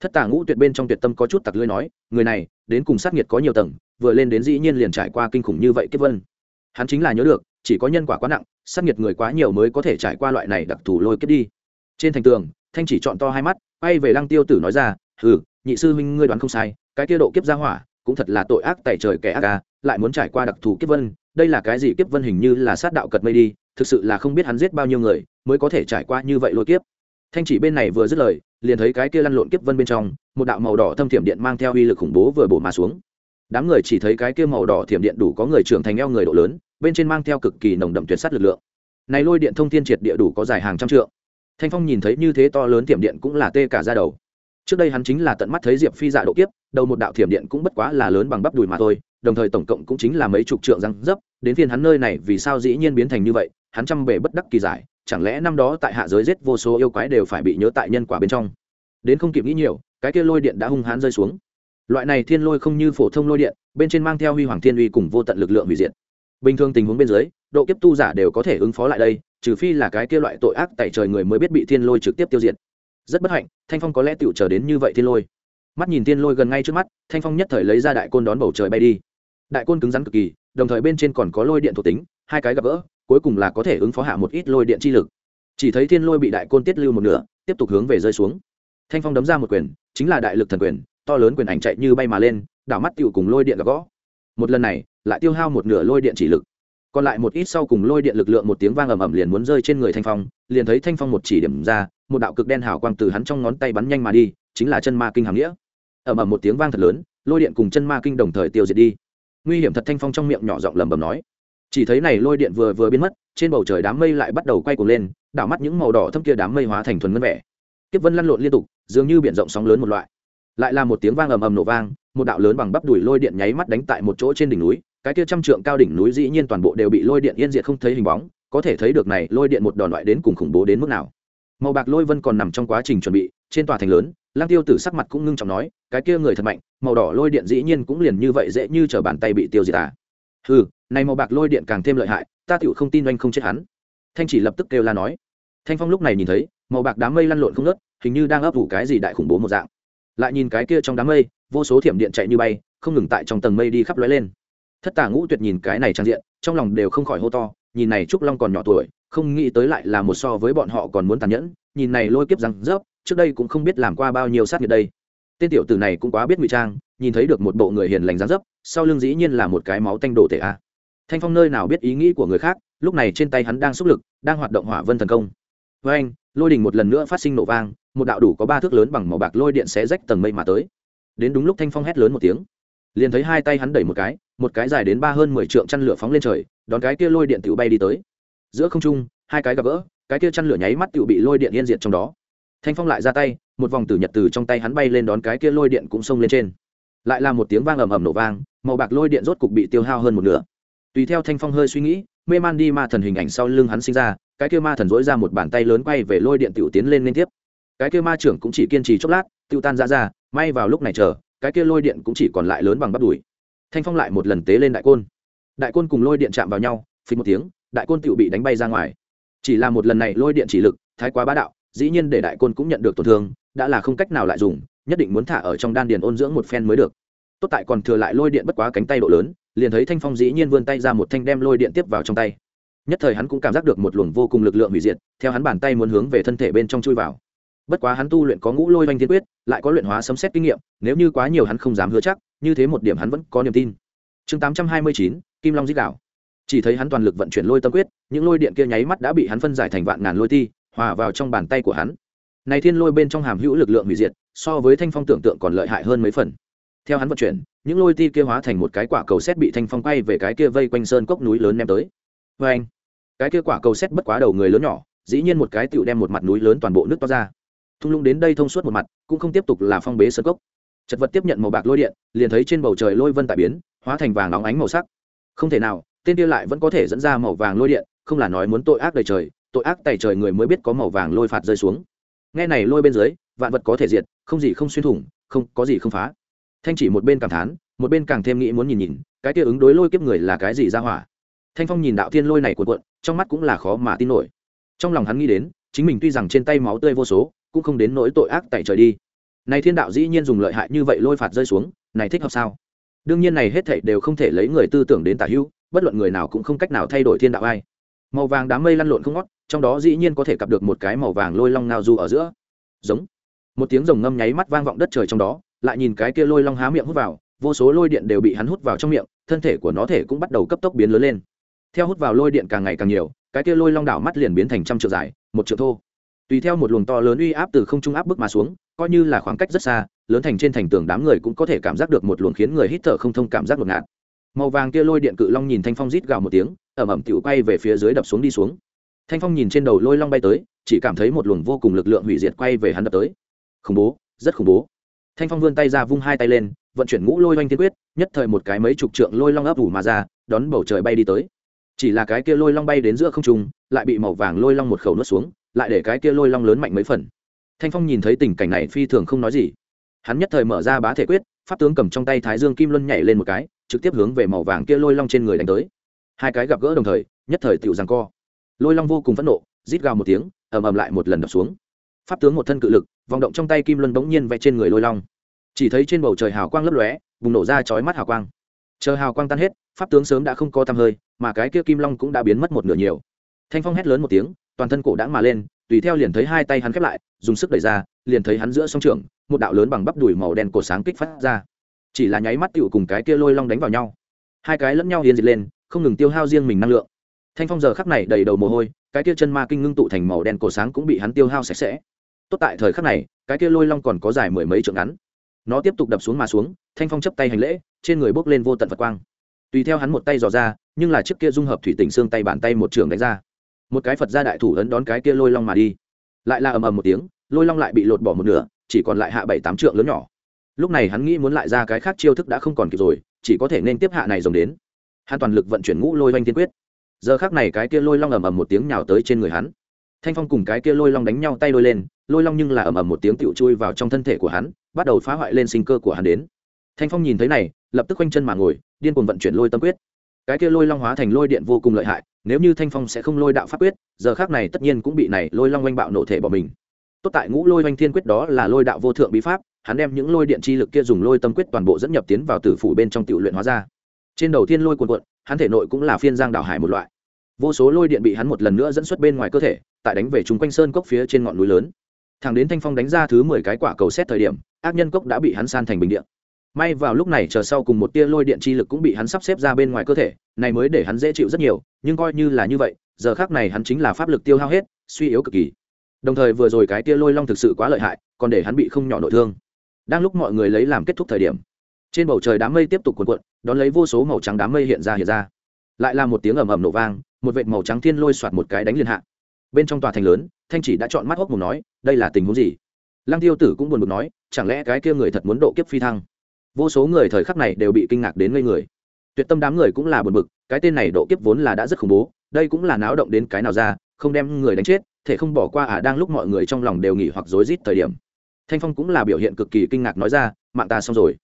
thất tả ngũ tuyệt bên trong tuyệt tâm có chút tặc lưỡi nói, người này, đến cùng sát nhiệt có nhiều tầng, vừa lên đến dĩ nhiên liền trải qua kinh khủng như vậy kiếp vân. Hắn chính là nhớ được, chỉ có nhân quả quá nặng, sát nhiệt người quá nhiều mới có thể trải qua loại này đặc thù lôi kiếp đi. Trên thành tường, thanh chỉ chọn to hai mắt bay về lăng tiêu tử nói ra, hừ, nhị sư huynh ngươi đoán không sai cái kia độ kiếp ra hỏa, cũng thật là tội ác tại trời kẻ ác ca lại muốn trải qua đặc thù kiếp vân, đây là cái gì kiếp vân hình như là sát đạo cật mây đi, thực sự là không biết hắn giết bao nhiêu người mới có thể trải qua như vậy lôi kiếp. Thanh chỉ bên này vừa dứt lời, liền thấy cái kia lăn lộn kiếp vân bên trong, một đạo màu đỏ thâm thiểm điện mang theo uy lực khủng bố vừa bổ mà xuống. Đám người chỉ thấy cái kia màu đỏ thiểm điện đủ có người trưởng thành eo người độ lớn, bên trên mang theo cực kỳ nồng đậm tuyệt sát lực lượng. Này lôi điện thông thiên triệt địa đủ có dài hàng trăm trượng. Thanh phong nhìn thấy như thế to lớn thiểm điện cũng là tê cả ra đầu trước đây hắn chính là tận mắt thấy diệp phi dạ độ kiếp, đầu một đạo thiểm điện cũng bất quá là lớn bằng bắp đùi mà thôi, đồng thời tổng cộng cũng chính là mấy chục trượng răng dấp, đến phiên hắn nơi này vì sao dĩ nhiên biến thành như vậy, hắn chăm bề bất đắc kỳ giải, chẳng lẽ năm đó tại hạ giới giết vô số yêu quái đều phải bị nhớ tại nhân quả bên trong? Đến không kịp nghĩ nhiều, cái kia lôi điện đã hung hãn rơi xuống. Loại này thiên lôi không như phổ thông lôi điện, bên trên mang theo huy hoàng thiên uy cùng vô tận lực lượng hủy diệt. Bình thường tình huống bên dưới, độ kiếp tu giả đều có thể ứng phó lại đây, trừ phi là cái kia loại tội ác tại trời người mới biết bị thiên lôi trực tiếp tiêu diệt rất bất hạnh, thanh phong có lẽ tựu chờ đến như vậy thiên lôi. Mắt nhìn thiên lôi gần ngay trước mắt, thanh phong nhất thời lấy ra đại côn đón bầu trời bay đi. Đại côn cứng rắn cực kỳ, đồng thời bên trên còn có lôi điện thuộc tính, hai cái gặp gỡ, cuối cùng là có thể ứng phó hạ một ít lôi điện chi lực. Chỉ thấy thiên lôi bị đại côn tiết lưu một nửa, tiếp tục hướng về rơi xuống. Thanh phong đấm ra một quyền, chính là đại lực thần quyền, to lớn quyền ảnh chạy như bay mà lên, đảo mắt tựu cùng lôi điện gặp gõ một lần này, lại tiêu hao một nửa lôi điện chỉ lực còn lại một ít sau cùng lôi điện lực lượng một tiếng vang ầm ầm liền muốn rơi trên người thanh phong, liền thấy thanh phong một chỉ điểm ra, một đạo cực đen hào quang từ hắn trong ngón tay bắn nhanh mà đi, chính là chân ma kinh hàm nghĩa. Ầm ầm một tiếng vang thật lớn, lôi điện cùng chân ma kinh đồng thời tiêu diệt đi. Nguy hiểm thật thanh phong trong miệng nhỏ giọng lầm bầm nói. Chỉ thấy này lôi điện vừa vừa biến mất, trên bầu trời đám mây lại bắt đầu quay cuồng lên, đảo mắt những màu đỏ thâm kia đám mây hóa thành thuần ngân vẻ. Tiếp vân lăn lộn liên tục, dường như biển rộng sóng lớn một loại. Lại là một tiếng vang ầm ầm nổ vang, một đạo lớn bằng bắp đùi lôi điện nháy mắt đánh tại một chỗ trên đỉnh núi cái kia trăm trượng cao đỉnh núi dĩ nhiên toàn bộ đều bị lôi điện yên diệt không thấy hình bóng, có thể thấy được này, lôi điện một đòn loại đến cùng khủng bố đến mức nào. Màu bạc lôi vân còn nằm trong quá trình chuẩn bị, trên tòa thành lớn lang tiêu tử sắc mặt cũng ngưng trọng nói, cái kia người thật mạnh, màu đỏ lôi điện dĩ nhiên cũng liền như vậy dễ như t bàn tay bị tiêu diệt à. ừ này màu bạc lôi điện càng thêm lợi hại, ta tựu không tin oanh không chết hắn. Thanh chỉ lập tức kêu la nói. Thanh phong lúc này nhìn thấy, màu bạc đám mây lăn lộn không nớt hình như đang ấp ủ cái gì đại khủng bố một dạng. Lại nhìn cái kia trong đám mây, vô số thiểm điện chạy như bay, không ngừng tại trong tầng mây đi khắp lóe lên thất tả ngũ tuyệt nhìn cái này trang diện, trong lòng đều không khỏi hô to, nhìn này trúc long còn nhỏ tuổi, không nghĩ tới lại là một so với bọn họ còn muốn tàn nhẫn, nhìn này lôi kiếp răng rớp, trước đây cũng không biết làm qua bao nhiêu sát nghiệt đây. Tên tiểu tử này cũng quá biết ngụy trang, nhìn thấy được một bộ người hiền lành răng dấp sau lưng dĩ nhiên là một cái máu tanh đồ thể a. À. Thanh phong nơi nào biết ý nghĩ của người khác, lúc này trên tay hắn đang xúc lực, đang hoạt động hỏa vân thần công. Với anh, lôi đình một lần nữa phát sinh nổ vang, một đạo đủ có ba thước lớn bằng màu bạc lôi điện xé rách tầng mây mà tới. Đến đúng lúc thanh phong hét lớn một tiếng liền thấy hai tay hắn đẩy một cái một cái dài đến ba hơn mười trượng chăn lửa phóng lên trời, đón cái kia lôi điện tự bay đi tới. Giữa không trung, hai cái gặp gỡ, cái kia chăn lửa nháy mắt tự bị lôi điện yên diệt trong đó. Thanh phong lại ra tay, một vòng tử nhật từ trong tay hắn bay lên đón cái kia lôi điện cũng xông lên trên. Lại là một tiếng vang ầm ầm nổ vang, màu bạc lôi điện rốt cục bị tiêu hao hơn một nửa. Tùy theo thanh phong hơi suy nghĩ, mê man đi ma thần hình ảnh sau lưng hắn sinh ra, cái kia ma thần dỗi ra một bàn tay lớn quay về lôi điện tiểu tiến lên liên tiếp. Cái kia ma trưởng cũng chỉ kiên trì chốc lát, tiêu tan ra ra, may vào lúc này chờ cái kia lôi điện cũng chỉ còn lại lớn bằng bắp đùi. Thanh phong lại một lần tế lên đại côn. Đại côn cùng lôi điện chạm vào nhau, phí một tiếng, đại côn tiểu bị đánh bay ra ngoài. Chỉ là một lần này lôi điện chỉ lực, thái quá bá đạo, dĩ nhiên để đại côn cũng nhận được tổn thương, đã là không cách nào lại dùng, nhất định muốn thả ở trong đan điền ôn dưỡng một phen mới được. Tốt tại còn thừa lại lôi điện bất quá cánh tay độ lớn, liền thấy thanh phong dĩ nhiên vươn tay ra một thanh đem lôi điện tiếp vào trong tay. Nhất thời hắn cũng cảm giác được một luồng vô cùng lực lượng hủy diệt, theo hắn bàn tay muốn hướng về thân thể bên trong chui vào bất quá hắn tu luyện có ngũ lôi oanh thiên quyết, lại có luyện hóa sấm xét kinh nghiệm, nếu như quá nhiều hắn không dám hứa chắc, như thế một điểm hắn vẫn có niềm tin. Chương tám trăm hai mươi chín, kim long dích đạo. Chỉ thấy hắn toàn lực vận chuyển lôi tâm quyết, những lôi điện kia nháy mắt đã bị hắn phân giải thành vạn ngàn lôi ti, hòa vào trong bàn tay của hắn. Này thiên lôi bên trong hàm hữu lực lượng hủy diệt, so với thanh phong tưởng tượng còn lợi hại hơn mấy phần. Theo hắn vận chuyển, những lôi ti kia hóa thành một cái quả cầu xét bị thanh phong quay về cái kia vây quanh sơn cốc núi lớn ném tới. Vê anh cái kia quả cầu xét bất quá đầu người lớn nhỏ, dĩ nhiên một cái tựu đem một mặt núi lớn toàn bộ nước to ra thung lũng đến đây thông suốt một mặt, cũng không tiếp tục là phong bế sơn cốc. Chật vật tiếp nhận màu bạc lôi điện, liền thấy trên bầu trời lôi vân tại biến, hóa thành vàng óng ánh màu sắc. Không thể nào, tên kia lại vẫn có thể dẫn ra màu vàng lôi điện, không là nói muốn tội ác đầy trời, tội ác tày trời người mới biết có màu vàng lôi phạt rơi xuống. Nghe này lôi bên dưới, vạn vật có thể diệt, không gì không xuyên thủng, không, có gì không phá. Thanh chỉ một bên cảm thán, một bên càng thêm nghĩ muốn nhìn nhìn, cái kia ứng đối lôi kiếp người là cái gì ra hỏa. Thanh phong nhìn đạo thiên lôi này cuộn cuộn, trong mắt cũng là khó mà tin nổi. Trong lòng hắn nghĩ đến, chính mình tuy rằng trên tay máu tươi vô số cũng không đến nỗi tội ác tại trời đi. Này thiên đạo dĩ nhiên dùng lợi hại như vậy lôi phạt rơi xuống, này thích hợp sao? Đương nhiên này hết thảy đều không thể lấy người tư tưởng đến tả hữu, bất luận người nào cũng không cách nào thay đổi thiên đạo ai. Màu vàng đám mây lăn lộn không ngót, trong đó dĩ nhiên có thể cặp được một cái màu vàng lôi long ngao du ở giữa. Giống. Một tiếng rồng ngâm nháy mắt vang vọng đất trời trong đó, lại nhìn cái kia lôi long há miệng hút vào, vô số lôi điện đều bị hắn hút vào trong miệng, thân thể của nó thể cũng bắt đầu cấp tốc biến lớn lên. Theo hút vào lôi điện càng ngày càng nhiều, cái kia lôi long đảo mắt liền biến thành trăm trượng dài, một trượng thô tùy theo một luồng to lớn uy áp từ không trung áp bức mà xuống, coi như là khoảng cách rất xa, lớn thành trên thành tường đám người cũng có thể cảm giác được một luồng khiến người hít thở không thông cảm giác ngột ngạt. Màu vàng kia lôi điện cự long nhìn thanh phong rít gào một tiếng ẩm ẩm tựu quay về phía dưới đập xuống đi xuống. Thanh phong nhìn trên đầu lôi long bay tới, chỉ cảm thấy một luồng vô cùng lực lượng hủy diệt quay về hắn đập tới. Khủng bố, rất khủng bố. Thanh phong vươn tay ra vung hai tay lên, vận chuyển ngũ lôi oanh tiên quyết, nhất thời một cái mấy chục trượng lôi long ấp ủ mà ra, đón bầu trời bay đi tới. Chỉ là cái kia lôi long bay đến giữa không trung, lại bị màu vàng lôi long một khẩu nuốt xuống lại để cái kia lôi long lớn mạnh mấy phần. Thanh phong nhìn thấy tình cảnh này phi thường không nói gì. Hắn nhất thời mở ra bá thể quyết, pháp tướng cầm trong tay thái dương kim luân nhảy lên một cái, trực tiếp hướng về màu vàng kia lôi long trên người đánh tới. Hai cái gặp gỡ đồng thời, nhất thời tựu giằng co. Lôi long vô cùng phẫn nộ, rít gào một tiếng, ầm ầm lại một lần đập xuống. Pháp tướng một thân cự lực, vòng động trong tay kim luân bỗng nhiên vẽ trên người lôi long. Chỉ thấy trên bầu trời hào quang lấp lóe, bùng nổ ra chói mắt hào quang. Chờ hào quang tan hết, pháp tướng sớm đã không có tăm hơi, mà cái kia kim long cũng đã biến mất một nửa nhiều. Thanh phong hét lớn một tiếng toàn thân cổ đãng mà lên, tùy theo liền thấy hai tay hắn khép lại, dùng sức đẩy ra, liền thấy hắn giữa song trường một đạo lớn bằng bắp đùi màu đen cổ sáng kích phát ra. Chỉ là nháy mắt tựu cùng cái kia lôi long đánh vào nhau. Hai cái lẫn nhau hiền dịch lên, không ngừng tiêu hao riêng mình năng lượng. Thanh phong giờ khắc này đầy đầu mồ hôi, cái kia chân ma kinh ngưng tụ thành màu đen cổ sáng cũng bị hắn tiêu hao sạch sẽ. Tốt tại thời khắc này, cái kia lôi long còn có dài mười mấy trượng ngắn. Nó tiếp tục đập xuống mà xuống, thanh phong chấp tay hành lễ, trên người bốc lên vô tận vật quang. Tùy theo hắn một tay dò ra, nhưng là chiếc kia dung hợp thủy tình xương tay bàn tay một trường đánh ra một cái phật gia đại thủ ấn đón cái kia lôi long mà đi. Lại là ầm ầm một tiếng, lôi long lại bị lột bỏ một nửa, chỉ còn lại hạ bảy tám trượng lớn nhỏ. Lúc này hắn nghĩ muốn lại ra cái khác chiêu thức đã không còn kịp rồi, chỉ có thể nên tiếp hạ này rồng đến. Hắn toàn lực vận chuyển ngũ lôi oanh tiên quyết. Giờ khác này cái kia lôi long ầm ầm một tiếng nhào tới trên người hắn. Thanh phong cùng cái kia lôi long đánh nhau tay đôi lên, lôi long nhưng là ầm ầm một tiếng tựu chui vào trong thân thể của hắn, bắt đầu phá hoại lên sinh cơ của hắn đến. Thanh phong nhìn thấy này, lập tức quanh chân mà ngồi, điên cuồng vận chuyển lôi tâm quyết cái kia lôi long hóa thành lôi điện vô cùng lợi hại, nếu như thanh phong sẽ không lôi đạo pháp quyết, giờ khác này tất nhiên cũng bị này lôi long oanh bạo nổ thể bỏ mình. Tốt tại ngũ lôi oanh thiên quyết đó là lôi đạo vô thượng bí pháp, hắn đem những lôi điện chi lực kia dùng lôi tâm quyết toàn bộ dẫn nhập tiến vào tử phủ bên trong tiểu luyện hóa ra. Trên đầu tiên lôi cuồn cuộn, hắn thể nội cũng là phiên giang đảo hải một loại. Vô số lôi điện bị hắn một lần nữa dẫn xuất bên ngoài cơ thể, tại đánh về chúng quanh sơn cốc phía trên ngọn núi lớn. Thẳng đến thanh phong đánh ra thứ mười cái quả cầu xét thời điểm, ác nhân cốc đã bị hắn san thành bình điện may vào lúc này chờ sau cùng một tia lôi điện chi lực cũng bị hắn sắp xếp ra bên ngoài cơ thể, này mới để hắn dễ chịu rất nhiều, nhưng coi như là như vậy, giờ khác này hắn chính là pháp lực tiêu hao hết, suy yếu cực kỳ. Đồng thời vừa rồi cái tia lôi long thực sự quá lợi hại, còn để hắn bị không nhỏ nội thương. Đang lúc mọi người lấy làm kết thúc thời điểm, trên bầu trời đám mây tiếp tục cuộn cuộn, đón lấy vô số màu trắng đám mây hiện ra hiện ra. Lại là một tiếng ầm ầm nổ vang, một vệt màu trắng thiên lôi soạt một cái đánh liên hạ. Bên trong tòa thành lớn, thanh chỉ đã chọn mắt hốc một nói, đây là tình huống gì? Lăng tiêu tử cũng buồn bực nói, chẳng lẽ cái kia người thật muốn độ kiếp phi thăng? Vô số người thời khắc này đều bị kinh ngạc đến ngây người. Tuyệt tâm đám người cũng là buồn bực, cái tên này độ kiếp vốn là đã rất khủng bố, đây cũng là náo động đến cái nào ra, không đem người đánh chết, thể không bỏ qua à đang lúc mọi người trong lòng đều nghỉ hoặc rối rít thời điểm. Thanh phong cũng là biểu hiện cực kỳ kinh ngạc nói ra, mạng ta xong rồi.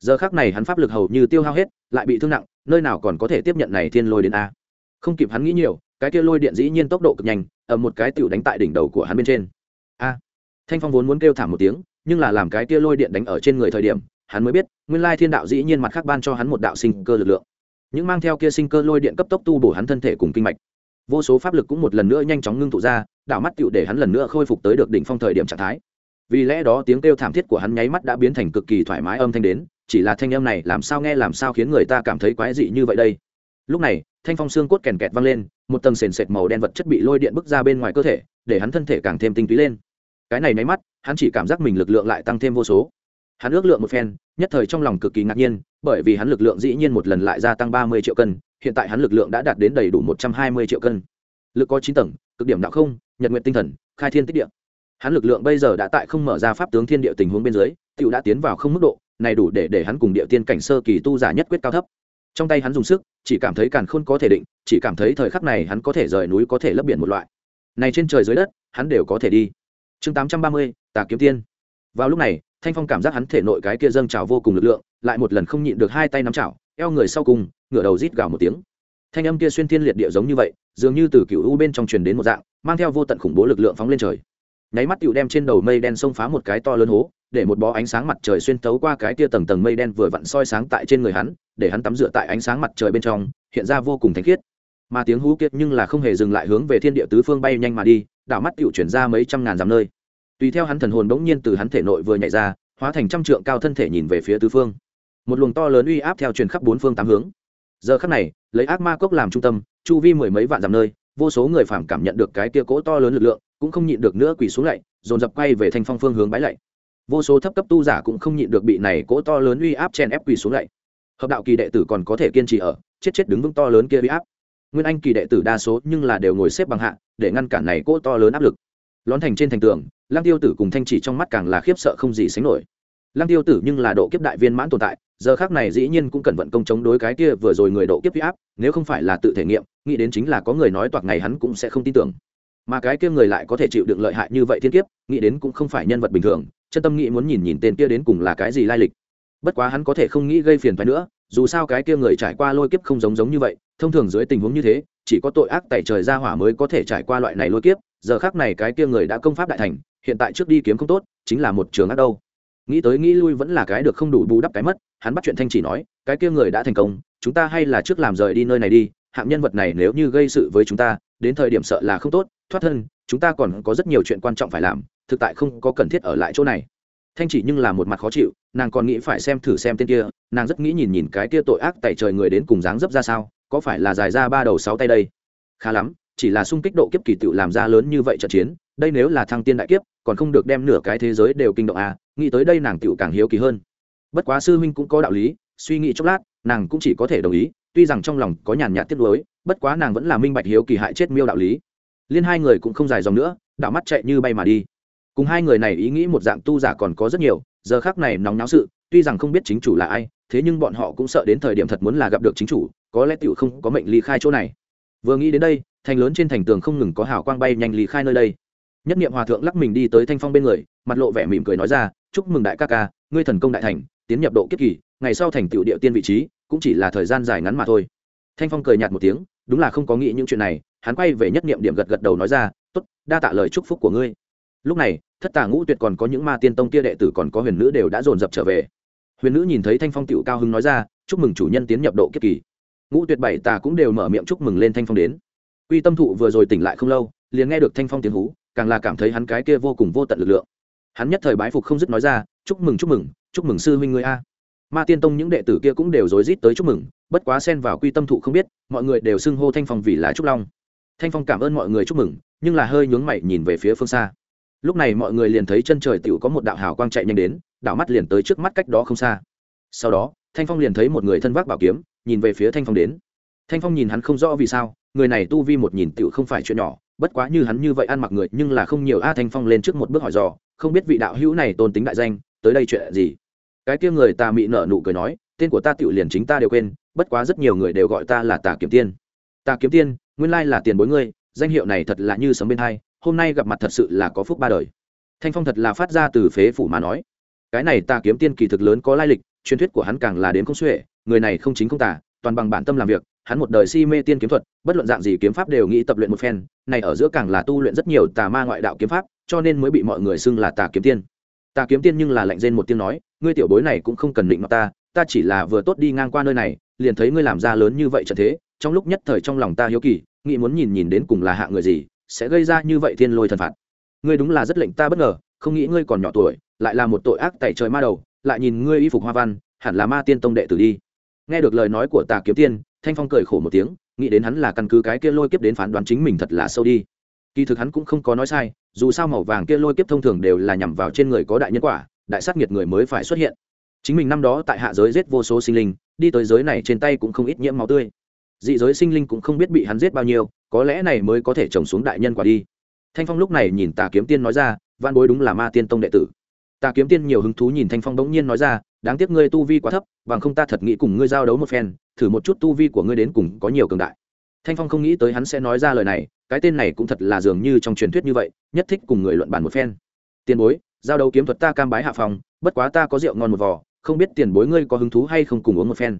Giờ khác này hắn pháp lực hầu như tiêu hao hết, lại bị thương nặng, nơi nào còn có thể tiếp nhận này thiên lôi đến a? Không kịp hắn nghĩ nhiều, cái kia lôi điện dĩ nhiên tốc độ cực nhanh ở một cái tựu đánh tại đỉnh đầu của hắn bên trên. A! Thanh phong vốn muốn kêu thảm một tiếng, nhưng là làm cái kia lôi điện đánh ở trên người thời điểm hắn mới biết, nguyên lai thiên đạo dĩ nhiên mặt khác ban cho hắn một đạo sinh cơ lực lượng. Những mang theo kia sinh cơ lôi điện cấp tốc tu bổ hắn thân thể cùng kinh mạch. Vô số pháp lực cũng một lần nữa nhanh chóng ngưng tụ ra, đạo mắt tựu để hắn lần nữa khôi phục tới được đỉnh phong thời điểm trạng thái. Vì lẽ đó tiếng kêu thảm thiết của hắn nháy mắt đã biến thành cực kỳ thoải mái âm thanh đến, chỉ là thanh âm này làm sao nghe làm sao khiến người ta cảm thấy quái dị như vậy đây. Lúc này, thanh phong xương cốt kèn kẹt văng lên, một tầng sền sệt màu đen vật chất bị lôi điện bức ra bên ngoài cơ thể, để hắn thân thể càng thêm tinh túy lên. Cái này nháy mắt, hắn chỉ cảm giác mình lực lượng lại tăng thêm vô số hắn ước lượng một phen, nhất thời trong lòng cực kỳ ngạc nhiên, bởi vì hắn lực lượng dĩ nhiên một lần lại gia tăng ba mươi triệu cân, hiện tại hắn lực lượng đã đạt đến đầy đủ một trăm hai mươi triệu cân. Lực có chín tầng, cực điểm đạo không, nhật nguyện tinh thần, khai thiên tích địa. Hắn lực lượng bây giờ đã tại không mở ra pháp tướng thiên địa tình huống bên dưới tựu đã tiến vào không mức độ, này đủ để để hắn cùng địa tiên cảnh sơ kỳ tu giả nhất quyết cao thấp. Trong tay hắn dùng sức, chỉ cảm thấy càn khôn có thể định, chỉ cảm thấy thời khắc này hắn có thể rời núi có thể lấp biển một loại. Này trên trời dưới đất, hắn đều có thể đi. Chương tám trăm ba mươi, tà kiếm tiên. Vào lúc này thanh phong cảm giác hắn thể nội cái kia dâng trào vô cùng lực lượng, lại một lần không nhịn được hai tay nắm chảo, eo người sau cùng, ngửa đầu rít gào một tiếng. Thanh âm kia xuyên thiên liệt địa giống như vậy, dường như từ cựu u bên trong truyền đến một dạng, mang theo vô tận khủng bố lực lượng phóng lên trời. Nháy mắt tựu đem trên đầu mây đen xông phá một cái to lớn hố, để một bó ánh sáng mặt trời xuyên tấu qua cái tia tầng tầng mây đen vừa vặn soi sáng tại trên người hắn, để hắn tắm rửa tại ánh sáng mặt trời bên trong, hiện ra vô cùng thanh khiết. Mà tiếng hú kiệt nhưng là không hề dừng lại hướng về thiên địa tứ phương bay nhanh mà đi, đảo mắt tựu chuyển ra mấy trăm ngàn dặm nơi tùy theo hắn thần hồn bỗng nhiên từ hắn thể nội vừa nhảy ra, hóa thành trăm trượng cao thân thể nhìn về phía tứ phương. Một luồng to lớn uy áp theo truyền khắp bốn phương tám hướng. Giờ khắc này, lấy ác ma cốc làm trung tâm, chu vi mười mấy vạn dặm nơi, vô số người phàm cảm nhận được cái kia cỗ to lớn lực lượng, cũng không nhịn được nữa quỳ xuống lạy dồn dập quay về thanh phong phương hướng bái lạy. Vô số thấp cấp tu giả cũng không nhịn được bị này cỗ to lớn uy áp chen ép quỳ xuống lạy hợp đạo kỳ đệ tử còn có thể kiên trì ở, chết chết đứng vững to lớn kia uy áp. Nguyên anh kỳ đệ tử đa số nhưng là đều ngồi xếp bằng hạ, để ngăn cản này cỗ to lớn áp lực lón thành trên thành tường, lăng tiêu tử cùng thanh chỉ trong mắt càng là khiếp sợ không gì sánh nổi. Lăng tiêu tử nhưng là độ kiếp đại viên mãn tồn tại, giờ khác này dĩ nhiên cũng cần vận công chống đối cái kia vừa rồi người độ kiếp huy áp, nếu không phải là tự thể nghiệm, nghĩ đến chính là có người nói toạc ngày hắn cũng sẽ không tin tưởng. Mà cái kia người lại có thể chịu được lợi hại như vậy thiên kiếp, nghĩ đến cũng không phải nhân vật bình thường, chân tâm nghĩ muốn nhìn nhìn tên kia đến cùng là cái gì lai lịch. Bất quá hắn có thể không nghĩ gây phiền phái nữa, dù sao cái kia người trải qua lôi kiếp không giống giống như vậy, thông thường dưới tình huống như thế, chỉ có tội ác tại trời ra hỏa mới có thể trải qua loại này lôi kiếp giờ khác này cái kia người đã công pháp đại thành, hiện tại trước đi kiếm không tốt, chính là một trường ác đâu. Nghĩ tới nghĩ lui vẫn là cái được không đủ bù đắp cái mất, hắn bắt chuyện thanh chỉ nói, cái kia người đã thành công, chúng ta hay là trước làm rời đi nơi này đi, hạng nhân vật này nếu như gây sự với chúng ta, đến thời điểm sợ là không tốt, thoát thân, chúng ta còn có rất nhiều chuyện quan trọng phải làm, thực tại không có cần thiết ở lại chỗ này. Thanh chỉ nhưng là một mặt khó chịu, nàng còn nghĩ phải xem thử xem tên kia, nàng rất nghĩ nhìn nhìn cái kia tội ác tại trời người đến cùng dáng dấp ra sao, có phải là dài ra ba đầu sáu tay đây? Khá lắm chỉ là sung kích độ kiếp kỳ tựu làm ra lớn như vậy trận chiến, đây nếu là thăng tiên đại kiếp, còn không được đem nửa cái thế giới đều kinh động à nghĩ tới đây nàng tựu càng hiếu kỳ hơn. Bất quá sư huynh cũng có đạo lý, suy nghĩ chốc lát, nàng cũng chỉ có thể đồng ý, tuy rằng trong lòng có nhàn nhạt tiếc nuối, bất quá nàng vẫn là minh bạch hiếu kỳ hại chết miêu đạo lý. Liên hai người cũng không dài dòng nữa, đạo mắt chạy như bay mà đi. Cùng hai người này ý nghĩ một dạng tu giả còn có rất nhiều, giờ khác này nóng náo sự, tuy rằng không biết chính chủ là ai, thế nhưng bọn họ cũng sợ đến thời điểm thật muốn là gặp được chính chủ, có lẽ tiểu không có mệnh ly khai chỗ này. Vừa nghĩ đến đây thành lớn trên thành tường không ngừng có hào quang bay nhanh lý khai nơi đây. Nhất niệm hòa thượng lắc mình đi tới thanh phong bên người, mặt lộ vẻ mỉm cười nói ra, chúc mừng đại ca ca, ngươi thần công đại thành, tiến nhập độ kiếp kỳ, ngày sau thành tựu địa tiên vị trí, cũng chỉ là thời gian dài ngắn mà thôi. Thanh phong cười nhạt một tiếng, đúng là không có nghĩ những chuyện này. Hắn quay về nhất niệm điểm gật gật đầu nói ra, tốt, đa tạ lời chúc phúc của ngươi. Lúc này, thất tà ngũ tuyệt còn có những ma tiên tông kia đệ tử còn có huyền nữ đều đã dồn dập trở về. Huyền nữ nhìn thấy thanh phong tựu cao hưng nói ra, chúc mừng chủ nhân tiến nhập độ kiếp kỳ. Ngũ tuyệt bảy tà cũng đều mở miệng chúc mừng lên thanh phong đến quy tâm thụ vừa rồi tỉnh lại không lâu, liền nghe được thanh phong tiếng hú, càng là cảm thấy hắn cái kia vô cùng vô tận lực lượng. Hắn nhất thời bái phục không dứt nói ra, chúc mừng chúc mừng chúc mừng sư huynh ngươi a. Ma tiên tông những đệ tử kia cũng đều rối rít tới chúc mừng, bất quá xen vào quy tâm thụ không biết, mọi người đều xưng hô thanh phong vì là trúc long. Thanh phong cảm ơn mọi người chúc mừng, nhưng là hơi nhướng mày nhìn về phía phương xa. Lúc này mọi người liền thấy chân trời tiểu có một đạo hào quang chạy nhanh đến đạo mắt liền tới trước mắt cách đó không xa. Sau đó, thanh phong liền thấy một người thân vác bảo kiếm, nhìn về phía thanh phong đến. Thanh phong nhìn hắn không rõ vì sao người này tu vi một nhìn tựu không phải chuyện nhỏ, bất quá như hắn như vậy ăn mặc người, nhưng là không nhiều a thanh phong lên trước một bước hỏi dò, không biết vị đạo hữu này tôn tính đại danh, tới đây chuyện gì? Cái kia người ta mị nở nụ cười nói, tên của ta tựu liền chính ta đều quên, bất quá rất nhiều người đều gọi ta là tà kiếm tiên. Tà kiếm tiên, nguyên lai là tiền bối ngươi, danh hiệu này thật là như sấm bên hai, hôm nay gặp mặt thật sự là có phúc ba đời. Thanh phong thật là phát ra từ phế phủ mà nói. Cái này tà kiếm tiên kỳ thực lớn có lai lịch, truyền thuyết của hắn càng là đến không xuể, người này không chính không tà, toàn bằng bản tâm làm việc hắn một đời si mê tiên kiếm thuật, bất luận dạng gì kiếm pháp đều nghĩ tập luyện một phen, này ở giữa càng là tu luyện rất nhiều tà ma ngoại đạo kiếm pháp, cho nên mới bị mọi người xưng là tà kiếm tiên. Tà kiếm tiên nhưng là lạnh rên một tiếng nói, ngươi tiểu bối này cũng không cần định mặt ta ta chỉ là vừa tốt đi ngang qua nơi này, liền thấy ngươi làm ra lớn như vậy trận thế, trong lúc nhất thời trong lòng ta hiếu kỳ, nghĩ muốn nhìn nhìn đến cùng là hạ người gì, sẽ gây ra như vậy thiên lôi thần phạt. Ngươi đúng là rất lệnh ta bất ngờ, không nghĩ ngươi còn nhỏ tuổi, lại là một tội ác tẩy trời ma đầu, lại nhìn ngươi y phục hoa văn, hẳn là ma tiên tông đệ tử đi. Nghe được lời nói của tà kiếm tiên thanh phong cười khổ một tiếng, nghĩ đến hắn là căn cứ cái kia lôi kiếp đến phán đoán chính mình thật là sâu đi. Kỳ thực hắn cũng không có nói sai, dù sao màu vàng kia lôi kiếp thông thường đều là nhằm vào trên người có đại nhân quả, đại sát nghiệt người mới phải xuất hiện. Chính mình năm đó tại hạ giới giết vô số sinh linh, đi tới giới này trên tay cũng không ít nhiễm máu tươi. Dị giới sinh linh cũng không biết bị hắn giết bao nhiêu, có lẽ này mới có thể trồng xuống đại nhân quả đi. Thanh phong lúc này nhìn tà kiếm tiên nói ra văn bối đúng là ma tiên tông đệ tử. Ta kiếm tiên nhiều hứng thú nhìn thanh phong bỗng nhiên nói ra, đáng tiếc ngươi tu vi quá thấp, bằng không ta thật nghĩ cùng ngươi giao đấu một phen, thử một chút tu vi của ngươi đến cùng có nhiều cường đại. Thanh phong không nghĩ tới hắn sẽ nói ra lời này, cái tên này cũng thật là dường như trong truyền thuyết như vậy, nhất thích cùng người luận bàn một phen. Tiền bối, giao đấu kiếm thuật ta cam bái hạ phòng, bất quá ta có rượu ngon một vò, không biết tiền bối ngươi có hứng thú hay không cùng uống một phen.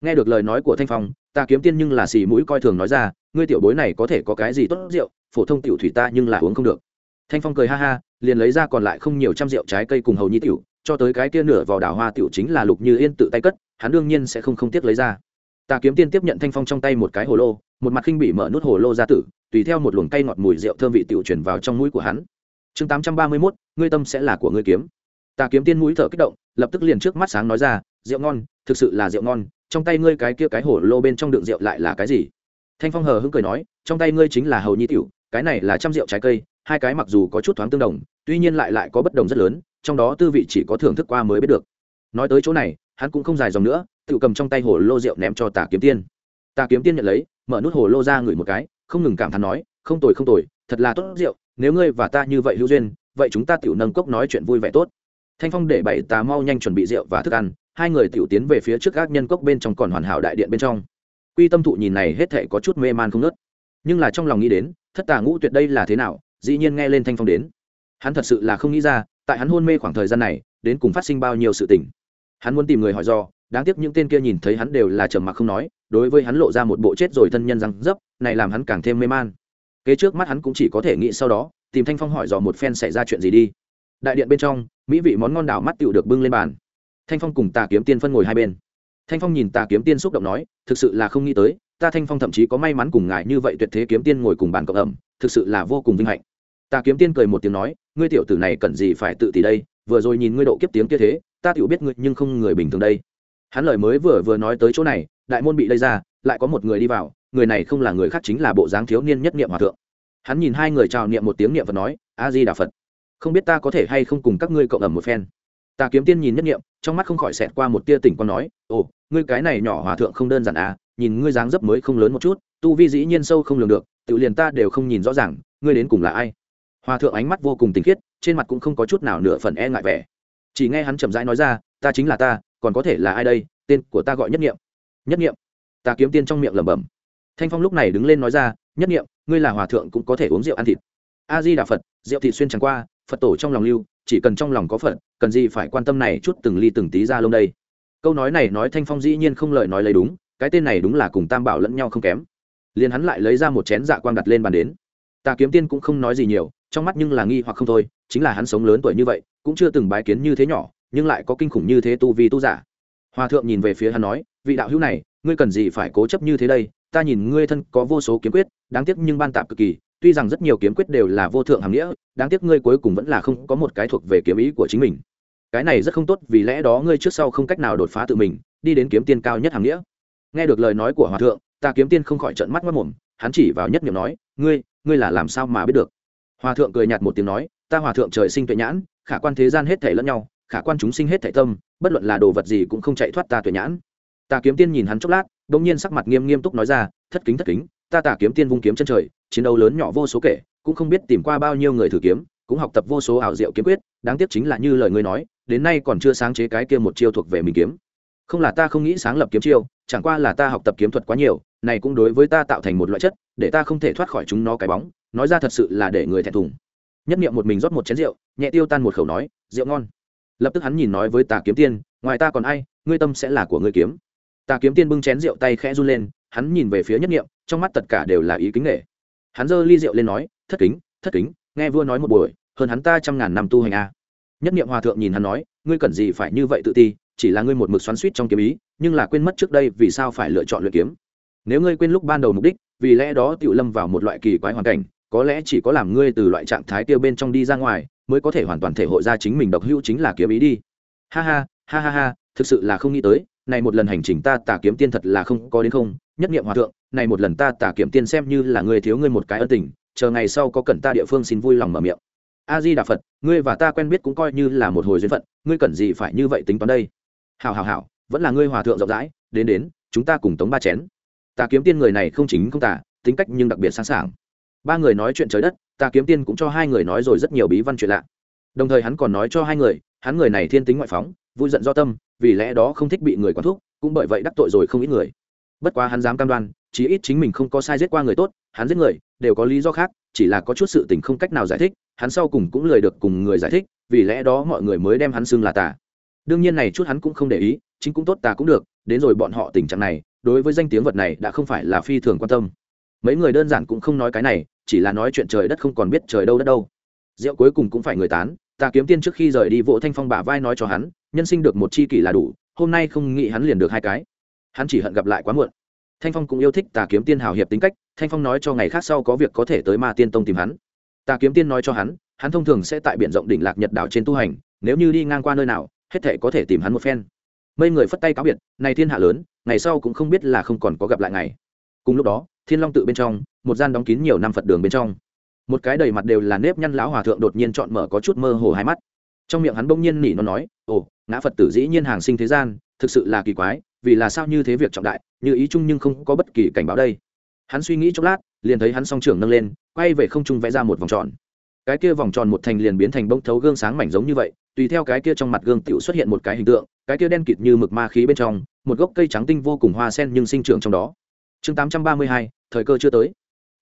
Nghe được lời nói của thanh phong, ta kiếm tiên nhưng là xì mũi coi thường nói ra, ngươi tiểu bối này có thể có cái gì tốt rượu, phổ thông tiểu thủy ta nhưng là uống không được. Thanh phong cười ha ha liền lấy ra còn lại không nhiều trăm rượu trái cây cùng hầu nhi tiểu, cho tới cái kia nửa vào đào hoa tiểu chính là lục như yên tự tay cất, hắn đương nhiên sẽ không không tiếc lấy ra. Ta kiếm tiên tiếp nhận thanh phong trong tay một cái hồ lô, một mặt khinh bị mở nút hồ lô ra tử, tùy theo một luồng cây ngọt mùi rượu thơm vị tiểu chuyển vào trong mũi của hắn. Chương tám trăm ba mươi mốt, ngươi tâm sẽ là của ngươi kiếm. Ta kiếm tiên mũi thở kích động, lập tức liền trước mắt sáng nói ra, rượu ngon, thực sự là rượu ngon, trong tay ngươi cái kia cái hổ lô bên trong đựng rượu lại là cái gì? Thanh phong hờ hững cười nói, trong tay ngươi chính là hầu nhi tiểu, cái này là trăm rượu trái cây hai cái mặc dù có chút thoáng tương đồng, tuy nhiên lại lại có bất đồng rất lớn, trong đó tư vị chỉ có thưởng thức qua mới biết được. Nói tới chỗ này, hắn cũng không dài dòng nữa, tự cầm trong tay hồ lô rượu ném cho tà kiếm tiên. Tà kiếm tiên nhận lấy, mở nút hồ lô ra ngửi một cái, không ngừng cảm thán nói, không tồi không tồi, thật là tốt rượu, nếu ngươi và ta như vậy hữu duyên, vậy chúng ta tiểu nâng cốc nói chuyện vui vẻ tốt. Thanh phong để bảy tà mau nhanh chuẩn bị rượu và thức ăn, hai người tiểu tiến về phía trước các nhân cốc bên trong còn hoàn hảo đại điện bên trong. Quy tâm thụ nhìn này hết thể có chút mê man không nớt nhưng là trong lòng nghĩ đến, thất tà ngũ tuyệt đây là thế nào dĩ nhiên nghe lên thanh phong đến. Hắn thật sự là không nghĩ ra, tại hắn hôn mê khoảng thời gian này, đến cùng phát sinh bao nhiêu sự tình. Hắn muốn tìm người hỏi do, đáng tiếc những tên kia nhìn thấy hắn đều là trầm mặc không nói, đối với hắn lộ ra một bộ chết rồi thân nhân răng dấp, này làm hắn càng thêm mê man. Kế trước mắt hắn cũng chỉ có thể nghĩ sau đó, tìm thanh phong hỏi dò một phen xảy ra chuyện gì đi. Đại điện bên trong, mỹ vị món ngon đảo mắt tựu được bưng lên bàn. Thanh phong cùng tà kiếm tiên phân ngồi hai bên. Thanh phong nhìn tà kiếm tiên xúc động nói, thực sự là không nghĩ tới, ta thanh phong thậm chí có may mắn cùng ngài như vậy tuyệt thế kiếm tiên ngồi cùng bàn cộng ẩm, thực sự là vô cùng vinh hạnh. Ta kiếm tiên cười một tiếng nói, ngươi tiểu tử này cần gì phải tự tỷ đây? Vừa rồi nhìn ngươi độ kiếp tiếng kia thế, ta tiểu biết ngươi nhưng không người bình thường đây. Hắn lời mới vừa vừa nói tới chỗ này, đại môn bị lây ra, lại có một người đi vào, người này không là người khác chính là bộ dáng thiếu niên nhất niệm hòa thượng. Hắn nhìn hai người chào niệm một tiếng niệm và nói, a di đà phật, không biết ta có thể hay không cùng các ngươi cộng ẩm một phen? Ta kiếm tiên nhìn nhất niệm, trong mắt không khỏi xẹt qua một tia tỉnh con nói, ồ, ngươi cái này nhỏ hòa thượng không đơn giản à nhìn ngươi dáng dấp mới không lớn một chút, tu vi dĩ nhiên sâu không lường được, tự liền ta đều không nhìn rõ ràng, ngươi đến cùng là ai? Hòa thượng ánh mắt vô cùng tinh khiết, trên mặt cũng không có chút nào nửa phần e ngại vẻ. Chỉ nghe hắn chậm rãi nói ra, ta chính là ta, còn có thể là ai đây? Tên của ta gọi nhất niệm. Nhất niệm? Ta kiếm tiên trong miệng lẩm bẩm. Thanh phong lúc này đứng lên nói ra, nhất niệm, ngươi là hòa thượng cũng có thể uống rượu ăn thịt. A di đà phật, rượu thịt xuyên chẳng qua, phật tổ trong lòng lưu, chỉ cần trong lòng có phật, cần gì phải quan tâm này chút từng ly từng tí ra lông đây? Câu nói này nói thanh phong dĩ nhiên không lời nói lấy đúng, cái tên này đúng là cùng tam bảo lẫn nhau không kém. Liền hắn lại lấy ra một chén dạ quang đặt lên bàn đến. Ta kiếm tiên cũng không nói gì nhiều trong mắt nhưng là nghi hoặc không thôi, chính là hắn sống lớn tuổi như vậy, cũng chưa từng bái kiến như thế nhỏ, nhưng lại có kinh khủng như thế tu vi tu giả. Hòa thượng nhìn về phía hắn nói, vị đạo hữu này, ngươi cần gì phải cố chấp như thế đây? Ta nhìn ngươi thân có vô số kiếm quyết, đáng tiếc nhưng ban tạp cực kỳ, tuy rằng rất nhiều kiếm quyết đều là vô thượng hàm nghĩa, đáng tiếc ngươi cuối cùng vẫn là không có một cái thuộc về kiếm ý của chính mình. Cái này rất không tốt, vì lẽ đó ngươi trước sau không cách nào đột phá tự mình, đi đến kiếm tiên cao nhất hàm nghĩa. Nghe được lời nói của hòa thượng, ta kiếm tiên không khỏi trận mắt mất mồm hắn chỉ vào nhất niệm nói, ngươi ngươi là làm sao mà biết được? Hòa thượng cười nhạt một tiếng nói, ta hòa thượng trời sinh tuệ nhãn, khả quan thế gian hết thể lẫn nhau, khả quan chúng sinh hết thể tâm, bất luận là đồ vật gì cũng không chạy thoát ta tuệ nhãn. Ta kiếm tiên nhìn hắn chốc lát đ ỗ n g nhiên sắc mặt nghiêm nghiêm túc nói ra, thất kính thất kính, ta tả kiếm tiên vung kiếm chân trời, chiến đấu lớn nhỏ vô số kể, cũng không biết tìm qua bao nhiêu người thử kiếm, cũng học tập vô số ảo diệu kiếm quyết, đáng tiếc chính là như lời ngươi nói, đến nay còn chưa sáng chế cái kia một chiêu thuộc về mình kiếm không là ta không nghĩ sáng lập kiếm chiêu, chẳng qua là ta học tập kiếm thuật quá nhiều, này cũng đối với ta tạo thành một loại chất, để ta không thể thoát khỏi chúng nó cái bóng, nói ra thật sự là để người thẹn thùng. Nhất niệm một mình rót một chén rượu, nhẹ tiêu tan một khẩu nói, rượu ngon. Lập tức hắn nhìn nói với tà kiếm tiên, ngoài ta còn ai, ngươi tâm sẽ là của ngươi kiếm. Tà kiếm tiên bưng chén rượu tay khẽ run lên, hắn nhìn về phía nhất niệm, trong mắt tất cả đều là ý kính nghệ hắn giơ ly rượu lên nói, thất kính thất kính, nghe vua nói một buổi, hơn hắn ta trăm ngàn năm tu hành a. Nhất niệm hòa thượng nhìn hắn nói, ngươi cần gì phải như vậy tự ti chỉ là ngươi một mực xoắn suýt trong kiếm ý, nhưng là quên mất trước đây vì sao phải lựa chọn luyện kiếm. Nếu ngươi quên lúc ban đầu mục đích, vì lẽ đó tự lâm vào một loại kỳ quái hoàn cảnh, có lẽ chỉ có làm ngươi từ loại trạng thái kia bên trong đi ra ngoài, mới có thể hoàn toàn thể hội ra chính mình độc hữu chính là kiếm ý đi. Ha ha ha ha ha, thực sự là không nghĩ tới, này một lần hành trình ta tả kiếm tiên thật là không có đến không, nhất nghiệm hòa thượng, này một lần ta tả kiếm tiên xem như là người thiếu ngươi một cái ân tình, chờ ngày sau có cần ta địa phương xin vui lòng mở miệng. A di đà phật, ngươi và ta quen biết cũng coi như là một hồi duyên phận, ngươi cần gì phải như vậy tính toán đây? Hào hào hào, vẫn là ngươi hòa thượng rộng rãi, đến đến, chúng ta cùng tống ba chén. Ta kiếm tiên người này không chính không tả, tính cách nhưng đặc biệt sẵn sàng ba người nói chuyện trời đất, ta kiếm tiên cũng cho hai người nói rồi rất nhiều bí văn chuyện lạ. Đồng thời hắn còn nói cho hai người, hắn người này thiên tính ngoại phóng, vui giận do tâm, vì lẽ đó không thích bị người quán thúc, cũng bởi vậy đắc tội rồi không ít người. Bất quá hắn dám cam đoan, chí ít chính mình không có sai giết qua người tốt, hắn giết người, đều có lý do khác, chỉ là có chút sự tình không cách nào giải thích, hắn sau cùng cũng lời được cùng người giải thích, vì lẽ đó mọi người mới đem hắn xưng là tà đương nhiên này chút hắn cũng không để ý, chính cũng tốt ta cũng được, đến rồi bọn họ tình trạng này, đối với danh tiếng vật này đã không phải là phi thường quan tâm. Mấy người đơn giản cũng không nói cái này, chỉ là nói chuyện trời đất không còn biết trời đâu đất đâu. Rượu cuối cùng cũng phải người tán, ta kiếm tiên trước khi rời đi vỗ thanh phong bả vai nói cho hắn, nhân sinh được một chi kỷ là đủ, hôm nay không nghĩ hắn liền được hai cái. Hắn chỉ hận gặp lại quá muộn. Thanh phong cũng yêu thích tà kiếm tiên hào hiệp tính cách, thanh phong nói cho ngày khác sau có việc có thể tới ma tiên tông tìm hắn. Tà kiếm tiên nói cho hắn hắn thông thường sẽ tại biển rộng đỉnh lạc nhật đảo trên tu hành, nếu như đi ngang qua nơi nào hết thể có thể tìm hắn một phen. Mấy người phất tay cáo biệt, này thiên hạ lớn, ngày sau cũng không biết là không còn có gặp lại ngày cùng lúc đó, thiên long tự bên trong, một gian đóng kín nhiều năm phật đường bên trong. Một cái đầy mặt đều là nếp nhăn lão hòa thượng đột nhiên chọn mở có chút mơ hồ hai mắt. Trong miệng hắn bỗng nhiên nỉ nó nói, ồ, ngã phật tử dĩ nhiên hàng sinh thế gian, thực sự là kỳ quái, vì là sao như thế việc trọng đại, như ý chung nhưng không có bất kỳ cảnh báo đây. Hắn suy nghĩ chốc lát, liền thấy hắn song trưởng nâng lên, quay về không trung vẽ ra một vòng tròn. Cái kia vòng tròn một thành liền biến thành bông thấu gương sáng mảnh giống như vậy tùy theo cái kia trong mặt gương tiểu xuất hiện một cái hình tượng cái kia đen kịt như mực ma khí bên trong một gốc cây trắng tinh vô cùng hoa sen nhưng sinh trưởng trong đó. Chương tám trăm ba mươi hai thời cơ chưa tới.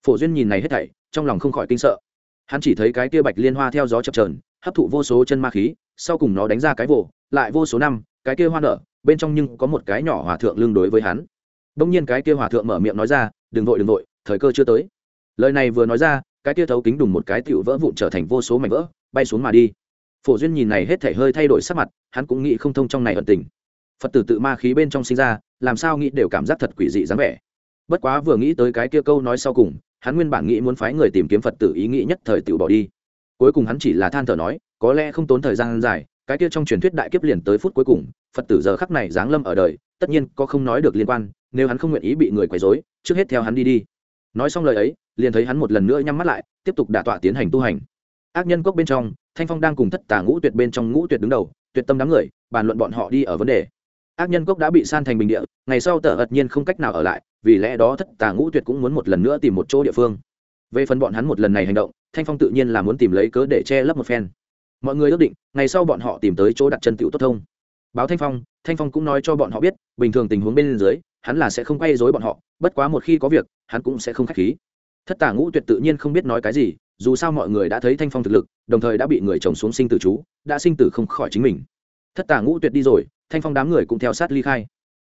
Phổ duyên nhìn này hết thảy trong lòng không khỏi kinh sợ. Hắn chỉ thấy cái kia bạch liên hoa theo gió chập chờn, hấp thụ vô số chân ma khí sau cùng nó đánh ra cái vồ lại vô số năm cái kia hoa nở bên trong nhưng có một cái nhỏ hòa thượng lương đối với hắn. Đông nhiên cái kia hòa thượng mở miệng nói ra đừng vội đừng vội thời cơ chưa tới. Lời này vừa nói ra cái kia thấu kính đùng một cái tiểu vỡ vụn trở thành vô số mảnh vỡ bay xuống mà đi phổ duyên nhìn này hết thể hơi thay đổi sắc mặt, hắn cũng nghĩ không thông trong này ẩn tình. Phật tử tự ma khí bên trong sinh ra, làm sao nghĩ đều cảm giác thật quỷ dị dáng vẻ. Bất quá vừa nghĩ tới cái kia câu nói sau cùng, hắn nguyên bản nghĩ muốn phái người tìm kiếm phật tử ý nghĩ nhất thời tự bỏ đi. Cuối cùng hắn chỉ là than thở nói, có lẽ không tốn thời gian dài, cái kia trong truyền thuyết đại kiếp liền tới phút cuối cùng, phật tử giờ khắc này giáng lâm ở đời, tất nhiên có không nói được liên quan, nếu hắn không nguyện ý bị người quấy rối, trước hết theo hắn đi đi. Nói xong lời ấy, liền thấy hắn một lần nữa nhắm mắt lại, tiếp tục đả tọa tiến hành tu hành ác nhân cốc bên trong, thanh phong đang cùng thất tà ngũ tuyệt bên trong ngũ tuyệt đứng đầu, tuyệt tâm đám người, bàn luận bọn họ đi ở vấn đề. Ác nhân cốc đã bị san thành bình địa, ngày sau tờ ật nhiên không cách nào ở lại, vì lẽ đó thất tà ngũ tuyệt cũng muốn một lần nữa tìm một chỗ địa phương. Về phần bọn hắn một lần này hành động, thanh phong tự nhiên là muốn tìm lấy cớ để che lấp một phen. Mọi người ước định, ngày sau bọn họ tìm tới chỗ đặt chân tựu tốt thông. Báo thanh phong thanh phong cũng nói cho bọn họ biết, bình thường tình huống bên dưới, hắn là sẽ không quay dối bọn họ, bất quá một khi có việc, hắn cũng sẽ không k h á c h khí. Thất tà ngũ tuyệt tự nhiên không biết nói cái gì dù sao mọi người đã thấy thanh phong thực lực, đồng thời đã bị người chồng xuống sinh tử chú, đã sinh tử không khỏi chính mình. Thất tà ngũ tuyệt đi rồi, thanh phong đám người cũng theo sát ly khai.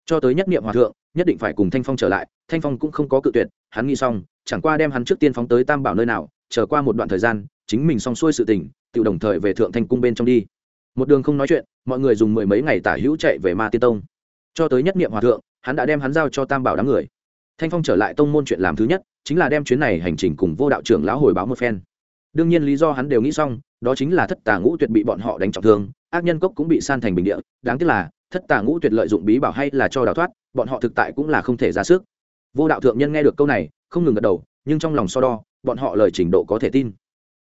Cho tới nhất niệm hòa thượng, nhất định phải cùng thanh phong trở lại, thanh phong cũng không có cự tuyệt, hắn nghĩ xong, chẳng qua đem hắn trước tiên phóng tới tam bảo nơi nào trở qua một đoạn thời gian, chính mình xong xuôi sự tình, tự đồng thời về thượng thanh cung bên trong đi. Một đường không nói chuyện, mọi người dùng mười mấy ngày tả hữu chạy về ma tiên tông. Cho tới nhất niệm hòa thượng, hắn đã đem hắn giao cho tam bảo đám người thanh phong trở lại tông môn chuyện làm thứ nhất, chính là đem chuyến này hành trình cùng vô đạo trưởng lão hồi báo một phen. Đương nhiên lý do hắn đều nghĩ xong, đó chính là thất tà ngũ tuyệt bị bọn họ đánh trọng thương, ác nhân cốc cũng bị san thành bình địa, đáng tiếc là, thất tà ngũ tuyệt lợi dụng bí bảo hay là cho đào thoát, bọn họ thực tại cũng là không thể ra sức. Vô đạo thượng nhân nghe được câu này, không ngừng gật đầu, nhưng trong lòng so đo, bọn họ lời trình độ có thể tin.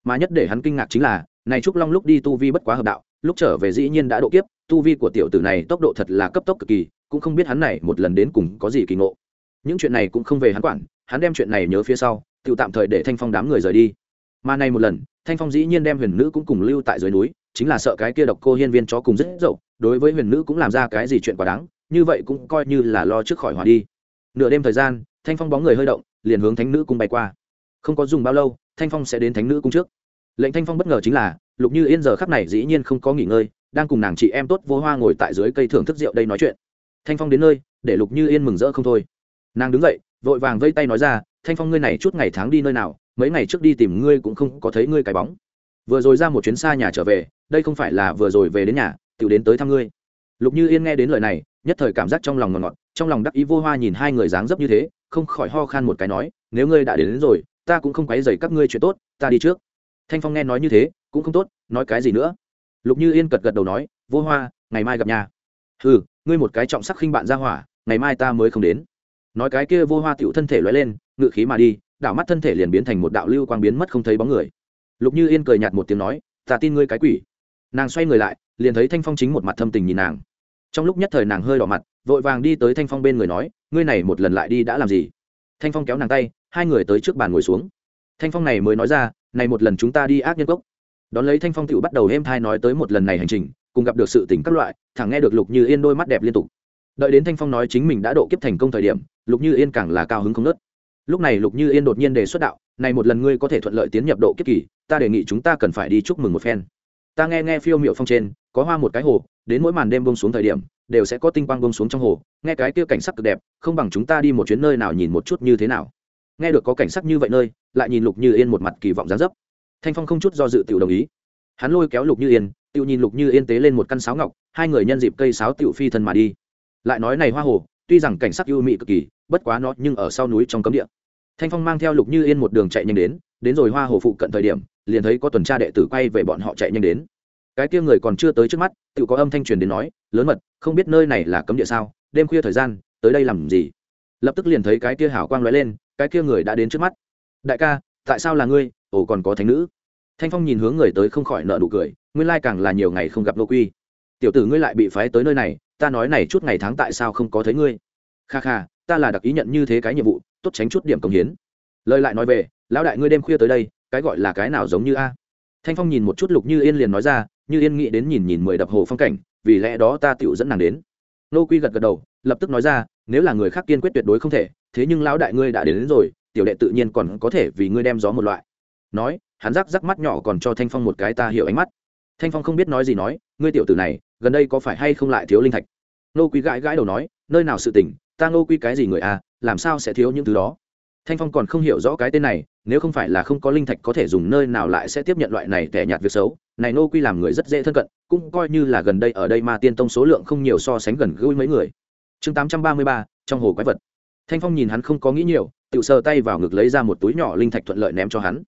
Mà nhất để hắn kinh ngạc chính là, này trúc long lúc đi tu vi bất quá hợp đạo, lúc trở về dĩ nhiên đã độ kiếp, tu vi của tiểu tử này tốc độ thật là cấp tốc cực kỳ, cũng không biết hắn này một lần đến cùng có gì kỳ ngộ những chuyện này cũng không về hắn quản, hắn đem chuyện này nhớ phía sau tự tạm thời để thanh phong đám người rời đi. Mà này một lần, thanh phong dĩ nhiên đem huyền nữ cũng cùng lưu tại dưới núi, chính là sợ cái kia độc cô hiên viên chó cùng rất dậu, đối với huyền nữ cũng làm ra cái gì chuyện quá đáng, như vậy cũng coi như là lo trước khỏi hòa đi. Nửa đêm thời gian, thanh phong bóng người hơi động, liền hướng thánh nữ cung bay qua. Không có dùng bao lâu, thanh phong sẽ đến thánh nữ cung trước. Lệnh thanh phong bất ngờ chính là, lục như yên giờ khắc này dĩ nhiên không có nghỉ ngơi, đang cùng nàng chị em tốt vô hoa ngồi tại dưới cây thưởng thức rượu đây nói chuyện. Thanh phong đến nơi, để lục như yên mừng rỡ không thôi nàng đứng dậy vội vàng vây tay nói ra thanh phong ngươi này chút ngày tháng đi nơi nào mấy ngày trước đi tìm ngươi cũng không có thấy ngươi cái bóng. Vừa rồi ra một chuyến xa nhà trở về đây không phải là vừa rồi về đến nhà tự đến tới thăm ngươi. Lục như yên nghe đến lời này nhất thời cảm giác trong lòng ngọt ngọt trong lòng đắc ý vô hoa nhìn hai người dáng dấp như thế không khỏi ho khan một cái nói nếu ngươi đã đến, đến rồi ta cũng không quấy dày các ngươi chuyện tốt ta đi trước. Thanh phong nghe nói như thế cũng không tốt nói cái gì nữa. Lục như yên cật gật đầu nói vô hoa ngày mai gặp nhà. Ừ ngươi một cái trọng sắc khinh bạn ra hỏa ngày mai ta mới không đến nói cái kia vô hoa tựu thân thể lóe lên, ngự khí mà đi, đảo mắt thân thể liền biến thành một đạo lưu quang biến mất không thấy bóng người. Lục như yên cười nhạt một tiếng nói, ta tin ngươi cái quỷ. Nàng xoay người lại, liền thấy thanh phong chính một mặt thâm tình nhìn nàng. Trong lúc nhất thời nàng hơi đỏ mặt, vội vàng đi tới thanh phong bên người nói, ngươi này một lần lại đi đã làm gì? Thanh phong kéo nàng tay, hai người tới trước bàn ngồi xuống. Thanh phong này mới nói ra, này một lần chúng ta đi ác nhân cốc. Đón lấy thanh phong tựu bắt đầu êm thai nói tới một lần này hành trình, cùng gặp được sự tỉnh các loại, thẳng nghe được lục như yên đôi mắt đẹp liên tục đợi đến thanh phong nói chính mình đã độ kiếp thành công thời điểm, lục như yên càng là cao hứng không nớt. Lúc này lục như yên đột nhiên đề xuất đạo, này một lần ngươi có thể thuận lợi tiến nhập độ kiếp kỳ, ta đề nghị chúng ta cần phải đi chúc mừng một phen. Ta nghe nghe phiêu miệu phong trên, có hoa một cái hồ, đến mỗi màn đêm bông xuống thời điểm, đều sẽ có tinh quang bông xuống trong hồ, nghe cái kia cảnh sắc cực đẹp, không bằng chúng ta đi một chuyến nơi nào nhìn một chút như thế nào. Nghe được có cảnh sắc như vậy nơi, lại nhìn lục như yên một mặt kỳ vọng gián dấp. Thanh phong không chút do dự tiểu đồng ý. Hắn lôi kéo lục như yên tiểu nhìn lục như yên tế lên một căn sáo ngọc, hai người nhân dịp cây sáo tiểu phi thân mà đi lại nói này hoa hồ, tuy rằng cảnh sắc ưu mị cực kỳ, bất quá nó nhưng ở sau núi trong cấm địa. Thanh phong mang theo lục như yên một đường chạy nhanh đến đến rồi hoa hồ phụ cận thời điểm, liền thấy có tuần tra đệ tử quay về bọn họ chạy nhanh đến. Cái kia người còn chưa tới trước mắt, tự có âm thanh truyền đến nói, lớn mật, không biết nơi này là cấm địa sao? Đêm khuya thời gian, tới đây làm gì? Lập tức liền thấy cái kia hảo quang lóe lên, cái kia người đã đến trước mắt. Đại ca, tại sao là ngươi? Ồ, còn có thánh nữ. Thanh phong nhìn hướng người tới không khỏi nợ nụ cười, nguyên lai càng là nhiều ngày không gặp nô quy. Tiểu tử ngươi lại bị phái tới nơi này ta nói này chút ngày tháng tại sao không có thấy ngươi? Kha kha ta là đặc ý nhận như thế cái nhiệm vụ tốt tránh chút điểm công hiến. Lời lại nói về lão đại ngươi đêm khuya tới đây cái gọi là cái nào giống như a? Thanh phong nhìn một chút lục như yên liền nói ra như yên nghĩ đến nhìn nhìn mười đập hồ phong cảnh vì lẽ đó ta tựu dẫn nàng đến. Nô quy gật gật đầu lập tức nói ra nếu là người khác kiên quyết tuyệt đối không thể thế nhưng lão đại ngươi đã đến, đến rồi tiểu đệ tự nhiên còn có thể vì ngươi đem gió một loại. Nói hắn rắc rắc mắt nhỏ còn cho thanh phong một cái ta hiểu ánh mắt. Thanh phong không biết nói gì nói ngươi tiểu tử này gần đây có phải hay không lại thiếu linh thạch? Nô quy gãi gãi đầu nói, nơi nào sự tỉnh ta nô quy cái gì người à làm sao sẽ thiếu những thứ đó? Thanh phong còn không hiểu rõ cái tên này, nếu không phải là không có linh thạch có thể dùng nơi nào lại sẽ tiếp nhận loại này tẻ nhạt việc xấu. Này nô quy làm người rất dễ thân cận, cũng coi như là gần đây ở đây mà tiên tông số lượng không nhiều so sánh gần gũi mấy người. Chương tám trăm ba mươi ba, trong hồ quái vật. Thanh phong nhìn hắn không có nghĩ nhiều tự sờ tay vào ngực lấy ra một túi nhỏ linh thạch thuận lợi ném cho hắn.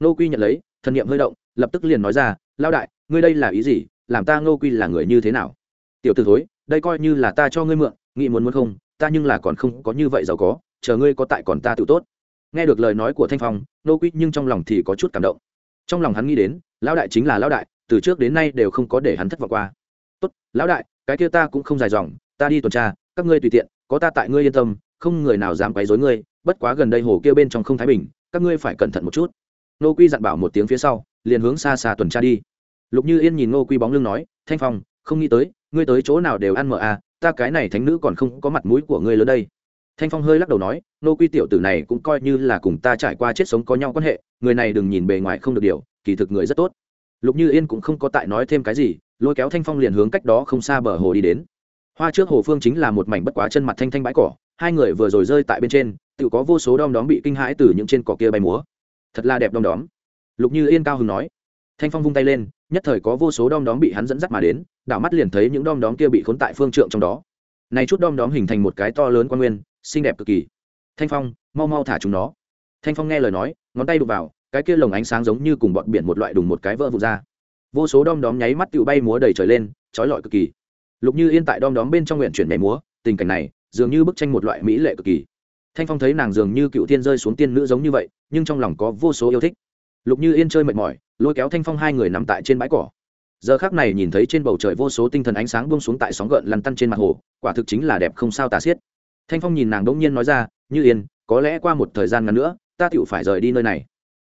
Nô quy nhận lấy, thân nhiệm hơi động, lập tức liền nói ra lao đại, ngươi đây là ý gì? Làm ta nô quy là người như thế nào? Tiểu t ử thối đây coi như là ta cho ngươi mượn, nghĩ muốn muốn không, ta nhưng là còn không có như vậy giàu có, chờ ngươi có tại còn ta tự tốt. Nghe được lời nói của thanh phong, nô quy nhưng trong lòng thì có chút cảm động. Trong lòng hắn nghĩ đến, lão đại chính là lão đại, từ trước đến nay đều không có để hắn thất vọng qua. Tốt, lão đại, cái kia ta cũng không dài dòng, ta đi tuần tra, các ngươi tùy tiện, có ta tại ngươi yên tâm, không người nào dám quấy rối ngươi, bất quá gần đây hồ kia bên trong không thái bình, các ngươi phải cẩn thận một chút. Nô quy dặn bảo một tiếng phía sau, liền hướng xa xa tuần tra đi. Lục như yên nhìn nô quy bóng lưng nói, thanh phong, không nghĩ tới ngươi tới chỗ nào đều ăn mờ à ta cái này thánh nữ còn không có mặt mũi của ngươi lớn đây. Thanh phong hơi lắc đầu nói, nô quy tiểu tử này cũng coi như là cùng ta trải qua chết sống có nhau quan hệ, người này đừng nhìn bề ngoài không được điều, kỳ thực người rất tốt. Lục như yên cũng không có tại nói thêm cái gì, lôi kéo thanh phong liền hướng cách đó không xa bờ hồ đi đến. Hoa trước hồ phương chính là một mảnh bất quá chân mặt thanh thanh bãi cỏ, hai người vừa rồi rơi tại bên trên, tự có vô số đom đóm bị kinh hãi từ những trên cỏ kia bay múa. Thật là đẹp đom đóm. Lục như yên cao hứng nói. Thanh phong vung tay lên nhất thời có vô số đom đóm bị hắn dẫn dắt mà đến, đảo mắt liền thấy những đom đóm kia bị khốn tại phương trượng trong đó. Này chút đom đóm hình thành một cái to lớn quan nguyên, xinh đẹp cực kỳ. Thanh phong, mau mau thả chúng nó. Thanh phong nghe lời nói, ngón tay đụng vào, cái kia lồng ánh sáng giống như cùng bọn biển một loại đùng một cái vỡ vụt ra. Vô số đom đóm nháy mắt tự bay múa đầy trời lên, trói lọi cực kỳ. Lục như yên tại đom đóm bên trong nguyện chuyển nhảy múa, tình cảnh này, dường như bức tranh một loại mỹ lệ cực kỳ. Thanh phong thấy nàng dường như cựu tiên rơi xuống tiên nữ giống như vậy, nhưng trong lòng có vô số yêu thích. Lục như yên chơi mệt mỏi lôi kéo thanh phong hai người nằm tại trên bãi cỏ giờ khác này nhìn thấy trên bầu trời vô số tinh thần ánh sáng buông xuống tại sóng gợn lăn tăn trên mặt hồ quả thực chính là đẹp không sao tả xiết thanh phong nhìn nàng đ ỗ n g nhiên nói ra như yên có lẽ qua một thời gian ngắn nữa ta tựu phải rời đi nơi này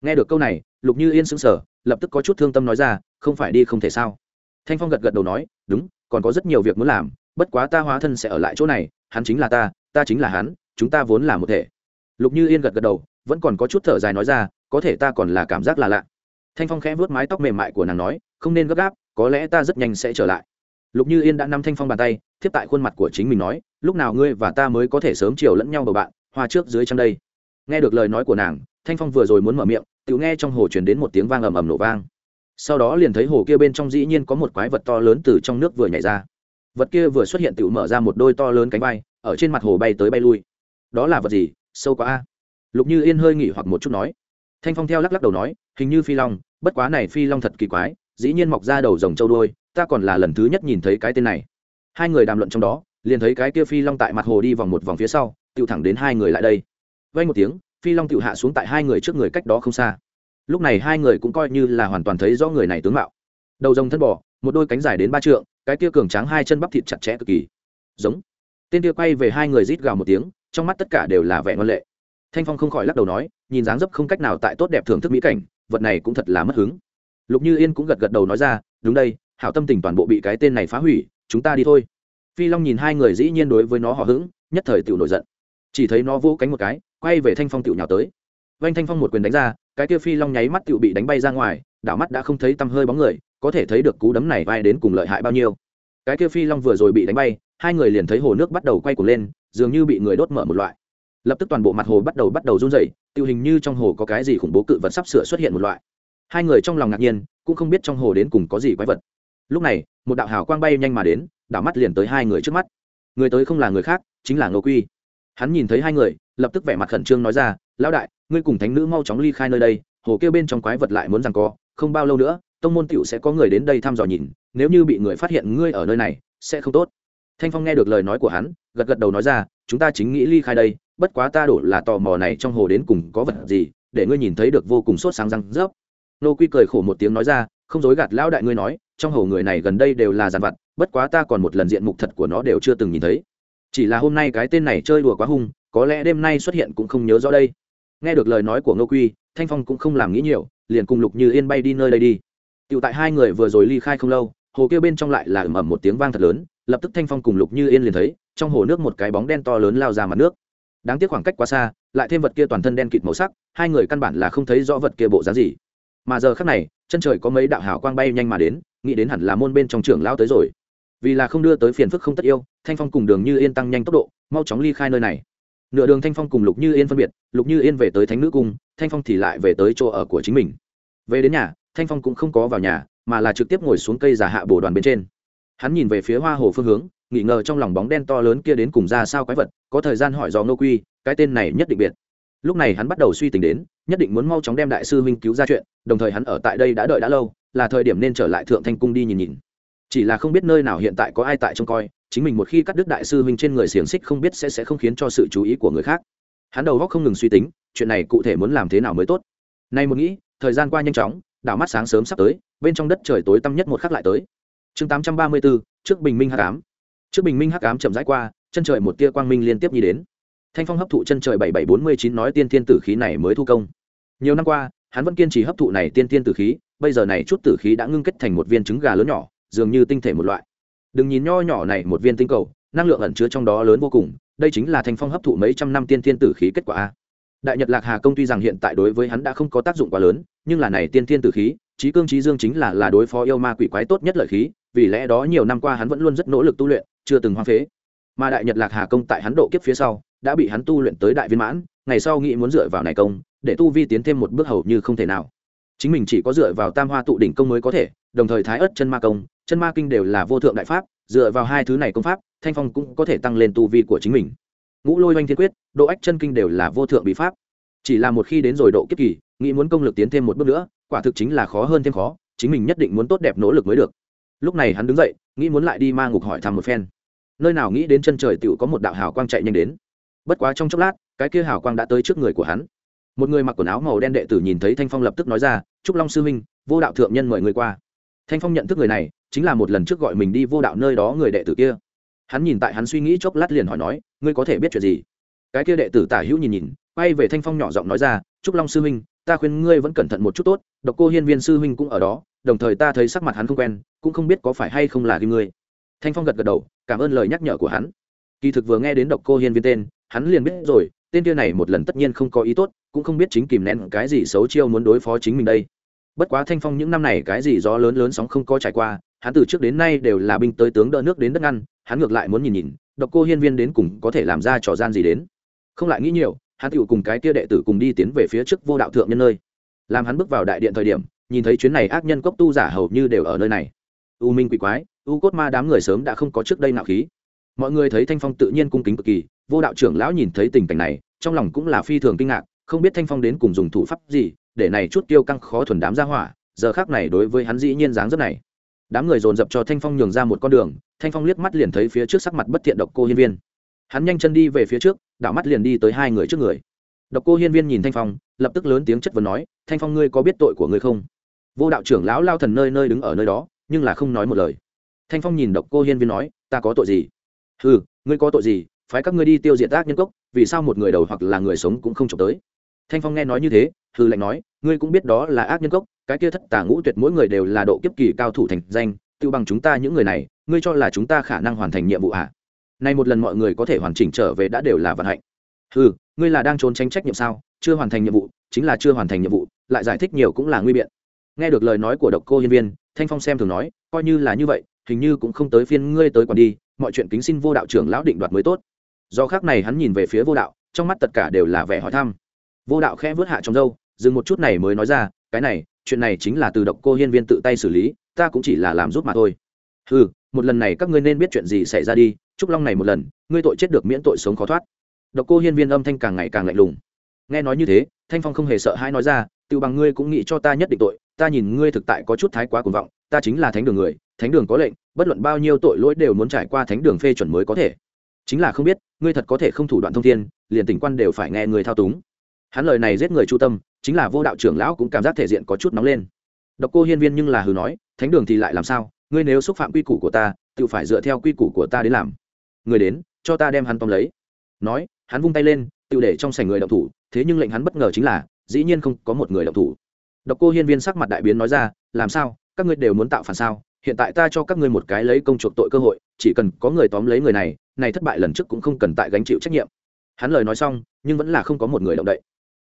nghe được câu này lục như yên sững sờ, lập tức có chút thương tâm nói ra không phải đi không thể sao thanh phong gật gật đầu nói đúng còn có rất nhiều việc muốn làm bất quá ta hóa thân sẽ ở lại chỗ này hắn chính là ta ta chính là hắn chúng ta vốn là một thể lục như yên gật gật đầu vẫn còn có chút thở dài nói ra có thể ta còn là cảm giác là lạ thanh phong khẽ vớt mái tóc mềm mại của nàng nói, không nên gấp gáp, có lẽ ta rất nhanh sẽ trở lại. Lục như yên đã nắm thanh phong bàn tay, thiếp tại khuôn mặt của chính mình nói, lúc nào ngươi và ta mới có thể sớm chiều lẫn nhau bầu bạn, hoa trước dưới chân đây. Nghe được lời nói của nàng, thanh phong vừa rồi muốn mở miệng tự nghe trong hồ chuyển đến một tiếng vang ầm ầm nổ vang. Sau đó liền thấy hồ kia bên trong dĩ nhiên có một quái vật to lớn từ trong nước vừa nhảy ra. Vật kia vừa xuất hiện tự mở ra một đôi to lớn cánh bay ở trên mặt hồ bay tới bay lui. Đó là vật gì? Sâu quá a. Lục như yên hơi nghỉ hoặc một chút nói. Thanh phong theo lắc lắc đầu nói, hình như phi long bất quá này phi long thật kỳ quái, dĩ nhiên mọc ra đầu rồng châu đôi ta còn là lần thứ nhất nhìn thấy cái tên này. Hai người đàm luận trong đó, liền thấy cái kia phi long tại mặt hồ đi vòng một vòng phía sau tự thẳng đến hai người lại đây. Vay một tiếng, phi long tự hạ xuống tại hai người trước người cách đó không xa. Lúc này hai người cũng coi như là hoàn toàn thấy rõ người này tướng mạo. Đầu rồng thân bò, một đôi cánh dài đến ba trượng, cái kia cường tráng hai chân bắp thịt chặt chẽ cực kỳ. Giống. Tên kia quay về hai người rít gào một tiếng, trong mắt tất cả đều là vẻ ngon lệ. Thanh phong không khỏi lắc đầu nói, nhìn dáng dấp không cách nào tại tốt đẹp thưởng thức mỹ cảnh vật này cũng thật là mất hứng. Lục như yên cũng gật gật đầu nói ra, đúng đây, hảo tâm tình toàn bộ bị cái tên này phá hủy, chúng ta đi thôi. Phi long nhìn hai người dĩ nhiên đối với nó hò hững, nhất thời tiểu nổi giận. Chỉ thấy nó vỗ cánh một cái, quay về thanh phong tiểu nhào tới. Vanh thanh phong một quyền đánh ra, cái kia phi long nháy mắt tiểu bị đánh bay ra ngoài, đảo mắt đã không thấy tăm hơi bóng người, có thể thấy được cú đấm này vai đến cùng lợi hại bao nhiêu. Cái kia phi long vừa rồi bị đánh bay, hai người liền thấy hồ nước bắt đầu quay cuồng lên, dường như bị người đốt mở một loại. Lập tức toàn bộ mặt hồ bắt đầu bắt đầu run rẩy tiêu hình như trong hồ có cái gì khủng bố cự vật sắp sửa xuất hiện một loại. Hai người trong lòng ngạc nhiên, cũng không biết trong hồ đến cùng có gì quái vật. Lúc này, một đạo hào quang bay nhanh mà đến, đảo mắt liền tới hai người trước mắt. Người tới không là người khác, chính là ngô quy. Hắn nhìn thấy hai người, lập tức vẻ mặt khẩn trương nói ra, lão đại, ngươi cùng thánh nữ mau chóng ly khai nơi đây, hồ kêu bên trong quái vật lại muốn rằng co, không bao lâu nữa, tông môn tiểu sẽ có người đến đây thăm dò nhìn, nếu như bị người phát hiện ngươi ở nơi này, sẽ không tốt. Thanh phong nghe được lời nói của hắn, gật gật đầu nói ra chúng ta chính nghĩ ly khai đây, bất quá ta đổ là tò mò này trong hồ đến cùng có vật gì, để ngươi nhìn thấy được vô cùng sốt sáng răng rớp. Nô quy cười khổ một tiếng nói ra, không dối gạt lão đại ngươi nói, trong hồ người này gần đây đều là giàn vặt, bất quá ta còn một lần diện mục thật của nó đều chưa từng nhìn thấy. Chỉ là hôm nay cái tên này chơi đùa quá hung, có lẽ đêm nay xuất hiện cũng không nhớ rõ đây. Nghe được lời nói của ngô quy, thanh phong cũng không làm nghĩ nhiều, liền cùng lục như yên bay đi nơi đây đi. Tựu tại hai người vừa rồi ly khai không lâu hồ kia bên trong lại là ầm ầm một tiếng vang thật lớn, lập tức thanh phong cùng lục như yên liền thấy, trong hồ nước một cái bóng đen to lớn lao ra mặt nước. Đáng tiếc khoảng cách quá xa, lại thêm vật kia toàn thân đen kịt màu sắc, hai người căn bản là không thấy rõ vật kia bộ dáng gì. Mà giờ khác này, chân trời có mấy đạo hào quang bay nhanh mà đến, nghĩ đến hẳn là môn bên trong trường lao tới rồi. Vì là không đưa tới phiền phức không tất yêu, thanh phong cùng đường như yên tăng nhanh tốc độ, mau chóng ly khai nơi này. Nửa đường thanh phong cùng lục như yên phân biệt, lục như yên về tới thánh nữ cung, thanh phong thì lại về tới chỗ ở của chính mình. Về đến nhà, thanh phong cũng không có vào nhà mà là trực tiếp ngồi xuống cây giả hạ bồ đoàn bên trên. Hắn nhìn về phía hoa hồ phương hướng nghỉ ngờ trong lòng bóng đen to lớn kia đến cùng ra sao quái vật, có thời gian hỏi do ngô quy, cái tên này nhất định biệt. Lúc này hắn bắt đầu suy tính đến, nhất định muốn mau chóng đem đại sư huynh cứu ra chuyện, đồng thời hắn ở tại đây đã đợi đã lâu, là thời điểm nên trở lại thượng thanh cung đi nhìn nhìn. Chỉ là không biết nơi nào hiện tại có ai tại trông coi, chính mình một khi cắt đứt đại sư huynh trên người xiềng xích không biết sẽ sẽ không khiến cho sự chú ý của người khác. Hắn đầu góc không ngừng suy tính, chuyện này cụ thể muốn làm thế nào mới tốt. Nay một nghĩ, thời gian qua nhanh chóng đảo mắt sáng sớm sắp tới, bên trong đất trời tối tăm nhất một khắc lại tới. Chương tám trăm ba mươi bốn, trước bình minh hắc ám. Trước bình minh hắc ám chậm rãi qua, chân trời một tia quang minh liên tiếp nhi đến. Thanh phong hấp thụ chân trời bảy bảy bốn mươi chín nói tiên tiên tử khí này mới thu công. Nhiều năm qua, hắn vẫn kiên trì hấp thụ này tiên tiên tử khí, bây giờ này chút tử khí đã ngưng kết thành một viên trứng gà lớn nhỏ, dường như tinh thể một loại. Đừng nhìn nho nhỏ này một viên tinh cầu, năng lượng ẩn chứa trong đó lớn vô cùng, đây chính là thanh phong hấp thụ mấy trăm năm tiên tiên tử khí kết quả a. Đại nhật lạc hà công tuy rằng hiện tại đối với hắn đã không có tác dụng quá lớn nhưng là này tiên thiên tử khí, trí cương trí dương chính là là đối phó yêu ma quỷ quái tốt nhất lợi khí, vì lẽ đó nhiều năm qua hắn vẫn luôn rất nỗ lực tu luyện, chưa từng hoang phế. Mà đại nhật lạc hà công tại hắn độ kiếp phía sau, đã bị hắn tu luyện tới đại viên mãn, ngày sau nghĩ muốn dựa vào này công, để tu vi tiến thêm một bước hầu như không thể nào. Chính mình chỉ có dựa vào tam hoa tụ đỉnh công mới có thể, đồng thời thái ất chân ma công, chân ma kinh đều là vô thượng đại pháp, dựa vào hai thứ này công pháp, thanh phong cũng có thể tăng lên tu vi của chính mình. Ngũ lôi oanh thiên quyết, độ ách chân kinh đều là vô thượng bí pháp. Chỉ là một khi đến rồi độ kiếp kỳ nghĩ muốn công lực tiến thêm một bước nữa, quả thực chính là khó hơn thêm khó, chính mình nhất định muốn tốt đẹp nỗ lực mới được. Lúc này hắn đứng dậy, nghĩ muốn lại đi ma ngục hỏi thăm một phen. Nơi nào nghĩ đến chân trời tựu có một đạo hào quang chạy nhanh đến. Bất quá trong chốc lát, cái kia hào quang đã tới trước người của hắn. Một người mặc quần áo màu đen đệ tử nhìn thấy thanh phong lập tức nói ra, trúc long sư huynh, vô đạo thượng nhân mời người qua. Thanh phong nhận thức người này, chính là một lần trước gọi mình đi vô đạo nơi đó người đệ tử kia. Hắn nhìn tại hắn suy nghĩ chốc lát liền hỏi nói, ngươi có thể biết chuyện gì? Cái kia đệ tử tả hữu nhìn nhìn, quay về thanh phong nhỏ giọng nói ra, trúc long sư huynh ta khuyên ngươi vẫn cẩn thận một chút tốt, độc cô hiên viên sư huynh cũng ở đó, đồng thời ta thấy sắc mặt hắn không quen, cũng không biết có phải hay không là kim ngươi. Thanh phong gật gật đầu, cảm ơn lời nhắc nhở của hắn. Kỳ thực vừa nghe đến độc cô hiên viên tên, hắn liền biết rồi, tên kia này một lần tất nhiên không có ý tốt, cũng không biết chính kìm nén cái gì xấu chiêu muốn đối phó chính mình đây. Bất quá thanh phong những năm này cái gì gió lớn lớn sóng không có trải qua, hắn từ trước đến nay đều là binh tới tướng đỡ nước đến đất ngăn, hắn ngược lại muốn nhìn nhìn, độc cô hiên viên đến cùng có thể làm ra trò gian gì đến. Không lại nghĩ nhiều hắn tựu cùng cái kia đệ tử cùng đi tiến về phía trước vô đạo thượng nhân nơi. Làm hắn bước vào đại điện thời điểm, nhìn thấy chuyến này ác nhân cốc tu giả hầu như đều ở nơi này. U minh quỷ quái, u cốt ma đám người sớm đã không có trước đây nạo khí. Mọi người thấy thanh phong tự nhiên cung kính cực kỳ, vô đạo trưởng lão nhìn thấy tình cảnh này, trong lòng cũng là phi thường kinh ngạc, không biết thanh phong đến cùng dùng thủ pháp gì, để này chút tiêu căng khó thuần đám ra hỏa, giờ khác này đối với hắn dĩ nhiên dáng rất này. Đám người dồn dập cho thanh phong nhường ra một con đường, thanh phong liếc mắt liền thấy phía trước sắc mặt bất thiện độc cô hiên viên hắn nhanh chân đi về phía trước, đảo mắt liền đi tới hai người trước người. Độc cô hiên viên nhìn thanh phong, lập tức lớn tiếng chất vấn nói, thanh phong ngươi có biết tội của ngươi không? Vô đạo trưởng lão lao thần nơi nơi đứng ở nơi đó, nhưng là không nói một lời. Thanh phong nhìn độc cô hiên viên nói, ta có tội gì? Ừ ngươi có tội gì? Phái các ngươi đi tiêu diệt ác nhân cốc, vì sao một người đầu hoặc là người sống cũng không trộm tới? Thanh phong nghe nói như thế hư lệnh nói, ngươi cũng biết đó là ác nhân cốc, cái kia thất tà ngũ tuyệt mỗi người đều là độ kiếp kỳ cao thủ thành danh tự bằng chúng ta những người này, ngươi cho là chúng ta khả năng hoàn thành nhiệm vụ ạ à? Nay một lần mọi người có thể hoàn chỉnh trở về đã đều là vận hạnh. Ừ ngươi là đang trốn tránh trách nhiệm sao? Chưa hoàn thành nhiệm vụ, chính là chưa hoàn thành nhiệm vụ, lại giải thích nhiều cũng là nguy biện. Nghe được lời nói của độc cô hiên viên, thanh phong xem thường nói, coi như là như vậy, hình như cũng không tới phiên ngươi tới còn đi, mọi chuyện kính xin vô đạo trưởng lão định đoạt mới tốt. Do khác này hắn nhìn về phía vô đạo, trong mắt tất cả đều là vẻ hỏi thăm. Vô đạo khẽ vớt hạ trong dâu dừng một chút này mới nói ra, cái này, chuyện này chính là từ độc cô hiên viên tự tay xử lý, ta cũng chỉ là làm giúp mà thôi. Ừ một lần này các ngươi nên biết chuyện gì xảy ra đi trúc long này một lần, ngươi tội chết được miễn tội sống khó thoát. Độc cô hiên viên âm thanh càng ngày càng lạnh lùng. Nghe nói như thế, thanh phong không hề sợ hãi nói ra, tự bằng ngươi cũng nghĩ cho ta nhất định tội, ta nhìn ngươi thực tại có chút thái quá cuồng vọng, ta chính là thánh đường người, thánh đường có lệnh, bất luận bao nhiêu tội lỗi đều muốn trải qua thánh đường phê chuẩn mới có thể. Chính là không biết, ngươi thật có thể không thủ đoạn thông thiên, liền tỉnh quan đều phải nghe người thao túng. Hắn lời này giết người chu tâm, chính là vô đạo trưởng lão cũng cảm giác thể diện có chút nóng lên. Độc cô hiên viên nhưng là hừ nói, thánh đường thì lại làm sao? Ngươi nếu xúc phạm quy củ của ta, tự phải dựa theo quy củ của ta đến làm. Người đến, cho ta đem hắn tóm lấy. Nói, hắn vung tay lên, tự để trong sảnh người động thủ, thế nhưng lệnh hắn bất ngờ chính là, dĩ nhiên không có một người động thủ. Độc cô hiên viên sắc mặt đại biến nói ra, làm sao? Các ngươi đều muốn tạo phản sao? Hiện tại ta cho các ngươi một cái lấy công chuộc tội cơ hội, chỉ cần có người tóm lấy người này này thất bại lần trước cũng không cần tại gánh chịu trách nhiệm. Hắn lời nói xong, nhưng vẫn là không có một người động đậy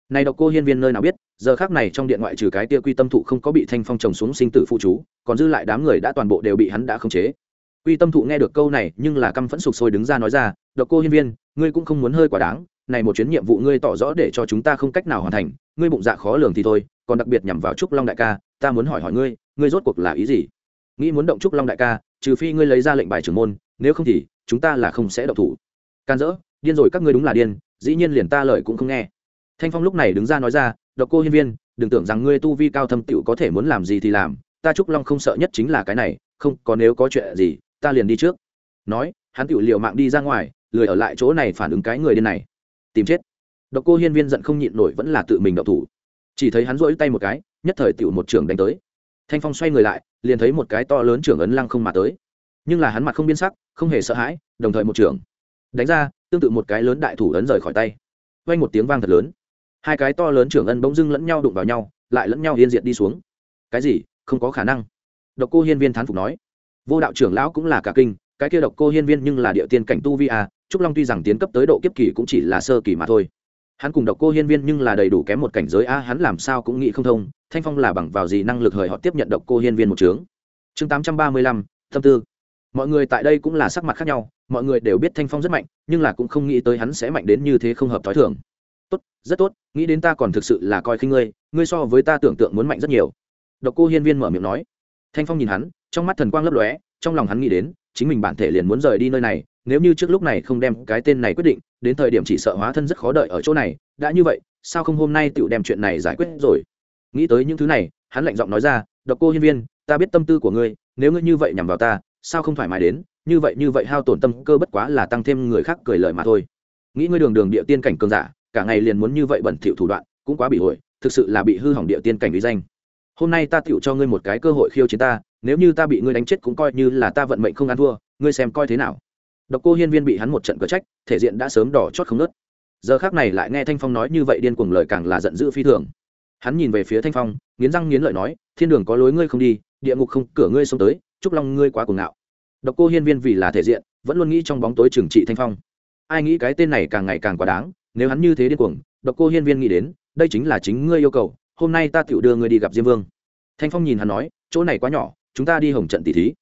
này độc cô hiên viên nơi nào biết, giờ khác này trong điện ngoại trừ cái tia quy tâm thụ không có bị thanh phong trồng xuống sinh tử phụ chú, còn dư lại đám người đã toàn bộ đều bị hắn đã khống chế. Quy tâm thụ nghe được câu này, nhưng là căm phẫn sụp sôi đứng ra nói ra, độc cô hiên viên, ngươi cũng không muốn hơi quả đáng, này một chuyến nhiệm vụ ngươi tỏ rõ để cho chúng ta không cách nào hoàn thành, ngươi bụng dạ khó lường thì thôi, còn đặc biệt nhằm vào trúc long đại ca, ta muốn hỏi hỏi ngươi ngươi rốt cuộc là ý gì? Nghĩ muốn động trúc long đại ca, trừ phi ngươi lấy ra lệnh bài trưởng môn, nếu không thì chúng ta là không sẽ động thủ. Can dỡ, điên rồi, các ngươi đúng là điên, dĩ nhiên liền ta lời cũng không nghe thanh phong lúc này đứng ra nói ra, độc cô hiên viên, đừng tưởng rằng ngươi tu vi cao thâm tựu có thể muốn làm gì thì làm, ta trúc long không sợ nhất chính là cái này, không, có nếu có chuyện gì, ta liền đi trước. Nói, hắn tựu liều mạng đi ra ngoài, lười ở lại chỗ này phản ứng cái người điên này. Tìm chết. Độc cô hiên viên giận không nhịn nổi vẫn là tự mình đậu thủ. Chỉ thấy hắn rỗi tay một cái, nhất thời tựu một trưởng đánh tới. Thanh phong xoay người lại, liền thấy một cái to lớn trưởng ấn lăng không mà tới. Nhưng là hắn mặt không biên sắc, không hề sợ hãi, đồng thời một trưởng đánh ra, tương tự một cái lớn đại thủ ấn rời khỏi tay. Vang một tiếng vang thật lớn hai cái to lớn trưởng ân bỗng dưng lẫn nhau đụng vào nhau, lại lẫn nhau hiên diện đi xuống. Cái gì? Không có khả năng. Độc cô hiên viên thán phục nói. Vô đạo trưởng lão cũng là cả kinh, cái kia độc cô hiên viên nhưng là địa tiên cảnh tu vi à trúc long tuy rằng tiến cấp tới độ kiếp kỳ cũng chỉ là sơ kỳ mà thôi. Hắn cùng độc cô hiên viên nhưng là đầy đủ kém một cảnh giới a hắn làm sao cũng nghĩ không thông, thanh phong là bằng vào gì năng lực hời họ tiếp nhận độc cô hiên viên một trướng chương tám trăm ba mươi lăm, tâm tư. Mọi người tại đây cũng là sắc mặt khác nhau, mọi người đều biết thanh phong rất mạnh, nhưng là cũng không nghĩ tới hắn sẽ mạnh đến như thế không hợp t h ó i thường tốt, rất tốt, nghĩ đến ta còn thực sự là coi khinh ngươi ngươi so với ta tưởng tượng muốn mạnh rất nhiều. Độc cô hiên viên mở miệng nói. Thanh phong nhìn hắn, trong mắt thần quang lấp lóe, trong lòng hắn nghĩ đến, chính mình bản thể liền muốn rời đi nơi này, nếu như trước lúc này không đem cái tên này quyết định, đến thời điểm chỉ sợ hóa thân rất khó đợi ở chỗ này, đã như vậy, sao không hôm nay tựu đem chuyện này giải quyết rồi? Nghĩ tới những thứ này, hắn lạnh giọng nói ra, độc cô hiên viên, ta biết tâm tư của ngươi, nếu ngươi như vậy nhằm vào ta, sao không thoải mái đến? Như vậy như vậy hao tổn tâm cơ bất quá là tăng thêm người khác cười lời mà thôi. Nghĩ ngươi đường đường địa tiên cảnh cường giả cả ngày liền muốn như vậy bẩn thỉu thủ đoạn, cũng quá bị hội, thực sự là bị hư hỏng địa tiên cảnh uy danh. Hôm nay ta tựu cho ngươi một cái cơ hội khiêu chiến ta, nếu như ta bị ngươi đánh chết cũng coi như là ta vận mệnh không ăn thua, ngươi xem coi thế nào. Độc cô hiên viên bị hắn một trận cờ trách, thể diện đã sớm đỏ chót không nớt giờ khác này lại nghe thanh phong nói như vậy điên cuồng lời càng là giận dữ phi thường. Hắn nhìn về phía thanh phong, nghiến răng nghiến lợi nói, thiên đường có lối ngươi không đi, địa ngục không, cửa ngươi xông tới, chúc long ngươi quá cuồng ngạo. Độc cô hiên viên vì là thể diện, vẫn luôn nghĩ trong bóng tối trừng trị thanh phong. Ai nghĩ cái tên này càng ngày càng quá đáng nếu hắn như thế điên cuồng, độc cô hiên viên nghĩ đến, đây chính là chính ngươi yêu cầu, hôm nay ta tự đưa ngươi đi gặp diêm vương. Thanh phong nhìn hắn nói, chỗ này quá nhỏ, chúng ta đi hồng trận tỷ thí.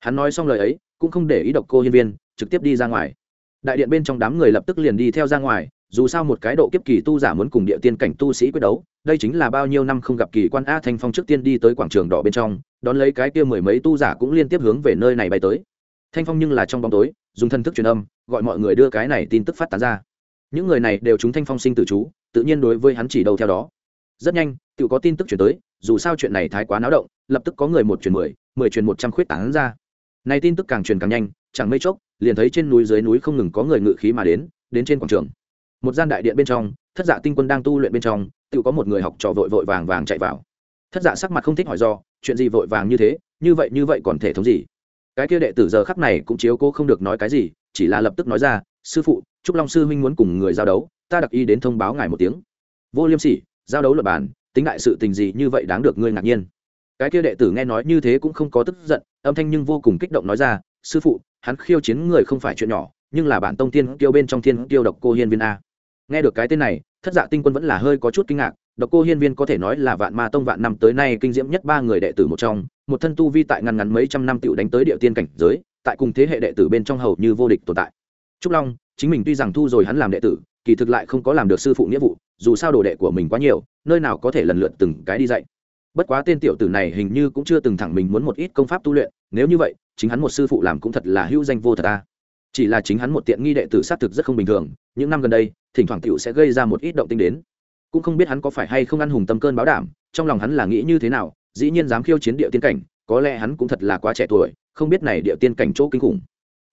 Hắn nói xong lời ấy, cũng không để ý độc cô hiên viên, trực tiếp đi ra ngoài. Đại điện bên trong đám người lập tức liền đi theo ra ngoài, dù sao một cái độ kiếp kỳ tu giả muốn cùng địa tiên cảnh tu sĩ quyết đấu, đây chính là bao nhiêu năm không gặp kỳ quan a thanh phong trước tiên đi tới quảng trường đỏ bên trong, đón lấy cái kia mười mấy tu giả cũng liên tiếp hướng về nơi này bay tới. Thanh phong nhưng là trong bóng tối, dùng thân thức truyền âm, gọi mọi người đưa cái này tin tức phát tán ra những người này đều chúng thanh phong sinh tử chú, tự nhiên đối với hắn chỉ đầu theo đó. Rất nhanh tự có tin tức chuyển tới, dù sao chuyện này thái quá náo động, lập tức có người một truyền mười mười truyền một trăm khuyết tán ra. Này tin tức càng truyền càng nhanh, chẳng mấy chốc, liền thấy trên núi dưới núi không ngừng có người ngự khí mà đến đến trên quảng trường. Một gian đại điện bên trong, thất dạ tinh quân đang tu luyện bên trong tự có một người học trò vội vội vàng vàng chạy vào. Thất dạ sắc mặt không thích hỏi do, chuyện gì vội vàng như thế, như vậy như vậy còn thể thống gì? Cái kia đệ tử giờ khắc này cũng chiếu cô không được nói cái gì, chỉ là lập tức nói ra sư phụ, trúc long sư huynh muốn cùng người giao đấu, ta đặc ý đến thông báo ngài một tiếng. Vô liêm sỉ, giao đấu luật bản, tính đại sự tình gì như vậy đáng được ngươi ngạc nhiên? Cái kia đệ tử nghe nói như thế cũng không có tức giận, âm thanh nhưng vô cùng kích động nói ra, sư phụ, hắn khiêu chiến người không phải chuyện nhỏ, nhưng là bản tông tiên tiêu bên trong thiên tiêu độc cô hiên viên a. Nghe được cái tên này, thất dạ tinh quân vẫn là hơi có chút kinh ngạc, độc cô hiên viên có thể nói là vạn ma tông vạn năm tới nay kinh diễm nhất ba người đệ tử một trong, một thân tu vi tại ngăn ngắn mấy trăm năm tựu đánh tới địa tiên cảnh giới, tại cùng thế hệ đệ tử bên trong hầu như vô địch tồn tại trúc long, chính mình tuy rằng thu rồi hắn làm đệ tử, kỳ thực lại không có làm được sư phụ nghĩa vụ, dù sao đồ đệ của mình quá nhiều, nơi nào có thể lần lượt từng cái đi dạy. Bất quá tên tiểu tử này hình như cũng chưa từng thẳng mình muốn một ít công pháp tu luyện, nếu như vậy, chính hắn một sư phụ làm cũng thật là hữu danh vô thật ta chỉ là chính hắn một tiện nghi đệ tử xác thực rất không bình thường, những năm gần đây, thỉnh thoảng tiểu sẽ gây ra một ít động tinh đến. Cũng không biết hắn có phải hay không ăn hùng tâm cơn báo đảm, trong lòng hắn là nghĩ như thế nào, dĩ nhiên dám khiêu chiến địa tiên cảnh, có lẽ hắn cũng thật là quá trẻ tuổi, không biết này địa tiên cảnh chỗ kinh khủng.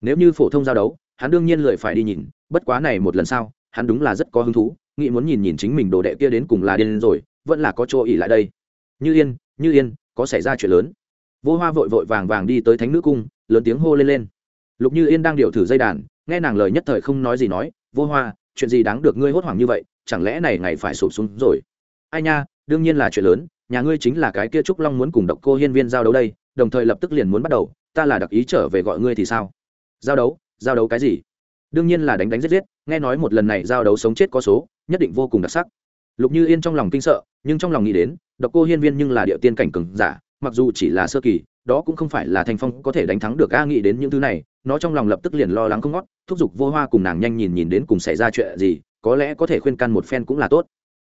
Nếu như phổ thông giao đấu hắn đương nhiên lười phải đi nhìn, bất quá này một lần sau, hắn đúng là rất có hứng thú, nghĩ muốn nhìn nhìn chính mình đồ đệ kia đến cùng là điên rồi, vẫn là có chỗ ỉ lại đây. Như yên như yên, có xảy ra chuyện lớn. Vô hoa vội vội vàng vàng đi tới thánh nữ cung, lớn tiếng hô lên lên. Lục như yên đang điều thử dây đàn, nghe nàng lời nhất thời không nói gì nói, vô hoa, chuyện gì đáng được ngươi hốt hoảng như vậy, chẳng lẽ này ngày phải sụp xuống rồi? Ai nha, đương nhiên là chuyện lớn, nhà ngươi chính là cái kia trúc long muốn cùng độc cô hiên viên giao đấu đây, đồng thời lập tức liền muốn bắt đầu, ta là đặc ý trở về gọi ngươi thì sao? Giao đấu? Giao đấu cái gì? Đương nhiên là đánh đánh giết giết, nghe nói một lần này giao đấu sống chết có số, nhất định vô cùng đặc sắc. Lục như yên trong lòng kinh sợ, nhưng trong lòng nghĩ đến, độc cô hiên viên nhưng là địa tiên cảnh cường giả, mặc dù chỉ là sơ kỳ, đó cũng không phải là thanh phong có thể đánh thắng được a nghĩ đến những thứ này, nó trong lòng lập tức liền lo lắng không ngót, thúc giục vô hoa cùng nàng nhanh nhìn nhìn đến cùng xảy ra chuyện gì, có lẽ có thể khuyên can một phen cũng là tốt.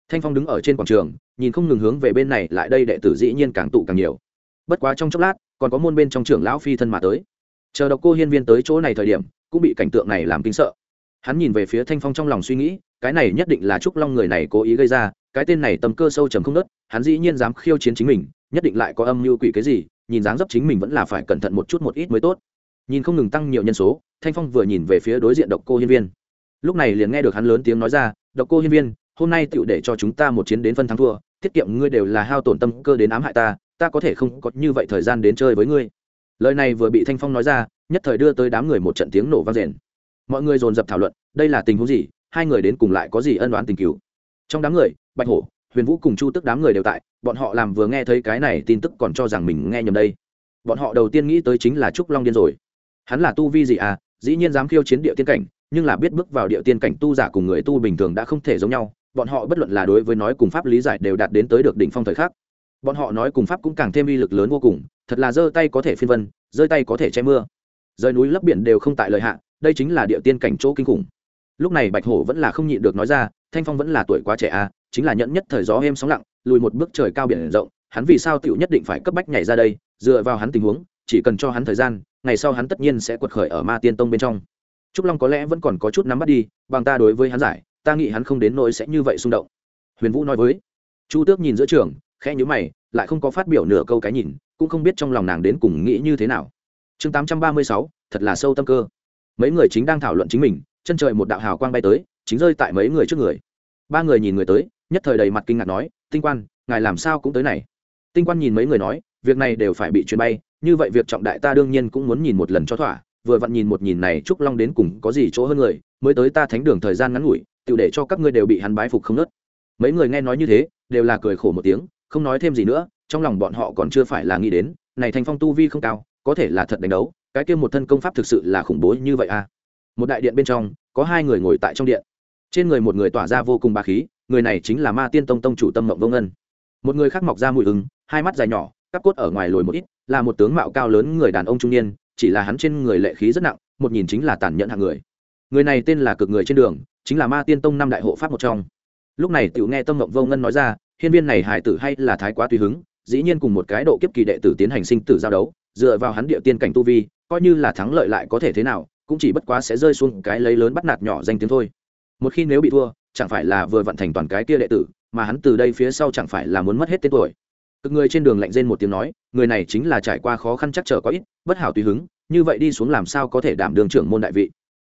Thanh phong đứng ở trên quảng trường, nhìn không ngừng hướng về bên này, lại đây đệ tử dĩ nhiên càng tụ càng nhiều. Bất quá trong chốc lát, còn có môn bên trong trưởng lão phi thân mà tới chờ độc cô hiên viên tới chỗ này thời điểm, cũng bị cảnh tượng này làm kinh sợ. Hắn nhìn về phía thanh phong trong lòng suy nghĩ, cái này nhất định là trúc long người này cố ý gây ra, cái tên này tầm cơ sâu trầm không nớt, hắn dĩ nhiên dám khiêu chiến chính mình, nhất định lại có âm mưu quỷ cái gì, nhìn dáng dấp chính mình vẫn là phải cẩn thận một chút một ít mới tốt. Nhìn không ngừng tăng nhiều nhân số, thanh phong vừa nhìn về phía đối diện độc cô hiên viên. Lúc này liền nghe được hắn lớn tiếng nói ra, độc cô hiên viên, hôm nay tựu để cho chúng ta một chiến đến phân thắng thua, tiết kiệm ngươi đều là hao tổn tâm cơ đến ám hại ta ta có thể không có như vậy thời gian đến chơi với ngươi lời này vừa bị thanh phong nói ra, nhất thời đưa tới đám người một trận tiếng nổ vang rền. Mọi người dồn dập thảo luận, đây là tình huống gì, hai người đến cùng lại có gì ân đoán tình cứu trong đám người, bạch hổ, huyền vũ cùng chu tức đám người đều tại, bọn họ làm vừa nghe thấy cái này tin tức còn cho rằng mình nghe nhầm đây. Bọn họ đầu tiên nghĩ tới chính là trúc long điên rồi. Hắn là tu vi gì à dĩ nhiên dám khiêu chiến địa tiên cảnh, nhưng là biết bước vào địa tiên cảnh tu giả cùng người tu bình thường đã không thể giống nhau, bọn họ bất luận là đối với nói cùng pháp lý giải đều đạt đến tới được đỉnh phong thời khắc. Bọn họ nói cùng pháp cũng càng thêm uy lực lớn vô cùng thật là giơ tay có thể phiên vân, giơ tay có thể che mưa. Rời núi lấp biển đều không tại lợi hạ, đây chính là địa tiên cảnh chỗ kinh khủng. Lúc này bạch hổ vẫn là không nhịn được nói ra, thanh phong vẫn là tuổi quá trẻ à chính là nhẫn nhất thời gió êm sóng lặng, lùi một bước trời cao biển rộng, hắn vì sao tựu nhất định phải cấp bách nhảy ra đây, dựa vào hắn tình huống, chỉ cần cho hắn thời gian, ngày sau hắn tất nhiên sẽ quật khởi ở ma tiên tông bên trong. Trúc long có lẽ vẫn còn có chút nắm bắt đi, bằng ta đối với hắn giải, ta nghĩ hắn không đến nỗi sẽ như vậy xung động. Huyền vũ nói với. Chu tước nhìn giữa trường, khẽ nhữ mày, lại không có phát biểu nửa câu cái nhìn cũng không biết trong lòng nàng đến cùng nghĩ như thế nào. Chương tám trăm ba mươi sáu, thật là sâu tâm cơ. Mấy người chính đang thảo luận chính mình, chân trời một đạo hào quang bay tới, chính rơi tại mấy người trước người. Ba người nhìn người tới, nhất thời đầy mặt kinh ngạc nói, tinh quan, ngài làm sao cũng tới này? Tinh quan nhìn mấy người nói, việc này đều phải bị chuyến bay, như vậy việc trọng đại ta đương nhiên cũng muốn nhìn một lần cho thỏa, vừa vặn nhìn một nhìn này trúc long đến cùng có gì chỗ hơn người, mới tới ta thánh đường thời gian ngắn ngủi tự để cho các ngươi đều bị hắn bái phục không nớt. Mấy người nghe nói như thế, đều là cười khổ một tiếng, không nói thêm gì nữa trong lòng bọn họ còn chưa phải là nghĩ đến, này thành phong tu vi không cao, có thể là thật đánh đấu, cái kia một thân công pháp thực sự là khủng bố như vậy à. Một đại điện bên trong, có hai người ngồi tại trong điện. Trên người một người tỏa ra vô cùng bá khí, người này chính là ma tiên tông tông chủ tâm mộng vô ngân. Một người khác mọc ra mùi ứng hai mắt dài nhỏ các cốt ở ngoài lồi một ít, là một tướng mạo cao lớn người đàn ông trung niên, chỉ là hắn trên người lệ khí rất nặng, một nhìn chính là tàn nhẫn hạng người. Người này tên là cực người trên đường, chính là ma tiên tông năm đại hộ pháp một trong. Lúc này tiểu nghe tâm mộng vô ngân nói ra, hiên viên này hải tử hay là thái quá tùy hứng dĩ nhiên cùng một cái độ kiếp kỳ đệ tử tiến hành sinh tử giao đấu, dựa vào hắn địa tiên cảnh tu vi, coi như là thắng lợi lại có thể thế nào, cũng chỉ bất quá sẽ rơi xuống cái lấy lớn bắt nạt nhỏ danh tiếng thôi. Một khi nếu bị thua, chẳng phải là vừa vận thành toàn cái kia đệ tử, mà hắn từ đây phía sau chẳng phải là muốn mất hết tên tuổi. Cực người trên đường lạnh rên một tiếng nói, người này chính là trải qua khó khăn chắc trở có ít, bất hảo tùy hứng, như vậy đi xuống làm sao có thể đảm đường trưởng môn đại vị?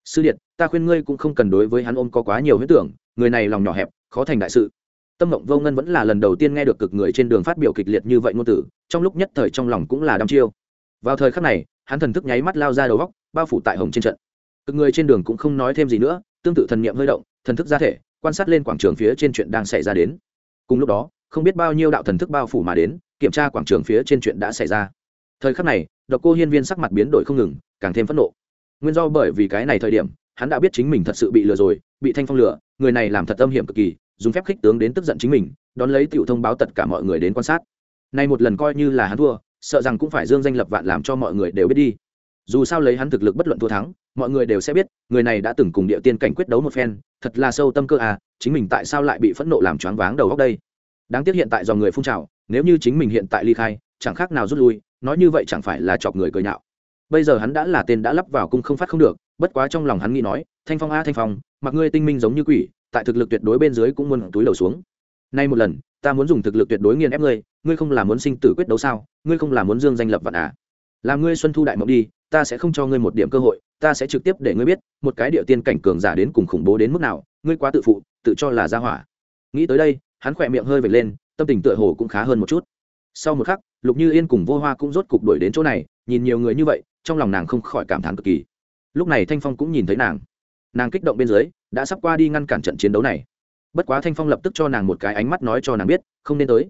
Sư điện ta khuyên ngươi cũng không cần đối với hắn ôm có quá nhiều huyết tưởng, người này lòng nhỏ hẹp, khó thành đại sự tâm mộng vô ngân vẫn là lần đầu tiên nghe được cực người trên đường phát biểu kịch liệt như vậy ngôn tử trong lúc nhất thời trong lòng cũng là đăm chiêu. Vào thời khắc này, hắn thần thức nháy mắt lao ra đầu góc, bao phủ tại hồng trên trận. Cực người trên đường cũng không nói thêm gì nữa, tương tự thần niệm hơi động, thần thức ra thể, quan sát lên quảng trường phía trên chuyện đang xảy ra đến. Cùng lúc đó, không biết bao nhiêu đạo thần thức bao phủ mà đến, kiểm tra quảng trường phía trên chuyện đã xảy ra. Thời khắc này, độc cô hiên viên sắc mặt biến đổi không ngừng, càng thêm phẫn nộ. Nguyên do bởi vì cái này thời điểm, hắn đã biết chính mình thật sự bị lừa rồi, bị thanh phong lừa, người này làm thật âm hiểm cực kỳ dùng phép khích tướng đến tức giận chính mình, đón lấy tiểu thông báo tất cả mọi người đến quan sát. Nay một lần coi như là hắn thua, sợ rằng cũng phải dương danh lập vạn làm cho mọi người đều biết đi. Dù sao lấy hắn thực lực bất luận thua thắng, mọi người đều sẽ biết, người này đã từng cùng địa tiên cảnh quyết đấu một phen, thật là sâu tâm cơ à chính mình tại sao lại bị phẫn nộ làm choáng váng đầu góc đây? Đáng tiếc hiện tại do người phun trào, nếu như chính mình hiện tại ly khai, chẳng khác nào rút lui, nói như vậy chẳng phải là chọc người cười nhạo. Bây giờ hắn đã là tên đã lắp vào cung không phát không được, bất quá trong lòng hắn nghĩ nói, thanh phong a, thanh phong, mặc ngươi tinh minh giống như quỷ tại thực lực tuyệt đối bên dưới cũng muốn túi đầu xuống. Nay một lần, ta muốn dùng thực lực tuyệt đối nghiền ép ngươi ngươi không là muốn sinh tử quyết đấu sao, ngươi không là muốn dương danh lập vạn à. Làm ngươi xuân thu đại mộng đi, ta sẽ không cho ngươi một điểm cơ hội, ta sẽ trực tiếp để ngươi biết, một cái địa tiên cảnh cường giả đến cùng khủng bố đến mức nào, ngươi quá tự phụ, tự cho là gia hỏa. Nghĩ tới đây, hắn khỏe miệng hơi vệt lên, tâm tình tựa hồ cũng khá hơn một chút. Sau một khắc, lục như yên cùng vô hoa cũng rốt cục đuổi đến chỗ này, nhìn nhiều người như vậy, trong lòng nàng không khỏi cảm thán cực kỳ. Lúc này thanh phong cũng nhìn thấy nàng. Nàng kích động bên dưới đã sắp qua đi ngăn cản trận chiến đấu này. Bất quá thanh phong lập tức cho nàng một cái ánh mắt nói cho nàng biết, không nên tới.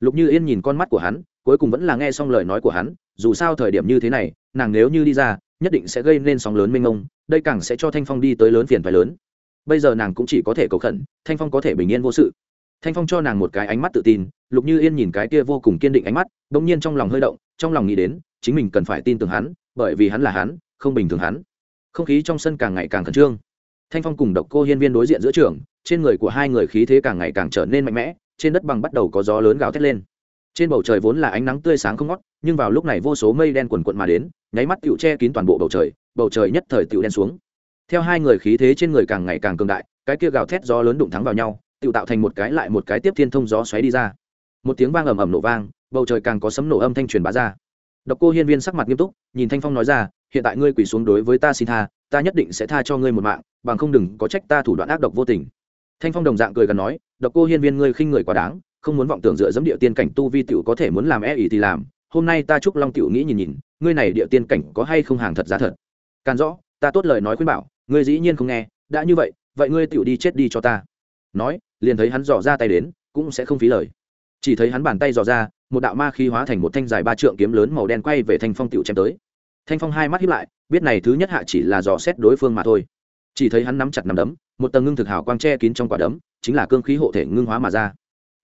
Lục như yên nhìn con mắt của hắn, cuối cùng vẫn là nghe xong lời nói của hắn, dù sao thời điểm như thế này, nàng nếu như đi ra, nhất định sẽ gây nên sóng lớn mênh mông, đây càng sẽ cho thanh phong đi tới lớn phiền phải lớn. Bây giờ nàng cũng chỉ có thể cầu khẩn, thanh phong có thể bình yên vô sự. Thanh phong cho nàng một cái ánh mắt tự tin, lục như yên nhìn cái kia vô cùng kiên định ánh mắt đ ỗ n g nhiên trong lòng hơi động, trong lòng nghĩ đến, chính mình cần phải tin tưởng hắn, bởi vì hắn là hắn, không bình thường hắn. Không khí trong sân càng ngày càng khẩn trương thanh phong cùng độc cô hiên viên đối diện giữa trường, trên người của hai người khí thế càng ngày càng trở nên mạnh mẽ, trên đất bằng bắt đầu có gió lớn gào thét lên. Trên bầu trời vốn là ánh nắng tươi sáng không ngót, nhưng vào lúc này vô số mây đen quần quận mà đến, nháy mắt tựu che kín toàn bộ bầu trời bầu trời nhất thời tựu đen xuống. Theo hai người khí thế trên người càng ngày càng cường đại, cái kia gào thét gió lớn đụng thắng vào nhau, tựu tạo thành một cái lại một cái tiếp thiên thông gió xoáy đi ra. Một tiếng vang ầm ầm nổ vang, bầu trời càng có sấm nổ âm thanh truyền bá ra. Độc cô hiên viên sắc mặt nghiêm túc, nhìn thanh phong nói ra hiện tại ngươi quỳ xuống đối với ta xin tha, ta nhất định sẽ tha cho ngươi một mạng, bằng không đừng có trách ta thủ đoạn ác độc vô tình. Thanh phong đồng dạng cười gần nói, độc cô hiên viên ngươi khinh người quá đáng, không muốn vọng tưởng dựa dẫm địa tiên cảnh tu vi tiểu có thể muốn làm e ý thì làm, hôm nay ta chúc long tiểu nghĩ nhìn nhìn, ngươi này địa tiên cảnh có hay không hàng thật giá thật? Càn rõ ta tốt lời nói khuyên bảo, ngươi dĩ nhiên không nghe, đã như vậy vậy ngươi tiểu đi chết đi cho ta. Nói, liền thấy hắn dò ra tay đến, cũng sẽ không phí lời. Chỉ thấy hắn bàn tay dò ra, một đạo ma khí hóa thành một thanh dài ba trượng kiếm lớn màu đen quay về thanh phong tiểu chém tới thanh phong hai mắt hiếp lại, biết này thứ nhất hạ chỉ là dò xét đối phương mà thôi. Chỉ thấy hắn nắm chặt nắm đấm, một tầng ngưng thực hào quang che kín trong quả đấm, chính là cương khí hộ thể ngưng hóa mà ra.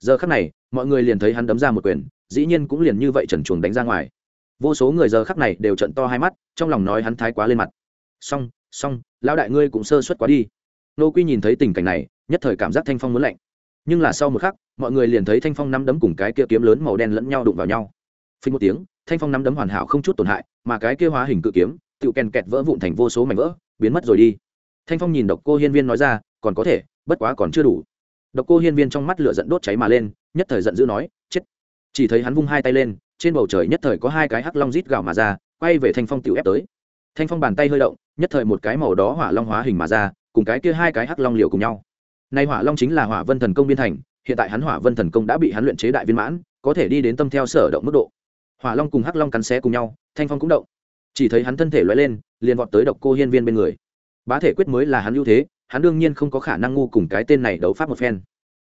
Giờ khắc này, mọi người liền thấy hắn đấm ra một quyền, dĩ nhiên cũng liền như vậy trần chuồng đánh ra ngoài. Vô số người giờ khắc này đều trận to hai mắt, trong lòng nói hắn thái quá lên mặt. Xong xong, lão đại ngươi cũng sơ suất quá đi. Nô quy nhìn thấy tình cảnh này, nhất thời cảm giác thanh phong muốn lạnh. Nhưng là sau một khắc, mọi người liền thấy thanh phong nắm đấm cùng cái kia kiếm lớn màu đen lẫn nhau đụng vào nhau. Phí một tiếng thanh phong nắm đấm hoàn hảo không chút tổn hại, mà cái kia hóa hình cự kiếm tự kèn kẹt vỡ vụn thành vô số mảnh vỡ, biến mất rồi đi. Thanh phong nhìn độc cô hiên viên nói ra, còn có thể, bất quá còn chưa đủ. Độc cô hiên viên trong mắt lửa giận đốt cháy mà lên, nhất thời giận dữ nói, chết. Chỉ thấy hắn vung hai tay lên, trên bầu trời nhất thời có hai cái hắc long rít gạo mà ra, quay về thanh phong tự ép tới. Thanh phong bàn tay hơi động, nhất thời một cái màu đó hỏa long hóa hình mà ra, cùng cái kia hai cái hắc long liều cùng nhau. Nay hỏa long chính là hỏa vân thần công biên thành, hiện tại hắn hỏa vân thần công đã bị hắn luyện chế đại viên mãn, có thể đi đến tâm theo sở động mức độ hỏa long cùng hắc long cắn xé cùng nhau, thanh phong cũng động. Chỉ thấy hắn thân thể loay lên, liền vọt tới độc cô hiên viên bên người. Bá thể quyết mới là hắn ưu thế, hắn đương nhiên không có khả năng ngu cùng cái tên này đấu pháp một phen.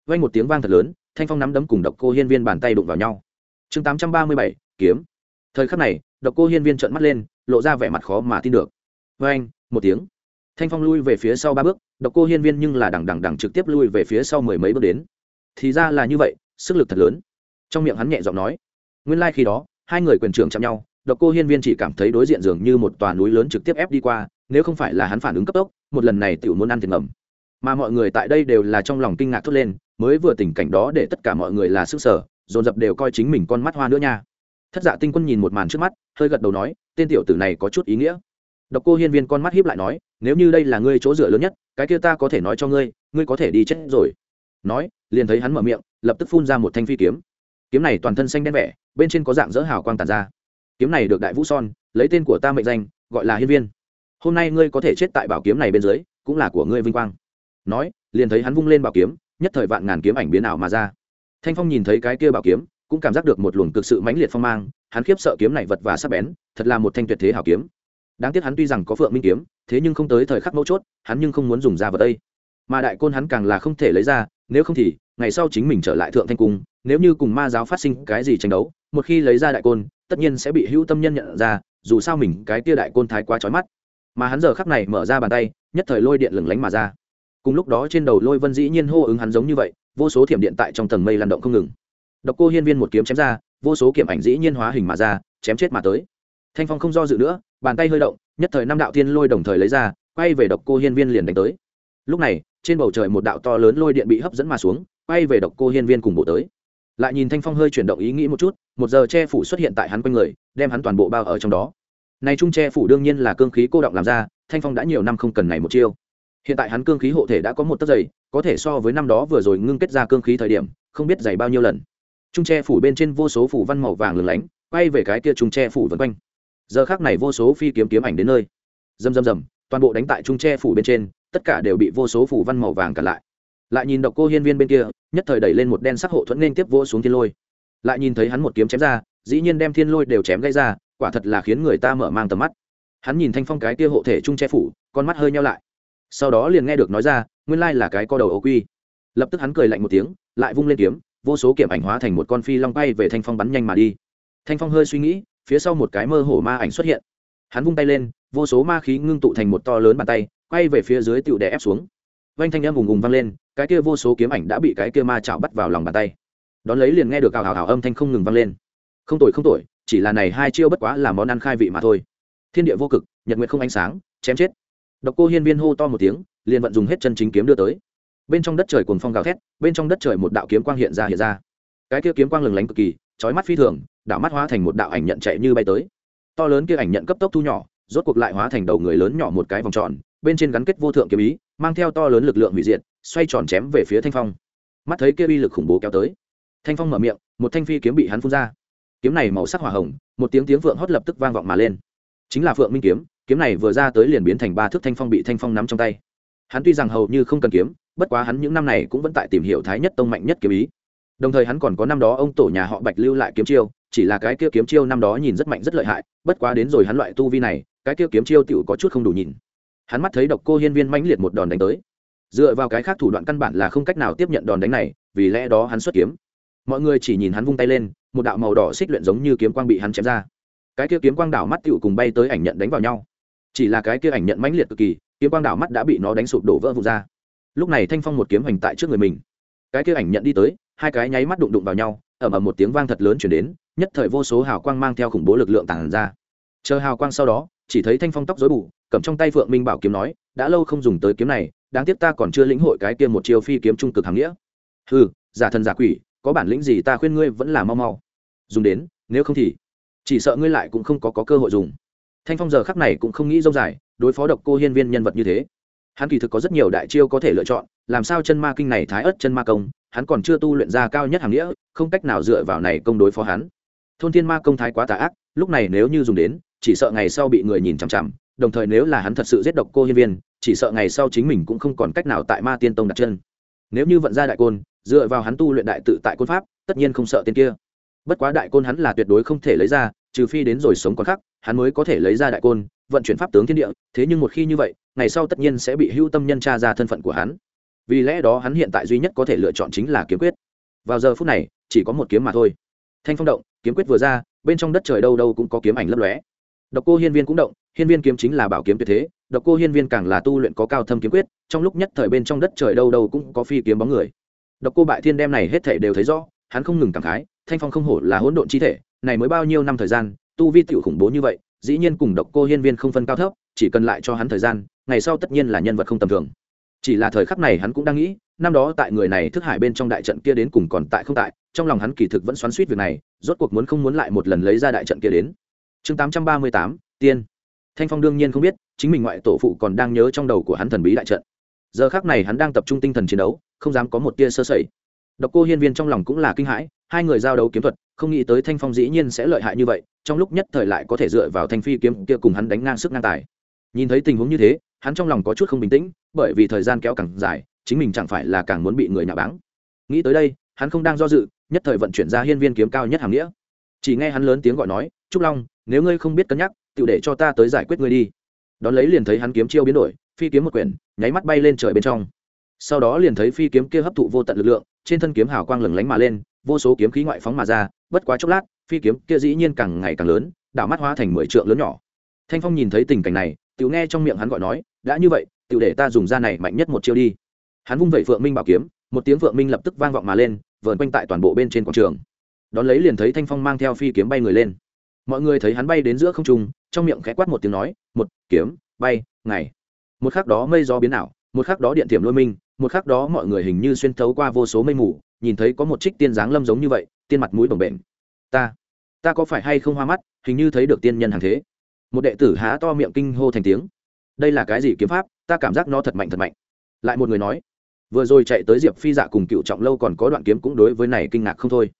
Vang một tiếng vang thật lớn, thanh phong nắm đấm cùng độc cô hiên viên bàn tay đụng vào nhau. Chương tám trăm ba mươi bảy, kiếm. Thời khắc này, độc cô hiên viên trợn mắt lên, lộ ra vẻ mặt khó mà tin được. Vang, một tiếng. Thanh phong lui về phía sau ba bước, độc cô hiên viên nhưng là đằng đằng đằng trực tiếp lui về phía sau mười mấy bước đến. Thì ra là như vậy, sức lực thật lớn. Trong miệng hắn nhẹ giọng nói. Nguyên lai、like、khi đó hai người quyền trưởng chạm nhau, độc cô hiên viên chỉ cảm thấy đối diện dường như một tòa núi lớn trực tiếp ép đi qua, nếu không phải là hắn phản ứng cấp tốc, một lần này tiểu muốn ăn tiền ngầm. Mà mọi người tại đây đều là trong lòng kinh ngạc thốt lên, mới vừa tình cảnh đó để tất cả mọi người là sức sở, dồn dập đều coi chính mình con mắt hoa nữa nha. Thất dạ tinh quân nhìn một màn trước mắt, hơi gật đầu nói, tên tiểu tử này có chút ý nghĩa. Độc cô hiên viên con mắt hiếp lại nói, nếu như đây là ngươi chỗ dựa lớn nhất, cái kia ta có thể nói cho ngươi ngươi có thể đi chết rồi. Nói, liền thấy hắn mở miệng, lập tức phun ra một thanh phi kiếm kiếm này toàn thân xanh đen vẻ, bên trên có dạng dỡ hào quang tàn ra. Kiếm này được đại vũ son, lấy tên của ta mệnh danh, gọi là hiên viên. Hôm nay ngươi có thể chết tại bảo kiếm này bên dưới, cũng là của ngươi vinh quang. Nói, liền thấy hắn vung lên bảo kiếm, nhất thời vạn ngàn kiếm ảnh biến ảo mà ra. Thanh phong nhìn thấy cái kia bảo kiếm, cũng cảm giác được một luồng cực sự mãnh liệt phong mang, hắn khiếp sợ kiếm này vật và sắc bén, thật là một thanh tuyệt thế hảo kiếm. Đáng tiếc hắn tuy rằng có phượng minh kiếm, thế nhưng không tới thời khắc mấu chốt, hắn nhưng không muốn dùng ra vật đây. Mà đại côn hắn càng là không thể lấy ra, nếu không thì ngày sau chính mình trở lại thượng thanh cung, nếu như cùng ma giáo phát sinh cái gì tranh đấu, một khi lấy ra đại côn, tất nhiên sẽ bị hữu tâm nhân nhận ra, dù sao mình cái tia đại côn thái quá trói mắt. Mà hắn giờ khắc này mở ra bàn tay, nhất thời lôi điện lửng lánh mà ra. Cùng lúc đó trên đầu lôi vân dĩ nhiên hô ứng hắn giống như vậy, vô số thiểm điện tại trong tầng mây lan động không ngừng. Độc cô hiên viên một kiếm chém ra, vô số kiểm ảnh dĩ nhiên hóa hình mà ra, chém chết mà tới. Thanh phong không do dự nữa, bàn tay hơi động, nhất thời năm đạo thiên lôi đồng thời lấy ra, quay về độc cô hiên viên liền đánh tới. Lúc này, trên bầu trời một đạo to lớn lôi điện bị hấp dẫn mà xuống quay về độc cô hiên viên cùng bộ tới. Lại nhìn thanh phong hơi chuyển động ý nghĩ một chút, một giờ che phủ xuất hiện tại hắn quanh người, đem hắn toàn bộ bao ở trong đó. Này trung che phủ đương nhiên là cương khí cô động làm ra, thanh phong đã nhiều năm không cần này một chiêu. Hiện tại hắn cương khí hộ thể đã có một tấc dày, có thể so với năm đó vừa rồi ngưng kết ra cương khí thời điểm, không biết dày bao nhiêu lần. Trung che phủ bên trên vô số phủ văn màu vàng lửng lánh, quay về cái kia trung che phủ vân quanh. Giờ khác này vô số phi kiếm kiếm ảnh đến nơi. Rầm rầm rầm, toàn bộ đánh tại trung che phủ bên trên, tất cả đều bị vô số phủ văn màu vàng cản lại lại nhìn độc cô hiên viên bên kia, nhất thời đẩy lên một đen sắc hộ thuẫn nên tiếp vỗ xuống thiên lôi. Lại nhìn thấy hắn một kiếm chém ra, dĩ nhiên đem thiên lôi đều chém gây ra, quả thật là khiến người ta mở mang tầm mắt. Hắn nhìn thanh phong cái kia hộ thể trung che phủ, con mắt hơi nhau lại. Sau đó liền nghe được nói ra, nguyên lai là cái co đầu ấu quy. Lập tức hắn cười lạnh một tiếng, lại vung lên kiếm, vô số kiểm ảnh hóa thành một con phi long bay về thanh phong bắn nhanh mà đi. Thanh phong hơi suy nghĩ, phía sau một cái mơ hổ ma ảnh xuất hiện. Hắn vung tay lên, vô số ma khí ngưng tụ thành một to lớn bàn tay, quay về phía dưới tựu đè ép xuống vanh thanh âm ùng ùng vang lên, cái kia vô số kiếm ảnh đã bị cái kia ma chảo bắt vào lòng bàn tay. Đón lấy liền nghe được hào hào hào âm thanh không ngừng vang lên. Không tội không tội, chỉ là này hai chiêu bất quá là món ăn khai vị mà thôi. Thiên địa vô cực, nhật nguyệt không ánh sáng, chém chết. Độc cô hiên viên hô to một tiếng, liền vận dùng hết chân chính kiếm đưa tới. Bên trong đất trời cuồng phong gào thét, bên trong đất trời một đạo kiếm quang hiện ra hiện ra. Cái kia kiếm quang lừng lánh cực kỳ, chói mắt phi thường, đạo mắt hóa thành một đạo ảnh nhận chạy như bay tới. To lớn kia ảnh nhận cấp tốc thu nhỏ, rốt cuộc lại hóa thành đầu người lớn nhỏ một cái vòng tròn, bên trên gắn kết vô thượng kiếm ý mang theo to lớn lực lượng hủy diệt, xoay tròn chém về phía thanh phong. Mắt thấy kia uy lực khủng bố kéo tới, thanh phong mở miệng, một thanh phi kiếm bị hắn phun ra. Kiếm này màu sắc hỏa hồng, một tiếng tiếng vượng hót lập tức vang vọng mà lên. Chính là phượng minh kiếm kiếm này vừa ra tới liền biến thành ba thước thanh phong bị thanh phong nắm trong tay. Hắn tuy rằng hầu như không cần kiếm, bất quá hắn những năm này cũng vẫn tại tìm hiểu thái nhất tông mạnh nhất kiếm ý. Đồng thời hắn còn có năm đó ông tổ nhà họ bạch lưu lại kiếm chiêu, chỉ là cái kia kiếm chiêu năm đó nhìn rất mạnh rất lợi hại, bất quá đến rồi hắn loại tu vi này, cái kia kiếm chiêu tựu có chút không đủ nhìn hắn mắt thấy độc cô hiên viên mãnh liệt một đòn đánh tới. Dựa vào cái khác thủ đoạn căn bản là không cách nào tiếp nhận đòn đánh này, vì lẽ đó hắn xuất kiếm. Mọi người chỉ nhìn hắn vung tay lên, một đạo màu đỏ xích luyện giống như kiếm quang bị hắn chém ra. Cái kia kiếm quang đảo mắt tựu cùng bay tới ảnh nhận đánh vào nhau. Chỉ là cái kia ảnh nhận mãnh liệt cực kỳ, kiếm quang đảo mắt đã bị nó đánh sụp đổ vỡ vụt ra. Lúc này thanh phong một kiếm hoành tại trước người mình. Cái kia ảnh nhận đi tới, hai cái nháy mắt đụng đụng vào nhau ẩm ẩm một tiếng vang thật lớn chuyển đến, nhất thời vô số hào quang mang theo khủng bố lực lượng tàn ra. Chờ hào quang sau đó chỉ thấy thanh phong tóc dối bù cầm trong tay phượng minh bảo kiếm nói đã lâu không dùng tới kiếm này đáng tiếc ta còn chưa lĩnh hội cái kia một chiêu phi kiếm trung cực hàm nghĩa. Ừ giả thần giả quỷ có bản lĩnh gì ta khuyên ngươi vẫn là mau mau. Dùng đến nếu không thì chỉ sợ ngươi lại cũng không có, có cơ hội dùng. Thanh phong giờ khắc này cũng không nghĩ dâu dài đối phó độc cô hiên viên nhân vật như thế. Hắn kỳ thực có rất nhiều đại chiêu có thể lựa chọn làm sao chân ma kinh này thái ớt chân ma công hắn còn chưa tu luyện ra cao nhất hàng nghĩa không cách nào dựa vào này công đối phó hắn. Thôn thiên ma công thái quá tà ác lúc này nếu như dùng đến chỉ sợ ngày sau bị người nhìn chằm chằm đồng thời nếu là hắn thật sự giết độc cô hiên viên chỉ sợ ngày sau chính mình cũng không còn cách nào tại ma tiên tông đặt chân. Nếu như vận ra đại côn dựa vào hắn tu luyện đại tự tại côn pháp tất nhiên không sợ tên kia. Bất quá đại côn hắn là tuyệt đối không thể lấy ra trừ phi đến rồi sống còn khắc, hắn mới có thể lấy ra đại côn vận chuyển pháp tướng thiên địa thế nhưng một khi như vậy ngày sau tất nhiên sẽ bị hưu tâm nhân tra ra thân phận của hắn. Vì lẽ đó hắn hiện tại duy nhất có thể lựa chọn chính là kiếm quyết. Vào giờ phút này chỉ có một kiếm mà thôi. Thanh phong động kiếm quyết vừa ra bên trong đất trời đâu đâu cũng có kiếm ảnh lấp lóe độc cô hiên viên cũng động, hiên viên kiếm chính là bảo kiếm tuyệt thế, độc cô hiên viên càng là tu luyện có cao thâm kiếm quyết, trong lúc nhất thời bên trong đất trời đâu đâu cũng có phi kiếm bóng người. Độc cô bại thiên đem này hết thể đều thấy rõ, hắn không ngừng cảm khái, thanh phong không hổ là hỗn độn chi thể, này mới bao nhiêu năm thời gian, tu vi tiểu khủng bố như vậy, dĩ nhiên cùng độc cô hiên viên không phân cao thấp, chỉ cần lại cho hắn thời gian, ngày sau tất nhiên là nhân vật không tầm thường. Chỉ là thời khắc này hắn cũng đang nghĩ, năm đó tại người này thức hải bên trong đại trận kia đến cùng còn tại không tại, trong lòng hắn kỳ thực vẫn xoắn xuýt việc này, rốt cuộc muốn không muốn lại một lần lấy ra đại trận kia đến chương tám trăm ba mươi tám, tiên. Thanh phong đương nhiên không biết, chính mình ngoại tổ phụ còn đang nhớ trong đầu của hắn thần bí đại trận. Giờ khác này hắn đang tập trung tinh thần chiến đấu, không dám có một tia sơ sẩy. Độc cô hiên viên trong lòng cũng là kinh hãi, hai người giao đấu kiếm thuật, không nghĩ tới thanh phong dĩ nhiên sẽ lợi hại như vậy, trong lúc nhất thời lại có thể dựa vào thanh phi kiếm kia cùng hắn đánh ngang sức ngang tài. Nhìn thấy tình huống như thế, hắn trong lòng có chút không bình tĩnh, bởi vì thời gian kéo càng dài, chính mình chẳng phải là càng muốn bị người nhà báng. Nghĩ tới đây, hắn không đang do dự, nhất thời vận chuyển ra hiên viên kiếm cao nhất hàm nghĩa. Chỉ nghe hắn lớn tiếng gọi nói, trúc long nếu ngươi không biết cân nhắc tự để cho ta tới giải quyết ngươi đi. Đón lấy liền thấy hắn kiếm chiêu biến đổi, phi kiếm một quyển, nháy mắt bay lên trời bên trong. Sau đó liền thấy phi kiếm kia hấp thụ vô tận lực lượng, trên thân kiếm hào quang lừng lánh mà lên, vô số kiếm khí ngoại phóng mà ra, bất quá chốc lát, phi kiếm kia dĩ nhiên càng ngày càng lớn, đảo mắt hóa thành mười trượng lớn nhỏ. Thanh phong nhìn thấy tình cảnh này tự nghe trong miệng hắn gọi nói, đã như vậy tự để ta dùng ra này mạnh nhất một chiêu đi. Hắn vung vẩy phượng minh bảo kiếm, một tiếng phượng minh lập tức vang vọng mà lên, vờn quanh tại toàn bộ bên trên quảng trường. Đón lấy liền thấy thanh phong mang theo phi kiếm bay người lên mọi người thấy hắn bay đến giữa không trung, trong miệng khẽ quát một tiếng nói, một, kiếm, bay, ngày. Một khắc đó mây gió biến ảo, một khắc đó điện tiềm lôi minh, một khắc đó mọi người hình như xuyên thấu qua vô số mây mù, nhìn thấy có một trích tiên dáng lâm giống như vậy, tiên mặt mũi bồng bềnh. Ta ta có phải hay không hoa mắt, hình như thấy được tiên nhân hàng thế. Một đệ tử há to miệng kinh hô thành tiếng. Đây là cái gì kiếm pháp? Ta cảm giác nó thật mạnh thật mạnh. Lại một người nói, vừa rồi chạy tới diệp phi dạ cùng cựu trọng lâu còn có đoạn kiếm cũng đối với này kinh ngạc không thôi.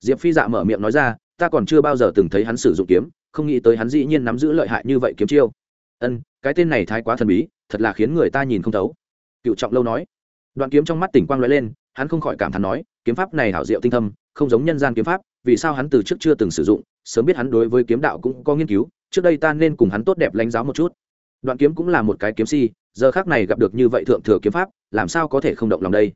Diệp phi dạ mở miệng nói ra ta còn chưa bao giờ từng thấy hắn sử dụng kiếm, không nghĩ tới hắn dĩ nhiên nắm giữ lợi hại như vậy kiếm chiêu. Ân, cái tên này thái quá thần bí, thật là khiến người ta nhìn không thấu. Cựu trọng lâu nói. Đoạn kiếm trong mắt tỉnh quang lóe lên, hắn không khỏi cảm thán nói, kiếm pháp này hảo diệu tinh thâm, không giống nhân gian kiếm pháp, vì sao hắn từ trước chưa từng sử dụng, sớm biết hắn đối với kiếm đạo cũng có nghiên cứu, trước đây ta nên cùng hắn tốt đẹp lãnh giáo một chút. Đoạn kiếm cũng là một cái kiếm si, giờ khác này gặp được như vậy thượng thừa kiếm pháp, làm sao có thể không động lòng đây?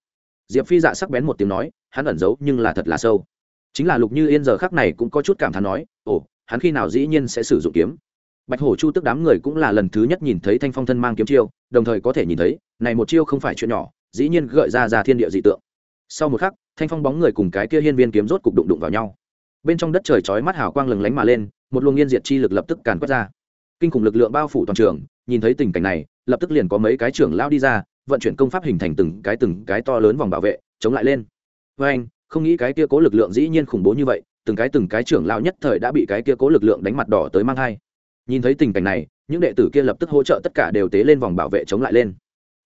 Diệp phi dạ sắc bén một tiếng nói, hắn ẩn giấu nhưng là thật là sâu chính là lục như yên giờ khác này cũng có chút cảm thán nói, ồ, hắn khi nào dĩ nhiên sẽ sử dụng kiếm? Bạch hổ chu tức đám người cũng là lần thứ nhất nhìn thấy thanh phong thân mang kiếm chiêu, đồng thời có thể nhìn thấy, này một chiêu không phải chuyện nhỏ, dĩ nhiên gợi ra ra thiên địa dị tượng. Sau một khắc, thanh phong bóng người cùng cái kia hiên viên kiếm rốt cục đụng đụng vào nhau. Bên trong đất trời chói mắt hào quang lừng lánh mà lên, một luồng yên diệt chi lực lập tức càn quét ra. Kinh khủng lực lượng bao phủ toàn trường, nhìn thấy tình cảnh này, lập tức liền có mấy cái trưởng lao đi ra, vận chuyển công pháp hình thành từng cái từng cái to lớn vòng bảo vệ, chống lại lên. Với anh không nghĩ cái kia cố lực lượng dĩ nhiên khủng bố như vậy, từng cái từng cái trưởng lao nhất thời đã bị cái kia cố lực lượng đánh mặt đỏ tới mang hai. nhìn thấy tình cảnh này, những đệ tử kia lập tức hỗ trợ tất cả đều tế lên vòng bảo vệ chống lại lên.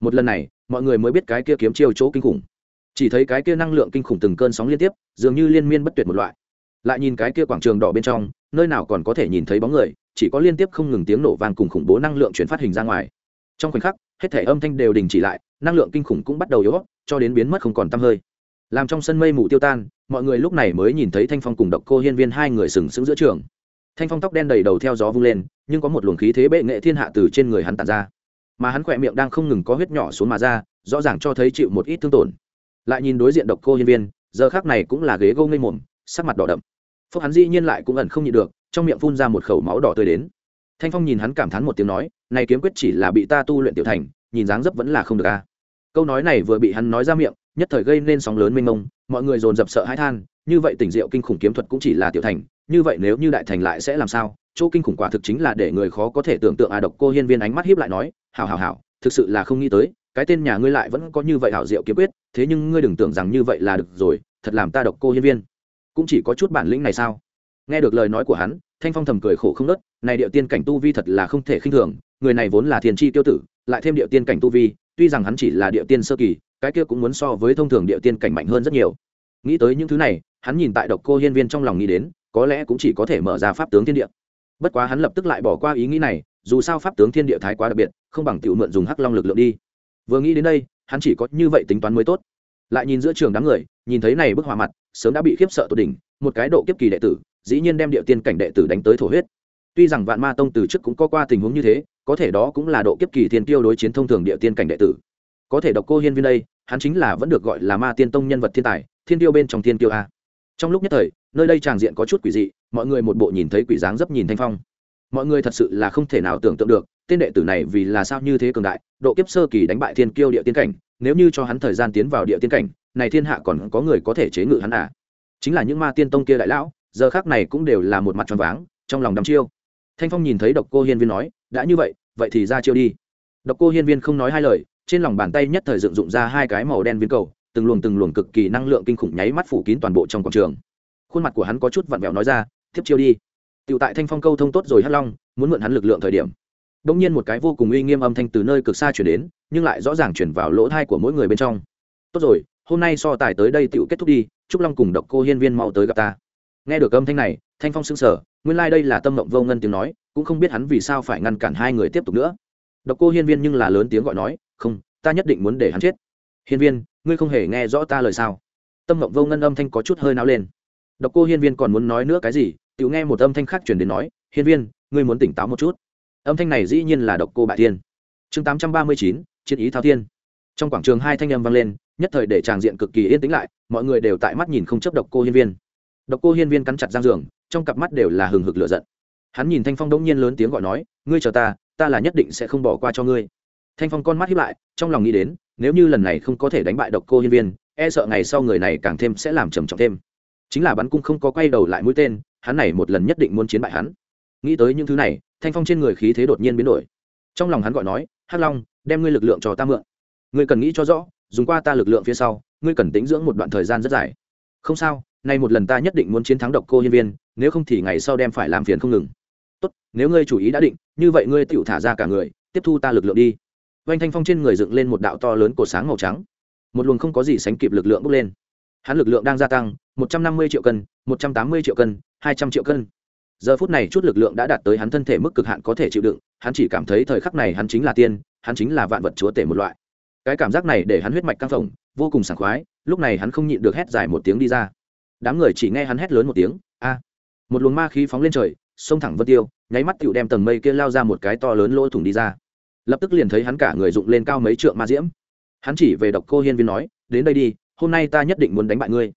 Một lần này, mọi người mới biết cái kia kiếm chiêu chỗ kinh khủng. Chỉ thấy cái kia năng lượng kinh khủng từng cơn sóng liên tiếp, dường như liên miên bất tuyệt một loại. Lại nhìn cái kia quảng trường đỏ bên trong, nơi nào còn có thể nhìn thấy bóng người, chỉ có liên tiếp không ngừng tiếng nổ vang cùng khủng bố năng lượng chuyển phát hình ra ngoài. Trong khoảnh khắc, hết thể âm thanh đều đình chỉ lại, năng lượng kinh khủng cũng bắt đầu yếu cho đến biến mất không còn t hơi làm trong sân mây mù tiêu tan, mọi người lúc này mới nhìn thấy thanh phong cùng độc cô hiên viên hai người sừng sững giữa trường. Thanh phong tóc đen đầy đầu theo gió vung lên, nhưng có một luồng khí thế bệ nghệ thiên hạ từ trên người hắn tàn ra. Mà hắn khỏe miệng đang không ngừng có huyết nhỏ xuống mà ra, rõ ràng cho thấy chịu một ít thương tổn. Lại nhìn đối diện độc cô hiên viên, giờ khác này cũng là ghế gô ngây mồm, sắc mặt đỏ đậm. Phúc hắn dĩ nhiên lại cũng ẩn không nhịn được, trong miệng phun ra một khẩu máu đỏ tươi đến. Thanh phong nhìn hắn cảm thán một tiếng nói, này kiếm quyết chỉ là bị ta tu luyện tiểu thành, nhìn dáng dấp vẫn là không được a câu nói này vừa bị hắn nói ra miệng, nhất thời gây nên sóng lớn mênh mông, mọi người dồn dập sợ hãi than, như vậy tỉnh diệu kinh khủng kiếm thuật cũng chỉ là tiểu thành, như vậy nếu như đại thành lại sẽ làm sao? Chỗ kinh khủng quả thực chính là để người khó có thể tưởng tượng à độc cô hiên viên ánh mắt hiếp lại nói hào hào hào thực sự là không nghĩ tới, cái tên nhà ngươi lại vẫn có như vậy hảo diệu kiếm quyết, thế nhưng ngươi đừng tưởng rằng như vậy là được rồi, thật làm ta độc cô hiên viên. Cũng chỉ có chút bản lĩnh này sao? Nghe được lời nói của hắn, thanh phong thầm cười khổ không nớt, này điệu tiên cảnh tu vi thật là không thể khinh thường, người này vốn là thiền chi tiêu tử, lại thêm điệu tiên cảnh tu vi tuy rằng hắn chỉ là địa tiên sơ kỳ, cái kia cũng muốn so với thông thường địa tiên cảnh mạnh hơn rất nhiều. Nghĩ tới những thứ này, hắn nhìn tại độc cô hiên viên trong lòng nghĩ đến, có lẽ cũng chỉ có thể mở ra pháp tướng thiên địa. Bất quá hắn lập tức lại bỏ qua ý nghĩ này, dù sao pháp tướng thiên địa thái quá đặc biệt, không bằng tiểu mượn dùng hắc long lực lượng đi. Vừa nghĩ đến đây, hắn chỉ có như vậy tính toán mới tốt. Lại nhìn giữa trường đám người, nhìn thấy này bức hỏa mặt, sớm đã bị khiếp sợ tột đỉnh, một cái độ kiếp kỳ đệ tử, dĩ nhiên đem địa tiên cảnh đệ tử đánh tới thổ huyết. Tuy rằng vạn ma tông từ trước cũng có qua tình huống như thế có thể đó cũng là độ kiếp kỳ thiên tiêu đối chiến thông thường địa tiên cảnh đệ tử. Có thể độc cô hiên viên đây, hắn chính là vẫn được gọi là ma tiên tông nhân vật thiên tài, thiên tiêu bên trong thiên tiêu a. Trong lúc nhất thời, nơi đây tràng diện có chút quỷ dị, mọi người một bộ nhìn thấy quỷ dáng dấp nhìn thanh phong. Mọi người thật sự là không thể nào tưởng tượng được, tên đệ tử này vì là sao như thế cường đại, độ kiếp sơ kỳ đánh bại thiên kiêu địa tiên cảnh, nếu như cho hắn thời gian tiến vào địa tiên cảnh, này thiên hạ còn có người có thể chế ngự hắn à? Chính là những ma tiên tông kia đại lão, giờ khác này cũng đều là một mặt tròn váng, trong lòng đắm chiêu thanh phong nhìn thấy độc cô hiên viên nói, đã như vậy vậy thì ra chiêu đi. Độc cô hiên viên không nói hai lời, trên lòng bàn tay nhất thời dựng dụng ra hai cái màu đen viên cầu, từng luồng từng luồng cực kỳ năng lượng kinh khủng nháy mắt phủ kín toàn bộ trong quảng trường. Khuôn mặt của hắn có chút vặn vẹo nói ra, tiếp chiêu đi. Tựu tại thanh phong câu thông tốt rồi hắc long, muốn mượn hắn lực lượng thời điểm. Đông nhiên một cái vô cùng uy nghiêm âm thanh từ nơi cực xa chuyển đến, nhưng lại rõ ràng chuyển vào lỗ thai của mỗi người bên trong. Tốt rồi, hôm nay so tài tới đây tựu kết thúc đi trúc long cùng độc cô hiên viên mau tới gặp ta nghe được âm thanh này, thanh phong sững sờ, nguyên lai、like、đây là tâm mộng vô ngân tiếng nói, cũng không biết hắn vì sao phải ngăn cản hai người tiếp tục nữa. Độc cô hiên viên nhưng là lớn tiếng gọi nói, không, ta nhất định muốn để hắn chết. Hiên viên, ngươi không hề nghe rõ ta lời sao? Tâm mộng vô ngân âm thanh có chút hơi náo lên. Độc cô hiên viên còn muốn nói nữa cái gì tự nghe một âm thanh khác chuyển đến nói, hiên viên, ngươi muốn tỉnh táo một chút. Âm thanh này dĩ nhiên là độc cô bại thiên. Chương tám trăm ba mươi chín, chiến ý thao thiên. Trong quảng trường hai thanh âm vang lên, nhất thời để tràng diện cực kỳ yên tĩnh lại, mọi người đều tại mắt nhìn không chấp độc cô hiên viên độc cô hiên viên cắn chặt răng giường, trong cặp mắt đều là hừng hực lửa giận. Hắn nhìn thanh phong đống nhiên lớn tiếng gọi nói, ngươi chờ ta ta là nhất định sẽ không bỏ qua cho ngươi. Thanh phong con mắt híp lại, trong lòng nghĩ đến, nếu như lần này không có thể đánh bại độc cô hiên viên e sợ ngày sau người này càng thêm sẽ làm trầm trọng thêm. Chính là bắn cung không có quay đầu lại mũi tên, hắn này một lần nhất định muốn chiến bại hắn. Nghĩ tới những thứ này, thanh phong trên người khí thế đột nhiên biến đổi. Trong lòng hắn gọi nói, hắc long, đem ngươi lực lượng cho ta mượn. Ngươi cần nghĩ cho rõ, dùng qua ta lực lượng phía sau, ngươi cần tĩnh dưỡng một đoạn thời gian rất dài. Không sao nay một lần ta nhất định muốn chiến thắng độc cô hiên viên, nếu không thì ngày sau đem phải làm phiền không ngừng. Tốt, nếu ngươi chủ ý đã định, như vậy ngươi tựu thả ra cả người, tiếp thu ta lực lượng đi. Vanh thanh phong trên người dựng lên một đạo to lớn cột sáng màu trắng. Một luồng không có gì sánh kịp lực lượng bốc lên. Hắn lực lượng đang gia tăng, một trăm năm mươi triệu cân, một trăm tám mươi triệu cân, hai trăm triệu cân. Giờ phút này chút lực lượng đã đạt tới hắn thân thể mức cực hạn có thể chịu đựng, hắn chỉ cảm thấy thời khắc này hắn chính là tiên, hắn chính là vạn vật chúa tể một loại. Cái cảm giác này để hắn huyết mạch căng phồng, vô cùng sảng khoái, lúc này hắn không nhịn được hét dài một tiếng đi ra đám người chỉ nghe hắn hét lớn một tiếng, a! Một luồng ma khí phóng lên trời xông thẳng vân tiêu, nháy mắt tựu đem tầng mây kia lao ra một cái to lớn lỗ thủng đi ra. Lập tức liền thấy hắn cả người dụng lên cao mấy trượng ma diễm. Hắn chỉ về độc cô hiên viên nói, đến đây đi, hôm nay ta nhất định muốn đánh bại ngươi.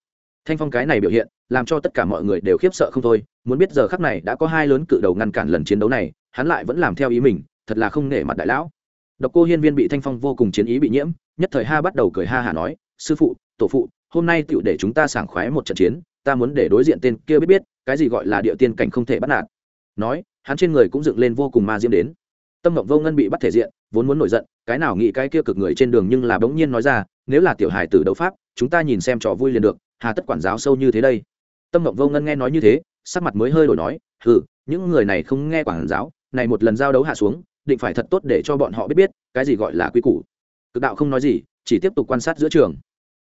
Thanh phong cái này biểu hiện, làm cho tất cả mọi người đều khiếp sợ không thôi, muốn biết giờ khắc này đã có hai lớn cự đầu ngăn cản lần chiến đấu này, hắn lại vẫn làm theo ý mình, thật là không nể mặt đại lão. Độc cô hiên viên bị thanh phong vô cùng chiến ý bị nhiễm, nhất thời ha bắt đầu cười ha hả nói, sư phụ, tổ phụ hôm nay tựu để chúng ta sảng khoái một trận chiến, ta muốn để đối diện tên kia biết biết, cái gì gọi là địa tiên cảnh không thể bắt nạt. Nói, hắn trên người cũng dựng lên vô cùng ma diễm đến. Tâm ngộng vô ngân bị bắt thể diện, vốn muốn nổi giận, cái nào nghĩ cái kia cực người trên đường nhưng là bỗng nhiên nói ra, nếu là tiểu hài tử đấu pháp, chúng ta nhìn xem trò vui liền được, hà tất quản giáo sâu như thế đây. Tâm ngộng vô ngân nghe nói như thế, sắc mặt mới hơi đổi nói ừ những người này không nghe quản giáo, này một lần giao đấu hạ xuống, định phải thật tốt để cho bọn họ biết biết, cái gì gọi là quy củ. Cực đạo không nói gì, chỉ tiếp tục quan sát giữa trường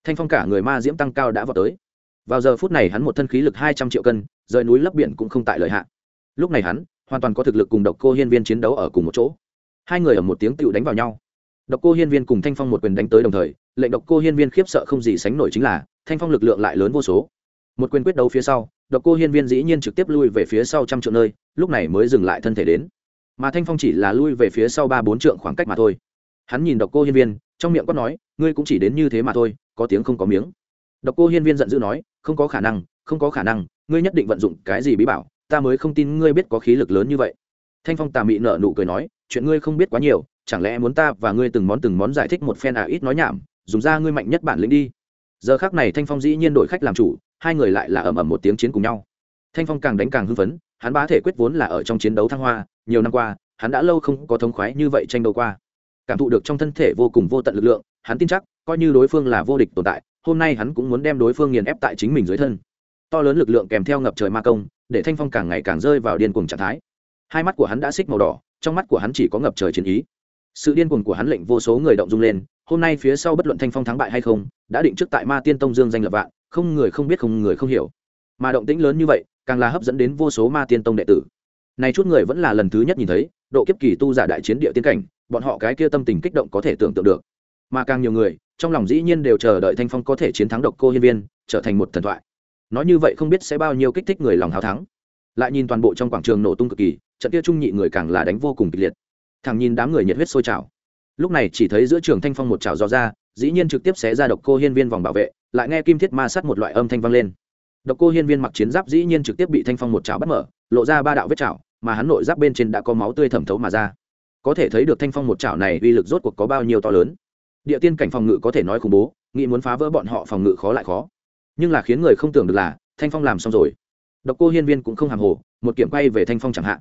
thanh phong cả người ma diễm tăng cao đã vào tới. Vào giờ phút này hắn một thân khí lực hai trăm triệu cân, rời núi lấp biển cũng không tại lợi hạn lúc này hắn, hoàn toàn có thực lực cùng độc cô hiên viên chiến đấu ở cùng một chỗ. Hai người ở một tiếng tựu đánh vào nhau. Độc cô hiên viên cùng thanh phong một quyền đánh tới đồng thời, lệnh độc cô hiên viên khiếp sợ không gì sánh nổi chính là, thanh phong lực lượng lại lớn vô số. Một quyền quyết đấu phía sau, độc cô hiên viên dĩ nhiên trực tiếp lui về phía sau trăm triệu nơi, lúc này mới dừng lại thân thể đến. Mà thanh phong chỉ là lui về phía sau ba bốn trượng khoảng cách mà thôi. Hắn nhìn độc cô hiên viên, trong miệng quát nói, ngươi cũng chỉ đến như thế mà thôi có tiếng không có miếng. Độc cô hiên viên giận dữ nói, không có khả năng, không có khả năng, ngươi nhất định vận dụng cái gì bí bảo, ta mới không tin ngươi biết có khí lực lớn như vậy. Thanh phong tà mị nợ nụ cười nói, chuyện ngươi không biết quá nhiều, chẳng lẽ muốn ta và ngươi từng món từng món giải thích một phen à ít nói nhảm, dùng ra ngươi mạnh nhất bản lĩnh đi. Giờ khác này thanh phong dĩ nhiên đổi khách làm chủ, hai người lại là ầm ầm một tiếng chiến cùng nhau. Thanh phong càng đánh càng hưng phấn, hắn bá thể quyết vốn là ở trong chiến đấu thăng hoa, nhiều năm qua, hắn đã lâu không có thống khoái như vậy tranh đấu qua. Cảm thụ được trong thân thể vô cùng vô tận lực lượng hắn tin chắc, coi như đối phương là vô địch tồn tại, hôm nay hắn cũng muốn đem đối phương nghiền ép tại chính mình dưới thân. To lớn lực lượng kèm theo ngập trời ma công, để thanh phong càng ngày càng rơi vào điên cuồng trạng thái. Hai mắt của hắn đã xích màu đỏ, trong mắt của hắn chỉ có ngập trời chiến ý. Sự điên cuồng của hắn lệnh vô số người động dung lên, hôm nay phía sau bất luận thanh phong thắng bại hay không, đã định trước tại ma tiên tông dương danh lập vạn, không người không biết, không người không hiểu. Mà động tĩnh lớn như vậy, càng là hấp dẫn đến vô số ma tiên tông đệ tử. Này chút người vẫn là lần thứ nhất nhìn thấy, độ kiếp kỳ tu giả đại chiến địa tiên cảnh, bọn họ cái kia tâm tình kích động có thể tưởng tượng được mà càng nhiều người, trong lòng dĩ nhiên đều chờ đợi thanh phong có thể chiến thắng độc cô hiên viên, trở thành một thần thoại. Nói như vậy không biết sẽ bao nhiêu kích thích người lòng hào thắng. Lại nhìn toàn bộ trong quảng trường nổ tung cực kỳ, trận kia trung nhị người càng là đánh vô cùng kịch liệt. Thằng nhìn đám người nhiệt huyết sôi trào. Lúc này chỉ thấy giữa trường thanh phong một trào gió ra, dĩ nhiên trực tiếp xé ra độc cô hiên viên vòng bảo vệ, lại nghe kim thiết ma sát một loại âm thanh vang lên. Độc cô hiên viên mặc chiến giáp dĩ nhiên trực tiếp bị thanh phong một trào bắt mở, lộ ra ba đạo vết trào mà hắn nội giáp bên trên đã có máu tươi thẩm thấu mà ra. Có thể thấy được thanh phong một trào này uy lực rốt cuộc có bao nhiêu to lớn địa tiên cảnh phòng ngự có thể nói khủng bố, nghĩ muốn phá vỡ bọn họ phòng ngự khó lại khó. Nhưng là khiến người không tưởng được là, thanh phong làm xong rồi. Độc cô hiên viên cũng không hàng hồ, một kiểm quay về thanh phong chẳng hạn.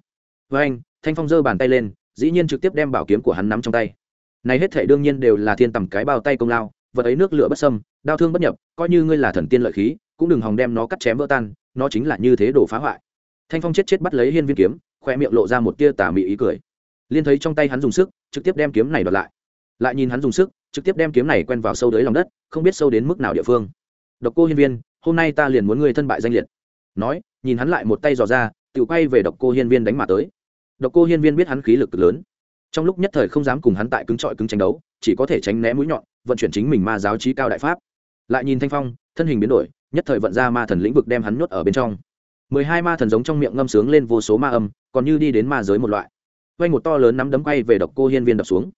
Với anh, thanh phong giơ bàn tay lên, dĩ nhiên trực tiếp đem bảo kiếm của hắn nắm trong tay. Này hết thể đương nhiên đều là thiên tầm cái bao tay công lao, vật ấy nước lửa bất sâm đau thương bất nhập, coi như ngươi là thần tiên lợi khí, cũng đừng hòng đem nó cắt chém vỡ tan, nó chính là như thế đồ phá hoại. Thanh phong chết chết bắt lấy hiên viên kiếm, khoe miệng lộ ra một tia tà mị ý cười. Liên thấy trong tay hắn dùng sức, trực tiếp đem kiếm này đoạt lại lại nhìn hắn dùng sức, trực tiếp đem kiếm này quen vào sâu dưới lòng đất, không biết sâu đến mức nào địa phương. Độc cô hiên viên, hôm nay ta liền muốn ngươi thân bại danh liệt. Nói, nhìn hắn lại một tay dò ra, tự quay về độc cô hiên viên đánh mà tới. Độc cô hiên viên biết hắn khí lực lớn. Trong lúc nhất thời không dám cùng hắn tại cứng trọi cứng tranh đấu, chỉ có thể tránh né mũi nhọn, vận chuyển chính mình ma giáo trí cao đại pháp. Lại nhìn thanh phong, thân hình biến đổi, nhất thời vận ra ma thần lĩnh vực đem hắn nhốt ở bên trong. Mười hai ma thần giống trong miệng ngâm sướng lên vô số ma âm, còn như đi đến ma giới một loại. Quay một to lớn nắm đấm quay về độc cô hiên viên đập xuống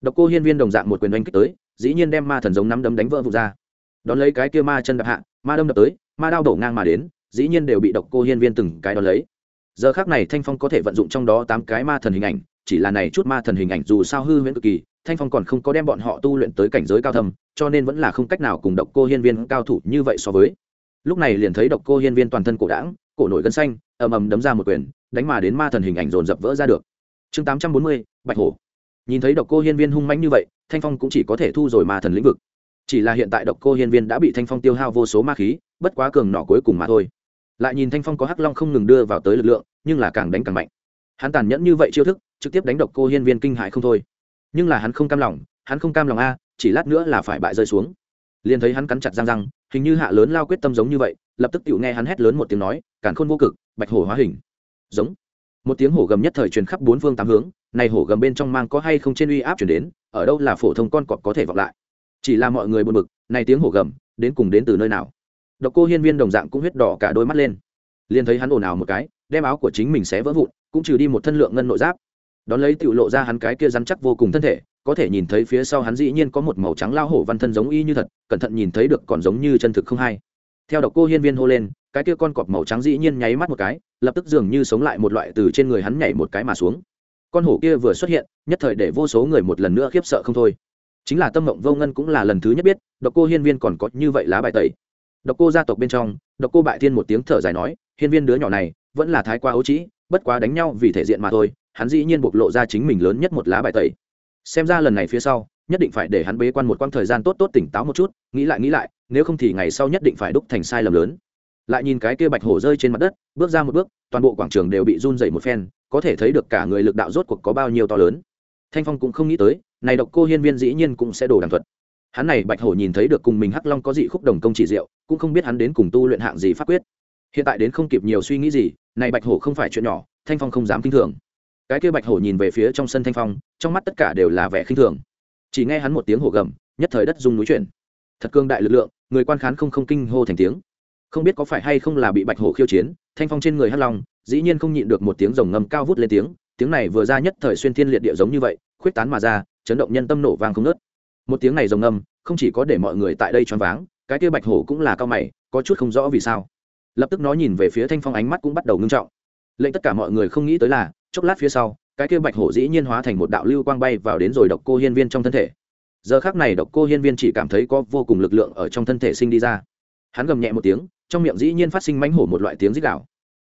độc cô hiên viên đồng dạng một quyền đánh kích tới dĩ nhiên đem ma thần giống nắm đấm đánh vỡ vụn ra. Đón lấy cái kia ma chân đập hạ ma đâm đập tới ma đao đổ ngang mà đến dĩ nhiên đều bị độc cô hiên viên từng cái đón lấy. Giờ khắc này thanh phong có thể vận dụng trong đó tám cái ma thần hình ảnh chỉ là này chút ma thần hình ảnh dù sao hư huyễn cực kỳ thanh phong còn không có đem bọn họ tu luyện tới cảnh giới cao thâm, cho nên vẫn là không cách nào cùng độc cô hiên viên cao thủ như vậy so với. Lúc này liền thấy độc cô hiên viên toàn thân cổ đãng, cổ nổi gân xanh ầm ầm đấm ra một quyền đánh mà đến ma thần hình ảnh dồn dập vỡ ra được. Chương tám trăm bốn mươi bạch hổ nhìn thấy độc cô hiên viên hung mãnh như vậy, thanh phong cũng chỉ có thể thu rồi ma thần lĩnh vực. Chỉ là hiện tại độc cô hiên viên đã bị thanh phong tiêu hao vô số ma khí, bất quá cường nọ cuối cùng mà thôi. Lại nhìn thanh phong có hắc long không ngừng đưa vào tới lực lượng, nhưng là càng đánh càng mạnh. Hắn tàn nhẫn như vậy chiêu thức, trực tiếp đánh độc cô hiên viên kinh hại không thôi. Nhưng là hắn không cam lòng, hắn không cam lòng a, chỉ lát nữa là phải bại rơi xuống. Liền thấy hắn cắn chặt răng răng, hình như hạ lớn lao quyết tâm giống như vậy, lập tức tự nghe hắn hét lớn một tiếng nói cản khôn vô cực, bạch hổ hóa hình. Giống một tiếng hổ gầm nhất thời truyền khắp bốn phương tám hướng, này hổ gầm bên trong mang có hay không trên uy áp chuyển đến, ở đâu là phổ thông con cọp có thể vọng lại. Chỉ là mọi người buồn bực, này tiếng hổ gầm, đến cùng đến từ nơi nào? Độc cô hiên viên đồng dạng cũng huyết đỏ cả đôi mắt lên. Liền thấy hắn ồn ào một cái, đem áo của chính mình sẽ vỡ vụn, cũng trừ đi một thân lượng ngân nội giáp. Đón lấy tự lộ ra hắn cái kia rắn chắc vô cùng thân thể, có thể nhìn thấy phía sau hắn dĩ nhiên có một màu trắng lao hổ văn thân giống y như thật, cẩn thận nhìn thấy được còn giống như chân thực không hay theo độc cô hiên viên hô lên, cái kia con cọp màu trắng dĩ nhiên nháy mắt một cái, lập tức dường như sống lại một loại từ trên người hắn nhảy một cái mà xuống. Con hổ kia vừa xuất hiện, nhất thời để vô số người một lần nữa khiếp sợ không thôi. Chính là tâm mộng vô ngân cũng là lần thứ nhất biết, độc cô hiên viên còn có như vậy lá bài tẩy. Độc cô gia tộc bên trong, độc cô bại thiên một tiếng thở dài nói, hiên viên đứa nhỏ này, vẫn là thái quá ấu trĩ, bất quá đánh nhau vì thể diện mà thôi, hắn dĩ nhiên bộc lộ ra chính mình lớn nhất một lá bài tẩy. Xem ra lần này phía sau, nhất định phải để hắn bế quan một quãng thời gian tốt tốt tỉnh táo một chút, nghĩ lại nghĩ lại nếu không thì ngày sau nhất định phải đúc thành sai lầm lớn. Lại nhìn cái kia bạch hổ rơi trên mặt đất, bước ra một bước, toàn bộ quảng trường đều bị run dày một phen, có thể thấy được cả người lực đạo rốt cuộc có bao nhiêu to lớn. Thanh phong cũng không nghĩ tới, này độc cô hiên viên dĩ nhiên cũng sẽ đổ đàng thuật. Hắn này bạch hổ nhìn thấy được cùng mình hắc long có dị khúc đồng công chỉ diệu, cũng không biết hắn đến cùng tu luyện hạng gì pháp quyết. Hiện tại đến không kịp nhiều suy nghĩ gì, này bạch hổ không phải chuyện nhỏ, thanh phong không dám kinh thường. Cái kia bạch hổ nhìn về phía trong sân thanh phong, trong mắt tất cả đều là vẻ khinh thường. Chỉ nghe hắn một tiếng hổ gầm, nhất thời đất dung núi chuyển thật cương đại lực lượng, người quan khán không không kinh hô thành tiếng. Không biết có phải hay không là bị bạch hổ khiêu chiến, thanh phong trên người hắt long, dĩ nhiên không nhịn được một tiếng rồng ngầm cao vút lên tiếng tiếng này vừa ra nhất thời xuyên thiên liệt địa giống như vậy, khuyết tán mà ra, chấn động nhân tâm nổ vang không nớt một tiếng này rồng ngầm không chỉ có để mọi người tại đây choáng váng, cái kia bạch hổ cũng là cao mày, có chút không rõ vì sao. Lập tức nó nhìn về phía thanh phong ánh mắt cũng bắt đầu ngưng trọng. Lệnh tất cả mọi người không nghĩ tới là, chốc lát phía sau, cái kia bạch hổ dĩ nhiên hóa thành một đạo lưu quang bay vào đến rồi độc cô hiên viên trong thân thể giờ khác này độc cô hiên viên chỉ cảm thấy có vô cùng lực lượng ở trong thân thể sinh đi ra. Hắn gầm nhẹ một tiếng, trong miệng dĩ nhiên phát sinh mánh hổ một loại tiếng rít đạo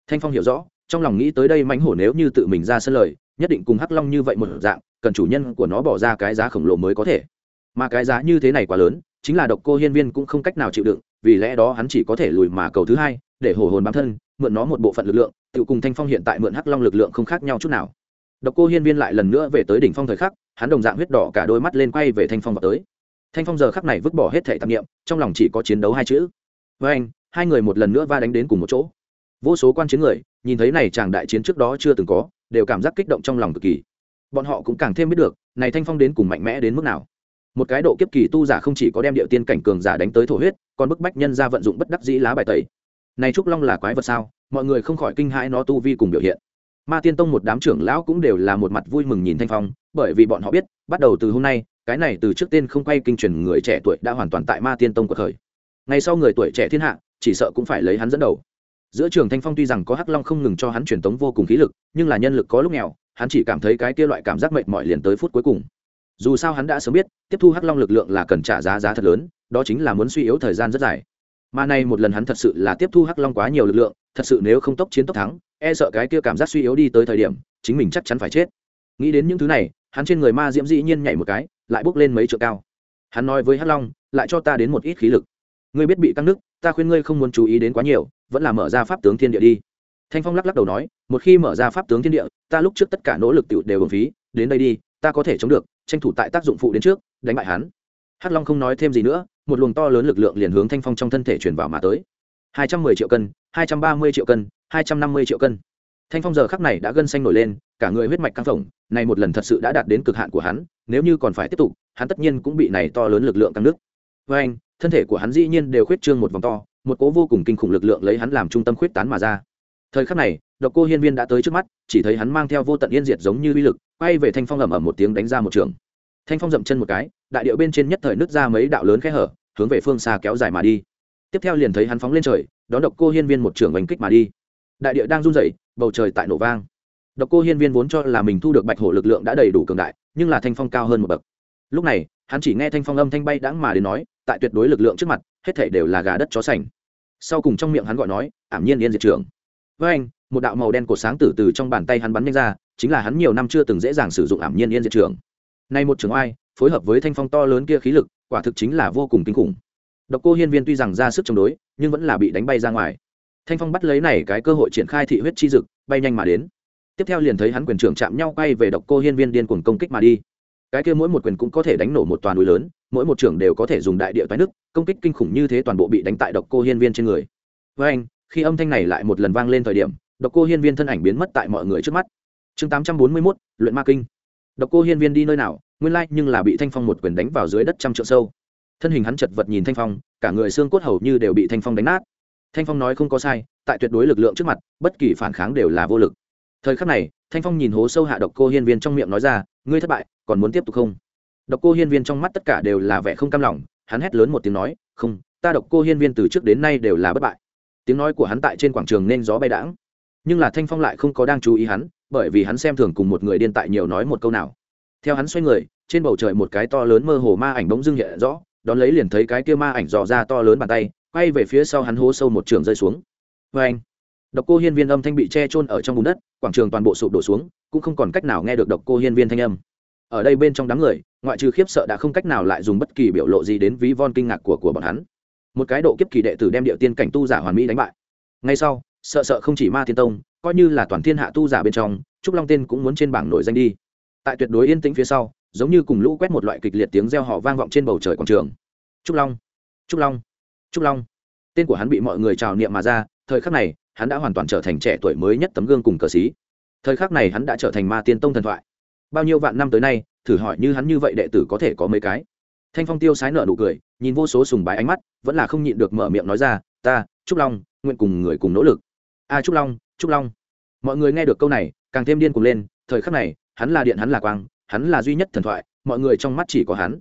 thanh phong hiểu rõ, trong lòng nghĩ tới đây mánh hổ nếu như tự mình ra sân lời, nhất định cùng hắc long như vậy một dạng, cần chủ nhân của nó bỏ ra cái giá khổng lồ mới có thể. Mà cái giá như thế này quá lớn, chính là độc cô hiên viên cũng không cách nào chịu đựng, vì lẽ đó hắn chỉ có thể lùi mà cầu thứ hai, để hổ hồn bám thân, mượn nó một bộ phận lực lượng, tự cùng thanh phong hiện tại mượn hắc long lực lượng không khác nhau chút nào độc cô hiên viên lại lần nữa về tới đỉnh phong thời khắc hắn đồng dạng huyết đỏ cả đôi mắt lên quay về thanh phong vào tới. Thanh phong giờ khắc này vứt bỏ hết thể tạp niệm, trong lòng chỉ có chiến đấu hai chữ. Với anh hai người một lần nữa va đánh đến cùng một chỗ. Vô số quan chiến người nhìn thấy này chàng đại chiến trước đó chưa từng có đều cảm giác kích động trong lòng cực kỳ. Bọn họ cũng càng thêm biết được này thanh phong đến cùng mạnh mẽ đến mức nào. Một cái độ kiếp kỳ tu giả không chỉ có đem điệu tiên cảnh cường giả đánh tới thổ huyết còn bức bách nhân ra vận dụng bất đắc dĩ lá bài tẩy. Này trúc long là quái vật sao? Mọi người không khỏi kinh hãi nó tu vi cùng biểu hiện ma tiên tông một đám trưởng lão cũng đều là một mặt vui mừng nhìn thanh phong, bởi vì bọn họ biết, bắt đầu từ hôm nay, cái này từ trước tên không quay kinh truyền người trẻ tuổi đã hoàn toàn tại ma tiên tông của thời ngày sau người tuổi trẻ thiên hạ, chỉ sợ cũng phải lấy hắn dẫn đầu. Giữa trường thanh phong tuy rằng có hắc long không ngừng cho hắn truyền tống vô cùng khí lực, nhưng là nhân lực có lúc nghèo, hắn chỉ cảm thấy cái kia loại cảm giác mệt mỏi liền tới phút cuối cùng. Dù sao hắn đã sớm biết, tiếp thu hắc long lực lượng là cần trả giá giá thật lớn, đó chính là muốn suy yếu thời gian rất dài. Mà nay một lần hắn thật sự là tiếp thu hắc long quá nhiều lực lượng thật sự nếu không tốc chiến tốc thắng e sợ cái kia cảm giác suy yếu đi tới thời điểm chính mình chắc chắn phải chết. Nghĩ đến những thứ này hắn trên người ma diễm dĩ nhiên nhảy một cái lại bước lên mấy trượng cao. Hắn nói với hắc long lại cho ta đến một ít khí lực. Ngươi biết bị căng nức, ta khuyên ngươi không muốn chú ý đến quá nhiều vẫn là mở ra pháp tướng thiên địa đi. Thanh phong lắc lắc đầu nói một khi mở ra pháp tướng thiên địa ta lúc trước tất cả nỗ lực tự đều hưởng phí đến đây đi ta có thể chống được tranh thủ tại tác dụng phụ đến trước đánh bại hắn. Hắc long không nói thêm gì nữa một luồng to lớn lực lượng liền hướng thanh phong trong thân thể truyền vào mà tới hai trăm mười triệu cân, hai trăm ba mươi triệu cân, hai trăm năm mươi triệu cân. Thanh phong giờ khắc này đã gân xanh nổi lên, cả người huyết mạch căng phồng, này một lần thật sự đã đạt đến cực hạn của hắn, nếu như còn phải tiếp tục, hắn tất nhiên cũng bị này to lớn lực lượng căng nước. Với anh, thân thể của hắn dĩ nhiên đều khuyết trương một vòng to, một cố vô cùng kinh khủng lực lượng lấy hắn làm trung tâm khuyết tán mà ra. Thời khắc này, độc cô hiên viên đã tới trước mắt, chỉ thấy hắn mang theo vô tận yên diệt giống như uy lực, quay về thanh phong ầm ầm một tiếng đánh ra một trường. Thanh phong dậm chân một cái, đại điệu bên trên nhất thời nứt ra mấy đạo lớn khe hở, hướng về phương xa kéo dài mà đi tiếp theo liền thấy hắn phóng lên trời, đón độc cô hiên viên một trường oanh kích mà đi. Đại địa đang run rẩy, bầu trời tại nổ vang. Độc cô hiên viên vốn cho là mình thu được bạch hổ lực lượng đã đầy đủ cường đại, nhưng là thanh phong cao hơn một bậc. Lúc này, hắn chỉ nghe thanh phong âm thanh bay đãng mà đến nói, tại tuyệt đối lực lượng trước mặt, hết thể đều là gà đất chó sành. Sau cùng trong miệng hắn gọi nói, ảm nhiên yên diệt trường với anh, một đạo màu đen của sáng từ từ trong bàn tay hắn bắn nhanh ra, chính là hắn nhiều năm chưa từng dễ dàng sử dụng ảm nhiên yên diệt trường nay một trường oai, phối hợp với thanh phong to lớn kia khí lực, quả thực chính là vô cùng kinh khủng độc cô hiên viên tuy rằng ra sức chống đối, nhưng vẫn là bị đánh bay ra ngoài. Thanh phong bắt lấy này cái cơ hội triển khai thị huyết chi dực, bay nhanh mà đến. Tiếp theo liền thấy hắn quyền trưởng chạm nhau quay về độc cô hiên viên điên cuồng công kích mà đi. Cái kia mỗi một quyền cũng có thể đánh nổ một toàn núi lớn, mỗi một trưởng đều có thể dùng đại địa toái nước, công kích kinh khủng như thế toàn bộ bị đánh tại độc cô hiên viên trên người. Với anh, khi âm thanh này lại một lần vang lên thời điểm, độc cô hiên viên thân ảnh biến mất tại mọi người trước mắt. Chương tám trăm bốn mươi mốt, luyện ma kinh. Độc cô hiên viên đi nơi nào, nguyên lai nhưng là bị thanh phong một quyền đánh vào dưới đất trăm trượng sâu thân hình hắn chật vật nhìn thanh phong, cả người xương cốt hầu như đều bị thanh phong đánh nát. Thanh phong nói không có sai, tại tuyệt đối lực lượng trước mặt, bất kỳ phản kháng đều là vô lực. Thời khắc này, thanh phong nhìn hố sâu hạ độc cô hiên viên trong miệng nói ra, ngươi thất bại, còn muốn tiếp tục không? Độc cô hiên viên trong mắt tất cả đều là vẻ không cam lòng, hắn hét lớn một tiếng nói, không, ta độc cô hiên viên từ trước đến nay đều là bất bại. Tiếng nói của hắn tại trên quảng trường nên gió bay đãng. Nhưng là thanh phong lại không có đang chú ý hắn, bởi vì hắn xem thường cùng một người điên tại nhiều nói một câu nào. Theo hắn xoay người, trên bầu trời một cái to lớn mơ hồ ma ảnh bỗng dưng hiện rõ đón lấy liền thấy cái kia ma ảnh dò ra to lớn bàn tay, quay về phía sau hắn hố sâu một trường rơi xuống. Vê anh, độc cô hiên viên âm thanh bị che chôn ở trong bùn đất, quảng trường toàn bộ sụp đổ xuống, cũng không còn cách nào nghe được độc cô hiên viên thanh âm. Ở đây bên trong đám người, ngoại trừ khiếp sợ đã không cách nào lại dùng bất kỳ biểu lộ gì đến ví von kinh ngạc của của bọn hắn. Một cái độ kiếp kỳ đệ tử đem địa tiên cảnh tu giả hoàn mỹ đánh bại. Ngay sau, sợ sợ không chỉ ma thiên tông, coi như là toàn thiên hạ tu giả bên trong, trúc long tên cũng muốn trên bảng nổi danh đi. Tại tuyệt đối yên tĩnh phía sau giống như cùng lũ quét một loại kịch liệt tiếng reo họ vang vọng trên bầu trời quảng trường. Trúc long trúc long trúc long. Tên của hắn bị mọi người trào niệm mà ra, thời khắc này, hắn đã hoàn toàn trở thành trẻ tuổi mới nhất tấm gương cùng cờ xí thời khắc này hắn đã trở thành ma tiên tông thần thoại. Bao nhiêu vạn năm tới nay, thử hỏi như hắn như vậy đệ tử có thể có mấy cái? Thanh phong tiêu sái nợ nụ cười, nhìn vô số sùng bái ánh mắt, vẫn là không nhịn được mở miệng nói ra, ta, trúc long, nguyện cùng người cùng nỗ lực. A, trúc long trúc long. Mọi người nghe được câu này, càng thêm điên cuồng lên, thời khắc này, hắn là điện, hắn là quang hắn là duy nhất thần thoại, mọi người trong mắt chỉ có hắn.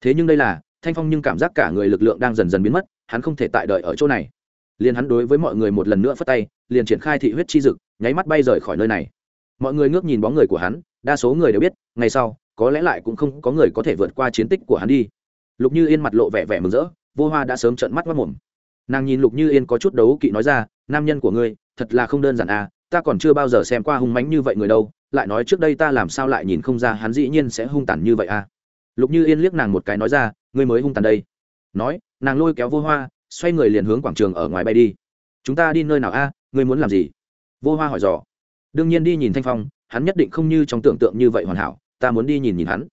Thế nhưng đây là, thanh phong nhưng cảm giác cả người lực lượng đang dần dần biến mất, hắn không thể tại đợi ở chỗ này. Liền hắn đối với mọi người một lần nữa phất tay, liền triển khai thị huyết chi dực, nháy mắt bay rời khỏi nơi này. Mọi người ngước nhìn bóng người của hắn, đa số người đều biết, ngày sau, có lẽ lại cũng không có người có thể vượt qua chiến tích của hắn đi. Lục như yên mặt lộ vẻ vẻ mừng rỡ, vô hoa đã sớm trận mắt mất mồm. Nàng nhìn lục như yên có chút đấu kỵ nói ra, nam nhân của ngươi, thật là không đơn giản à ta còn chưa bao giờ xem qua hung mánh như vậy người đâu lại nói trước đây ta làm sao lại nhìn không ra hắn dĩ nhiên sẽ hung tàn như vậy à? Lục như yên liếc nàng một cái nói ra, ngươi mới hung tàn đây. Nói, nàng lôi kéo vô hoa, xoay người liền hướng quảng trường ở ngoài bay đi. Chúng ta đi nơi nào a? Ngươi muốn làm gì? Vô hoa hỏi dò. Đương nhiên đi nhìn thanh phong, hắn nhất định không như trong tưởng tượng như vậy hoàn hảo, ta muốn đi nhìn nhìn hắn.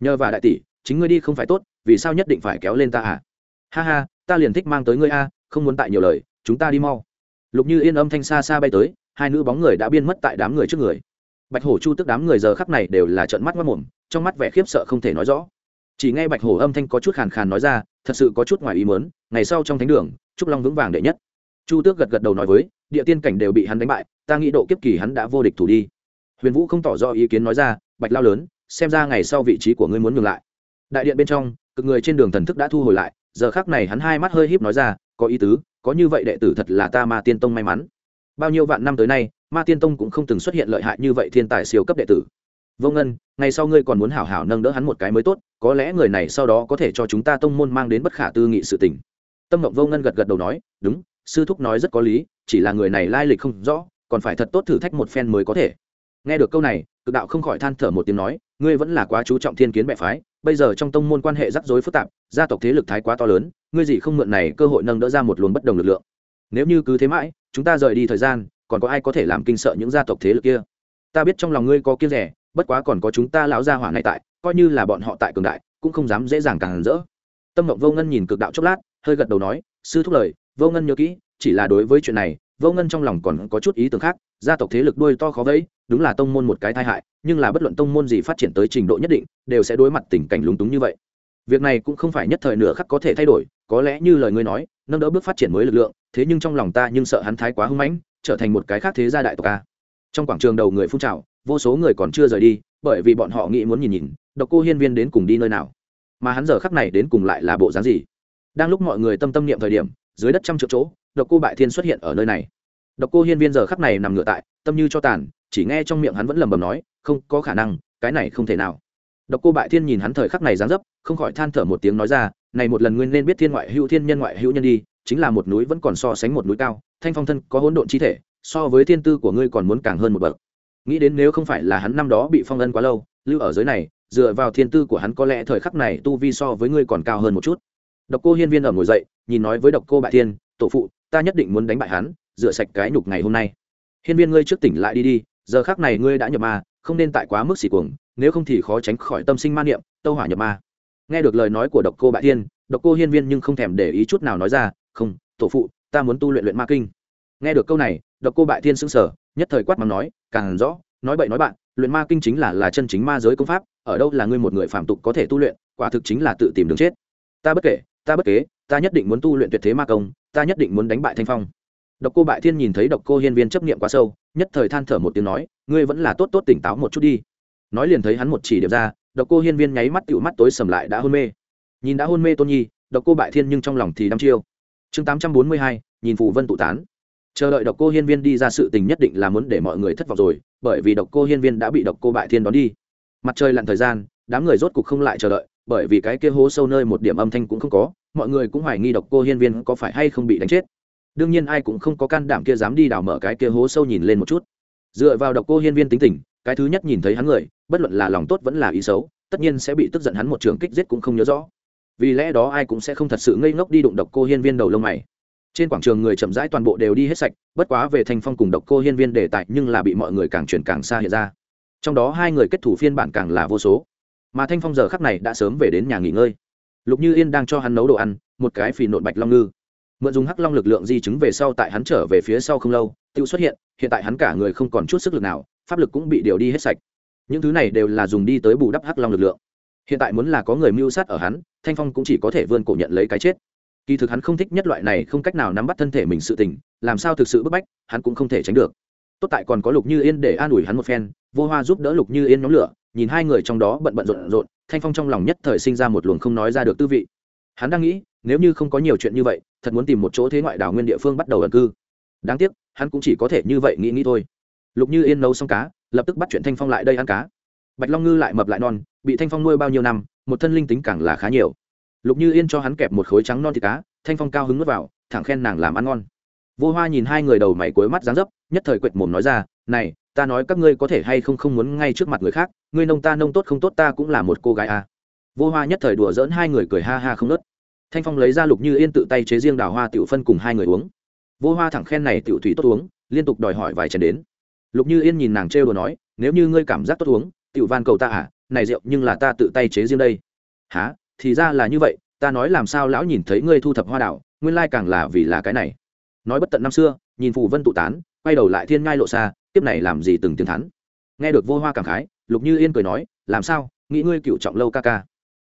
Nhờ và đại tỷ, chính ngươi đi không phải tốt, vì sao nhất định phải kéo lên ta à? Ha ha, ta liền thích mang tới ngươi a, không muốn tại nhiều lời, chúng ta đi mau. Lục như yên âm thanh xa xa bay tới, hai nữ bóng người đã biên mất tại đám người trước người bạch hổ chu tức đám người giờ khắc này đều là trợn mắt mất mồm, trong mắt vẻ khiếp sợ không thể nói rõ. Chỉ nghe bạch hổ âm thanh có chút khàn khàn nói ra, thật sự có chút ngoài ý mớn ngày sau trong thánh đường, trúc long vững vàng đệ nhất. Chu tước gật gật đầu nói với, địa tiên cảnh đều bị hắn đánh bại, ta nghĩ độ kiếp kỳ hắn đã vô địch thủ đi. Huyền vũ không tỏ rõ ý kiến nói ra, bạch lao lớn, xem ra ngày sau vị trí của ngươi muốn ngừng lại. Đại điện bên trong, cực người trên đường thần thức đã thu hồi lại, giờ khác này hắn hai mắt hơi híp nói ra, có ý tứ, có như vậy đệ tử thật là ta ma tiên tông may mắn bao nhiêu vạn năm tới nay, ma tiên tông cũng không từng xuất hiện lợi hại như vậy thiên tài siêu cấp đệ tử. Vô ngân, ngày sau ngươi còn muốn hảo hảo nâng đỡ hắn một cái mới tốt, có lẽ người này sau đó có thể cho chúng ta tông môn mang đến bất khả tư nghị sự tình. Tâm mộng vô ngân gật gật đầu nói, đúng, sư thúc nói rất có lý, chỉ là người này lai lịch không rõ, còn phải thật tốt thử thách một phen mới có thể. Nghe được câu này, cực đạo không khỏi than thở một tiếng nói, ngươi vẫn là quá chú trọng thiên kiến bệ phái, bây giờ trong tông môn quan hệ rắc rối phức tạp, gia tộc thế lực thái quá to lớn, ngươi gì không mượn này cơ hội nâng đỡ ra một luồng bất đồng lực lượng nếu như cứ thế mãi, chúng ta rời đi thời gian, còn có ai có thể làm kinh sợ những gia tộc thế lực kia? Ta biết trong lòng ngươi có kiêng rẻ, bất quá còn có chúng ta lão gia hỏa này tại, coi như là bọn họ tại cường đại, cũng không dám dễ dàng càng rỡ. Tâm mộng vô ngân nhìn cực đạo chốc lát, hơi gật đầu nói, sư thúc lời, vô ngân nhớ kỹ, chỉ là đối với chuyện này, vô ngân trong lòng còn có chút ý tưởng khác, gia tộc thế lực đuôi to khó vẫy, đúng là tông môn một cái tai hại, nhưng là bất luận tông môn gì phát triển tới trình độ nhất định, đều sẽ đối mặt tình cảnh lúng túng như vậy. Việc này cũng không phải nhất thời nửa khắc có thể thay đổi, có lẽ như lời ngươi nói nâng đỡ bước phát triển mới lực lượng, thế nhưng trong lòng ta nhưng sợ hắn thái quá hưng mãnh, trở thành một cái khác thế gia đại tộc a. trong quảng trường đầu người phun trào, vô số người còn chưa rời đi, bởi vì bọn họ nghĩ muốn nhìn nhìn, độc cô hiên viên đến cùng đi nơi nào. Mà hắn giờ khắc này đến cùng lại là bộ dáng gì? Đang lúc mọi người tâm tâm niệm thời điểm, dưới đất trăm triệu chỗ, độc cô bại thiên xuất hiện ở nơi này. Độc cô hiên viên giờ khắc này nằm ngựa tại, tâm như cho tàn, chỉ nghe trong miệng hắn vẫn lầm bầm nói, không, có khả năng, cái này không thể nào. Độc cô bại thiên nhìn hắn thời khắc này dáng dấp, không khỏi than thở một tiếng nói ra này một lần nguyên nên biết thiên ngoại hữu thiên nhân ngoại hữu nhân đi, chính là một núi vẫn còn so sánh một núi cao, thanh phong thân có hỗn độn chi thể, so với thiên tư của ngươi còn muốn càng hơn một bậc. Nghĩ đến nếu không phải là hắn năm đó bị phong ân quá lâu, lưu ở giới này, dựa vào thiên tư của hắn có lẽ thời khắc này tu vi so với ngươi còn cao hơn một chút. Độc cô hiên viên ở ngồi dậy, nhìn nói với độc cô bại thiên, tổ phụ, ta nhất định muốn đánh bại hắn, rửa sạch cái nhục ngày hôm nay. Hiên viên ngươi trước tỉnh lại đi đi, giờ khác này ngươi đã nhập ma, không nên tại quá mức xỉ cuồng, nếu không thì khó tránh khỏi tâm sinh ma niệm, tâu hỏa nhập ma nghe được lời nói của độc cô bại thiên, độc cô hiên viên nhưng không thèm để ý chút nào nói ra, không, tổ phụ, ta muốn tu luyện luyện ma kinh. Nghe được câu này, độc cô bại thiên sững sờ, nhất thời quát mắng nói, càng rõ, nói bậy nói bạn, luyện ma kinh chính là là chân chính ma giới công pháp, ở đâu là ngươi một người phạm tục có thể tu luyện, quả thực chính là tự tìm đường chết. Ta bất kể, ta bất kế, ta nhất định muốn tu luyện tuyệt thế ma công, ta nhất định muốn đánh bại thanh phong. Độc cô bại thiên nhìn thấy độc cô hiên viên chấp niệm quá sâu, nhất thời than thở một tiếng nói, ngươi vẫn là tốt tốt tỉnh táo một chút đi. Nói liền thấy hắn một chỉ điểm ra độc cô hiên viên nháy mắt tựu mắt tối sầm lại đã hôn mê. Nhìn đã hôn mê tôn nhi, độc cô bại thiên nhưng trong lòng thì đăm chiêu. Chương tám trăm bốn mươi hai, nhìn phù vân tụ tán. Chờ đợi độc cô hiên viên đi ra sự tình nhất định là muốn để mọi người thất vọng rồi, bởi vì độc cô hiên viên đã bị độc cô bại thiên đón đi. Mặt trời lặn thời gian, đám người rốt cục không lại chờ đợi, bởi vì cái kia hố sâu nơi một điểm âm thanh cũng không có, mọi người cũng hoài nghi độc cô hiên viên có phải hay không bị đánh chết. Đương nhiên ai cũng không có can đảm kia dám đi đào mở cái kia hố sâu nhìn lên một chút. Dựa vào độc cô hiên viên tính tình cái thứ nhất nhìn thấy hắn người, bất luận là lòng tốt vẫn là ý xấu, tất nhiên sẽ bị tức giận hắn một trường kích giết cũng không nhớ rõ. Vì lẽ đó ai cũng sẽ không thật sự ngây ngốc đi đụng độc cô hiên viên đầu lông mày. Trên quảng trường người chậm rãi toàn bộ đều đi hết sạch, bất quá về thanh phong cùng độc cô hiên viên đề tài nhưng là bị mọi người càng chuyển càng xa hiện ra. Trong đó hai người kết thủ phiên bản càng là vô số. Mà thanh phong giờ khắc này đã sớm về đến nhà nghỉ ngơi. Lục như yên đang cho hắn nấu đồ ăn, một cái phì nộn bạch long ngư. Mượn dùng hắc long lực lượng di chứng về sau tại hắn trở về phía sau không lâu tự xuất hiện hiện tại hắn cả người không còn chút sức lực nào pháp lực cũng bị điều đi hết sạch. Những thứ này đều là dùng đi tới bù đắp hắc long lực lượng. Hiện tại muốn là có người mưu sát ở hắn, thanh phong cũng chỉ có thể vươn cổ nhận lấy cái chết. Kỳ thực hắn không thích nhất loại này không cách nào nắm bắt thân thể mình sự tình, làm sao thực sự bức bách, hắn cũng không thể tránh được. Tốt tại còn có lục như yên để an ủi hắn một phen, vô hoa giúp đỡ lục như yên nhóm lửa, nhìn hai người trong đó bận bận rộn rộn, thanh phong trong lòng nhất thời sinh ra một luồng không nói ra được tư vị. Hắn đang nghĩ, nếu như không có nhiều chuyện như vậy, thật muốn tìm một chỗ thế ngoại đảo nguyên địa phương bắt đầu ẩn cư. Đáng tiếc, hắn cũng chỉ có thể như vậy nghĩ nghĩ thôi lục như yên nấu xong cá, lập tức bắt chuyện thanh phong lại đây ăn cá. Bạch long ngư lại mập lại non, bị thanh phong nuôi bao nhiêu năm, một thân linh tính càng là khá nhiều. Lục như yên cho hắn kẹp một khối trắng non thịt cá, thanh phong cao hứng nuốt vào, thẳng khen nàng làm ăn ngon. Vô hoa nhìn hai người đầu mày cuối mắt dáng dấp, nhất thời quệt mồm nói ra, này, ta nói các ngươi có thể hay không không muốn ngay trước mặt người khác, ngươi nông ta nông tốt không tốt ta cũng là một cô gái à. vô hoa nhất thời đùa dỡn hai người cười ha ha không nớt thanh phong lấy ra lục như yên tự tay chế riêng đào hoa tiểu phân cùng hai người uống. Vô hoa thẳng khen này tiểu thủy tốt uống, liên tục đòi hỏi vài chén đến lục như yên nhìn nàng trêu đồ nói, nếu như ngươi cảm giác tốt uống, tiểu van cầu ta à này rượu nhưng là ta tự tay chế riêng đây. Há thì ra là như vậy, ta nói làm sao lão nhìn thấy ngươi thu thập hoa đảo, nguyên lai càng là vì là cái này. Nói bất tận năm xưa, nhìn phù vân tụ tán, quay đầu lại thiên ngai lộ xa tiếp này làm gì từng tiếng thắn nghe được vô hoa cảm khái, lục như yên cười nói, làm sao? Nghĩ ngươi cựu trọng lâu ca ca.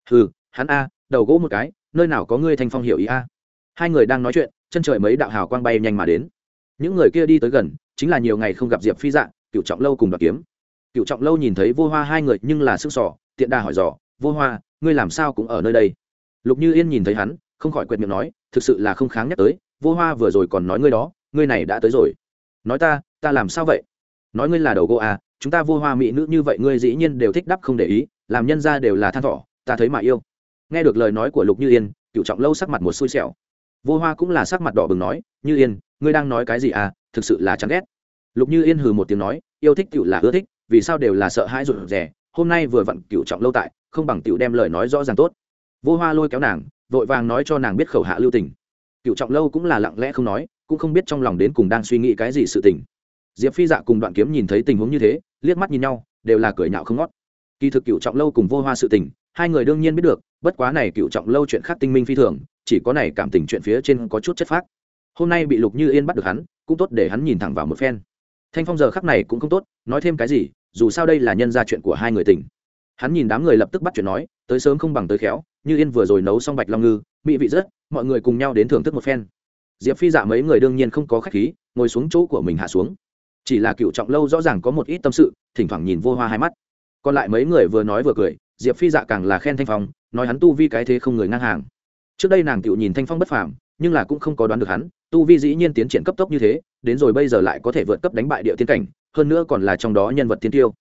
Hừ, hắn a, đầu gỗ một cái, nơi nào có ngươi thanh phong hiểu ý a? Hai người đang nói chuyện, chân trời mấy đạo hào quang bay nhanh mà đến. Những người kia đi tới gần chính là nhiều ngày không gặp diệp phi dạ cựu trọng lâu cùng đoạt kiếm. Cựu trọng lâu nhìn thấy vô hoa hai người nhưng là sức sỏ tiện đà hỏi dò, vô hoa, ngươi làm sao cũng ở nơi đây? Lục như yên nhìn thấy hắn, không khỏi quệt miệng nói, thực sự là không kháng nhắc tới, vô hoa vừa rồi còn nói ngươi đó, ngươi này đã tới rồi. Nói ta ta làm sao vậy? Nói ngươi là đầu gỗ à chúng ta vô hoa mỹ nữ như vậy ngươi dĩ nhiên đều thích đắp không để ý, làm nhân ra đều là than thỏ, ta thấy mà yêu. Nghe được lời nói của lục như yên cựu trọng lâu sắc mặt một xui xẻo. Vô hoa cũng là sắc mặt đỏ bừng nói, như yên ngươi đang nói cái gì à thực sự là chán ghét. Lục như yên hừ một tiếng nói, yêu thích cựu là ưa thích, vì sao đều là sợ hãi rụt rè, hôm nay vừa vặn cựu trọng lâu tại, không bằng cựu đem lời nói rõ ràng tốt. Vô hoa lôi kéo nàng, vội vàng nói cho nàng biết khẩu hạ lưu tình. Cựu trọng lâu cũng là lặng lẽ không nói, cũng không biết trong lòng đến cùng đang suy nghĩ cái gì sự tình. Diệp phi dạ cùng đoạn kiếm nhìn thấy tình huống như thế, liếc mắt nhìn nhau, đều là cười nhạo không ngót. Kỳ thực cựu trọng lâu cùng vô hoa sự tình, hai người đương nhiên biết được, bất quá này cựu trọng lâu chuyện khác tinh minh phi thường, chỉ có này cảm tình chuyện phía trên có chút chất phác hôm nay bị lục như yên bắt được hắn, cũng tốt để hắn nhìn thẳng vào một phen. Thanh phong giờ khắc này cũng không tốt, nói thêm cái gì, dù sao đây là nhân ra chuyện của hai người tình. Hắn nhìn đám người lập tức bắt chuyện nói, tới sớm không bằng tới khéo, như yên vừa rồi nấu xong bạch long ngư, mỹ vị rất, mọi người cùng nhau đến thưởng thức một phen. Diệp phi dạ mấy người đương nhiên không có khách khí, ngồi xuống chỗ của mình hạ xuống. Chỉ là cựu trọng lâu rõ ràng có một ít tâm sự, thỉnh thoảng nhìn vô hoa hai mắt. Còn lại mấy người vừa nói vừa cười, diệp phi dạ càng là khen thanh phong, nói hắn tu vi cái thế không người ngang hàng. Trước đây nàng cựu nhìn thanh phong bất phàm, nhưng là cũng không có đoán được hắn tu vi dĩ nhiên tiến triển cấp tốc như thế, đến rồi bây giờ lại có thể vượt cấp đánh bại địa tiên cảnh, hơn nữa còn là trong đó nhân vật tiên tiêu.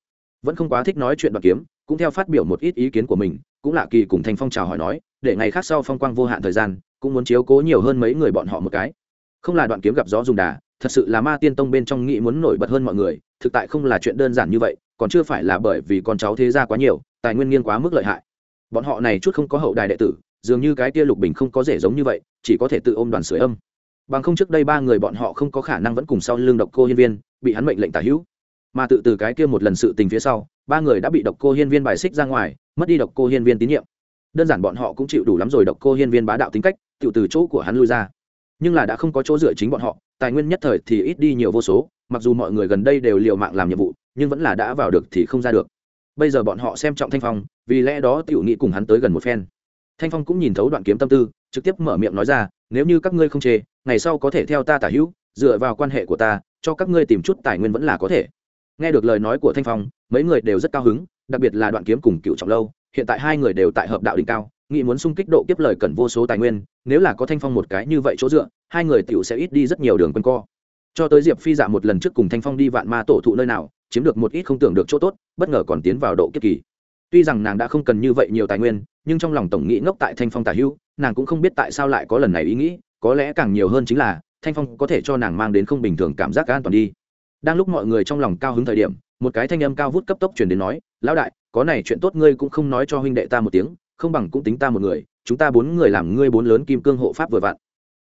Vẫn không quá thích nói chuyện đoạn kiếm, cũng theo phát biểu một ít ý kiến của mình, cũng lạ kỳ cùng thanh phong chào hỏi nói, để ngày khác sau phong quang vô hạn thời gian, cũng muốn chiếu cố nhiều hơn mấy người bọn họ một cái. Không là đoạn kiếm gặp gió dùng đà, thật sự là ma tiên tông bên trong nghĩ muốn nổi bật hơn mọi người, thực tại không là chuyện đơn giản như vậy, còn chưa phải là bởi vì con cháu thế gia quá nhiều, tài nguyên nghiêng quá mức lợi hại. Bọn họ này chút không có hậu đài đệ tử, dường như cái tia lục bình không có rể giống như vậy, chỉ có thể tự ôm đoàn sưởi âm bằng không trước đây ba người bọn họ không có khả năng vẫn cùng sau lưng độc cô hiên viên, bị hắn mệnh lệnh tả hữu. Mà tự từ cái kia một lần sự tình phía sau, ba người đã bị độc cô hiên viên bài xích ra ngoài, mất đi độc cô hiên viên tín nhiệm. Đơn giản bọn họ cũng chịu đủ lắm rồi độc cô hiên viên bá đạo tính cách, tự từ chỗ của hắn lui ra. Nhưng là đã không có chỗ dựa chính bọn họ, tài nguyên nhất thời thì ít đi nhiều vô số, mặc dù mọi người gần đây đều liều mạng làm nhiệm vụ, nhưng vẫn là đã vào được thì không ra được. Bây giờ bọn họ xem trọng thanh phong, vì lẽ đó tiểu nghĩ cùng hắn tới gần một phen. Thanh phong cũng nhìn thấu đoạn kiếm tâm tư, trực tiếp mở miệng nói ra, nếu như các ngươi không chê ngày sau có thể theo ta tả hữu dựa vào quan hệ của ta cho các ngươi tìm chút tài nguyên vẫn là có thể. Nghe được lời nói của thanh phong mấy người đều rất cao hứng đặc biệt là đoạn kiếm cùng cựu trọng lâu hiện tại hai người đều tại hợp đạo đỉnh cao nghĩ muốn sung kích độ kiếp lời cần vô số tài nguyên nếu là có thanh phong một cái như vậy chỗ dựa hai người tiểu sẽ ít đi rất nhiều đường quân co. Cho tới diệp phi dạ một lần trước cùng thanh phong đi vạn ma tổ thụ nơi nào chiếm được một ít không tưởng được chỗ tốt bất ngờ còn tiến vào độ kiếp kỳ. Tuy rằng nàng đã không cần như vậy nhiều tài nguyên nhưng trong lòng tổng nghĩ ngốc tại thanh phong tả hưu, nàng cũng không biết tại sao lại có lần này ý nghĩ có lẽ càng nhiều hơn chính là, thanh phong có thể cho nàng mang đến không bình thường cảm giác an toàn đi. Đang lúc mọi người trong lòng cao hứng thời điểm, một cái thanh âm cao vút cấp tốc truyền đến nói, lão đại, có này chuyện tốt ngươi cũng không nói cho huynh đệ ta một tiếng, không bằng cũng tính ta một người, chúng ta bốn người làm ngươi bốn lớn kim cương hộ pháp vừa vặn.